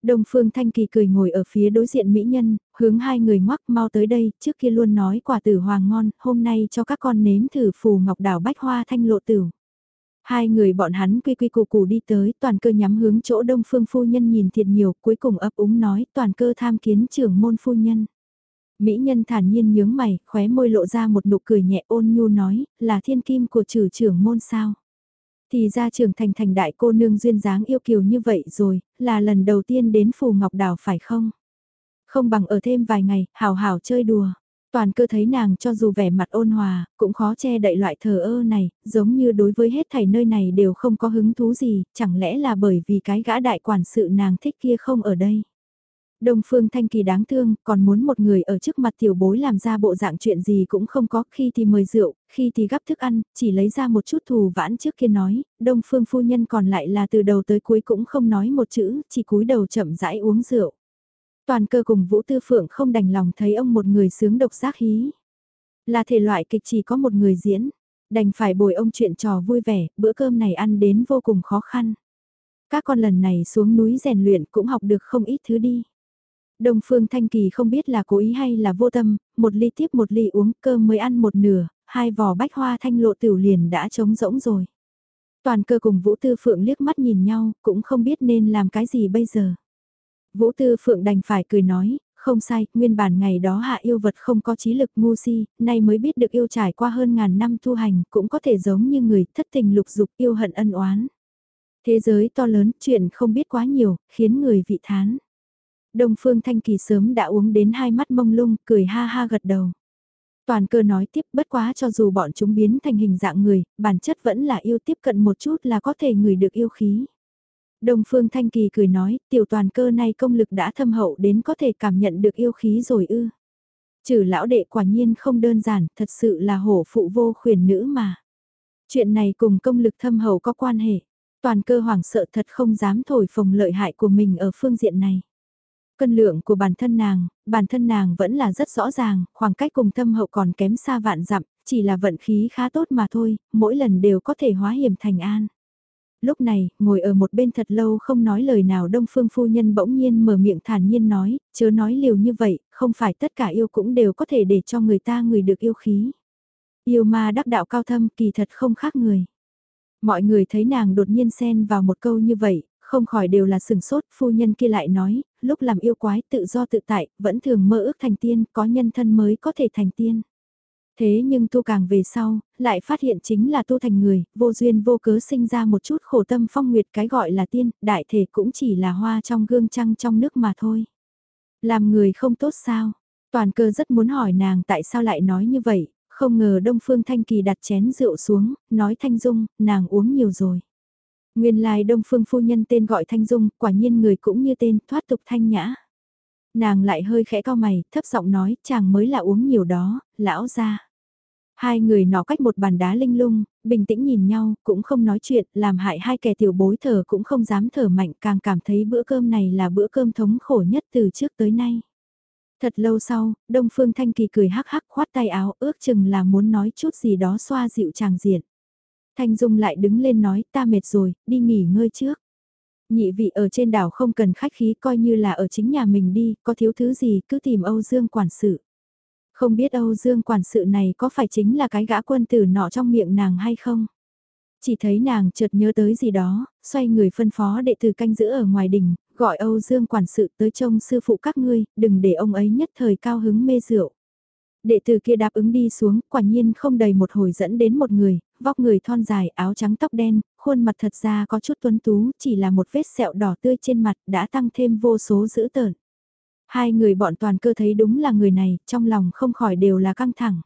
Đông Phương Thanh Kỳ cười ngồi ở phía đối diện mỹ nhân, hướng hai người ngoắc mau tới đây, trước kia luôn nói quả tử hoàng ngon, hôm nay cho các con nếm thử phù ngọc đảo bách hoa thanh lộ tử. Hai người bọn hắn quy quy củ củ đi tới, toàn cơ nhắm hướng chỗ Đông Phương phu nhân nhìn thiệt nhiều, cuối cùng ấp úng nói, toàn cơ tham kiến trưởng môn phu nhân. Mỹ nhân thản nhiên nhướng mày, khóe môi lộ ra một nụ cười nhẹ ôn nhu nói, là thiên kim của trừ trưởng môn sao. Thì ra trưởng thành thành đại cô nương duyên dáng yêu kiều như vậy rồi, là lần đầu tiên đến Phù Ngọc Đảo phải không? Không bằng ở thêm vài ngày, hào hào chơi đùa. Toàn cơ thấy nàng cho dù vẻ mặt ôn hòa, cũng khó che đậy loại thờ ơ này, giống như đối với hết thảy nơi này đều không có hứng thú gì, chẳng lẽ là bởi vì cái gã đại quản sự nàng thích kia không ở đây. Đông Phương Thanh Kỳ đáng thương, còn muốn một người ở trước mặt tiểu bối làm ra bộ dạng chuyện gì cũng không có, khi thì mời rượu, khi thì gắp thức ăn, chỉ lấy ra một chút thù vãn trước kia nói, Đông Phương phu nhân còn lại là từ đầu tới cuối cũng không nói một chữ, chỉ cúi đầu chậm rãi uống rượu. Toàn cơ cùng Vũ Tư Phượng không đành lòng thấy ông một người sướng độc giác hí. Là thể loại kịch chỉ có một người diễn, đành phải bồi ông chuyện trò vui vẻ, bữa cơm này ăn đến vô cùng khó khăn. Các con lần này xuống núi rèn luyện cũng học được không ít thứ đi. Đông Phương Thanh Kỳ không biết là cố ý hay là vô tâm, một ly tiếp một ly uống cơm mới ăn một nửa, hai vò bách hoa thanh lộ tiểu liền đã trống rỗng rồi. Toàn cơ cùng Vũ Tư Phượng liếc mắt nhìn nhau, cũng không biết nên làm cái gì bây giờ. Vũ Tư Phượng đành phải cười nói, không sai, nguyên bản ngày đó hạ yêu vật không có trí lực ngu si, nay mới biết được yêu trải qua hơn ngàn năm tu hành, cũng có thể giống như người thất tình lục dục yêu hận ân oán. Thế giới to lớn, chuyện không biết quá nhiều, khiến người vị thán. Đông Phương Thanh Kỳ sớm đã uống đến hai mắt mông lung, cười ha ha gật đầu. Toàn cơ nói tiếp bất quá cho dù bọn chúng biến thành hình dạng người, bản chất vẫn là yêu tiếp cận một chút là có thể người được yêu khí. Đông Phương Thanh Kỳ cười nói, tiểu toàn cơ này công lực đã thâm hậu đến có thể cảm nhận được yêu khí rồi ư. Trừ lão đệ quả nhiên không đơn giản, thật sự là hổ phụ vô khuyển nữ mà. Chuyện này cùng công lực thâm hậu có quan hệ. Toàn cơ hoảng sợ thật không dám thổi phồng lợi hại của mình ở phương diện này. Cân lượng của bản thân nàng, bản thân nàng vẫn là rất rõ ràng, khoảng cách cùng thâm hậu còn kém xa vạn dặm, chỉ là vận khí khá tốt mà thôi, mỗi lần đều có thể hóa hiểm thành an. Lúc này, ngồi ở một bên thật lâu không nói lời nào Đông Phương Phu Nhân bỗng nhiên mở miệng thản nhiên nói, chớ nói liều như vậy, không phải tất cả yêu cũng đều có thể để cho người ta người được yêu khí. Yêu ma đắc đạo cao thâm kỳ thật không khác người. Mọi người thấy nàng đột nhiên xen vào một câu như vậy, không khỏi đều là sừng sốt, phu nhân kia lại nói, lúc làm yêu quái tự do tự tại, vẫn thường mơ ước thành tiên, có nhân thân mới có thể thành tiên. Thế nhưng tu càng về sau, lại phát hiện chính là tu thành người, vô duyên vô cớ sinh ra một chút khổ tâm phong nguyệt cái gọi là tiên, đại thể cũng chỉ là hoa trong gương trăng trong nước mà thôi. Làm người không tốt sao? Toàn cơ rất muốn hỏi nàng tại sao lại nói như vậy, không ngờ Đông Phương Thanh Kỳ đặt chén rượu xuống, nói Thanh Dung, nàng uống nhiều rồi. Nguyên lai Đông Phương phu nhân tên gọi Thanh Dung, quả nhiên người cũng như tên, thoát tục thanh nhã. Nàng lại hơi khẽ cao mày, thấp giọng nói, chàng mới là uống nhiều đó, lão ra. Hai người nọ cách một bàn đá linh lung, bình tĩnh nhìn nhau, cũng không nói chuyện, làm hại hai kẻ tiểu bối thở cũng không dám thở mạnh, càng cảm thấy bữa cơm này là bữa cơm thống khổ nhất từ trước tới nay. Thật lâu sau, Đông Phương Thanh Kỳ cười hắc hắc khoát tay áo ước chừng là muốn nói chút gì đó xoa dịu chàng diện. Thanh Dung lại đứng lên nói ta mệt rồi, đi nghỉ ngơi trước. Nhị vị ở trên đảo không cần khách khí coi như là ở chính nhà mình đi, có thiếu thứ gì cứ tìm Âu Dương quản sự. Không biết Âu Dương quản sự này có phải chính là cái gã quân tử nọ trong miệng nàng hay không? Chỉ thấy nàng chợt nhớ tới gì đó, xoay người phân phó đệ tử canh giữ ở ngoài đình, gọi Âu Dương quản sự tới trông sư phụ các ngươi, đừng để ông ấy nhất thời cao hứng mê rượu. Đệ tử kia đáp ứng đi xuống, quả nhiên không đầy một hồi dẫn đến một người, vóc người thon dài, áo trắng tóc đen, khuôn mặt thật ra có chút tuấn tú, chỉ là một vết sẹo đỏ tươi trên mặt đã tăng thêm vô số dữ tợn. Hai người bọn toàn cơ thấy đúng là người này, trong lòng không khỏi đều là căng thẳng.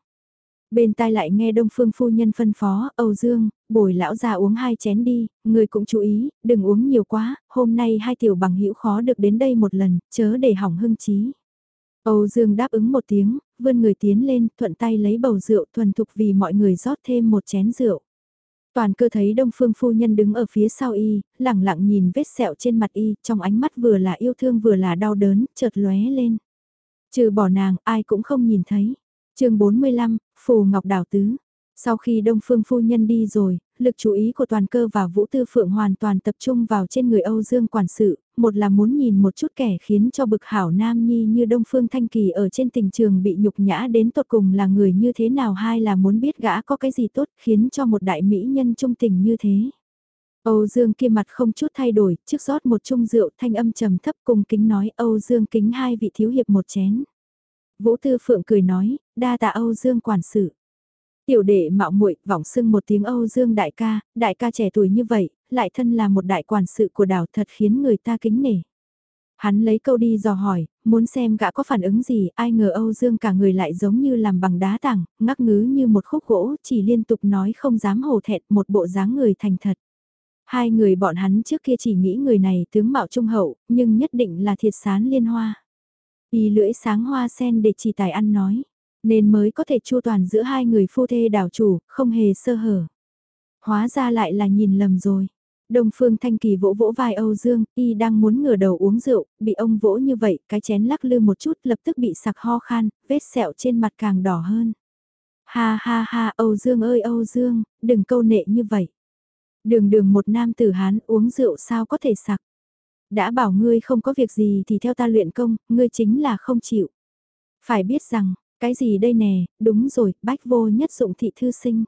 Bên tai lại nghe Đông Phương phu nhân phân phó, Âu Dương, bồi lão già uống hai chén đi, người cũng chú ý, đừng uống nhiều quá, hôm nay hai tiểu bằng hữu khó được đến đây một lần, chớ để hỏng hưng trí. Âu Dương đáp ứng một tiếng, vươn người tiến lên, thuận tay lấy bầu rượu thuần thục vì mọi người rót thêm một chén rượu. Toàn cơ thấy đông phương phu nhân đứng ở phía sau y, lẳng lặng nhìn vết sẹo trên mặt y, trong ánh mắt vừa là yêu thương vừa là đau đớn, chợt lóe lên. Trừ bỏ nàng, ai cũng không nhìn thấy. chương 45, Phù Ngọc Đào Tứ. Sau khi Đông Phương Phu Nhân đi rồi, lực chú ý của toàn cơ và Vũ Tư Phượng hoàn toàn tập trung vào trên người Âu Dương Quản sự, một là muốn nhìn một chút kẻ khiến cho bực hảo nam nhi như Đông Phương Thanh Kỳ ở trên tình trường bị nhục nhã đến tột cùng là người như thế nào hai là muốn biết gã có cái gì tốt khiến cho một đại mỹ nhân trung tình như thế. Âu Dương kia mặt không chút thay đổi, trước rót một chung rượu thanh âm trầm thấp cùng kính nói Âu Dương kính hai vị thiếu hiệp một chén. Vũ Tư Phượng cười nói, đa tạ Âu Dương quản sự. Tiểu đệ mạo muội vọng xưng một tiếng Âu Dương đại ca, đại ca trẻ tuổi như vậy, lại thân là một đại quản sự của đảo thật khiến người ta kính nể. Hắn lấy câu đi dò hỏi, muốn xem gã có phản ứng gì, ai ngờ Âu Dương cả người lại giống như làm bằng đá tảng, ngắc ngứ như một khúc gỗ, chỉ liên tục nói không dám hổ thẹn một bộ dáng người thành thật. Hai người bọn hắn trước kia chỉ nghĩ người này tướng mạo trung hậu, nhưng nhất định là thiệt sán liên hoa. Y lưỡi sáng hoa sen để chỉ tài ăn nói, nên mới có thể chu toàn giữa hai người phu thê đảo chủ, không hề sơ hở. Hóa ra lại là nhìn lầm rồi. Đông Phương Thanh Kỳ vỗ vỗ vai Âu Dương, y đang muốn ngửa đầu uống rượu, bị ông vỗ như vậy, cái chén lắc lư một chút lập tức bị sặc ho khan, vết sẹo trên mặt càng đỏ hơn. Ha ha ha, Âu Dương ơi Âu Dương, đừng câu nệ như vậy. Đường đường một nam tử Hán uống rượu sao có thể sặc. Đã bảo ngươi không có việc gì thì theo ta luyện công, ngươi chính là không chịu. Phải biết rằng, cái gì đây nè, đúng rồi, bách vô nhất dụng thị thư sinh.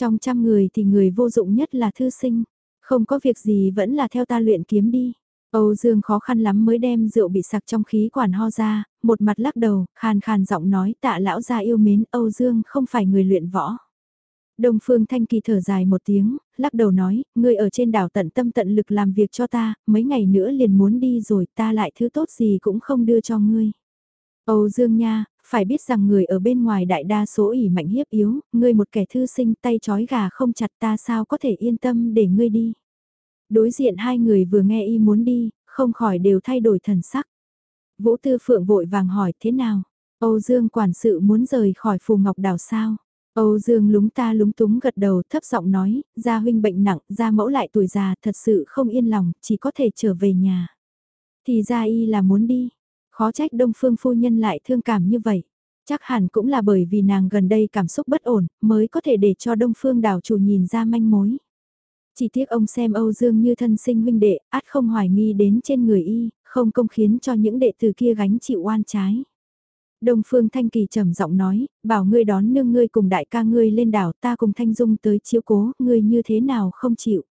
Trong trăm người thì người vô dụng nhất là thư sinh. Không có việc gì vẫn là theo ta luyện kiếm đi. Âu Dương khó khăn lắm mới đem rượu bị sặc trong khí quản ho ra, một mặt lắc đầu, khàn khàn giọng nói tạ lão gia yêu mến Âu Dương không phải người luyện võ. Đông Phương Thanh Kỳ thở dài một tiếng, lắc đầu nói, ngươi ở trên đảo tận tâm tận lực làm việc cho ta, mấy ngày nữa liền muốn đi rồi ta lại thứ tốt gì cũng không đưa cho ngươi. Âu Dương nha, phải biết rằng người ở bên ngoài đại đa số ỉ mạnh hiếp yếu, ngươi một kẻ thư sinh tay chói gà không chặt ta sao có thể yên tâm để ngươi đi. Đối diện hai người vừa nghe y muốn đi, không khỏi đều thay đổi thần sắc. Vũ Tư Phượng vội vàng hỏi thế nào? Âu Dương quản sự muốn rời khỏi phù ngọc đảo sao? Âu Dương lúng ta lúng túng gật đầu thấp giọng nói, gia huynh bệnh nặng, gia mẫu lại tuổi già, thật sự không yên lòng, chỉ có thể trở về nhà. Thì gia y là muốn đi, khó trách đông phương phu nhân lại thương cảm như vậy. Chắc hẳn cũng là bởi vì nàng gần đây cảm xúc bất ổn, mới có thể để cho đông phương đảo chủ nhìn ra manh mối. Chỉ tiếc ông xem Âu Dương như thân sinh huynh đệ, át không hoài nghi đến trên người y, không công khiến cho những đệ tử kia gánh chịu oan trái. Đông Phương Thanh Kỳ trầm giọng nói, bảo ngươi đón nương ngươi cùng đại ca ngươi lên đảo ta cùng Thanh Dung tới chiếu cố, ngươi như thế nào không chịu.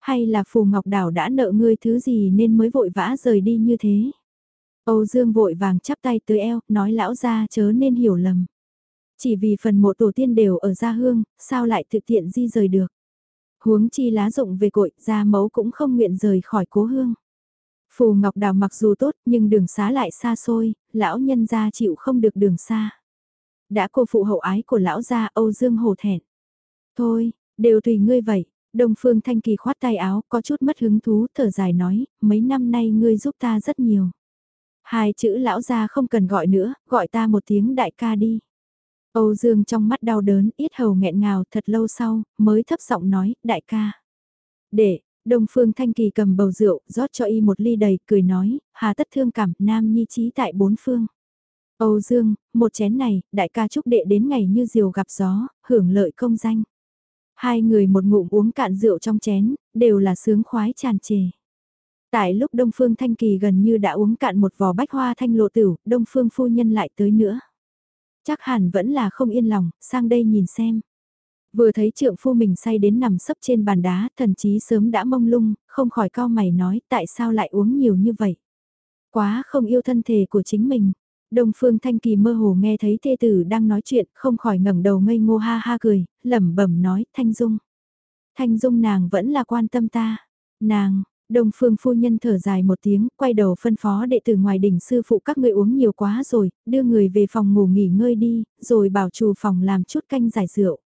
Hay là Phù Ngọc Đảo đã nợ ngươi thứ gì nên mới vội vã rời đi như thế. Âu Dương vội vàng chắp tay tới eo, nói lão ra chớ nên hiểu lầm. Chỉ vì phần mộ tổ tiên đều ở gia hương, sao lại thực tiện di rời được. Huống chi lá rụng về cội, gia mẫu cũng không nguyện rời khỏi cố hương. Phù Ngọc Đào mặc dù tốt nhưng đường xá lại xa xôi, lão nhân gia chịu không được đường xa. Đã cô phụ hậu ái của lão gia Âu Dương hổ thẹn. Thôi, đều tùy ngươi vậy. Đông Phương Thanh Kỳ khoát tay áo, có chút mất hứng thú, thở dài nói, mấy năm nay ngươi giúp ta rất nhiều. Hai chữ lão gia không cần gọi nữa, gọi ta một tiếng đại ca đi. Âu Dương trong mắt đau đớn, ít hầu nghẹn ngào thật lâu sau, mới thấp giọng nói, đại ca. Để, Đông Phương Thanh Kỳ cầm bầu rượu, rót cho y một ly đầy, cười nói, hà tất thương cảm, nam nhi trí tại bốn phương. Âu Dương, một chén này, đại ca chúc đệ đến ngày như diều gặp gió, hưởng lợi công danh. Hai người một ngụm uống cạn rượu trong chén, đều là sướng khoái tràn trề. Tại lúc Đông Phương Thanh Kỳ gần như đã uống cạn một vò bách hoa thanh lộ tửu, Đông Phương phu nhân lại tới nữa. Chắc hẳn vẫn là không yên lòng, sang đây nhìn xem. Vừa thấy trượng phu mình say đến nằm sấp trên bàn đá, thần chí sớm đã mông lung, không khỏi cao mày nói tại sao lại uống nhiều như vậy. Quá không yêu thân thể của chính mình. Đông Phương Thanh Kỳ mơ hồ nghe thấy thê tử đang nói chuyện, không khỏi ngẩng đầu ngây ngô ha ha cười, lẩm bẩm nói, Thanh Dung. Thanh Dung nàng vẫn là quan tâm ta. Nàng, Đông Phương phu nhân thở dài một tiếng, quay đầu phân phó đệ tử ngoài đỉnh sư phụ các ngươi uống nhiều quá rồi, đưa người về phòng ngủ nghỉ ngơi đi, rồi bảo chủ phòng làm chút canh giải rượu.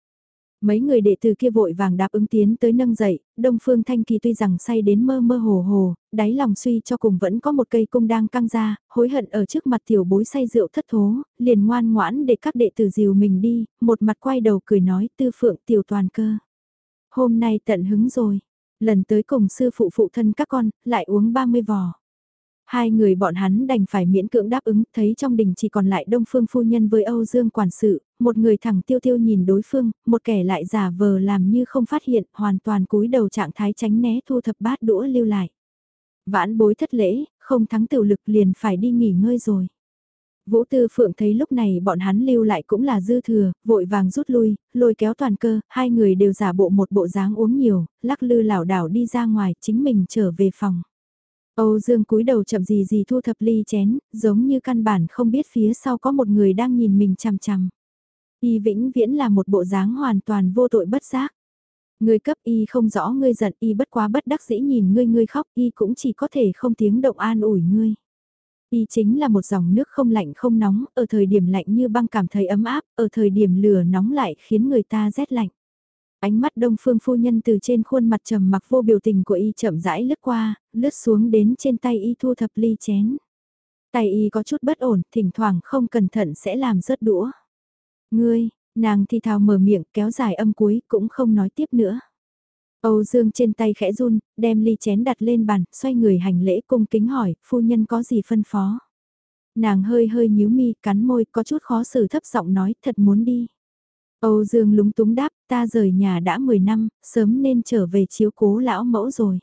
Mấy người đệ tử kia vội vàng đáp ứng tiến tới nâng dậy, Đông Phương Thanh Kỳ tuy rằng say đến mơ mơ hồ hồ, đáy lòng suy cho cùng vẫn có một cây cung đang căng ra, hối hận ở trước mặt tiểu bối say rượu thất thố, liền ngoan ngoãn để các đệ tử dìu mình đi, một mặt quay đầu cười nói tư phượng tiểu toàn cơ. Hôm nay tận hứng rồi, lần tới cùng sư phụ phụ thân các con, lại uống 30 vò. Hai người bọn hắn đành phải miễn cưỡng đáp ứng, thấy trong đình chỉ còn lại Đông Phương phu nhân với Âu Dương quản sự, một người thẳng tiêu tiêu nhìn đối phương, một kẻ lại giả vờ làm như không phát hiện, hoàn toàn cúi đầu trạng thái tránh né thu thập bát đũa lưu lại. Vãn bối thất lễ, không thắng tiểu lực liền phải đi nghỉ ngơi rồi. Vũ Tư Phượng thấy lúc này bọn hắn lưu lại cũng là dư thừa, vội vàng rút lui, lôi kéo toàn cơ, hai người đều giả bộ một bộ dáng uống nhiều, lắc lư lảo đảo đi ra ngoài, chính mình trở về phòng. Âu Dương cúi đầu chậm gì gì thu thập ly chén, giống như căn bản không biết phía sau có một người đang nhìn mình chằm chằm. Y vĩnh viễn là một bộ dáng hoàn toàn vô tội bất giác. Ngươi cấp y không rõ ngươi giận y bất quá bất đắc dĩ nhìn ngươi ngươi khóc y cũng chỉ có thể không tiếng động an ủi ngươi. Y chính là một dòng nước không lạnh không nóng, ở thời điểm lạnh như băng cảm thấy ấm áp, ở thời điểm lửa nóng lại khiến người ta rét lạnh. Ánh mắt đông phương phu nhân từ trên khuôn mặt trầm mặc vô biểu tình của y chậm rãi lướt qua, lướt xuống đến trên tay y thu thập ly chén. Tay y có chút bất ổn, thỉnh thoảng không cẩn thận sẽ làm rớt đũa. Ngươi, nàng thì thào mở miệng kéo dài âm cuối cũng không nói tiếp nữa. Âu Dương trên tay khẽ run, đem ly chén đặt lên bàn, xoay người hành lễ cung kính hỏi, phu nhân có gì phân phó. Nàng hơi hơi nhíu mi, cắn môi, có chút khó xử thấp giọng nói, thật muốn đi. Âu Dương lúng túng đáp, ta rời nhà đã 10 năm, sớm nên trở về chiếu cố lão mẫu rồi.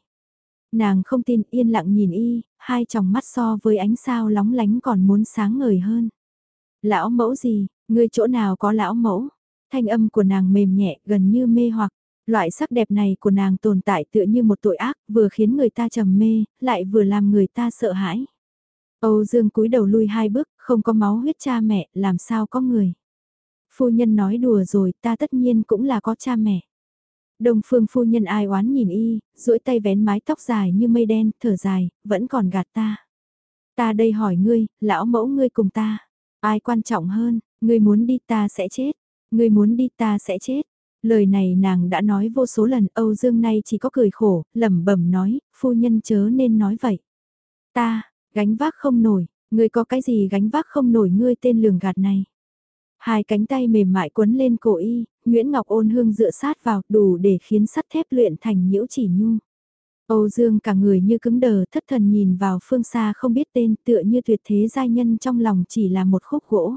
Nàng không tin yên lặng nhìn y, hai tròng mắt so với ánh sao lóng lánh còn muốn sáng ngời hơn. Lão mẫu gì, ngươi chỗ nào có lão mẫu? Thanh âm của nàng mềm nhẹ gần như mê hoặc. Loại sắc đẹp này của nàng tồn tại tựa như một tội ác, vừa khiến người ta trầm mê, lại vừa làm người ta sợ hãi. Âu Dương cúi đầu lui hai bước, không có máu huyết cha mẹ, làm sao có người. Phu nhân nói đùa rồi, ta tất nhiên cũng là có cha mẹ. Đông phương phu nhân ai oán nhìn y, duỗi tay vén mái tóc dài như mây đen, thở dài, vẫn còn gạt ta. Ta đây hỏi ngươi, lão mẫu ngươi cùng ta. Ai quan trọng hơn, ngươi muốn đi ta sẽ chết. Ngươi muốn đi ta sẽ chết. Lời này nàng đã nói vô số lần Âu Dương nay chỉ có cười khổ, lẩm bẩm nói, phu nhân chớ nên nói vậy. Ta, gánh vác không nổi, ngươi có cái gì gánh vác không nổi ngươi tên lường gạt này. Hai cánh tay mềm mại quấn lên cổ y, Nguyễn Ngọc ôn hương dựa sát vào đủ để khiến sắt thép luyện thành nhiễu chỉ nhu. Âu Dương cả người như cứng đờ thất thần nhìn vào phương xa không biết tên tựa như tuyệt thế giai nhân trong lòng chỉ là một khúc gỗ.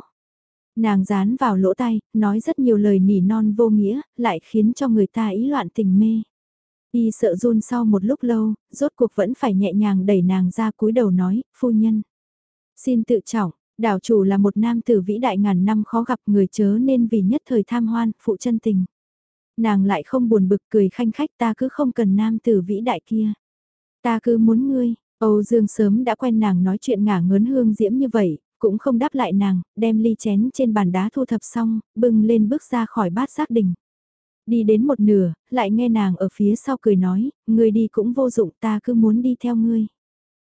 Nàng dán vào lỗ tai, nói rất nhiều lời nỉ non vô nghĩa, lại khiến cho người ta ý loạn tình mê. Y sợ run sau một lúc lâu, rốt cuộc vẫn phải nhẹ nhàng đẩy nàng ra cúi đầu nói, phu nhân. Xin tự trọng, đảo chủ là một nam tử vĩ đại ngàn năm khó gặp người chớ nên vì nhất thời tham hoan, phụ chân tình. Nàng lại không buồn bực cười khanh khách ta cứ không cần nam tử vĩ đại kia. Ta cứ muốn ngươi, Âu Dương sớm đã quen nàng nói chuyện ngả ngớn hương diễm như vậy, cũng không đáp lại nàng, đem ly chén trên bàn đá thu thập xong, bưng lên bước ra khỏi bát giác đình. Đi đến một nửa, lại nghe nàng ở phía sau cười nói, người đi cũng vô dụng ta cứ muốn đi theo ngươi.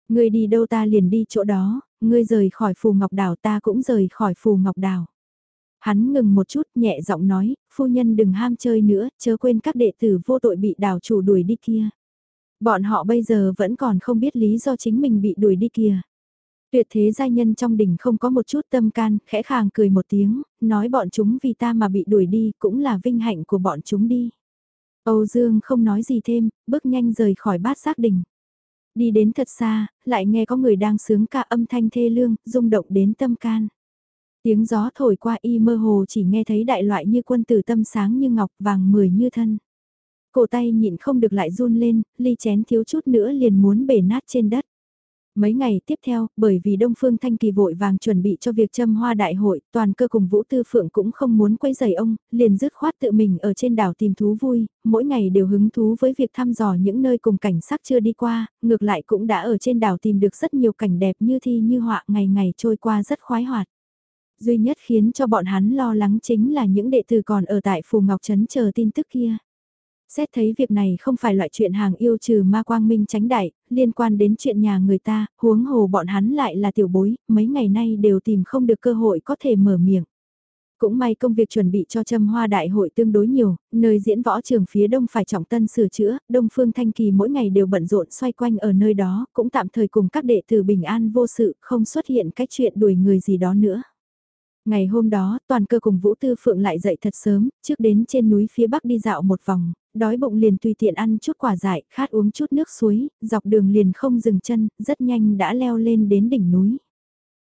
Ngươi đi đâu ta liền đi chỗ đó, ngươi rời khỏi phù ngọc đảo ta cũng rời khỏi phù ngọc đảo. Hắn ngừng một chút nhẹ giọng nói, phu nhân đừng ham chơi nữa, chớ quên các đệ tử vô tội bị đảo chủ đuổi đi kia. Bọn họ bây giờ vẫn còn không biết lý do chính mình bị đuổi đi kia. Tuyệt thế giai nhân trong đỉnh không có một chút tâm can, khẽ khàng cười một tiếng, nói bọn chúng vì ta mà bị đuổi đi cũng là vinh hạnh của bọn chúng đi. Âu Dương không nói gì thêm, bước nhanh rời khỏi bát giác đỉnh. Đi đến thật xa, lại nghe có người đang sướng ca âm thanh thê lương, rung động đến tâm can. Tiếng gió thổi qua y mơ hồ chỉ nghe thấy đại loại như quân tử tâm sáng như ngọc vàng mười như thân. Cổ tay nhịn không được lại run lên, ly chén thiếu chút nữa liền muốn bể nát trên đất. Mấy ngày tiếp theo, bởi vì Đông Phương Thanh Kỳ vội vàng chuẩn bị cho việc châm hoa đại hội, toàn cơ cùng Vũ Tư Phượng cũng không muốn quấy rầy ông, liền dứt khoát tự mình ở trên đảo tìm thú vui, mỗi ngày đều hứng thú với việc thăm dò những nơi cùng cảnh sắc chưa đi qua, ngược lại cũng đã ở trên đảo tìm được rất nhiều cảnh đẹp như thi như họa ngày ngày trôi qua rất khoái hoạt. Duy nhất khiến cho bọn hắn lo lắng chính là những đệ tử còn ở tại Phù Ngọc Trấn chờ tin tức kia. Xét thấy việc này không phải loại chuyện hàng yêu trừ ma quang minh tránh đại, liên quan đến chuyện nhà người ta, huống hồ bọn hắn lại là tiểu bối, mấy ngày nay đều tìm không được cơ hội có thể mở miệng. Cũng may công việc chuẩn bị cho châm hoa đại hội tương đối nhiều, nơi diễn võ trường phía đông phải trọng tân sửa chữa, đông phương thanh kỳ mỗi ngày đều bận rộn xoay quanh ở nơi đó, cũng tạm thời cùng các đệ tử bình an vô sự, không xuất hiện cách chuyện đuổi người gì đó nữa. Ngày hôm đó, toàn cơ cùng Vũ Tư Phượng lại dậy thật sớm, trước đến trên núi phía bắc đi dạo một vòng, đói bụng liền tùy tiện ăn chút quả dại, khát uống chút nước suối, dọc đường liền không dừng chân, rất nhanh đã leo lên đến đỉnh núi.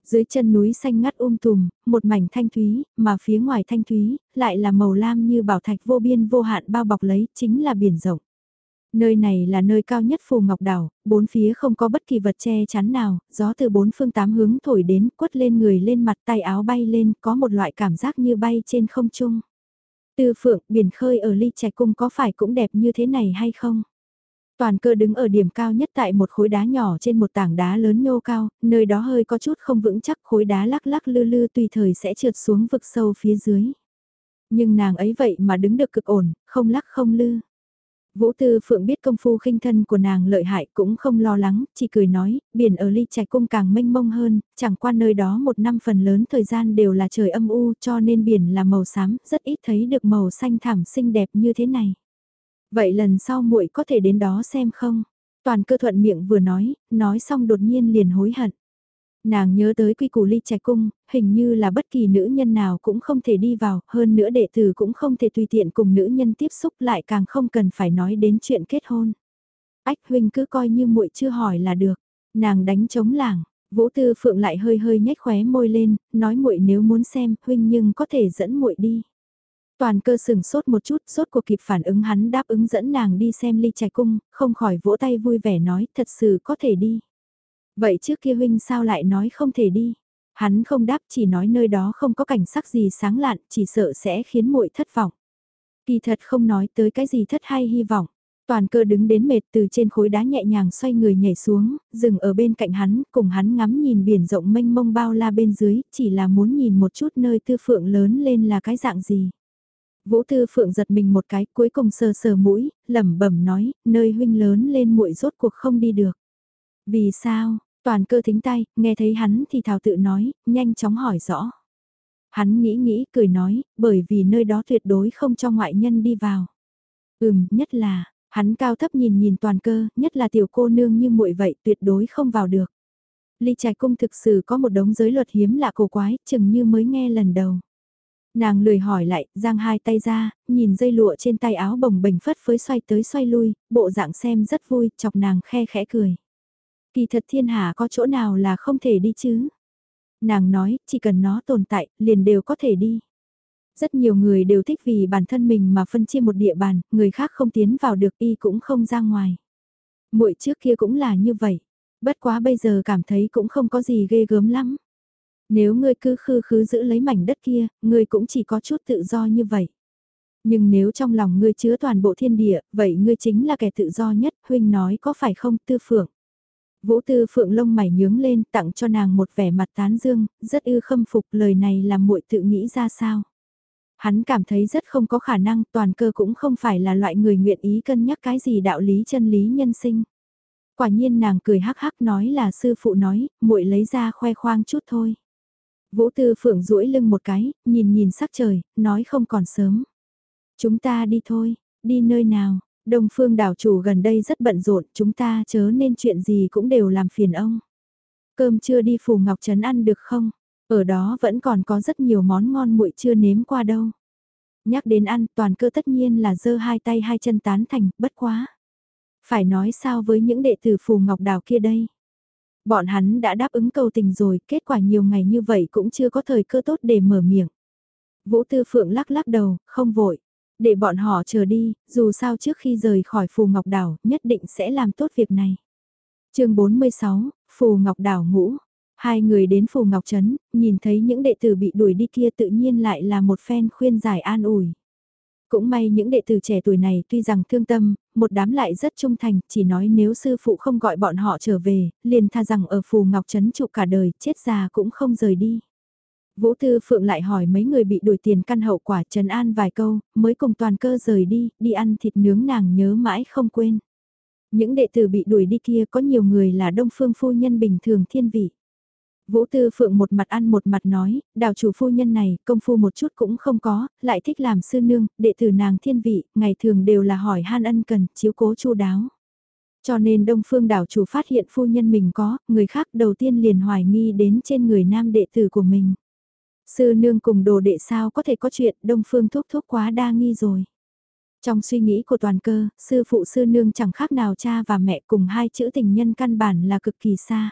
Dưới chân núi xanh ngắt um tùm, một mảnh thanh thúy, mà phía ngoài thanh thúy, lại là màu lam như bảo thạch vô biên vô hạn bao bọc lấy, chính là biển rộng. Nơi này là nơi cao nhất phù ngọc đảo, bốn phía không có bất kỳ vật che chắn nào, gió từ bốn phương tám hướng thổi đến, quất lên người lên mặt tay áo bay lên, có một loại cảm giác như bay trên không trung. Tư phượng, biển khơi ở ly trạch cung có phải cũng đẹp như thế này hay không? Toàn cơ đứng ở điểm cao nhất tại một khối đá nhỏ trên một tảng đá lớn nhô cao, nơi đó hơi có chút không vững chắc khối đá lắc lắc lư lư tùy thời sẽ trượt xuống vực sâu phía dưới. Nhưng nàng ấy vậy mà đứng được cực ổn, không lắc không lư. Vũ Tư Phượng biết công phu khinh thân của nàng lợi hại cũng không lo lắng, chỉ cười nói, biển ở ly trạch cung càng mênh mông hơn, chẳng qua nơi đó một năm phần lớn thời gian đều là trời âm u cho nên biển là màu xám, rất ít thấy được màu xanh thẳm xinh đẹp như thế này. Vậy lần sau muội có thể đến đó xem không? Toàn cơ thuận miệng vừa nói, nói xong đột nhiên liền hối hận. Nàng nhớ tới quy củ ly trạch cung, hình như là bất kỳ nữ nhân nào cũng không thể đi vào, hơn nữa đệ tử cũng không thể tùy tiện cùng nữ nhân tiếp xúc lại càng không cần phải nói đến chuyện kết hôn. Ách huynh cứ coi như muội chưa hỏi là được. Nàng đánh chống làng, Vũ Tư Phượng lại hơi hơi nhếch khóe môi lên, nói muội nếu muốn xem, huynh nhưng có thể dẫn muội đi. Toàn cơ sừng sốt một chút, sốt cuộc kịp phản ứng hắn đáp ứng dẫn nàng đi xem ly trạch cung, không khỏi vỗ tay vui vẻ nói thật sự có thể đi. Vậy trước kia huynh sao lại nói không thể đi? Hắn không đáp chỉ nói nơi đó không có cảnh sắc gì sáng lạn, chỉ sợ sẽ khiến muội thất vọng. Kỳ thật không nói tới cái gì thất hay hy vọng. Toàn cơ đứng đến mệt từ trên khối đá nhẹ nhàng xoay người nhảy xuống, dừng ở bên cạnh hắn, cùng hắn ngắm nhìn biển rộng mênh mông bao la bên dưới, chỉ là muốn nhìn một chút nơi tư phượng lớn lên là cái dạng gì. Vũ Tư Phượng giật mình một cái, cuối cùng sờ sờ mũi, lẩm bẩm nói, nơi huynh lớn lên muội rốt cuộc không đi được. Vì sao? Toàn cơ thính tay, nghe thấy hắn thì thảo tự nói, nhanh chóng hỏi rõ. Hắn nghĩ nghĩ, cười nói, bởi vì nơi đó tuyệt đối không cho ngoại nhân đi vào. Ừm, nhất là, hắn cao thấp nhìn nhìn toàn cơ, nhất là tiểu cô nương như muội vậy tuyệt đối không vào được. Ly trạch cung thực sự có một đống giới luật hiếm lạ cổ quái, chừng như mới nghe lần đầu. Nàng lười hỏi lại, giang hai tay ra, nhìn dây lụa trên tay áo bồng bềnh phất phới xoay tới xoay lui, bộ dạng xem rất vui, chọc nàng khe khẽ cười. Kỳ thật thiên hạ có chỗ nào là không thể đi chứ? Nàng nói, chỉ cần nó tồn tại, liền đều có thể đi. Rất nhiều người đều thích vì bản thân mình mà phân chia một địa bàn, người khác không tiến vào được y cũng không ra ngoài. muội trước kia cũng là như vậy, bất quá bây giờ cảm thấy cũng không có gì ghê gớm lắm. Nếu ngươi cứ khư khứ giữ lấy mảnh đất kia, ngươi cũng chỉ có chút tự do như vậy. Nhưng nếu trong lòng ngươi chứa toàn bộ thiên địa, vậy ngươi chính là kẻ tự do nhất, huynh nói có phải không tư phượng. Vũ tư phượng lông mày nhướng lên tặng cho nàng một vẻ mặt tán dương, rất ư khâm phục lời này làm muội tự nghĩ ra sao. Hắn cảm thấy rất không có khả năng toàn cơ cũng không phải là loại người nguyện ý cân nhắc cái gì đạo lý chân lý nhân sinh. Quả nhiên nàng cười hắc hắc nói là sư phụ nói, muội lấy ra khoe khoang chút thôi. Vũ Tư Phượng duỗi lưng một cái, nhìn nhìn sắc trời, nói không còn sớm. Chúng ta đi thôi, đi nơi nào, Đông Phương đảo chủ gần đây rất bận rộn, chúng ta chớ nên chuyện gì cũng đều làm phiền ông. Cơm chưa đi Phù Ngọc Trấn ăn được không? Ở đó vẫn còn có rất nhiều món ngon muội chưa nếm qua đâu. Nhắc đến ăn, toàn cơ tất nhiên là giơ hai tay hai chân tán thành, bất quá. Phải nói sao với những đệ tử Phù Ngọc Đảo kia đây? Bọn hắn đã đáp ứng cầu tình rồi, kết quả nhiều ngày như vậy cũng chưa có thời cơ tốt để mở miệng. Vũ Tư Phượng lắc lắc đầu, không vội. Để bọn họ chờ đi, dù sao trước khi rời khỏi Phù Ngọc Đảo, nhất định sẽ làm tốt việc này. chương 46, Phù Ngọc Đảo ngũ. Hai người đến Phù Ngọc Trấn, nhìn thấy những đệ tử bị đuổi đi kia tự nhiên lại là một phen khuyên giải an ủi. Cũng may những đệ tử trẻ tuổi này tuy rằng thương tâm, một đám lại rất trung thành, chỉ nói nếu sư phụ không gọi bọn họ trở về, liền tha rằng ở Phù Ngọc Trấn trụ cả đời, chết già cũng không rời đi. Vũ Tư Phượng lại hỏi mấy người bị đuổi tiền căn hậu quả trần an vài câu, mới cùng toàn cơ rời đi, đi ăn thịt nướng nàng nhớ mãi không quên. Những đệ tử bị đuổi đi kia có nhiều người là đông phương phu nhân bình thường thiên vị. Vũ Tư Phượng một mặt ăn một mặt nói, đào chủ phu nhân này, công phu một chút cũng không có, lại thích làm sư nương, đệ tử nàng thiên vị, ngày thường đều là hỏi han ân cần, chiếu cố chu đáo. Cho nên Đông Phương đảo chủ phát hiện phu nhân mình có, người khác đầu tiên liền hoài nghi đến trên người nam đệ tử của mình. Sư nương cùng đồ đệ sao có thể có chuyện Đông Phương thúc thúc quá đa nghi rồi. Trong suy nghĩ của toàn cơ, sư phụ sư nương chẳng khác nào cha và mẹ cùng hai chữ tình nhân căn bản là cực kỳ xa.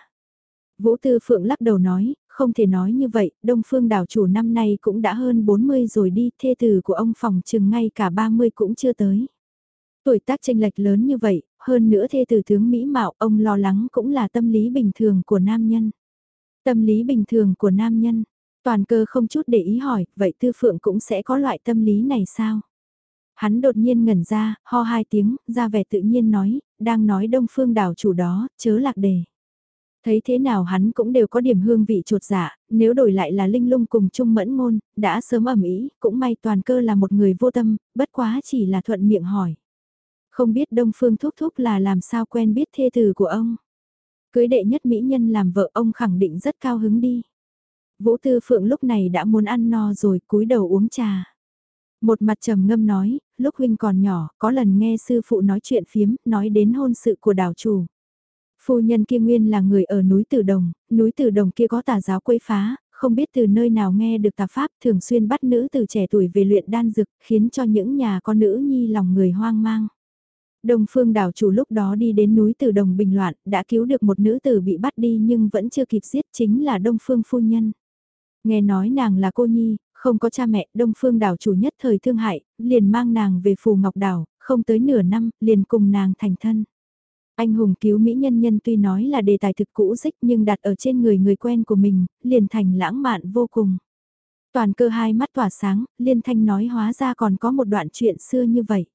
Vũ Tư Phượng lắc đầu nói, không thể nói như vậy, Đông Phương đảo chủ năm nay cũng đã hơn 40 rồi đi, thê tử của ông phòng chừng ngay cả 30 cũng chưa tới. Tuổi tác chênh lệch lớn như vậy, hơn nữa thê tử tướng Mỹ Mạo, ông lo lắng cũng là tâm lý bình thường của nam nhân. Tâm lý bình thường của nam nhân, toàn cơ không chút để ý hỏi, vậy Tư Phượng cũng sẽ có loại tâm lý này sao? Hắn đột nhiên ngẩn ra, ho hai tiếng, ra vẻ tự nhiên nói, đang nói Đông Phương đảo chủ đó, chớ lạc đề. Thấy thế nào hắn cũng đều có điểm hương vị trột dạ, nếu đổi lại là linh lung cùng chung mẫn ngôn, đã sớm ẩm ý, cũng may toàn cơ là một người vô tâm, bất quá chỉ là thuận miệng hỏi. Không biết Đông Phương Thúc Thúc là làm sao quen biết thê tử của ông. Cưới đệ nhất mỹ nhân làm vợ ông khẳng định rất cao hứng đi. Vũ Tư Phượng lúc này đã muốn ăn no rồi cúi đầu uống trà. Một mặt trầm ngâm nói, lúc huynh còn nhỏ, có lần nghe sư phụ nói chuyện phiếm, nói đến hôn sự của đảo chủ. Phu nhân kia nguyên là người ở núi Tử Đồng, núi Tử Đồng kia có tà giáo quấy phá, không biết từ nơi nào nghe được tà pháp thường xuyên bắt nữ từ trẻ tuổi về luyện đan dược, khiến cho những nhà con nữ nhi lòng người hoang mang. Đông phương đảo chủ lúc đó đi đến núi Tử Đồng bình loạn, đã cứu được một nữ tử bị bắt đi nhưng vẫn chưa kịp giết chính là Đông phương phu nhân. Nghe nói nàng là cô nhi, không có cha mẹ, Đông Phương đảo chủ nhất thời thương hại, liền mang nàng về Phù Ngọc đảo, không tới nửa năm, liền cùng nàng thành thân. Anh hùng cứu mỹ nhân nhân tuy nói là đề tài thực cũ dích nhưng đặt ở trên người người quen của mình, liền thành lãng mạn vô cùng. Toàn cơ hai mắt tỏa sáng, liên thanh nói hóa ra còn có một đoạn chuyện xưa như vậy.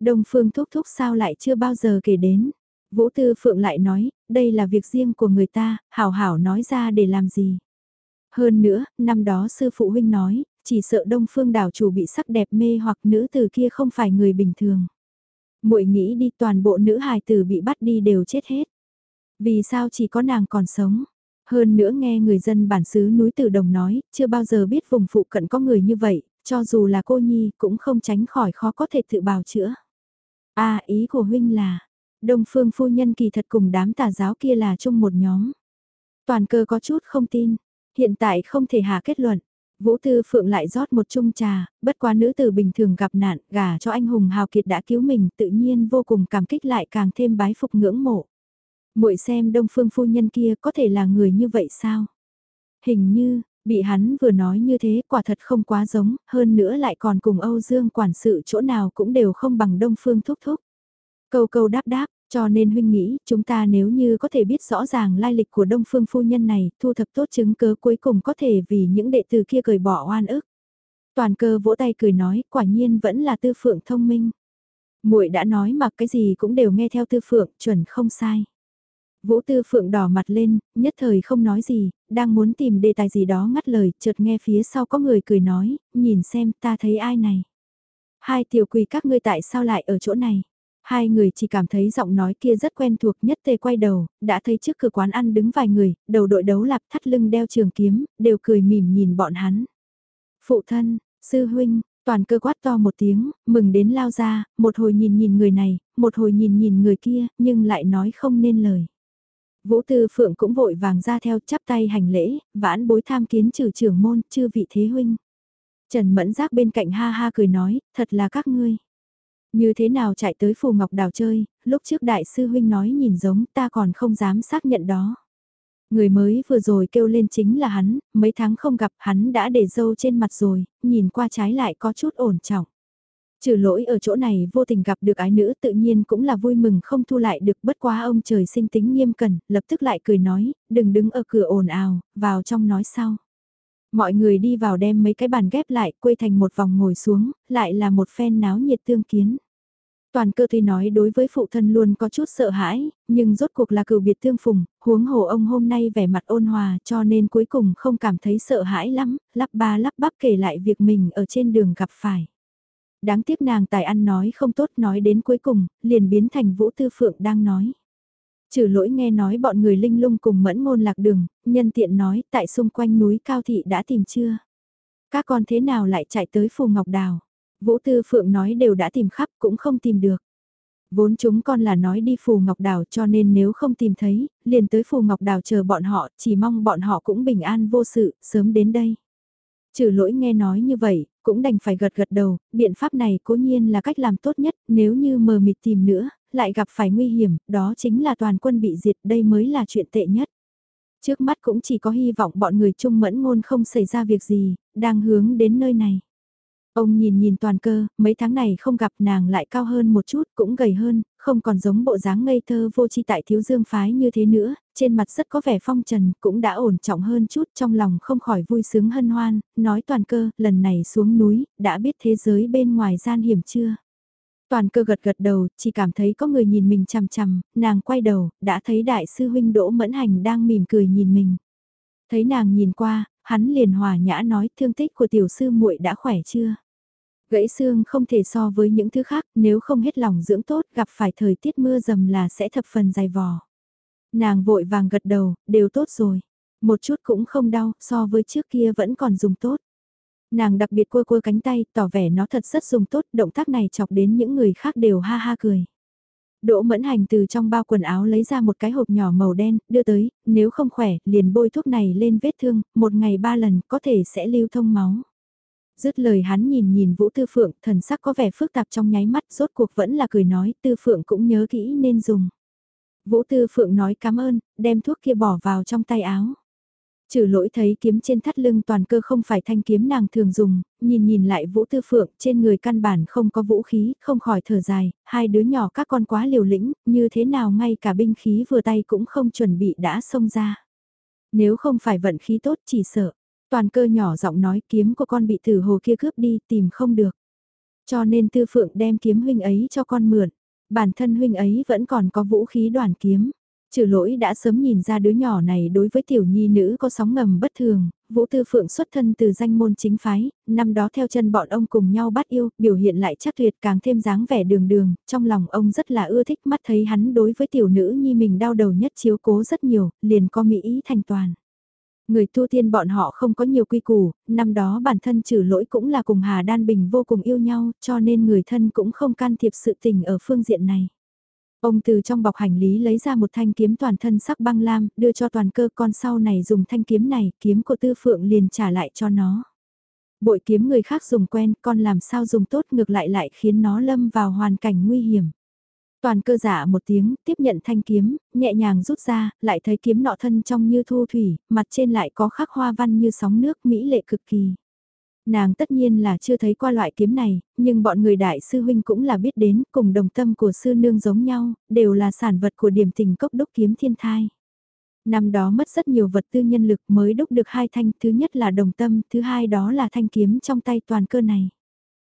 Đông Phương thúc thúc sao lại chưa bao giờ kể đến. Vũ Tư Phượng lại nói, đây là việc riêng của người ta, hảo hảo nói ra để làm gì. Hơn nữa, năm đó sư phụ huynh nói, chỉ sợ đông phương đảo chủ bị sắc đẹp mê hoặc nữ tử kia không phải người bình thường. muội nghĩ đi toàn bộ nữ hài tử bị bắt đi đều chết hết. Vì sao chỉ có nàng còn sống? Hơn nữa nghe người dân bản xứ núi Tử Đồng nói, chưa bao giờ biết vùng phụ cận có người như vậy, cho dù là cô nhi cũng không tránh khỏi khó có thể tự bào chữa. a ý của huynh là, đông phương phu nhân kỳ thật cùng đám tà giáo kia là chung một nhóm. Toàn cơ có chút không tin, hiện tại không thể hạ kết luận. Vũ Tư Phượng lại rót một chung trà, bất quá nữ tử bình thường gặp nạn, gả cho anh hùng hào kiệt đã cứu mình, tự nhiên vô cùng cảm kích lại càng thêm bái phục ngưỡng mộ. Muội xem Đông Phương phu nhân kia có thể là người như vậy sao? Hình như, bị hắn vừa nói như thế quả thật không quá giống, hơn nữa lại còn cùng Âu Dương quản sự chỗ nào cũng đều không bằng Đông Phương thúc thúc. Câu câu đáp đáp, cho nên huynh nghĩ, chúng ta nếu như có thể biết rõ ràng lai lịch của Đông Phương phu nhân này, thu thập tốt chứng cớ cuối cùng có thể vì những đệ tử kia cởi bỏ oan ức. Toàn cơ vỗ tay cười nói, quả nhiên vẫn là tư phượng thông minh. muội đã nói mà cái gì cũng đều nghe theo tư phượng, chuẩn không sai. Vũ tư phượng đỏ mặt lên, nhất thời không nói gì, đang muốn tìm đề tài gì đó ngắt lời, chợt nghe phía sau có người cười nói, nhìn xem ta thấy ai này. Hai tiểu quỳ các ngươi tại sao lại ở chỗ này. Hai người chỉ cảm thấy giọng nói kia rất quen thuộc nhất tề quay đầu, đã thấy trước cửa quán ăn đứng vài người, đầu đội đấu lạp thắt lưng đeo trường kiếm, đều cười mỉm nhìn bọn hắn. Phụ thân, sư huynh, toàn cơ quát to một tiếng, mừng đến lao ra, một hồi nhìn nhìn người này, một hồi nhìn nhìn người kia, nhưng lại nói không nên lời. Vũ Tư Phượng cũng vội vàng ra theo chắp tay hành lễ, vãn bối tham kiến trừ trưởng môn, chư vị thế huynh. Trần Mẫn Giác bên cạnh ha ha cười nói, thật là các ngươi. Như thế nào chạy tới Phù Ngọc Đào chơi, lúc trước đại sư huynh nói nhìn giống ta còn không dám xác nhận đó. Người mới vừa rồi kêu lên chính là hắn, mấy tháng không gặp hắn đã để dâu trên mặt rồi, nhìn qua trái lại có chút ổn trọng. Trừ lỗi ở chỗ này vô tình gặp được ái nữ tự nhiên cũng là vui mừng không thu lại được bất quá ông trời sinh tính nghiêm cẩn, lập tức lại cười nói, đừng đứng ở cửa ồn ào, vào trong nói sau. Mọi người đi vào đem mấy cái bàn ghép lại, quây thành một vòng ngồi xuống, lại là một phen náo nhiệt tương kiến. Toàn cơ tuy nói đối với phụ thân luôn có chút sợ hãi, nhưng rốt cuộc là cựu biệt thương phùng, huống hồ ông hôm nay vẻ mặt ôn hòa cho nên cuối cùng không cảm thấy sợ hãi lắm, lắp ba lắp bắp kể lại việc mình ở trên đường gặp phải. Đáng tiếc nàng tài ăn nói không tốt nói đến cuối cùng, liền biến thành vũ tư phượng đang nói. Trừ lỗi nghe nói bọn người linh lung cùng mẫn ngôn lạc đường, nhân tiện nói tại xung quanh núi cao thị đã tìm chưa. Các con thế nào lại chạy tới phù ngọc đào. Vũ Tư Phượng nói đều đã tìm khắp cũng không tìm được. Vốn chúng con là nói đi Phù Ngọc Đảo cho nên nếu không tìm thấy, liền tới Phù Ngọc Đảo chờ bọn họ, chỉ mong bọn họ cũng bình an vô sự, sớm đến đây. Trừ lỗi nghe nói như vậy, cũng đành phải gật gật đầu, biện pháp này cố nhiên là cách làm tốt nhất, nếu như mờ mịt tìm nữa, lại gặp phải nguy hiểm, đó chính là toàn quân bị diệt, đây mới là chuyện tệ nhất. Trước mắt cũng chỉ có hy vọng bọn người chung mẫn ngôn không xảy ra việc gì, đang hướng đến nơi này. Ông nhìn nhìn toàn cơ, mấy tháng này không gặp nàng lại cao hơn một chút, cũng gầy hơn, không còn giống bộ dáng ngây thơ vô chi tại thiếu dương phái như thế nữa, trên mặt rất có vẻ phong trần, cũng đã ổn trọng hơn chút trong lòng không khỏi vui sướng hân hoan, nói toàn cơ, lần này xuống núi, đã biết thế giới bên ngoài gian hiểm chưa? Toàn cơ gật gật đầu, chỉ cảm thấy có người nhìn mình chằm chằm, nàng quay đầu, đã thấy đại sư huynh Đỗ Mẫn Hành đang mỉm cười nhìn mình. Thấy nàng nhìn qua, hắn liền hòa nhã nói thương tích của tiểu sư muội đã khỏe chưa? Gãy xương không thể so với những thứ khác, nếu không hết lòng dưỡng tốt gặp phải thời tiết mưa dầm là sẽ thập phần dày vò. Nàng vội vàng gật đầu, đều tốt rồi. Một chút cũng không đau, so với trước kia vẫn còn dùng tốt. Nàng đặc biệt cua cua cánh tay, tỏ vẻ nó thật rất dùng tốt, động tác này chọc đến những người khác đều ha ha cười. Đỗ mẫn hành từ trong bao quần áo lấy ra một cái hộp nhỏ màu đen, đưa tới, nếu không khỏe, liền bôi thuốc này lên vết thương, một ngày ba lần, có thể sẽ lưu thông máu. Dứt lời hắn nhìn nhìn Vũ Tư Phượng, thần sắc có vẻ phức tạp trong nháy mắt, rốt cuộc vẫn là cười nói, Tư Phượng cũng nhớ kỹ nên dùng. Vũ Tư Phượng nói cảm ơn, đem thuốc kia bỏ vào trong tay áo. Trừ lỗi thấy kiếm trên thắt lưng toàn cơ không phải thanh kiếm nàng thường dùng, nhìn nhìn lại Vũ Tư Phượng trên người căn bản không có vũ khí, không khỏi thở dài, hai đứa nhỏ các con quá liều lĩnh, như thế nào ngay cả binh khí vừa tay cũng không chuẩn bị đã xông ra. Nếu không phải vận khí tốt chỉ sợ, toàn cơ nhỏ giọng nói kiếm của con bị tử hồ kia cướp đi tìm không được. Cho nên Tư Phượng đem kiếm huynh ấy cho con mượn, bản thân huynh ấy vẫn còn có vũ khí đoàn kiếm. Trừ lỗi đã sớm nhìn ra đứa nhỏ này đối với tiểu nhi nữ có sóng ngầm bất thường, Vũ Tư Phượng xuất thân từ danh môn chính phái, năm đó theo chân bọn ông cùng nhau bắt yêu, biểu hiện lại chắc tuyệt càng thêm dáng vẻ đường đường, trong lòng ông rất là ưa thích mắt thấy hắn đối với tiểu nữ nhi mình đau đầu nhất chiếu cố rất nhiều, liền có mỹ ý thành toàn. Người tu tiên bọn họ không có nhiều quy củ, năm đó bản thân trừ lỗi cũng là cùng Hà Đan Bình vô cùng yêu nhau, cho nên người thân cũng không can thiệp sự tình ở phương diện này. Ông từ trong bọc hành lý lấy ra một thanh kiếm toàn thân sắc băng lam, đưa cho toàn cơ con sau này dùng thanh kiếm này, kiếm của tư phượng liền trả lại cho nó. Bội kiếm người khác dùng quen, con làm sao dùng tốt ngược lại lại khiến nó lâm vào hoàn cảnh nguy hiểm. Toàn cơ giả một tiếng, tiếp nhận thanh kiếm, nhẹ nhàng rút ra, lại thấy kiếm nọ thân trong như thu thủy, mặt trên lại có khắc hoa văn như sóng nước mỹ lệ cực kỳ. Nàng tất nhiên là chưa thấy qua loại kiếm này, nhưng bọn người đại sư huynh cũng là biết đến, cùng đồng tâm của sư nương giống nhau, đều là sản vật của điểm tình cốc đúc kiếm thiên thai. Năm đó mất rất nhiều vật tư nhân lực mới đúc được hai thanh, thứ nhất là đồng tâm, thứ hai đó là thanh kiếm trong tay toàn cơ này.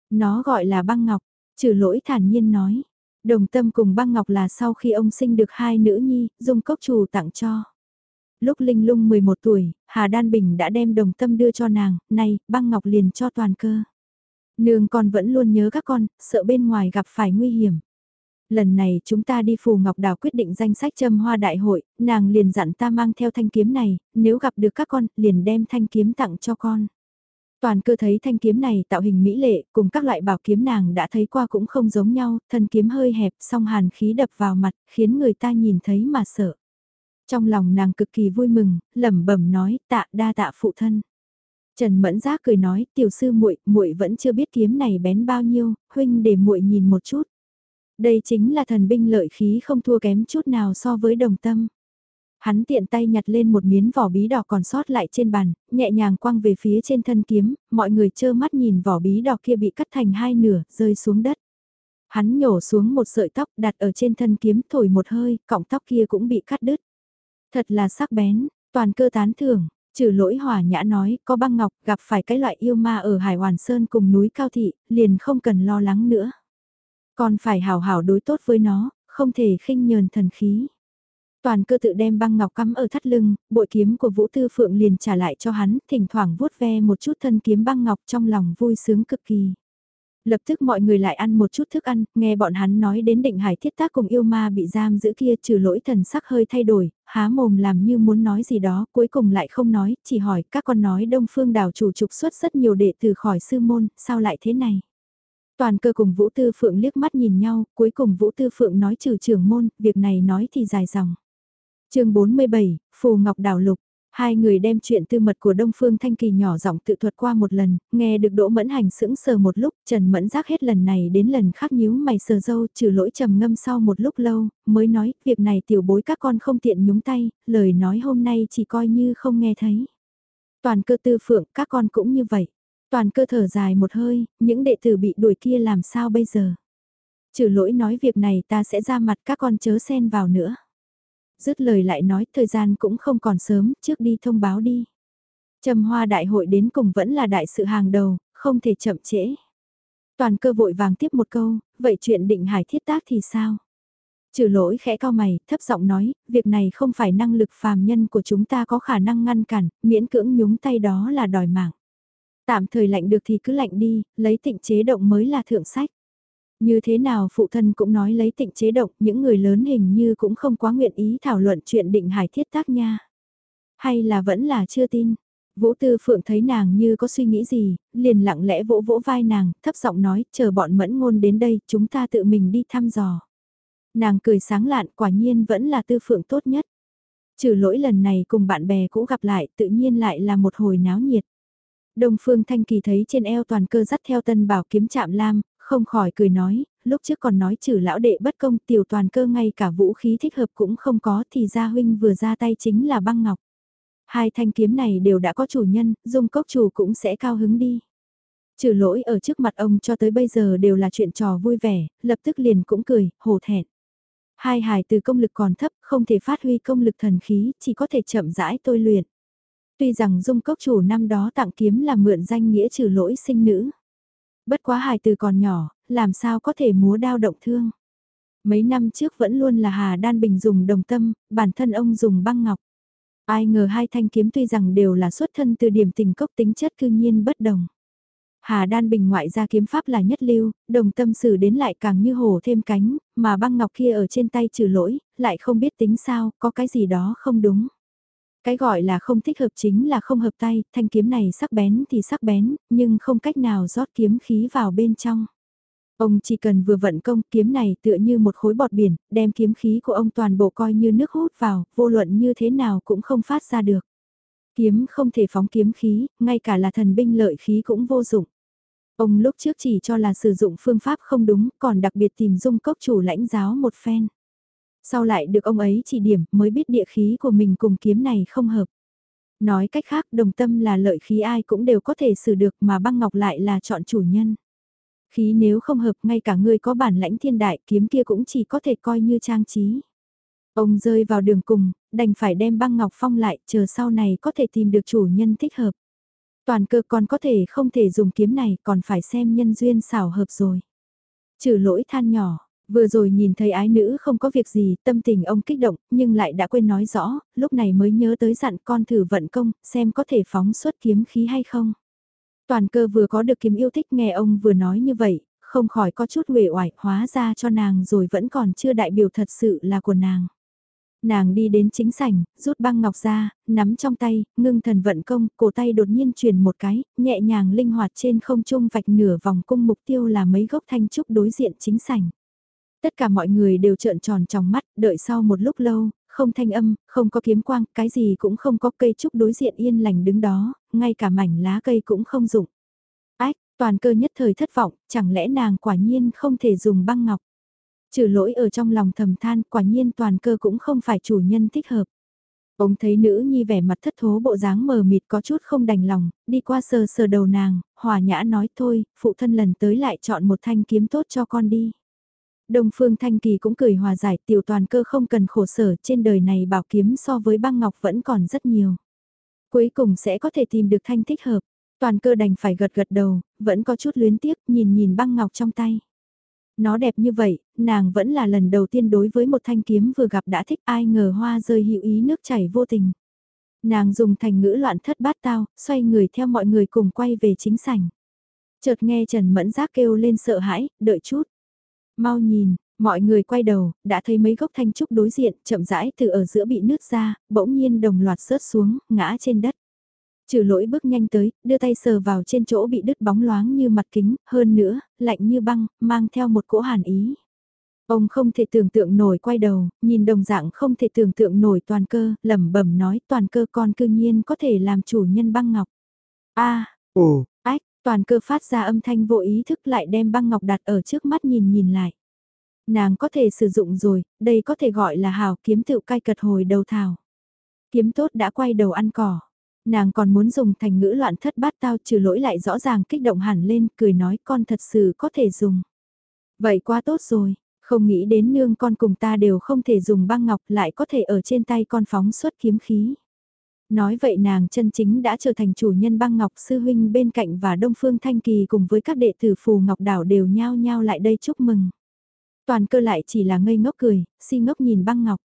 Nó gọi là băng ngọc, trừ lỗi thản nhiên nói. Đồng tâm cùng băng ngọc là sau khi ông sinh được hai nữ nhi, dung cốc chủ tặng cho. Lúc Linh Lung 11 tuổi, Hà Đan Bình đã đem đồng tâm đưa cho nàng, nay, băng ngọc liền cho toàn cơ. Nương con vẫn luôn nhớ các con, sợ bên ngoài gặp phải nguy hiểm. Lần này chúng ta đi Phù Ngọc Đào quyết định danh sách châm hoa đại hội, nàng liền dặn ta mang theo thanh kiếm này, nếu gặp được các con, liền đem thanh kiếm tặng cho con. Toàn cơ thấy thanh kiếm này tạo hình mỹ lệ, cùng các loại bảo kiếm nàng đã thấy qua cũng không giống nhau, thân kiếm hơi hẹp, song hàn khí đập vào mặt, khiến người ta nhìn thấy mà sợ. Trong lòng nàng cực kỳ vui mừng, lẩm bẩm nói, tạ đa tạ phụ thân. Trần Mẫn Giác cười nói, tiểu sư muội, muội vẫn chưa biết kiếm này bén bao nhiêu, huynh để muội nhìn một chút. Đây chính là thần binh lợi khí không thua kém chút nào so với đồng tâm. Hắn tiện tay nhặt lên một miếng vỏ bí đỏ còn sót lại trên bàn, nhẹ nhàng quăng về phía trên thân kiếm, mọi người trơ mắt nhìn vỏ bí đỏ kia bị cắt thành hai nửa, rơi xuống đất. Hắn nhổ xuống một sợi tóc đặt ở trên thân kiếm thổi một hơi, cọng tóc kia cũng bị cắt đứt. Thật là sắc bén, toàn cơ tán thưởng, trừ lỗi hỏa nhã nói có băng ngọc gặp phải cái loại yêu ma ở Hải Hoàn Sơn cùng núi Cao Thị, liền không cần lo lắng nữa. Còn phải hào hảo đối tốt với nó, không thể khinh nhờn thần khí. Toàn cơ tự đem băng ngọc cắm ở thắt lưng, bội kiếm của Vũ Tư Phượng liền trả lại cho hắn, thỉnh thoảng vuốt ve một chút thân kiếm băng ngọc trong lòng vui sướng cực kỳ. Lập tức mọi người lại ăn một chút thức ăn, nghe bọn hắn nói đến định hải thiết tác cùng yêu ma bị giam giữ kia trừ lỗi thần sắc hơi thay đổi, há mồm làm như muốn nói gì đó, cuối cùng lại không nói, chỉ hỏi các con nói đông phương đảo chủ trục xuất rất nhiều đệ từ khỏi sư môn, sao lại thế này? Toàn cơ cùng Vũ Tư Phượng liếc mắt nhìn nhau, cuối cùng Vũ Tư Phượng nói trừ trưởng môn, việc này nói thì dài dòng. chương 47, Phù Ngọc Đảo Lục, Hai người đem chuyện tư mật của Đông Phương Thanh Kỳ nhỏ giọng tự thuật qua một lần, nghe được Đỗ Mẫn Hành sững sờ một lúc, Trần Mẫn giác hết lần này đến lần khác nhíu mày sờ dâu trừ lỗi trầm ngâm sau một lúc lâu, mới nói, việc này tiểu bối các con không tiện nhúng tay, lời nói hôm nay chỉ coi như không nghe thấy. Toàn cơ tư phượng, các con cũng như vậy. Toàn cơ thở dài một hơi, những đệ tử bị đuổi kia làm sao bây giờ? Trừ lỗi nói việc này ta sẽ ra mặt các con chớ xen vào nữa. Dứt lời lại nói thời gian cũng không còn sớm, trước đi thông báo đi. Trầm hoa đại hội đến cùng vẫn là đại sự hàng đầu, không thể chậm trễ. Toàn cơ vội vàng tiếp một câu, vậy chuyện định hải thiết tác thì sao? Trừ lỗi khẽ cao mày, thấp giọng nói, việc này không phải năng lực phàm nhân của chúng ta có khả năng ngăn cản, miễn cưỡng nhúng tay đó là đòi mạng. Tạm thời lạnh được thì cứ lạnh đi, lấy tịnh chế động mới là thượng sách. Như thế nào phụ thân cũng nói lấy tịnh chế động, những người lớn hình như cũng không quá nguyện ý thảo luận chuyện định hải thiết tác nha. Hay là vẫn là chưa tin. Vũ Tư Phượng thấy nàng như có suy nghĩ gì, liền lặng lẽ vỗ vỗ vai nàng, thấp giọng nói, chờ bọn mẫn ngôn đến đây, chúng ta tự mình đi thăm dò. Nàng cười sáng lạn, quả nhiên vẫn là Tư Phượng tốt nhất. Trừ lỗi lần này cùng bạn bè cũ gặp lại, tự nhiên lại là một hồi náo nhiệt. Đông Phương Thanh Kỳ thấy trên eo toàn cơ dắt theo tân bảo kiếm chạm lam, không khỏi cười nói, lúc trước còn nói trừ lão đệ bất công tiểu toàn cơ ngay cả vũ khí thích hợp cũng không có thì gia huynh vừa ra tay chính là băng ngọc. Hai thanh kiếm này đều đã có chủ nhân, dung cốc chủ cũng sẽ cao hứng đi. Trừ lỗi ở trước mặt ông cho tới bây giờ đều là chuyện trò vui vẻ, lập tức liền cũng cười, hổ thẹn. Hai hài từ công lực còn thấp, không thể phát huy công lực thần khí, chỉ có thể chậm rãi tôi luyện. Tuy rằng dung cốc chủ năm đó tặng kiếm là mượn danh nghĩa trừ lỗi sinh nữ. Bất quá hài từ còn nhỏ, làm sao có thể múa đao động thương. Mấy năm trước vẫn luôn là Hà Đan Bình dùng đồng tâm, bản thân ông dùng băng ngọc. Ai ngờ hai thanh kiếm tuy rằng đều là xuất thân từ điểm tình cốc tính chất cư nhiên bất đồng. Hà Đan Bình ngoại ra kiếm pháp là nhất lưu, đồng tâm sử đến lại càng như hổ thêm cánh, mà băng ngọc kia ở trên tay trừ lỗi, lại không biết tính sao, có cái gì đó không đúng. Cái gọi là không thích hợp chính là không hợp tay, thanh kiếm này sắc bén thì sắc bén, nhưng không cách nào rót kiếm khí vào bên trong. Ông chỉ cần vừa vận công kiếm này tựa như một khối bọt biển, đem kiếm khí của ông toàn bộ coi như nước hút vào, vô luận như thế nào cũng không phát ra được. Kiếm không thể phóng kiếm khí, ngay cả là thần binh lợi khí cũng vô dụng. Ông lúc trước chỉ cho là sử dụng phương pháp không đúng, còn đặc biệt tìm dung cốc chủ lãnh giáo một phen. Sau lại được ông ấy chỉ điểm mới biết địa khí của mình cùng kiếm này không hợp. Nói cách khác đồng tâm là lợi khí ai cũng đều có thể xử được mà băng ngọc lại là chọn chủ nhân. Khí nếu không hợp ngay cả người có bản lãnh thiên đại kiếm kia cũng chỉ có thể coi như trang trí. Ông rơi vào đường cùng, đành phải đem băng ngọc phong lại chờ sau này có thể tìm được chủ nhân thích hợp. Toàn cơ còn có thể không thể dùng kiếm này còn phải xem nhân duyên xảo hợp rồi. Trừ lỗi than nhỏ, vừa rồi nhìn thấy ái nữ không có việc gì, tâm tình ông kích động, nhưng lại đã quên nói rõ, lúc này mới nhớ tới dặn con thử vận công, xem có thể phóng xuất kiếm khí hay không. Toàn cơ vừa có được kiếm yêu thích nghe ông vừa nói như vậy, không khỏi có chút uể oải hóa ra cho nàng rồi vẫn còn chưa đại biểu thật sự là của nàng. Nàng đi đến chính sảnh, rút băng ngọc ra, nắm trong tay, ngưng thần vận công, cổ tay đột nhiên truyền một cái, nhẹ nhàng linh hoạt trên không trung vạch nửa vòng cung mục tiêu là mấy gốc thanh trúc đối diện chính sảnh. Tất cả mọi người đều trợn tròn trong mắt, đợi sau một lúc lâu, không thanh âm, không có kiếm quang, cái gì cũng không có cây trúc đối diện yên lành đứng đó, ngay cả mảnh lá cây cũng không dụng. Ách, toàn cơ nhất thời thất vọng, chẳng lẽ nàng quả nhiên không thể dùng băng ngọc. Trừ lỗi ở trong lòng thầm than, quả nhiên toàn cơ cũng không phải chủ nhân thích hợp. Ông thấy nữ nhi vẻ mặt thất thố bộ dáng mờ mịt có chút không đành lòng, đi qua sờ sờ đầu nàng, hòa nhã nói thôi, phụ thân lần tới lại chọn một thanh kiếm tốt cho con đi. Đông Phương Thanh Kỳ cũng cười hòa giải tiểu toàn cơ không cần khổ sở trên đời này bảo kiếm so với băng ngọc vẫn còn rất nhiều. Cuối cùng sẽ có thể tìm được thanh thích hợp, toàn cơ đành phải gật gật đầu, vẫn có chút luyến tiếc nhìn nhìn băng ngọc trong tay. Nó đẹp như vậy, nàng vẫn là lần đầu tiên đối với một thanh kiếm vừa gặp đã thích ai ngờ hoa rơi hữu ý nước chảy vô tình. Nàng dùng thành ngữ loạn thất bát tao, xoay người theo mọi người cùng quay về chính sảnh. Chợt nghe Trần Mẫn Giác kêu lên sợ hãi, đợi chút. Mau nhìn, mọi người quay đầu, đã thấy mấy gốc thanh trúc đối diện, chậm rãi từ ở giữa bị nứt ra, bỗng nhiên đồng loạt rớt xuống, ngã trên đất. Trừ lỗi bước nhanh tới, đưa tay sờ vào trên chỗ bị đứt bóng loáng như mặt kính, hơn nữa, lạnh như băng, mang theo một cỗ hàn ý. Ông không thể tưởng tượng nổi quay đầu, nhìn đồng dạng không thể tưởng tượng nổi toàn cơ, lẩm bẩm nói toàn cơ con cư nhiên có thể làm chủ nhân băng ngọc. a ồ, toàn cơ phát ra âm thanh vô ý thức lại đem băng ngọc đặt ở trước mắt nhìn nhìn lại. Nàng có thể sử dụng rồi, đây có thể gọi là hào kiếm tựu cai cật hồi đầu thảo. Kiếm tốt đã quay đầu ăn cỏ nàng còn muốn dùng thành ngữ loạn thất bát tao trừ lỗi lại rõ ràng kích động hẳn lên, cười nói con thật sự có thể dùng. Vậy quá tốt rồi, không nghĩ đến nương con cùng ta đều không thể dùng băng ngọc lại có thể ở trên tay con phóng xuất kiếm khí. Nói vậy nàng chân chính đã trở thành chủ nhân băng ngọc sư huynh bên cạnh và Đông Phương Thanh Kỳ cùng với các đệ tử phù ngọc đảo đều nhao nhao lại đây chúc mừng. Toàn cơ lại chỉ là ngây ngốc cười, si ngốc nhìn băng ngọc.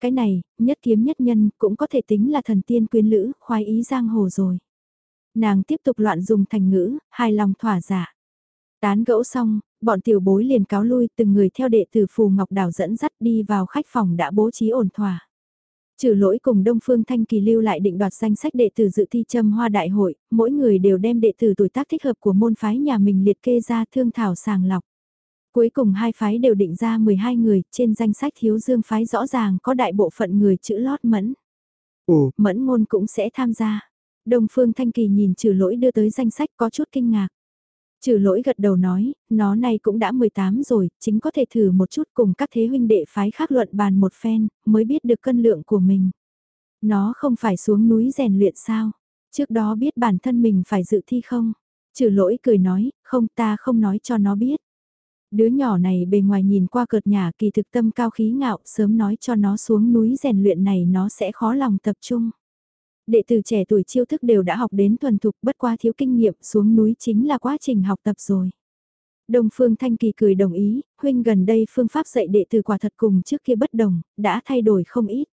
Cái này, nhất kiếm nhất nhân, cũng có thể tính là thần tiên quyến lữ, khoái ý giang hồ rồi. Nàng tiếp tục loạn dùng thành ngữ, hài lòng thỏa giả Tán gẫu xong, bọn tiểu bối liền cáo lui từng người theo đệ tử Phù Ngọc Đảo dẫn dắt đi vào khách phòng đã bố trí ổn thỏa. Trừ lỗi cùng Đông Phương Thanh Kỳ lưu lại định đoạt danh sách đệ tử dự thi châm hoa đại hội, mỗi người đều đem đệ tử tuổi tác thích hợp của môn phái nhà mình liệt kê ra thương thảo sàng lọc. Cuối cùng hai phái đều định ra 12 người, trên danh sách thiếu dương phái rõ ràng có đại bộ phận người chữ lót mẫn. Ồ, mẫn ngôn cũng sẽ tham gia. Đông Phương Thanh Kỳ nhìn trừ lỗi đưa tới danh sách có chút kinh ngạc. Trừ lỗi gật đầu nói, nó này cũng đã 18 rồi, chính có thể thử một chút cùng các thế huynh đệ phái khác luận bàn một phen, mới biết được cân lượng của mình. Nó không phải xuống núi rèn luyện sao? Trước đó biết bản thân mình phải dự thi không? Trừ lỗi cười nói, không ta không nói cho nó biết. Đứa nhỏ này bề ngoài nhìn qua cợt nhà kỳ thực tâm cao khí ngạo, sớm nói cho nó xuống núi rèn luyện này nó sẽ khó lòng tập trung. Đệ tử trẻ tuổi chiêu thức đều đã học đến thuần thục bất qua thiếu kinh nghiệm xuống núi chính là quá trình học tập rồi. Đông Phương Thanh Kỳ cười đồng ý, huynh gần đây phương pháp dạy đệ tử quả thật cùng trước kia bất đồng, đã thay đổi không ít.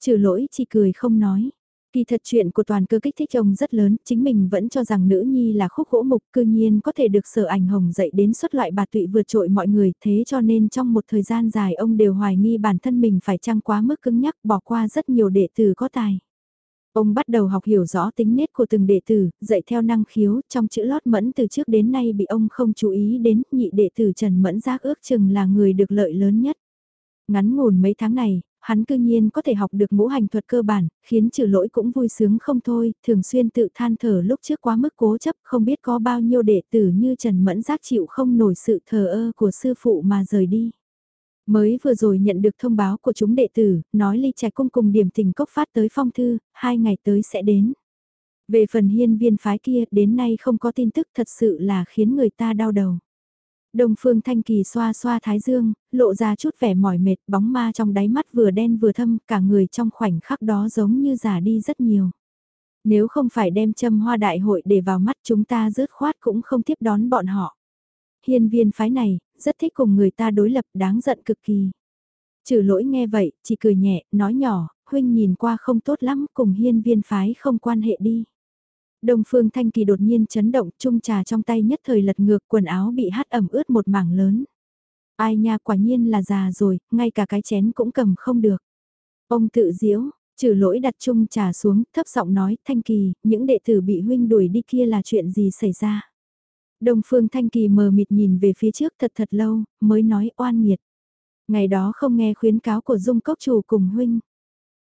Trừ lỗi chỉ cười không nói. Kỳ thật chuyện của toàn cơ kích thích ông rất lớn, chính mình vẫn cho rằng nữ nhi là khúc gỗ mục cư nhiên có thể được sở ảnh hồng dạy đến xuất loại bà tụy vượt trội mọi người, thế cho nên trong một thời gian dài ông đều hoài nghi bản thân mình phải trăng quá mức cứng nhắc bỏ qua rất nhiều đệ tử có tài. Ông bắt đầu học hiểu rõ tính nết của từng đệ tử, dạy theo năng khiếu, trong chữ lót mẫn từ trước đến nay bị ông không chú ý đến, nhị đệ tử Trần Mẫn giác ước chừng là người được lợi lớn nhất. Ngắn ngủn mấy tháng này, hắn cư nhiên có thể học được ngũ hành thuật cơ bản, khiến trừ lỗi cũng vui sướng không thôi, thường xuyên tự than thở lúc trước quá mức cố chấp, không biết có bao nhiêu đệ tử như Trần Mẫn giác chịu không nổi sự thờ ơ của sư phụ mà rời đi. Mới vừa rồi nhận được thông báo của chúng đệ tử, nói ly trẻ cung cùng điểm tình cốc phát tới phong thư, hai ngày tới sẽ đến. Về phần hiên viên phái kia, đến nay không có tin tức thật sự là khiến người ta đau đầu. Đông Phương Thanh Kỳ xoa xoa thái dương, lộ ra chút vẻ mỏi mệt, bóng ma trong đáy mắt vừa đen vừa thâm, cả người trong khoảnh khắc đó giống như già đi rất nhiều. Nếu không phải đem châm hoa đại hội để vào mắt chúng ta rớt khoát cũng không tiếp đón bọn họ. Hiên viên phái này, rất thích cùng người ta đối lập đáng giận cực kỳ. Trừ lỗi nghe vậy, chỉ cười nhẹ, nói nhỏ, huynh nhìn qua không tốt lắm, cùng hiên viên phái không quan hệ đi. Đông Phương Thanh Kỳ đột nhiên chấn động, chung trà trong tay nhất thời lật ngược quần áo bị hát ẩm ướt một mảng lớn. Ai nha quả nhiên là già rồi, ngay cả cái chén cũng cầm không được. Ông tự diễu, trừ lỗi đặt chung trà xuống, thấp giọng nói, Thanh Kỳ, những đệ tử bị huynh đuổi đi kia là chuyện gì xảy ra? Đông Phương Thanh Kỳ mờ mịt nhìn về phía trước thật thật lâu, mới nói oan nghiệt. Ngày đó không nghe khuyến cáo của Dung Cốc Chủ cùng huynh.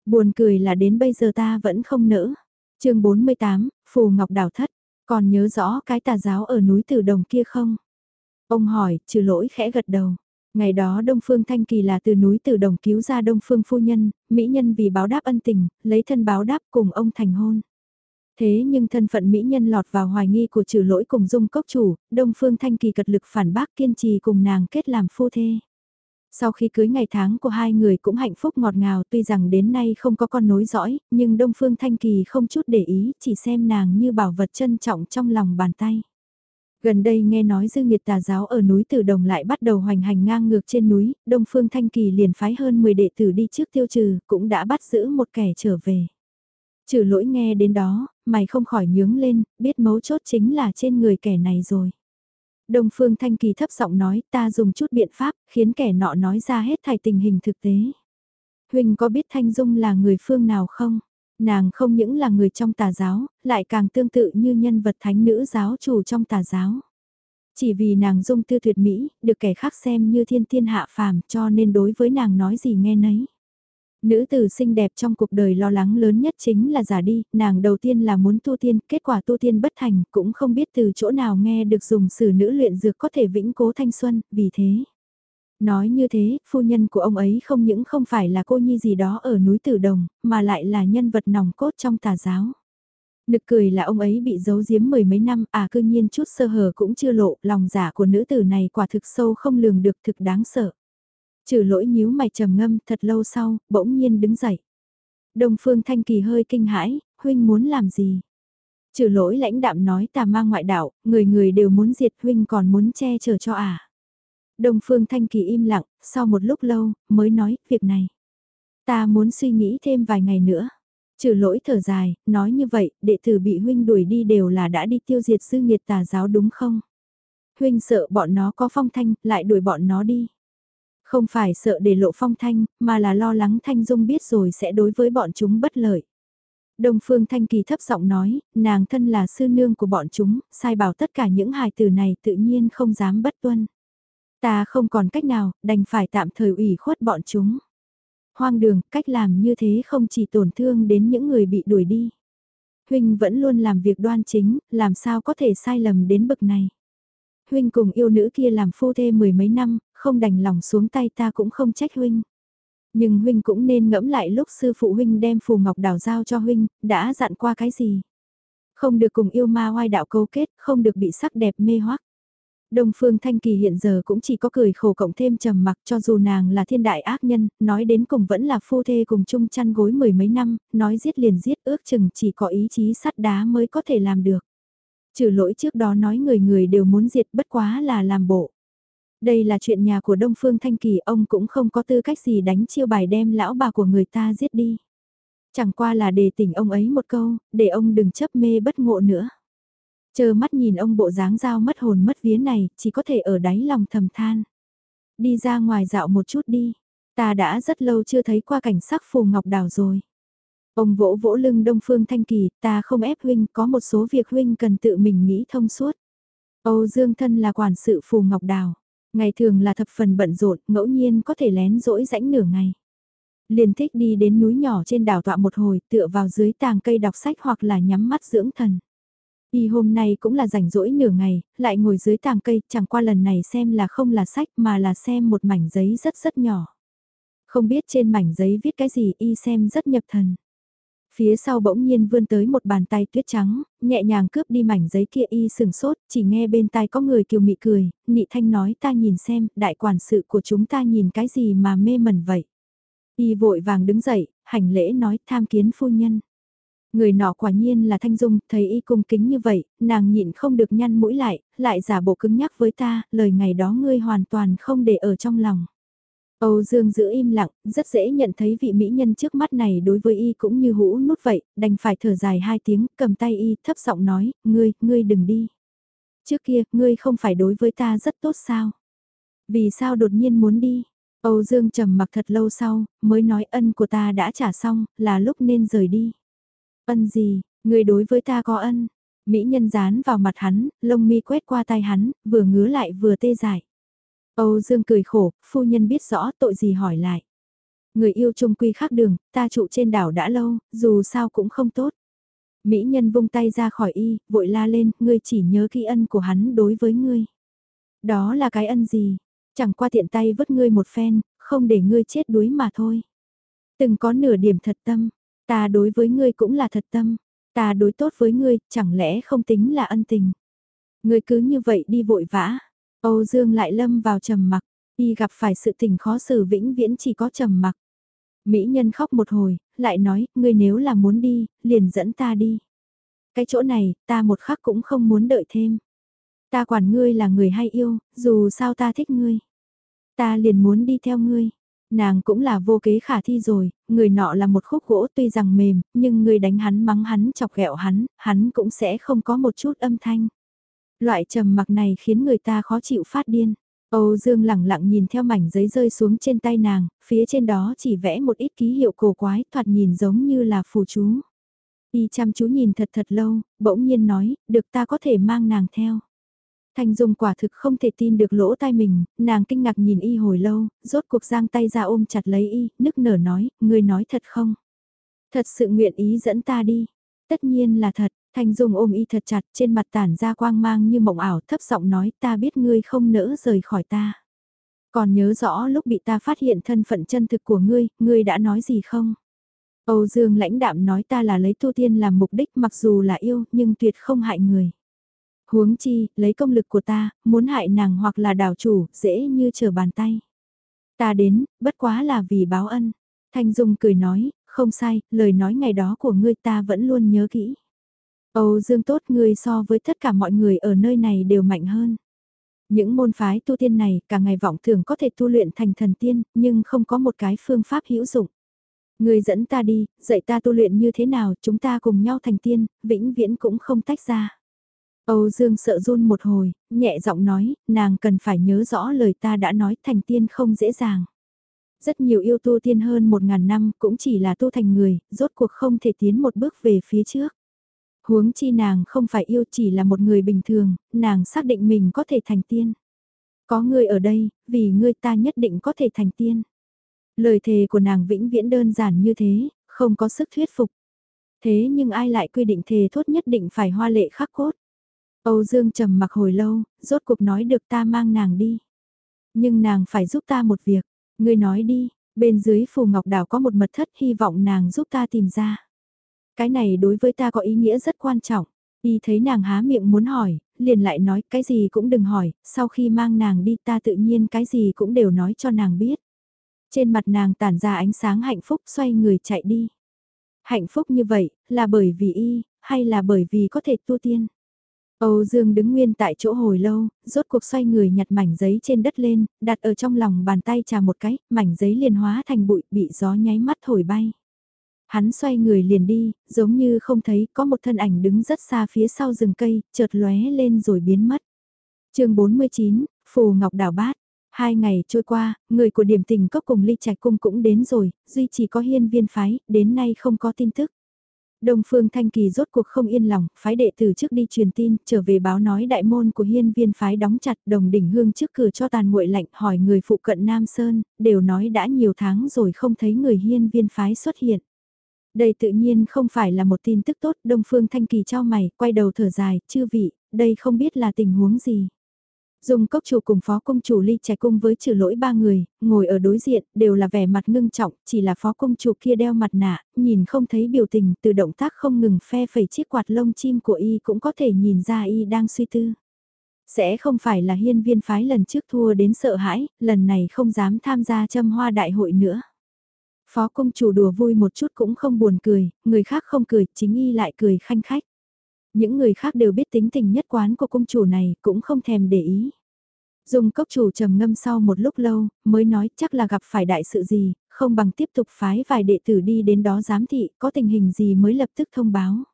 Buồn cười là đến bây giờ ta vẫn không nỡ. chương 48, Phù Ngọc Đảo Thất, còn nhớ rõ cái tà giáo ở núi Tử Đồng kia không? Ông hỏi, trừ lỗi khẽ gật đầu. Ngày đó Đông Phương Thanh Kỳ là từ núi Tử Đồng cứu ra Đông Phương Phu Nhân, Mỹ Nhân vì báo đáp ân tình, lấy thân báo đáp cùng ông thành hôn. Thế nhưng thân phận mỹ nhân lọt vào hoài nghi của trừ lỗi cùng dung cốc chủ, Đông Phương Thanh Kỳ cật lực phản bác kiên trì cùng nàng kết làm phu thê. Sau khi cưới ngày tháng của hai người cũng hạnh phúc ngọt ngào tuy rằng đến nay không có con nối dõi, nhưng Đông Phương Thanh Kỳ không chút để ý, chỉ xem nàng như bảo vật trân trọng trong lòng bàn tay. Gần đây nghe nói dư nghiệt tà giáo ở núi Tử Đồng lại bắt đầu hoành hành ngang ngược trên núi, Đông Phương Thanh Kỳ liền phái hơn 10 đệ tử đi trước tiêu trừ, cũng đã bắt giữ một kẻ trở về. Trừ lỗi nghe đến đó, mày không khỏi nhướng lên, biết mấu chốt chính là trên người kẻ này rồi. Đông Phương Thanh Kỳ thấp giọng nói ta dùng chút biện pháp, khiến kẻ nọ nói ra hết thảy tình hình thực tế. Huynh có biết Thanh Dung là người phương nào không? Nàng không những là người trong tà giáo, lại càng tương tự như nhân vật thánh nữ giáo chủ trong tà giáo. Chỉ vì nàng dung tư tuyệt mỹ, được kẻ khác xem như thiên tiên hạ phàm cho nên đối với nàng nói gì nghe nấy. Nữ tử xinh đẹp trong cuộc đời lo lắng lớn nhất chính là già đi, nàng đầu tiên là muốn tu tiên, kết quả tu tiên bất thành, cũng không biết từ chỗ nào nghe được dùng sử nữ luyện dược có thể vĩnh cố thanh xuân, vì thế. Nói như thế, phu nhân của ông ấy không những không phải là cô nhi gì đó ở núi Tử Đồng, mà lại là nhân vật nòng cốt trong tà giáo. Nực cười là ông ấy bị giấu giếm mười mấy năm, à cư nhiên chút sơ hở cũng chưa lộ, lòng giả của nữ tử này quả thực sâu không lường được thực đáng sợ. Trừ lỗi nhíu mày trầm ngâm thật lâu sau, bỗng nhiên đứng dậy. Đông Phương Thanh Kỳ hơi kinh hãi, huynh muốn làm gì? Trừ lỗi lãnh đạm nói tà ma ngoại đạo, người người đều muốn diệt huynh còn muốn che chở cho à. Đông Phương Thanh Kỳ im lặng, sau một lúc lâu, mới nói, việc này. Ta muốn suy nghĩ thêm vài ngày nữa. Trừ lỗi thở dài, nói như vậy, đệ tử bị huynh đuổi đi đều là đã đi tiêu diệt sư nghiệt tà giáo đúng không? Huynh sợ bọn nó có phong thanh, lại đuổi bọn nó đi. Không phải sợ để lộ phong thanh, mà là lo lắng thanh dung biết rồi sẽ đối với bọn chúng bất lợi. Đông Phương Thanh Kỳ thấp giọng nói, nàng thân là sư nương của bọn chúng, sai bảo tất cả những hài từ này tự nhiên không dám bất tuân. Ta không còn cách nào, đành phải tạm thời ủy khuất bọn chúng. Hoang đường, cách làm như thế không chỉ tổn thương đến những người bị đuổi đi. Huynh vẫn luôn làm việc đoan chính, làm sao có thể sai lầm đến bậc này. Huynh cùng yêu nữ kia làm phu thê mười mấy năm, không đành lòng xuống tay ta cũng không trách Huynh. Nhưng Huynh cũng nên ngẫm lại lúc sư phụ Huynh đem phù ngọc đào giao cho Huynh, đã dặn qua cái gì. Không được cùng yêu ma oai đạo câu kết, không được bị sắc đẹp mê hoắc. Đông Phương Thanh Kỳ hiện giờ cũng chỉ có cười khổ cộng thêm trầm mặc cho dù nàng là thiên đại ác nhân, nói đến cùng vẫn là phu thê cùng chung chăn gối mười mấy năm, nói giết liền giết ước chừng chỉ có ý chí sắt đá mới có thể làm được. Trừ lỗi trước đó nói người người đều muốn diệt bất quá là làm bộ. Đây là chuyện nhà của Đông Phương Thanh Kỳ ông cũng không có tư cách gì đánh chiêu bài đem lão bà của người ta giết đi. Chẳng qua là để tỉnh ông ấy một câu, để ông đừng chấp mê bất ngộ nữa. Chờ mắt nhìn ông bộ dáng dao mất hồn mất vía này, chỉ có thể ở đáy lòng thầm than. Đi ra ngoài dạo một chút đi, ta đã rất lâu chưa thấy qua cảnh sắc phù ngọc đào rồi. Ông vỗ vỗ lưng Đông Phương Thanh Kỳ, ta không ép huynh, có một số việc huynh cần tự mình nghĩ thông suốt. Âu Dương thân là quản sự phù ngọc đào, ngày thường là thập phần bận rộn, ngẫu nhiên có thể lén rỗi rãnh nửa ngày. Liền thích đi đến núi nhỏ trên đảo tọa một hồi, tựa vào dưới tàng cây đọc sách hoặc là nhắm mắt dưỡng thần. Y hôm nay cũng là rảnh rỗi nửa ngày, lại ngồi dưới tàng cây, chẳng qua lần này xem là không là sách mà là xem một mảnh giấy rất rất nhỏ. Không biết trên mảnh giấy viết cái gì y xem rất nhập thần. Phía sau bỗng nhiên vươn tới một bàn tay tuyết trắng, nhẹ nhàng cướp đi mảnh giấy kia y sừng sốt, chỉ nghe bên tai có người kiều mị cười, nị thanh nói ta nhìn xem, đại quản sự của chúng ta nhìn cái gì mà mê mẩn vậy. Y vội vàng đứng dậy, hành lễ nói tham kiến phu nhân. Người nọ quả nhiên là Thanh Dung, thấy y cung kính như vậy, nàng nhịn không được nhăn mũi lại, lại giả bộ cứng nhắc với ta, lời ngày đó ngươi hoàn toàn không để ở trong lòng. Âu Dương giữ im lặng, rất dễ nhận thấy vị mỹ nhân trước mắt này đối với y cũng như hũ nút vậy, đành phải thở dài hai tiếng, cầm tay y, thấp giọng nói, ngươi, ngươi đừng đi. Trước kia, ngươi không phải đối với ta rất tốt sao? Vì sao đột nhiên muốn đi? Âu Dương trầm mặc thật lâu sau, mới nói ân của ta đã trả xong, là lúc nên rời đi. Ân gì, Ngươi đối với ta có ân. Mỹ nhân dán vào mặt hắn, lông mi quét qua tay hắn, vừa ngứa lại vừa tê dại. Âu Dương cười khổ, phu nhân biết rõ tội gì hỏi lại. Người yêu chung quy khác đường, ta trụ trên đảo đã lâu, dù sao cũng không tốt. Mỹ nhân vung tay ra khỏi y, vội la lên, ngươi chỉ nhớ kỹ ân của hắn đối với ngươi. Đó là cái ân gì? Chẳng qua tiện tay vứt ngươi một phen, không để ngươi chết đuối mà thôi. Từng có nửa điểm thật tâm, Ta đối với ngươi cũng là thật tâm, ta đối tốt với ngươi, chẳng lẽ không tính là ân tình. Ngươi cứ như vậy đi vội vã. Âu Dương lại lâm vào trầm mặc, y gặp phải sự tình khó xử vĩnh viễn chỉ có trầm mặc. Mỹ nhân khóc một hồi, lại nói, ngươi nếu là muốn đi, liền dẫn ta đi. Cái chỗ này, ta một khắc cũng không muốn đợi thêm. Ta quản ngươi là người hay yêu, dù sao ta thích ngươi. Ta liền muốn đi theo ngươi. Nàng cũng là vô kế khả thi rồi, người nọ là một khúc gỗ tuy rằng mềm, nhưng người đánh hắn mắng hắn chọc ghẹo hắn, hắn cũng sẽ không có một chút âm thanh. Loại trầm mặc này khiến người ta khó chịu phát điên. Âu Dương lẳng lặng nhìn theo mảnh giấy rơi xuống trên tay nàng, phía trên đó chỉ vẽ một ít ký hiệu cổ quái, thoạt nhìn giống như là phù chú. Y chăm chú nhìn thật thật lâu, bỗng nhiên nói, được ta có thể mang nàng theo. Thanh Dung quả thực không thể tin được lỗ tai mình, nàng kinh ngạc nhìn y hồi lâu, rốt cuộc giang tay ra ôm chặt lấy y, nức nở nói, người nói thật không? Thật sự nguyện ý dẫn ta đi. Tất nhiên là thật, Thanh Dung ôm y thật chặt trên mặt tản ra quang mang như mộng ảo thấp giọng nói ta biết ngươi không nỡ rời khỏi ta. Còn nhớ rõ lúc bị ta phát hiện thân phận chân thực của ngươi, ngươi đã nói gì không? Âu Dương lãnh đạm nói ta là lấy tu tiên làm mục đích mặc dù là yêu nhưng tuyệt không hại người. Huống chi, lấy công lực của ta, muốn hại nàng hoặc là đảo chủ, dễ như trở bàn tay. Ta đến, bất quá là vì báo ân. Thanh Dung cười nói, không sai, lời nói ngày đó của ngươi ta vẫn luôn nhớ kỹ. Âu Dương tốt ngươi so với tất cả mọi người ở nơi này đều mạnh hơn. Những môn phái tu tiên này cả ngày vọng thường có thể tu luyện thành thần tiên, nhưng không có một cái phương pháp hữu dụng. Người dẫn ta đi, dạy ta tu luyện như thế nào, chúng ta cùng nhau thành tiên, vĩnh viễn cũng không tách ra. Âu Dương sợ run một hồi, nhẹ giọng nói, nàng cần phải nhớ rõ lời ta đã nói thành tiên không dễ dàng. Rất nhiều yêu tu tiên hơn một ngàn năm cũng chỉ là tu thành người, rốt cuộc không thể tiến một bước về phía trước. Huống chi nàng không phải yêu chỉ là một người bình thường, nàng xác định mình có thể thành tiên. Có ngươi ở đây, vì ngươi ta nhất định có thể thành tiên. Lời thề của nàng vĩnh viễn đơn giản như thế, không có sức thuyết phục. Thế nhưng ai lại quy định thề thốt nhất định phải hoa lệ khắc cốt. Âu Dương trầm mặc hồi lâu, rốt cuộc nói được ta mang nàng đi. Nhưng nàng phải giúp ta một việc, ngươi nói đi, bên dưới phù ngọc đảo có một mật thất hy vọng nàng giúp ta tìm ra. Cái này đối với ta có ý nghĩa rất quan trọng. Y thấy nàng há miệng muốn hỏi, liền lại nói cái gì cũng đừng hỏi, sau khi mang nàng đi ta tự nhiên cái gì cũng đều nói cho nàng biết. Trên mặt nàng tản ra ánh sáng hạnh phúc xoay người chạy đi. Hạnh phúc như vậy, là bởi vì y, hay là bởi vì có thể tu tiên? Âu Dương đứng nguyên tại chỗ hồi lâu, rốt cuộc xoay người nhặt mảnh giấy trên đất lên, đặt ở trong lòng bàn tay trà một cái, mảnh giấy liền hóa thành bụi bị gió nháy mắt thổi bay. Hắn xoay người liền đi, giống như không thấy có một thân ảnh đứng rất xa phía sau rừng cây, chợt lóe lên rồi biến mất. chương 49, Phù Ngọc Đảo Bát. Hai ngày trôi qua, người của điểm tình cốc cùng ly trạch cung cũng đến rồi, duy chỉ có hiên viên phái, đến nay không có tin tức. Đông Phương Thanh Kỳ rốt cuộc không yên lòng, phái đệ tử trước đi truyền tin, trở về báo nói đại môn của hiên viên phái đóng chặt đồng đỉnh hương trước cửa cho tàn nguội lạnh hỏi người phụ cận Nam Sơn, đều nói đã nhiều tháng rồi không thấy người hiên viên phái xuất hiện. Đây tự nhiên không phải là một tin tức tốt, Đông Phương Thanh Kỳ trao mày, quay đầu thở dài, chư vị, đây không biết là tình huống gì. Dung cốc chủ cùng phó công chủ ly trẻ cung với trừ lỗi ba người, ngồi ở đối diện, đều là vẻ mặt ngưng trọng, chỉ là phó công chủ kia đeo mặt nạ, nhìn không thấy biểu tình, từ động tác không ngừng phe phẩy chiếc quạt lông chim của y cũng có thể nhìn ra y đang suy tư. Sẽ không phải là hiên viên phái lần trước thua đến sợ hãi, lần này không dám tham gia châm hoa đại hội nữa. Phó công chủ đùa vui một chút cũng không buồn cười, người khác không cười, chính y lại cười khanh khách. Những người khác đều biết tính tình nhất quán của công chủ này, cũng không thèm để ý. dùng cốc chủ trầm ngâm sau một lúc lâu, mới nói chắc là gặp phải đại sự gì, không bằng tiếp tục phái vài đệ tử đi đến đó giám thị, có tình hình gì mới lập tức thông báo.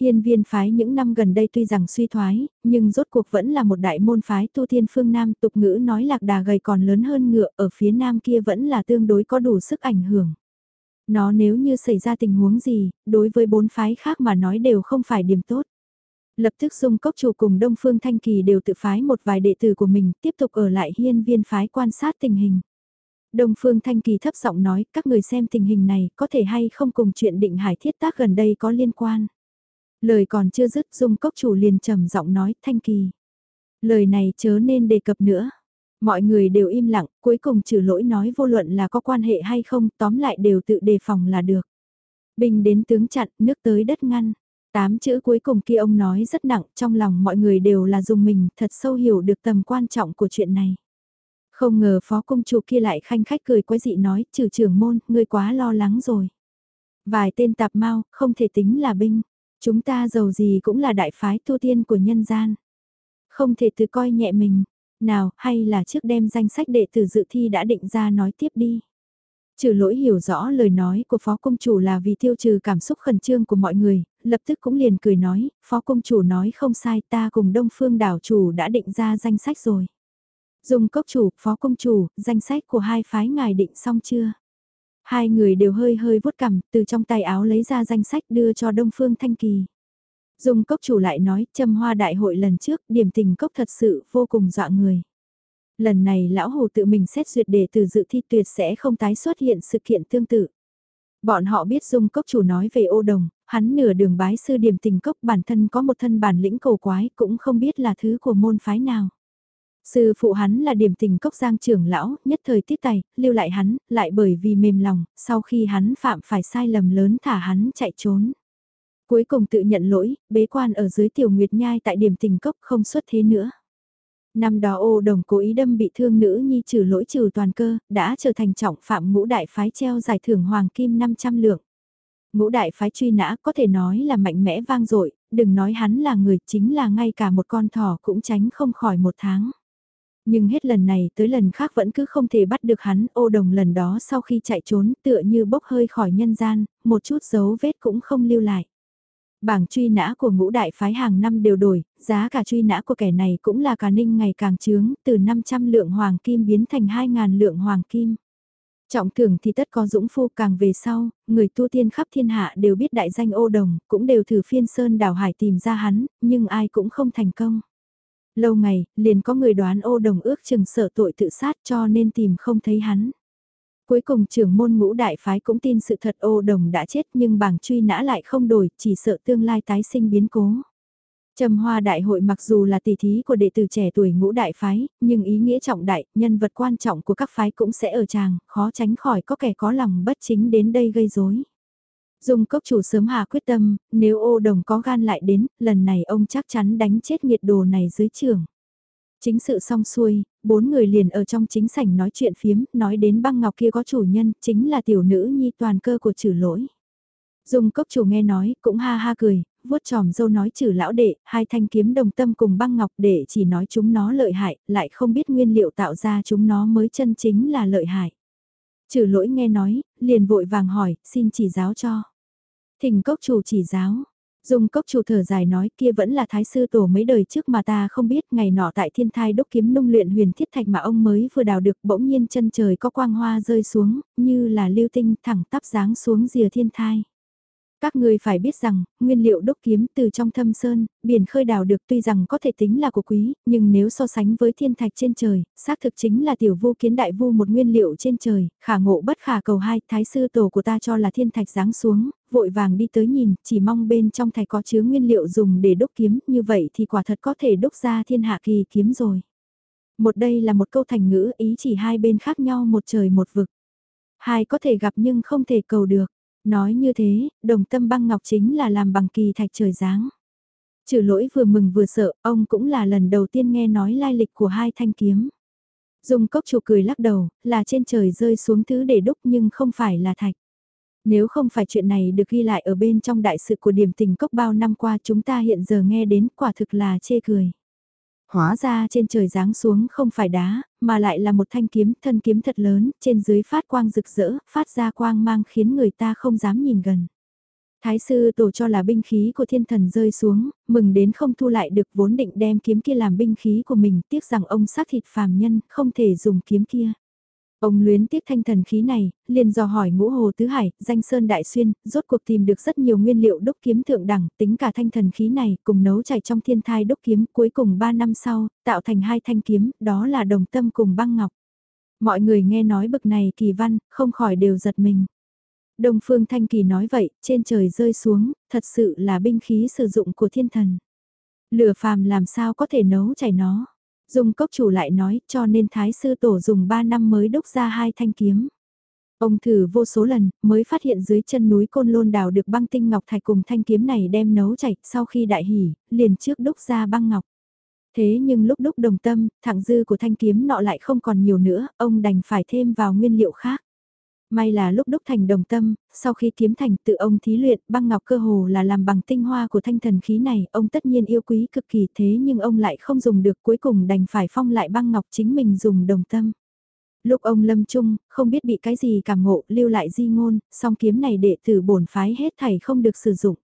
Hiên viên phái những năm gần đây tuy rằng suy thoái, nhưng rốt cuộc vẫn là một đại môn phái tu thiên phương Nam tục ngữ nói lạc đà gầy còn lớn hơn ngựa ở phía Nam kia vẫn là tương đối có đủ sức ảnh hưởng. Nó nếu như xảy ra tình huống gì, đối với bốn phái khác mà nói đều không phải điểm tốt. Lập tức dung cốc chủ cùng Đông Phương Thanh Kỳ đều tự phái một vài đệ tử của mình tiếp tục ở lại hiên viên phái quan sát tình hình. Đông Phương Thanh Kỳ thấp giọng nói các người xem tình hình này có thể hay không cùng chuyện định hải thiết tác gần đây có liên quan. Lời còn chưa dứt dung cốc chủ liền trầm giọng nói Thanh Kỳ. Lời này chớ nên đề cập nữa. Mọi người đều im lặng, cuối cùng trừ lỗi nói vô luận là có quan hệ hay không, tóm lại đều tự đề phòng là được. Bình đến tướng chặn, nước tới đất ngăn. Tám chữ cuối cùng kia ông nói rất nặng, trong lòng mọi người đều là dùng mình, thật sâu hiểu được tầm quan trọng của chuyện này. Không ngờ phó công chủ kia lại khanh khách cười quái dị nói, trừ trưởng môn, ngươi quá lo lắng rồi. Vài tên tạp mau, không thể tính là binh. Chúng ta giàu gì cũng là đại phái tu tiên của nhân gian. Không thể tự coi nhẹ mình. Nào, hay là trước đem danh sách đệ tử dự thi đã định ra nói tiếp đi. Trừ lỗi hiểu rõ lời nói của phó công chủ là vì tiêu trừ cảm xúc khẩn trương của mọi người, lập tức cũng liền cười nói, phó công chủ nói không sai ta cùng đông phương đảo chủ đã định ra danh sách rồi. Dùng cốc chủ, phó công chủ, danh sách của hai phái ngài định xong chưa? Hai người đều hơi hơi vuốt cằm, từ trong tay áo lấy ra danh sách đưa cho Đông Phương Thanh Kỳ. Dung cốc chủ lại nói, châm hoa đại hội lần trước, điểm tình cốc thật sự vô cùng dọa người. Lần này lão hồ tự mình xét duyệt để từ dự thi tuyệt sẽ không tái xuất hiện sự kiện tương tự. Bọn họ biết dung cốc chủ nói về ô đồng, hắn nửa đường bái sư điểm tình cốc bản thân có một thân bản lĩnh cầu quái cũng không biết là thứ của môn phái nào. Sư phụ hắn là điểm tình cốc giang trưởng lão, nhất thời tiết tài, lưu lại hắn, lại bởi vì mềm lòng, sau khi hắn phạm phải sai lầm lớn thả hắn chạy trốn. Cuối cùng tự nhận lỗi, bế quan ở dưới tiểu nguyệt nhai tại điểm tình cốc không xuất thế nữa. Năm đó ô đồng cố ý đâm bị thương nữ nhi trừ lỗi trừ toàn cơ, đã trở thành trọng phạm ngũ đại phái treo giải thưởng hoàng kim 500 lượng. Ngũ đại phái truy nã có thể nói là mạnh mẽ vang dội, đừng nói hắn là người chính là ngay cả một con thỏ cũng tránh không khỏi một tháng. Nhưng hết lần này tới lần khác vẫn cứ không thể bắt được hắn, ô đồng lần đó sau khi chạy trốn tựa như bốc hơi khỏi nhân gian, một chút dấu vết cũng không lưu lại. Bảng truy nã của ngũ đại phái hàng năm đều đổi, giá cả truy nã của kẻ này cũng là cả ninh ngày càng trướng, từ 500 lượng hoàng kim biến thành 2.000 lượng hoàng kim. Trọng thưởng thì tất có dũng phu càng về sau, người tu tiên khắp thiên hạ đều biết đại danh ô đồng, cũng đều thử phiên sơn đảo hải tìm ra hắn, nhưng ai cũng không thành công. Lâu ngày, liền có người đoán ô đồng ước chừng sợ tội tự sát cho nên tìm không thấy hắn. Cuối cùng trưởng môn ngũ đại phái cũng tin sự thật ô đồng đã chết nhưng bảng truy nã lại không đổi, chỉ sợ tương lai tái sinh biến cố. Trầm Hoa Đại hội mặc dù là tỷ thí của đệ tử trẻ tuổi ngũ đại phái, nhưng ý nghĩa trọng đại, nhân vật quan trọng của các phái cũng sẽ ở tràng, khó tránh khỏi có kẻ có lòng bất chính đến đây gây rối. Dung cốc chủ sớm hạ quyết tâm, nếu ô đồng có gan lại đến, lần này ông chắc chắn đánh chết nghiệt đồ này dưới trường. Chính sự xong xuôi, bốn người liền ở trong chính sảnh nói chuyện phiếm, nói đến băng ngọc kia có chủ nhân, chính là tiểu nữ nhi toàn cơ của trừ lỗi. Dung cốc chủ nghe nói, cũng ha ha cười, vuốt tròm dâu nói trừ lão đệ, hai thanh kiếm đồng tâm cùng băng ngọc đệ chỉ nói chúng nó lợi hại, lại không biết nguyên liệu tạo ra chúng nó mới chân chính là lợi hại. Trừ lỗi nghe nói, liền vội vàng hỏi, xin chỉ giáo cho. Thỉnh cốc chủ chỉ giáo. dùng cốc chủ thở dài nói kia vẫn là thái sư tổ mấy đời trước mà ta không biết ngày nọ tại thiên thai đúc kiếm nung luyện huyền thiết thạch mà ông mới vừa đào được bỗng nhiên chân trời có quang hoa rơi xuống, như là lưu tinh thẳng tắp dáng xuống rìa thiên thai. Các người phải biết rằng, nguyên liệu đúc kiếm từ trong thâm sơn, biển khơi đào được tuy rằng có thể tính là của quý, nhưng nếu so sánh với thiên thạch trên trời, xác thực chính là tiểu vu kiến đại vu một nguyên liệu trên trời, khả ngộ bất khả cầu hai, thái sư tổ của ta cho là thiên thạch giáng xuống, vội vàng đi tới nhìn, chỉ mong bên trong thạch có chứa nguyên liệu dùng để đúc kiếm, như vậy thì quả thật có thể đúc ra thiên hạ kỳ kiếm rồi. Một đây là một câu thành ngữ ý chỉ hai bên khác nhau một trời một vực. Hai có thể gặp nhưng không thể cầu được. Nói như thế, đồng tâm băng ngọc chính là làm bằng kỳ thạch trời giáng. Trừ lỗi vừa mừng vừa sợ, ông cũng là lần đầu tiên nghe nói lai lịch của hai thanh kiếm. Dùng cốc chủ cười lắc đầu, là trên trời rơi xuống thứ để đúc nhưng không phải là thạch. Nếu không phải chuyện này được ghi lại ở bên trong đại sự của điểm tình cốc bao năm qua chúng ta hiện giờ nghe đến quả thực là chê cười. Hóa ra trên trời giáng xuống không phải đá, mà lại là một thanh kiếm, thân kiếm thật lớn, trên dưới phát quang rực rỡ, phát ra quang mang khiến người ta không dám nhìn gần. Thái sư tổ cho là binh khí của thiên thần rơi xuống, mừng đến không thu lại được vốn định đem kiếm kia làm binh khí của mình, tiếc rằng ông xác thịt phàm nhân, không thể dùng kiếm kia. Ông luyến tiếc thanh thần khí này, liền dò hỏi ngũ hồ tứ hải, danh sơn đại xuyên, rốt cuộc tìm được rất nhiều nguyên liệu đúc kiếm thượng đẳng, tính cả thanh thần khí này, cùng nấu chảy trong thiên thai đúc kiếm, cuối cùng 3 năm sau, tạo thành hai thanh kiếm, đó là đồng tâm cùng băng ngọc. Mọi người nghe nói bực này kỳ văn, không khỏi đều giật mình. Đông Phương Thanh Kỳ nói vậy, trên trời rơi xuống, thật sự là binh khí sử dụng của thiên thần. Lửa phàm làm sao có thể nấu chảy nó. Dung cốc chủ lại nói cho nên thái sư tổ dùng 3 năm mới đúc ra hai thanh kiếm. Ông thử vô số lần, mới phát hiện dưới chân núi Côn Lôn đào được băng tinh ngọc thạch cùng thanh kiếm này đem nấu chảy, sau khi đại hỉ, liền trước đúc ra băng ngọc. Thế nhưng lúc đúc đồng tâm, thẳng dư của thanh kiếm nọ lại không còn nhiều nữa, ông đành phải thêm vào nguyên liệu khác. May là lúc đúc thành đồng tâm, sau khi kiếm thành tự ông thí luyện, băng ngọc cơ hồ là làm bằng tinh hoa của thanh thần khí này, ông tất nhiên yêu quý cực kỳ thế nhưng ông lại không dùng được cuối cùng đành phải phong lại băng ngọc chính mình dùng đồng tâm. Lúc ông lâm trung, không biết bị cái gì cảm ngộ, lưu lại di ngôn, song kiếm này đệ tử bổn phái hết thảy không được sử dụng.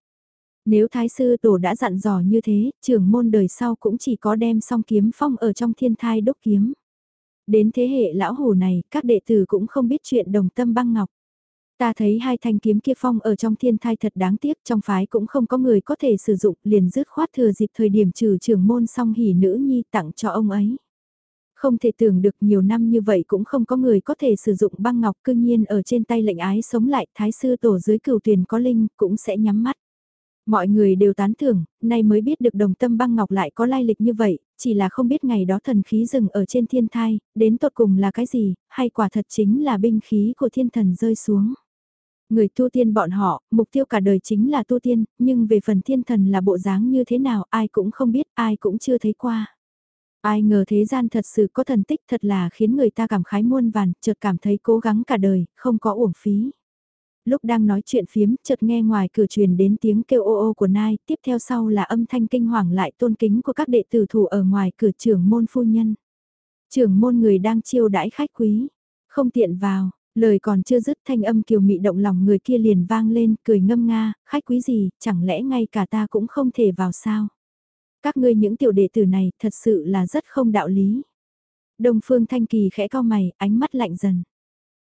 Nếu thái sư tổ đã dặn dò như thế, trưởng môn đời sau cũng chỉ có đem song kiếm phong ở trong thiên thai đúc kiếm. Đến thế hệ lão hồ này, các đệ tử cũng không biết chuyện đồng tâm băng ngọc. Ta thấy hai thanh kiếm kia phong ở trong thiên thai thật đáng tiếc, trong phái cũng không có người có thể sử dụng, liền dứt khoát thừa dịp thời điểm trừ trưởng môn song hỉ nữ nhi tặng cho ông ấy. Không thể tưởng được nhiều năm như vậy cũng không có người có thể sử dụng băng ngọc cương nhiên ở trên tay lệnh ái sống lại, thái sư tổ dưới cửu tuyển có linh, cũng sẽ nhắm mắt. Mọi người đều tán thưởng, nay mới biết được đồng tâm băng ngọc lại có lai lịch như vậy, chỉ là không biết ngày đó thần khí rừng ở trên thiên thai, đến tột cùng là cái gì, hay quả thật chính là binh khí của thiên thần rơi xuống. Người tu tiên bọn họ, mục tiêu cả đời chính là tu tiên, nhưng về phần thiên thần là bộ dáng như thế nào ai cũng không biết, ai cũng chưa thấy qua. Ai ngờ thế gian thật sự có thần tích thật là khiến người ta cảm khái muôn vàn, chợt cảm thấy cố gắng cả đời, không có uổng phí lúc đang nói chuyện phiếm, chợt nghe ngoài cửa truyền đến tiếng kêu ô ô của Nai, tiếp theo sau là âm thanh kinh hoàng lại tôn kính của các đệ tử thủ ở ngoài cửa trưởng môn phu nhân. Trưởng môn người đang chiêu đãi khách quý, không tiện vào, lời còn chưa dứt thanh âm kiều mị động lòng người kia liền vang lên, cười ngâm nga, khách quý gì, chẳng lẽ ngay cả ta cũng không thể vào sao? Các ngươi những tiểu đệ tử này thật sự là rất không đạo lý. Đông Phương Thanh Kỳ khẽ cao mày, ánh mắt lạnh dần.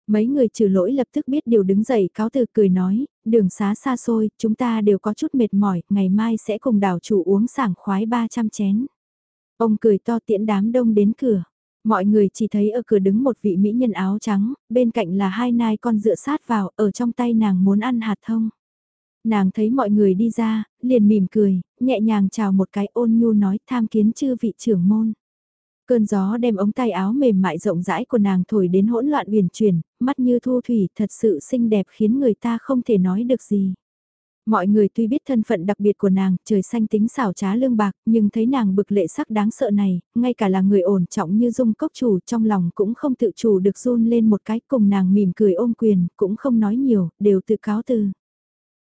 Mấy người trừ lỗi lập tức biết điều đứng dậy cáo từ cười nói, đường xá xa xôi, chúng ta đều có chút mệt mỏi, ngày mai sẽ cùng đảo chủ uống sảng khoái 300 chén. Ông cười to tiễn đám đông đến cửa. Mọi người chỉ thấy ở cửa đứng một vị mỹ nhân áo trắng, bên cạnh là hai nai con dựa sát vào, ở trong tay nàng muốn ăn hạt thông. Nàng thấy mọi người đi ra, liền mỉm cười, nhẹ nhàng chào một cái ôn nhu nói tham kiến chư vị trưởng môn. Cơn gió đem ống tay áo mềm mại rộng rãi của nàng thổi đến hỗn loạn uyển chuyển, mắt như thu thủy thật sự xinh đẹp khiến người ta không thể nói được gì. Mọi người tuy biết thân phận đặc biệt của nàng, trời xanh tính xảo trá lương bạc, nhưng thấy nàng bực lệ sắc đáng sợ này, ngay cả là người ổn trọng như dung cốc chủ trong lòng cũng không tự chủ được run lên một cái cùng nàng mỉm cười ôm quyền, cũng không nói nhiều, đều tự cáo từ.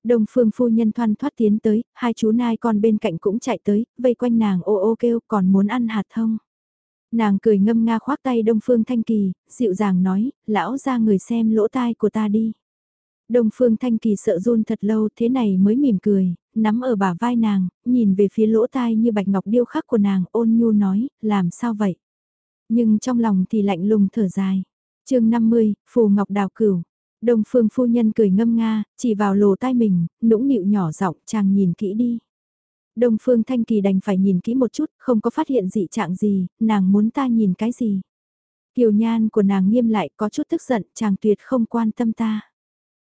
Đông phương phu nhân thoăn thoát tiến tới, hai chú nai con bên cạnh cũng chạy tới, vây quanh nàng ô ô kêu còn muốn ăn hạt thông. Nàng cười ngâm nga khoác tay Đông Phương Thanh Kỳ, dịu dàng nói, lão ra người xem lỗ tai của ta đi. Đông Phương Thanh Kỳ sợ run thật lâu thế này mới mỉm cười, nắm ở bả vai nàng, nhìn về phía lỗ tai như bạch ngọc điêu khắc của nàng ôn nhu nói, làm sao vậy? Nhưng trong lòng thì lạnh lùng thở dài. chương 50, Phù Ngọc Đào Cửu. Đông Phương Phu Nhân cười ngâm nga, chỉ vào lồ tai mình, nũng nịu nhỏ giọng chàng nhìn kỹ đi. Đông Phương Thanh Kỳ đành phải nhìn kỹ một chút, không có phát hiện dị trạng gì, nàng muốn ta nhìn cái gì. Kiều nhan của nàng nghiêm lại có chút tức giận, chàng tuyệt không quan tâm ta.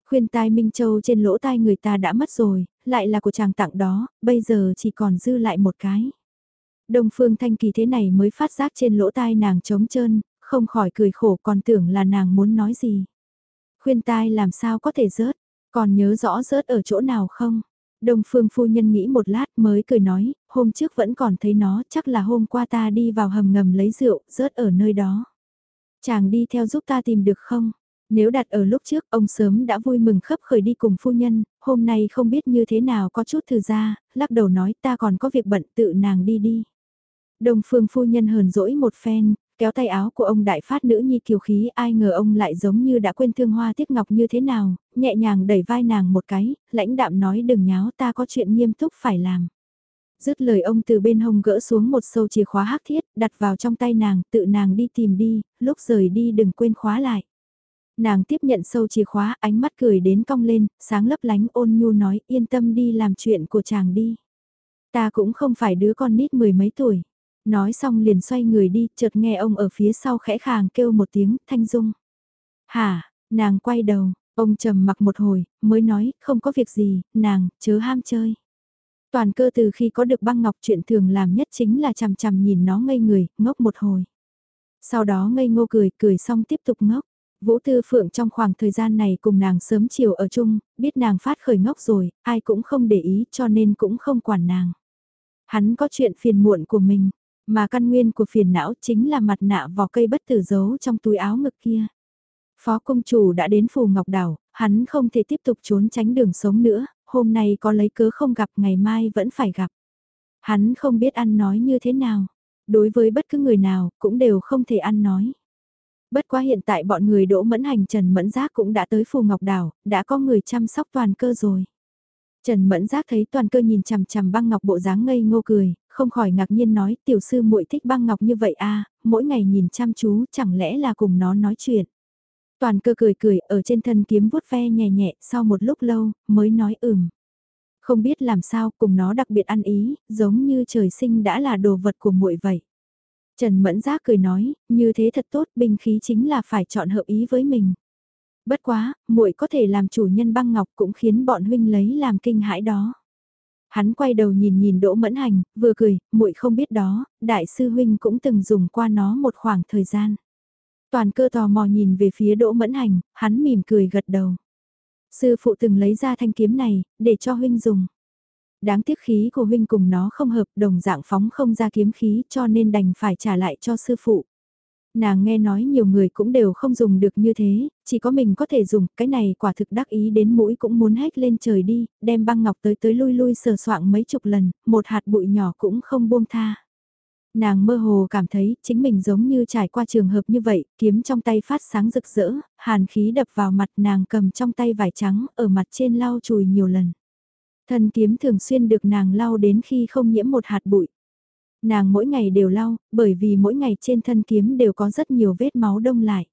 Khuyên tai Minh Châu trên lỗ tai người ta đã mất rồi, lại là của chàng tặng đó, bây giờ chỉ còn dư lại một cái. Đông Phương Thanh Kỳ thế này mới phát giác trên lỗ tai nàng trống trơn, không khỏi cười khổ còn tưởng là nàng muốn nói gì. Khuyên tai làm sao có thể rớt, còn nhớ rõ rớt ở chỗ nào không? Đông Phương phu nhân nghĩ một lát mới cười nói, hôm trước vẫn còn thấy nó, chắc là hôm qua ta đi vào hầm ngầm lấy rượu, rớt ở nơi đó. Chàng đi theo giúp ta tìm được không? Nếu đặt ở lúc trước, ông sớm đã vui mừng khấp khởi đi cùng phu nhân, hôm nay không biết như thế nào có chút thư ra, lắc đầu nói ta còn có việc bận tự nàng đi đi. Đông phương phu nhân hờn dỗi một phen, kéo tay áo của ông đại phát nữ nhi kiều khí ai ngờ ông lại giống như đã quên thương hoa tiếc ngọc như thế nào, nhẹ nhàng đẩy vai nàng một cái, lãnh đạm nói đừng nháo ta có chuyện nghiêm túc phải làm. Dứt lời ông từ bên hông gỡ xuống một sâu chìa khóa hắc thiết, đặt vào trong tay nàng, tự nàng đi tìm đi, lúc rời đi đừng quên khóa lại. Nàng tiếp nhận sâu chìa khóa, ánh mắt cười đến cong lên, sáng lấp lánh ôn nhu nói yên tâm đi làm chuyện của chàng đi. Ta cũng không phải đứa con nít mười mấy tuổi. Nói xong liền xoay người đi, chợt nghe ông ở phía sau khẽ khàng kêu một tiếng, thanh dung. Hả, nàng quay đầu, ông trầm mặc một hồi, mới nói, không có việc gì, nàng, chớ ham chơi. Toàn cơ từ khi có được băng ngọc chuyện thường làm nhất chính là chằm chằm nhìn nó ngây người, ngốc một hồi. Sau đó ngây ngô cười, cười xong tiếp tục ngốc. Vũ Tư Phượng trong khoảng thời gian này cùng nàng sớm chiều ở chung, biết nàng phát khởi ngốc rồi, ai cũng không để ý cho nên cũng không quản nàng. Hắn có chuyện phiền muộn của mình, mà căn nguyên của phiền não chính là mặt nạ vỏ cây bất tử giấu trong túi áo ngực kia. Phó công chủ đã đến Phù Ngọc Đảo, hắn không thể tiếp tục trốn tránh đường sống nữa, hôm nay có lấy cớ không gặp ngày mai vẫn phải gặp. Hắn không biết ăn nói như thế nào, đối với bất cứ người nào cũng đều không thể ăn nói. Bất quá hiện tại bọn người đỗ mẫn hành Trần Mẫn Giác cũng đã tới Phù Ngọc Đảo, đã có người chăm sóc toàn cơ rồi. Trần Mẫn Giác thấy toàn cơ nhìn chằm chằm băng ngọc bộ dáng ngây ngô cười, không khỏi ngạc nhiên nói tiểu sư muội thích băng ngọc như vậy à, mỗi ngày nhìn chăm chú chẳng lẽ là cùng nó nói chuyện. Toàn cơ cười cười ở trên thân kiếm vuốt ve nhẹ nhẹ sau một lúc lâu mới nói ừm. Không biết làm sao cùng nó đặc biệt ăn ý, giống như trời sinh đã là đồ vật của muội vậy. Trần Mẫn Giác cười nói, như thế thật tốt, binh khí chính là phải chọn hợp ý với mình. Bất quá, muội có thể làm chủ nhân băng ngọc cũng khiến bọn huynh lấy làm kinh hãi đó. Hắn quay đầu nhìn nhìn Đỗ Mẫn Hành, vừa cười, muội không biết đó, đại sư huynh cũng từng dùng qua nó một khoảng thời gian. Toàn cơ tò mò nhìn về phía Đỗ Mẫn Hành, hắn mỉm cười gật đầu. Sư phụ từng lấy ra thanh kiếm này, để cho huynh dùng. Đáng tiếc khí của huynh cùng nó không hợp đồng dạng phóng không ra kiếm khí cho nên đành phải trả lại cho sư phụ. Nàng nghe nói nhiều người cũng đều không dùng được như thế, chỉ có mình có thể dùng, cái này quả thực đắc ý đến mũi cũng muốn hét lên trời đi, đem băng ngọc tới tới lui lui sờ soạng mấy chục lần, một hạt bụi nhỏ cũng không buông tha. Nàng mơ hồ cảm thấy chính mình giống như trải qua trường hợp như vậy, kiếm trong tay phát sáng rực rỡ, hàn khí đập vào mặt nàng cầm trong tay vải trắng ở mặt trên lau chùi nhiều lần. Thân kiếm thường xuyên được nàng lau đến khi không nhiễm một hạt bụi. Nàng mỗi ngày đều lau, bởi vì mỗi ngày trên thân kiếm đều có rất nhiều vết máu đông lại.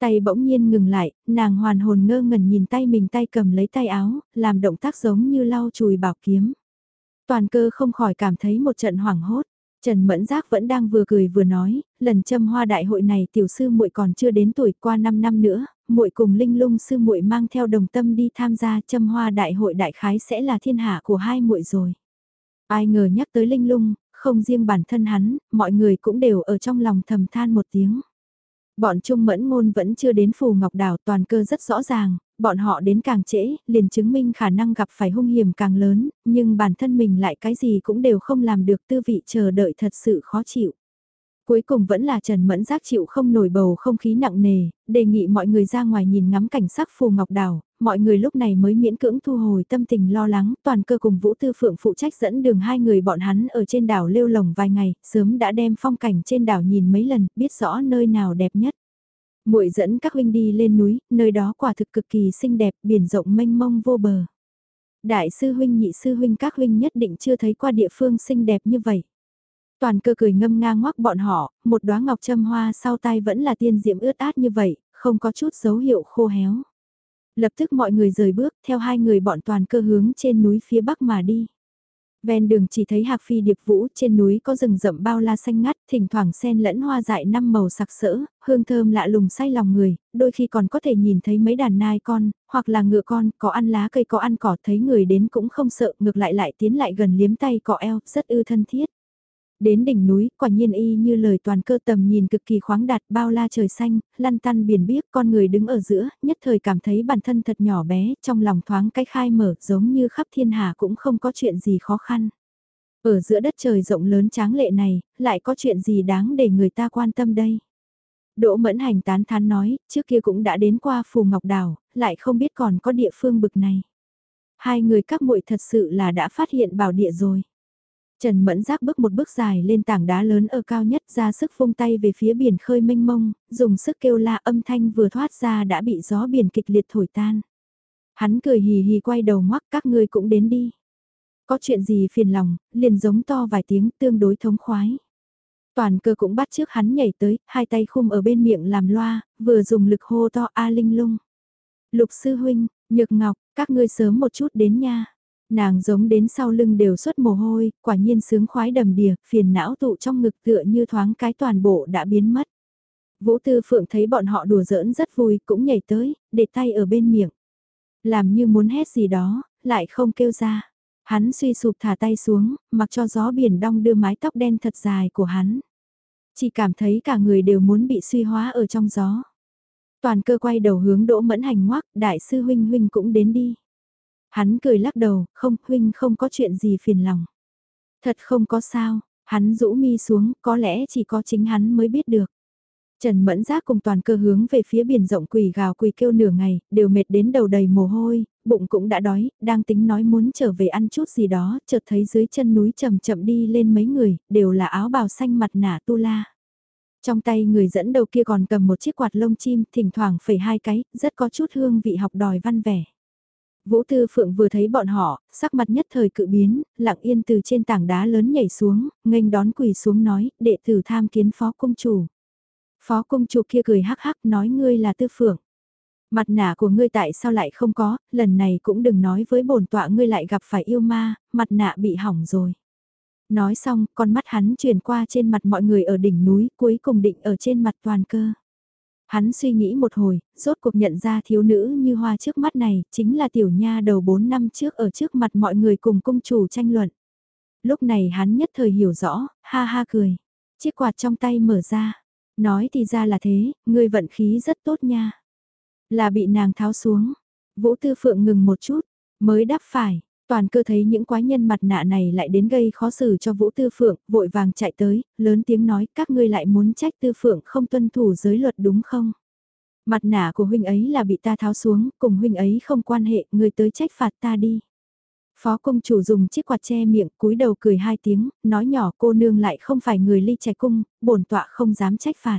Tay bỗng nhiên ngừng lại, nàng hoàn hồn ngơ ngẩn nhìn tay mình tay cầm lấy tay áo, làm động tác giống như lau chùi bảo kiếm. Toàn cơ không khỏi cảm thấy một trận hoảng hốt. Trần Mẫn Giác vẫn đang vừa cười vừa nói, lần châm hoa đại hội này tiểu sư muội còn chưa đến tuổi qua 5 năm nữa, muội cùng Linh Lung sư muội mang theo đồng tâm đi tham gia châm hoa đại hội đại khái sẽ là thiên hạ của hai muội rồi. Ai ngờ nhắc tới Linh Lung, không riêng bản thân hắn, mọi người cũng đều ở trong lòng thầm than một tiếng. Bọn Trung Mẫn Ngôn vẫn chưa đến Phù Ngọc Đảo toàn cơ rất rõ ràng, bọn họ đến càng trễ, liền chứng minh khả năng gặp phải hung hiểm càng lớn, nhưng bản thân mình lại cái gì cũng đều không làm được tư vị chờ đợi thật sự khó chịu. Cuối cùng vẫn là Trần Mẫn Giác chịu không nổi bầu không khí nặng nề, đề nghị mọi người ra ngoài nhìn ngắm cảnh sắc Phù Ngọc Đảo, mọi người lúc này mới miễn cưỡng thu hồi tâm tình lo lắng, toàn cơ cùng Vũ Tư Phượng phụ trách dẫn đường hai người bọn hắn ở trên đảo lêu lồng vài ngày, sớm đã đem phong cảnh trên đảo nhìn mấy lần, biết rõ nơi nào đẹp nhất. Muội dẫn các huynh đi lên núi, nơi đó quả thực cực kỳ xinh đẹp, biển rộng mênh mông vô bờ. Đại sư huynh nhị sư huynh các huynh nhất định chưa thấy qua địa phương xinh đẹp như vậy. Toàn cơ cười ngâm nga ngoác bọn họ, một đóa ngọc châm hoa sau tai vẫn là tiên diễm ướt át như vậy, không có chút dấu hiệu khô héo. Lập tức mọi người rời bước theo hai người bọn toàn cơ hướng trên núi phía bắc mà đi. Ven đường chỉ thấy hạc phi điệp vũ trên núi có rừng rậm bao la xanh ngắt, thỉnh thoảng xen lẫn hoa dại năm màu sặc sỡ, hương thơm lạ lùng say lòng người, đôi khi còn có thể nhìn thấy mấy đàn nai con, hoặc là ngựa con, có ăn lá cây có ăn cỏ thấy người đến cũng không sợ, ngược lại lại tiến lại gần liếm tay cọ eo, rất ư thân thiết. Đến đỉnh núi, quả nhiên y như lời toàn cơ tầm nhìn cực kỳ khoáng đạt bao la trời xanh, lăn tăn biển biếc con người đứng ở giữa, nhất thời cảm thấy bản thân thật nhỏ bé, trong lòng thoáng cái khai mở giống như khắp thiên hà cũng không có chuyện gì khó khăn. Ở giữa đất trời rộng lớn tráng lệ này, lại có chuyện gì đáng để người ta quan tâm đây? Đỗ Mẫn Hành tán thán nói, trước kia cũng đã đến qua Phù Ngọc Đảo, lại không biết còn có địa phương bực này. Hai người các muội thật sự là đã phát hiện bảo địa rồi. Trần Mẫn Giác bước một bước dài lên tảng đá lớn ở cao nhất ra sức vung tay về phía biển khơi mênh mông, dùng sức kêu la âm thanh vừa thoát ra đã bị gió biển kịch liệt thổi tan. Hắn cười hì hì quay đầu ngoắc các ngươi cũng đến đi. Có chuyện gì phiền lòng, liền giống to vài tiếng tương đối thống khoái. Toàn cơ cũng bắt trước hắn nhảy tới, hai tay khum ở bên miệng làm loa, vừa dùng lực hô to A Linh Lung. Lục sư huynh, nhược ngọc, các ngươi sớm một chút đến nha. Nàng giống đến sau lưng đều xuất mồ hôi, quả nhiên sướng khoái đầm đìa, phiền não tụ trong ngực tựa như thoáng cái toàn bộ đã biến mất. Vũ Tư Phượng thấy bọn họ đùa giỡn rất vui, cũng nhảy tới, để tay ở bên miệng. Làm như muốn hét gì đó, lại không kêu ra. Hắn suy sụp thả tay xuống, mặc cho gió biển đong đưa mái tóc đen thật dài của hắn. Chỉ cảm thấy cả người đều muốn bị suy hóa ở trong gió. Toàn cơ quay đầu hướng đỗ mẫn hành ngoác, đại sư huynh huynh cũng đến đi. Hắn cười lắc đầu, không, huynh không có chuyện gì phiền lòng. Thật không có sao, hắn rũ mi xuống, có lẽ chỉ có chính hắn mới biết được. Trần Mẫn Giác cùng toàn cơ hướng về phía biển rộng quỳ gào quỳ kêu nửa ngày, đều mệt đến đầu đầy mồ hôi, bụng cũng đã đói, đang tính nói muốn trở về ăn chút gì đó, chợt thấy dưới chân núi chậm chậm đi lên mấy người, đều là áo bào xanh mặt nạ tu la. Trong tay người dẫn đầu kia còn cầm một chiếc quạt lông chim, thỉnh thoảng phẩy hai cái, rất có chút hương vị học đòi văn vẻ. Vũ Tư Phượng vừa thấy bọn họ, sắc mặt nhất thời cự biến, lặng yên từ trên tảng đá lớn nhảy xuống, nghênh đón quỳ xuống nói, đệ tử tham kiến phó công chủ. Phó công chủ kia cười hắc hắc nói ngươi là Tư Phượng. Mặt nạ của ngươi tại sao lại không có, lần này cũng đừng nói với bổn tọa ngươi lại gặp phải yêu ma, mặt nạ bị hỏng rồi. Nói xong, con mắt hắn chuyển qua trên mặt mọi người ở đỉnh núi, cuối cùng định ở trên mặt toàn cơ. Hắn suy nghĩ một hồi, rốt cuộc nhận ra thiếu nữ như hoa trước mắt này, chính là tiểu nha đầu 4 năm trước ở trước mặt mọi người cùng công chủ tranh luận. Lúc này hắn nhất thời hiểu rõ, ha ha cười. Chiếc quạt trong tay mở ra. Nói thì ra là thế, ngươi vận khí rất tốt nha. Là bị nàng tháo xuống. Vũ Tư Phượng ngừng một chút, mới đáp phải. Toàn cơ thấy những quái nhân mặt nạ này lại đến gây khó xử cho Vũ Tư Phượng, vội vàng chạy tới, lớn tiếng nói các ngươi lại muốn trách Tư Phượng không tuân thủ giới luật đúng không? Mặt nạ của huynh ấy là bị ta tháo xuống, cùng huynh ấy không quan hệ, người tới trách phạt ta đi. Phó công chủ dùng chiếc quạt che miệng cúi đầu cười hai tiếng, nói nhỏ cô nương lại không phải người ly trẻ cung, bổn tọa không dám trách phạt.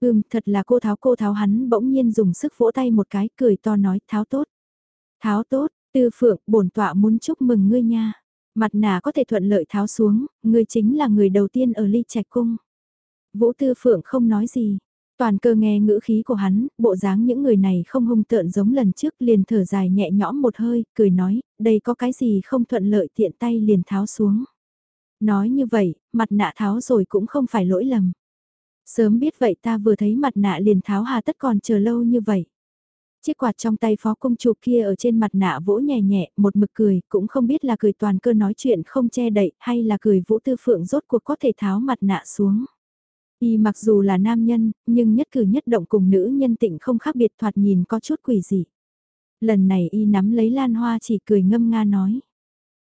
Ừm, thật là cô tháo cô tháo hắn bỗng nhiên dùng sức vỗ tay một cái cười to nói tháo tốt. Tháo tốt, tư phượng, bổn tọa muốn chúc mừng ngươi nha. Mặt nạ có thể thuận lợi tháo xuống, ngươi chính là người đầu tiên ở ly trạch cung. Vũ tư phượng không nói gì. Toàn cơ nghe ngữ khí của hắn, bộ dáng những người này không hung tợn giống lần trước liền thở dài nhẹ nhõm một hơi, cười nói, đây có cái gì không thuận lợi tiện tay liền tháo xuống. Nói như vậy, mặt nạ tháo rồi cũng không phải lỗi lầm. Sớm biết vậy ta vừa thấy mặt nạ liền tháo hà tất còn chờ lâu như vậy. Chiếc quạt trong tay phó công chủ kia ở trên mặt nạ vỗ nhẹ nhẹ, một mực cười, cũng không biết là cười toàn cơ nói chuyện không che đậy, hay là cười vũ tư phượng rốt cuộc có thể tháo mặt nạ xuống. Y mặc dù là nam nhân, nhưng nhất cử nhất động cùng nữ nhân tịnh không khác biệt thoạt nhìn có chút quỷ gì. Lần này y nắm lấy lan hoa chỉ cười ngâm nga nói.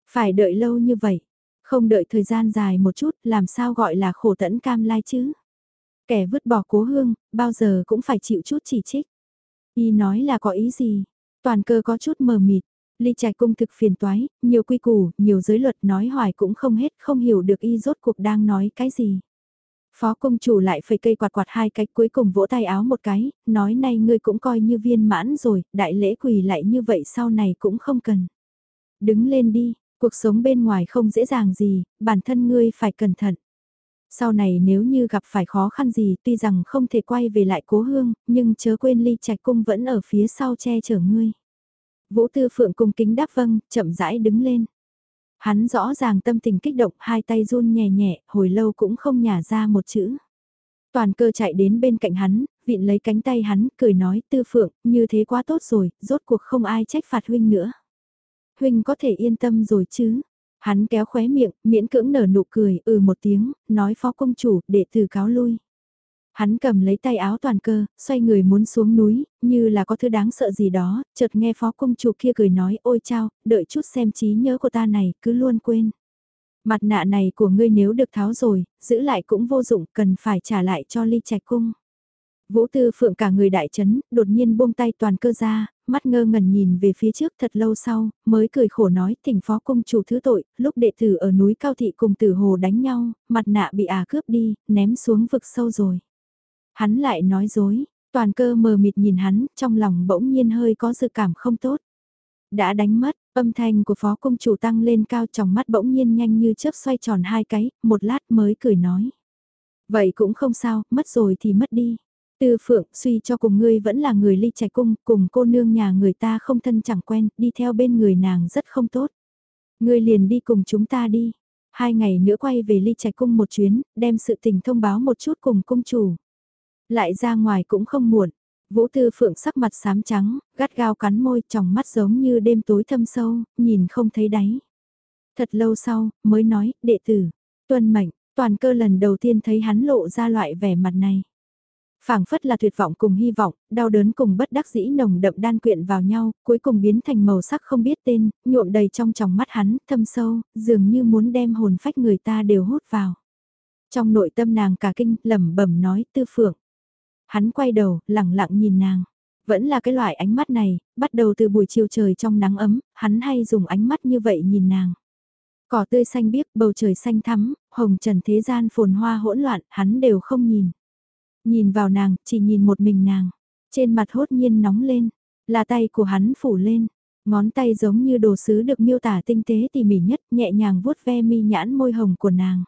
Phải đợi lâu như vậy, không đợi thời gian dài một chút làm sao gọi là khổ tẫn cam lai chứ. Kẻ vứt bỏ cố hương, bao giờ cũng phải chịu chút chỉ trích. Y nói là có ý gì? Toàn cơ có chút mờ mịt. Ly trạch cung thực phiền toái, nhiều quy củ, nhiều giới luật nói hoài cũng không hết, không hiểu được y rốt cuộc đang nói cái gì. Phó công chủ lại phải cây quạt quạt hai cái cuối cùng vỗ tay áo một cái, nói nay ngươi cũng coi như viên mãn rồi, đại lễ quỳ lại như vậy sau này cũng không cần. Đứng lên đi, cuộc sống bên ngoài không dễ dàng gì, bản thân ngươi phải cẩn thận. Sau này nếu như gặp phải khó khăn gì tuy rằng không thể quay về lại cố hương, nhưng chớ quên ly trạch cung vẫn ở phía sau che chở ngươi. Vũ Tư Phượng cung kính đáp vâng, chậm rãi đứng lên. Hắn rõ ràng tâm tình kích động, hai tay run nhẹ nhẹ, hồi lâu cũng không nhả ra một chữ. Toàn cơ chạy đến bên cạnh hắn, vịn lấy cánh tay hắn, cười nói, Tư Phượng, như thế quá tốt rồi, rốt cuộc không ai trách phạt huynh nữa. Huynh có thể yên tâm rồi chứ, Hắn kéo khóe miệng, miễn cưỡng nở nụ cười, ừ một tiếng, nói phó công chủ, để từ cáo lui. Hắn cầm lấy tay áo toàn cơ, xoay người muốn xuống núi, như là có thứ đáng sợ gì đó, chợt nghe phó công chủ kia cười nói, ôi chao, đợi chút xem trí nhớ của ta này, cứ luôn quên. Mặt nạ này của ngươi nếu được tháo rồi, giữ lại cũng vô dụng, cần phải trả lại cho ly trạch cung. Vũ Tư Phượng cả người đại chấn, đột nhiên buông tay toàn cơ ra, mắt ngơ ngẩn nhìn về phía trước thật lâu sau, mới cười khổ nói thỉnh phó công chủ thứ tội, lúc đệ tử ở núi Cao Thị cùng tử hồ đánh nhau, mặt nạ bị à cướp đi, ném xuống vực sâu rồi. Hắn lại nói dối, toàn cơ mờ mịt nhìn hắn, trong lòng bỗng nhiên hơi có dự cảm không tốt. Đã đánh mất, âm thanh của phó công chủ tăng lên cao trong mắt bỗng nhiên nhanh như chớp xoay tròn hai cái, một lát mới cười nói. Vậy cũng không sao, mất rồi thì mất đi. Tư Phượng, suy cho cùng ngươi vẫn là người ly trạch cung, cùng cô nương nhà người ta không thân chẳng quen, đi theo bên người nàng rất không tốt. Ngươi liền đi cùng chúng ta đi. Hai ngày nữa quay về ly trạch cung một chuyến, đem sự tình thông báo một chút cùng cung chủ. Lại ra ngoài cũng không muộn. Vũ Tư Phượng sắc mặt xám trắng, gắt gao cắn môi, tròng mắt giống như đêm tối thâm sâu, nhìn không thấy đáy. Thật lâu sau, mới nói, đệ tử, tuân mệnh, toàn cơ lần đầu tiên thấy hắn lộ ra loại vẻ mặt này phảng phất là tuyệt vọng cùng hy vọng, đau đớn cùng bất đắc dĩ nồng đậm đan quyện vào nhau, cuối cùng biến thành màu sắc không biết tên, nhuộm đầy trong tròng mắt hắn, thâm sâu, dường như muốn đem hồn phách người ta đều hút vào. Trong nội tâm nàng cả kinh, lẩm bẩm nói tư phượng. Hắn quay đầu, lặng lặng nhìn nàng. Vẫn là cái loại ánh mắt này, bắt đầu từ buổi chiều trời trong nắng ấm, hắn hay dùng ánh mắt như vậy nhìn nàng. Cỏ tươi xanh biếc, bầu trời xanh thắm, hồng trần thế gian phồn hoa hỗn loạn, hắn đều không nhìn. Nhìn vào nàng, chỉ nhìn một mình nàng. Trên mặt hốt nhiên nóng lên, là tay của hắn phủ lên. Ngón tay giống như đồ sứ được miêu tả tinh tế tỉ mỉ nhất, nhẹ nhàng vuốt ve mi nhãn môi hồng của nàng.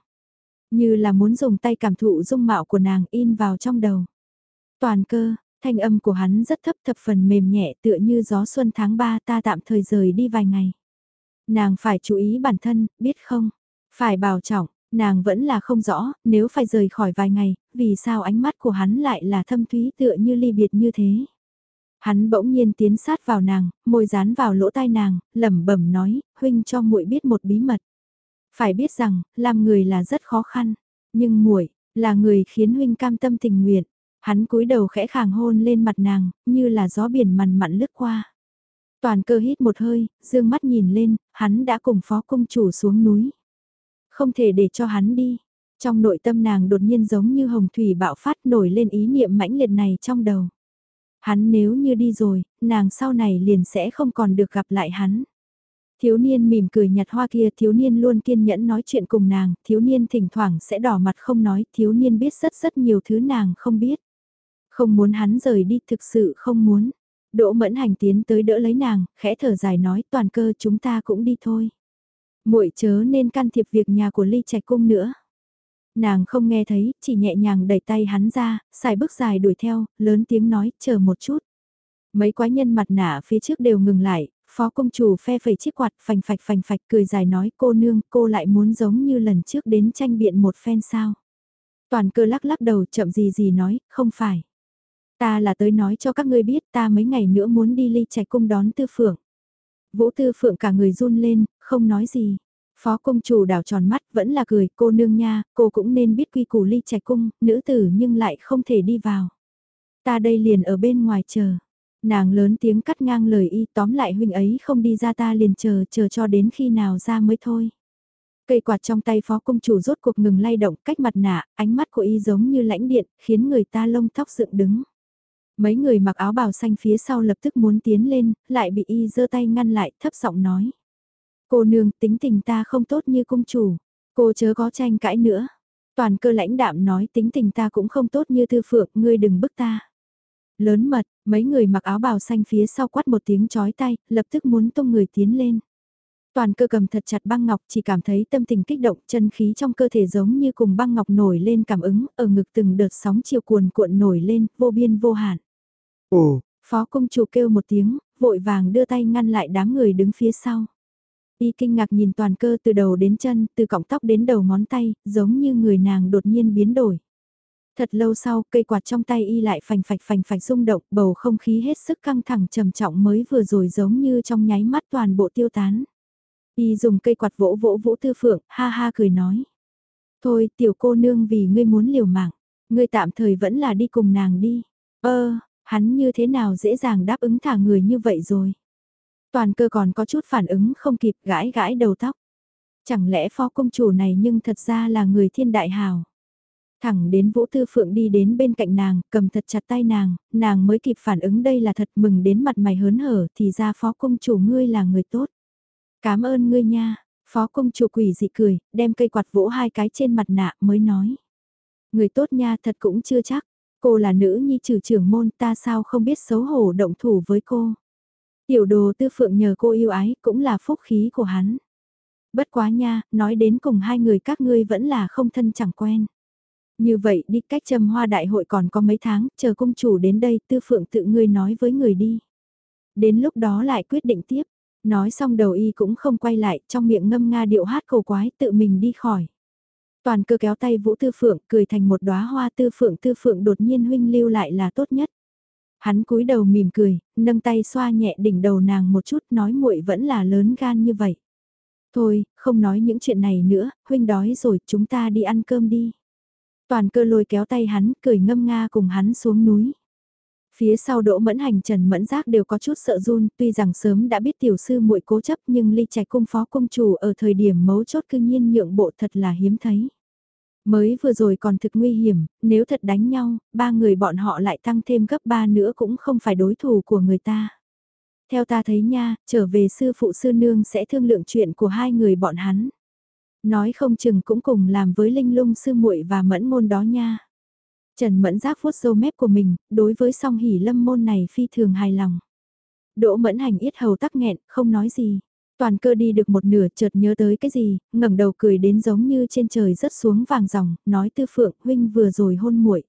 Như là muốn dùng tay cảm thụ dung mạo của nàng in vào trong đầu. Toàn cơ, thanh âm của hắn rất thấp thập phần mềm nhẹ tựa như gió xuân tháng 3 ta tạm thời rời đi vài ngày. Nàng phải chú ý bản thân, biết không? Phải bảo trọng, Nàng vẫn là không rõ, nếu phải rời khỏi vài ngày, vì sao ánh mắt của hắn lại là thâm thúy tựa như ly biệt như thế. Hắn bỗng nhiên tiến sát vào nàng, môi dán vào lỗ tai nàng, lẩm bẩm nói, huynh cho muội biết một bí mật. Phải biết rằng, làm người là rất khó khăn, nhưng muội là người khiến huynh cam tâm tình nguyện. Hắn cúi đầu khẽ khàng hôn lên mặt nàng, như là gió biển mằn mặn lướt qua. Toàn cơ hít một hơi, dương mắt nhìn lên, hắn đã cùng phó công chủ xuống núi không thể để cho hắn đi. Trong nội tâm nàng đột nhiên giống như hồng thủy bạo phát nổi lên ý niệm mãnh liệt này trong đầu. Hắn nếu như đi rồi, nàng sau này liền sẽ không còn được gặp lại hắn. Thiếu niên mỉm cười nhặt hoa kia, thiếu niên luôn kiên nhẫn nói chuyện cùng nàng, thiếu niên thỉnh thoảng sẽ đỏ mặt không nói, thiếu niên biết rất rất nhiều thứ nàng không biết. Không muốn hắn rời đi, thực sự không muốn. Đỗ mẫn hành tiến tới đỡ lấy nàng, khẽ thở dài nói toàn cơ chúng ta cũng đi thôi muội chớ nên can thiệp việc nhà của ly trạch cung nữa. Nàng không nghe thấy, chỉ nhẹ nhàng đẩy tay hắn ra, xài bước dài đuổi theo, lớn tiếng nói, chờ một chút. Mấy quái nhân mặt nạ phía trước đều ngừng lại, phó công chủ phe phẩy chiếc quạt phành phạch phành phạch cười dài nói cô nương cô lại muốn giống như lần trước đến tranh biện một phen sao. Toàn cơ lắc lắc đầu chậm gì gì nói, không phải. Ta là tới nói cho các ngươi biết ta mấy ngày nữa muốn đi ly trạch cung đón tư phượng. Vũ tư phượng cả người run lên, không nói gì. Phó công chủ đảo tròn mắt vẫn là cười, cô nương nha, cô cũng nên biết quy củ ly trạch cung, nữ tử nhưng lại không thể đi vào. Ta đây liền ở bên ngoài chờ. Nàng lớn tiếng cắt ngang lời y tóm lại huynh ấy không đi ra ta liền chờ chờ cho đến khi nào ra mới thôi. Cây quạt trong tay phó công chủ rốt cuộc ngừng lay động cách mặt nạ, ánh mắt của y giống như lãnh điện, khiến người ta lông tóc dựng đứng. Mấy người mặc áo bào xanh phía sau lập tức muốn tiến lên, lại bị y giơ tay ngăn lại, thấp giọng nói. Cô nương, tính tình ta không tốt như cung chủ. Cô chớ có tranh cãi nữa. Toàn cơ lãnh đạm nói tính tình ta cũng không tốt như thư phượng, ngươi đừng bức ta. Lớn mật, mấy người mặc áo bào xanh phía sau quát một tiếng chói tay, lập tức muốn tung người tiến lên. Toàn cơ cầm thật chặt băng ngọc chỉ cảm thấy tâm tình kích động chân khí trong cơ thể giống như cùng băng ngọc nổi lên cảm ứng, ở ngực từng đợt sóng chiều cuồn cuộn nổi lên, vô biên vô hạn. Ồ, phó công chủ kêu một tiếng, vội vàng đưa tay ngăn lại đám người đứng phía sau. Y kinh ngạc nhìn toàn cơ từ đầu đến chân, từ cọng tóc đến đầu ngón tay, giống như người nàng đột nhiên biến đổi. Thật lâu sau, cây quạt trong tay y lại phành phạch phành phạch rung động, bầu không khí hết sức căng thẳng trầm trọng mới vừa rồi giống như trong nháy mắt toàn bộ tiêu tán. Y dùng cây quạt vỗ vỗ vũ tư phượng, ha ha cười nói. Thôi, tiểu cô nương vì ngươi muốn liều mạng, ngươi tạm thời vẫn là đi cùng nàng đi. Ơ, hắn như thế nào dễ dàng đáp ứng thả người như vậy rồi. Toàn cơ còn có chút phản ứng không kịp gãi gãi đầu tóc. Chẳng lẽ phó công chủ này nhưng thật ra là người thiên đại hào. Thẳng đến Vũ Tư Phượng đi đến bên cạnh nàng, cầm thật chặt tay nàng, nàng mới kịp phản ứng đây là thật mừng đến mặt mày hớn hở thì ra phó công chủ ngươi là người tốt. Cảm ơn ngươi nha, phó công chủ quỷ dị cười, đem cây quạt vỗ hai cái trên mặt nạ mới nói. Người tốt nha thật cũng chưa chắc, cô là nữ nhi trừ trưởng môn ta sao không biết xấu hổ động thủ với cô. Tiểu đồ tư phượng nhờ cô yêu ái cũng là phúc khí của hắn. Bất quá nha, nói đến cùng hai người các ngươi vẫn là không thân chẳng quen. Như vậy đi cách châm hoa đại hội còn có mấy tháng, chờ cung chủ đến đây tư phượng tự ngươi nói với người đi. Đến lúc đó lại quyết định tiếp, nói xong đầu y cũng không quay lại, trong miệng ngâm nga điệu hát cầu quái tự mình đi khỏi. Toàn cơ kéo tay Vũ Tư Phượng cười thành một đóa hoa Tư Phượng Tư Phượng đột nhiên huynh lưu lại là tốt nhất. Hắn cúi đầu mỉm cười, nâng tay xoa nhẹ đỉnh đầu nàng một chút nói muội vẫn là lớn gan như vậy. Thôi, không nói những chuyện này nữa, huynh đói rồi, chúng ta đi ăn cơm đi. Toàn cơ lôi kéo tay hắn, cười ngâm nga cùng hắn xuống núi. Phía sau đỗ mẫn hành trần mẫn giác đều có chút sợ run, tuy rằng sớm đã biết tiểu sư muội cố chấp nhưng ly trạch cung phó công chủ ở thời điểm mấu chốt cư nhiên nhượng bộ thật là hiếm thấy. Mới vừa rồi còn thực nguy hiểm, nếu thật đánh nhau, ba người bọn họ lại tăng thêm gấp ba nữa cũng không phải đối thủ của người ta. Theo ta thấy nha, trở về sư phụ sư nương sẽ thương lượng chuyện của hai người bọn hắn. Nói không chừng cũng cùng làm với linh lung sư muội và mẫn môn đó nha. Trần mẫn giác vuốt dâu mép của mình, đối với song hỉ lâm môn này phi thường hài lòng. Đỗ mẫn hành yết hầu tắc nghẹn, không nói gì. Toàn cơ đi được một nửa chợt nhớ tới cái gì, ngẩng đầu cười đến giống như trên trời rớt xuống vàng ròng, nói tư phượng huynh vừa rồi hôn muội.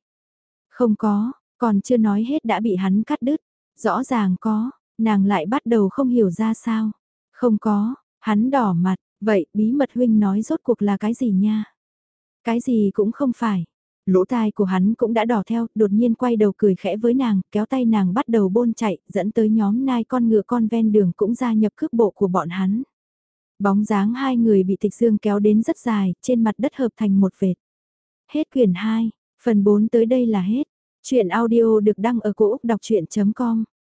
Không có, còn chưa nói hết đã bị hắn cắt đứt. Rõ ràng có, nàng lại bắt đầu không hiểu ra sao. Không có, hắn đỏ mặt, vậy bí mật huynh nói rốt cuộc là cái gì nha? Cái gì cũng không phải. Lỗ tai của hắn cũng đã đỏ theo, đột nhiên quay đầu cười khẽ với nàng, kéo tay nàng bắt đầu bôn chạy, dẫn tới nhóm nai con ngựa con ven đường cũng gia nhập cước bộ của bọn hắn. Bóng dáng hai người bị tịch dương kéo đến rất dài, trên mặt đất hợp thành một vệt. Hết quyển 2, phần 4 tới đây là hết. Chuyện audio được đăng ở cổ Úc đọc chuyện.com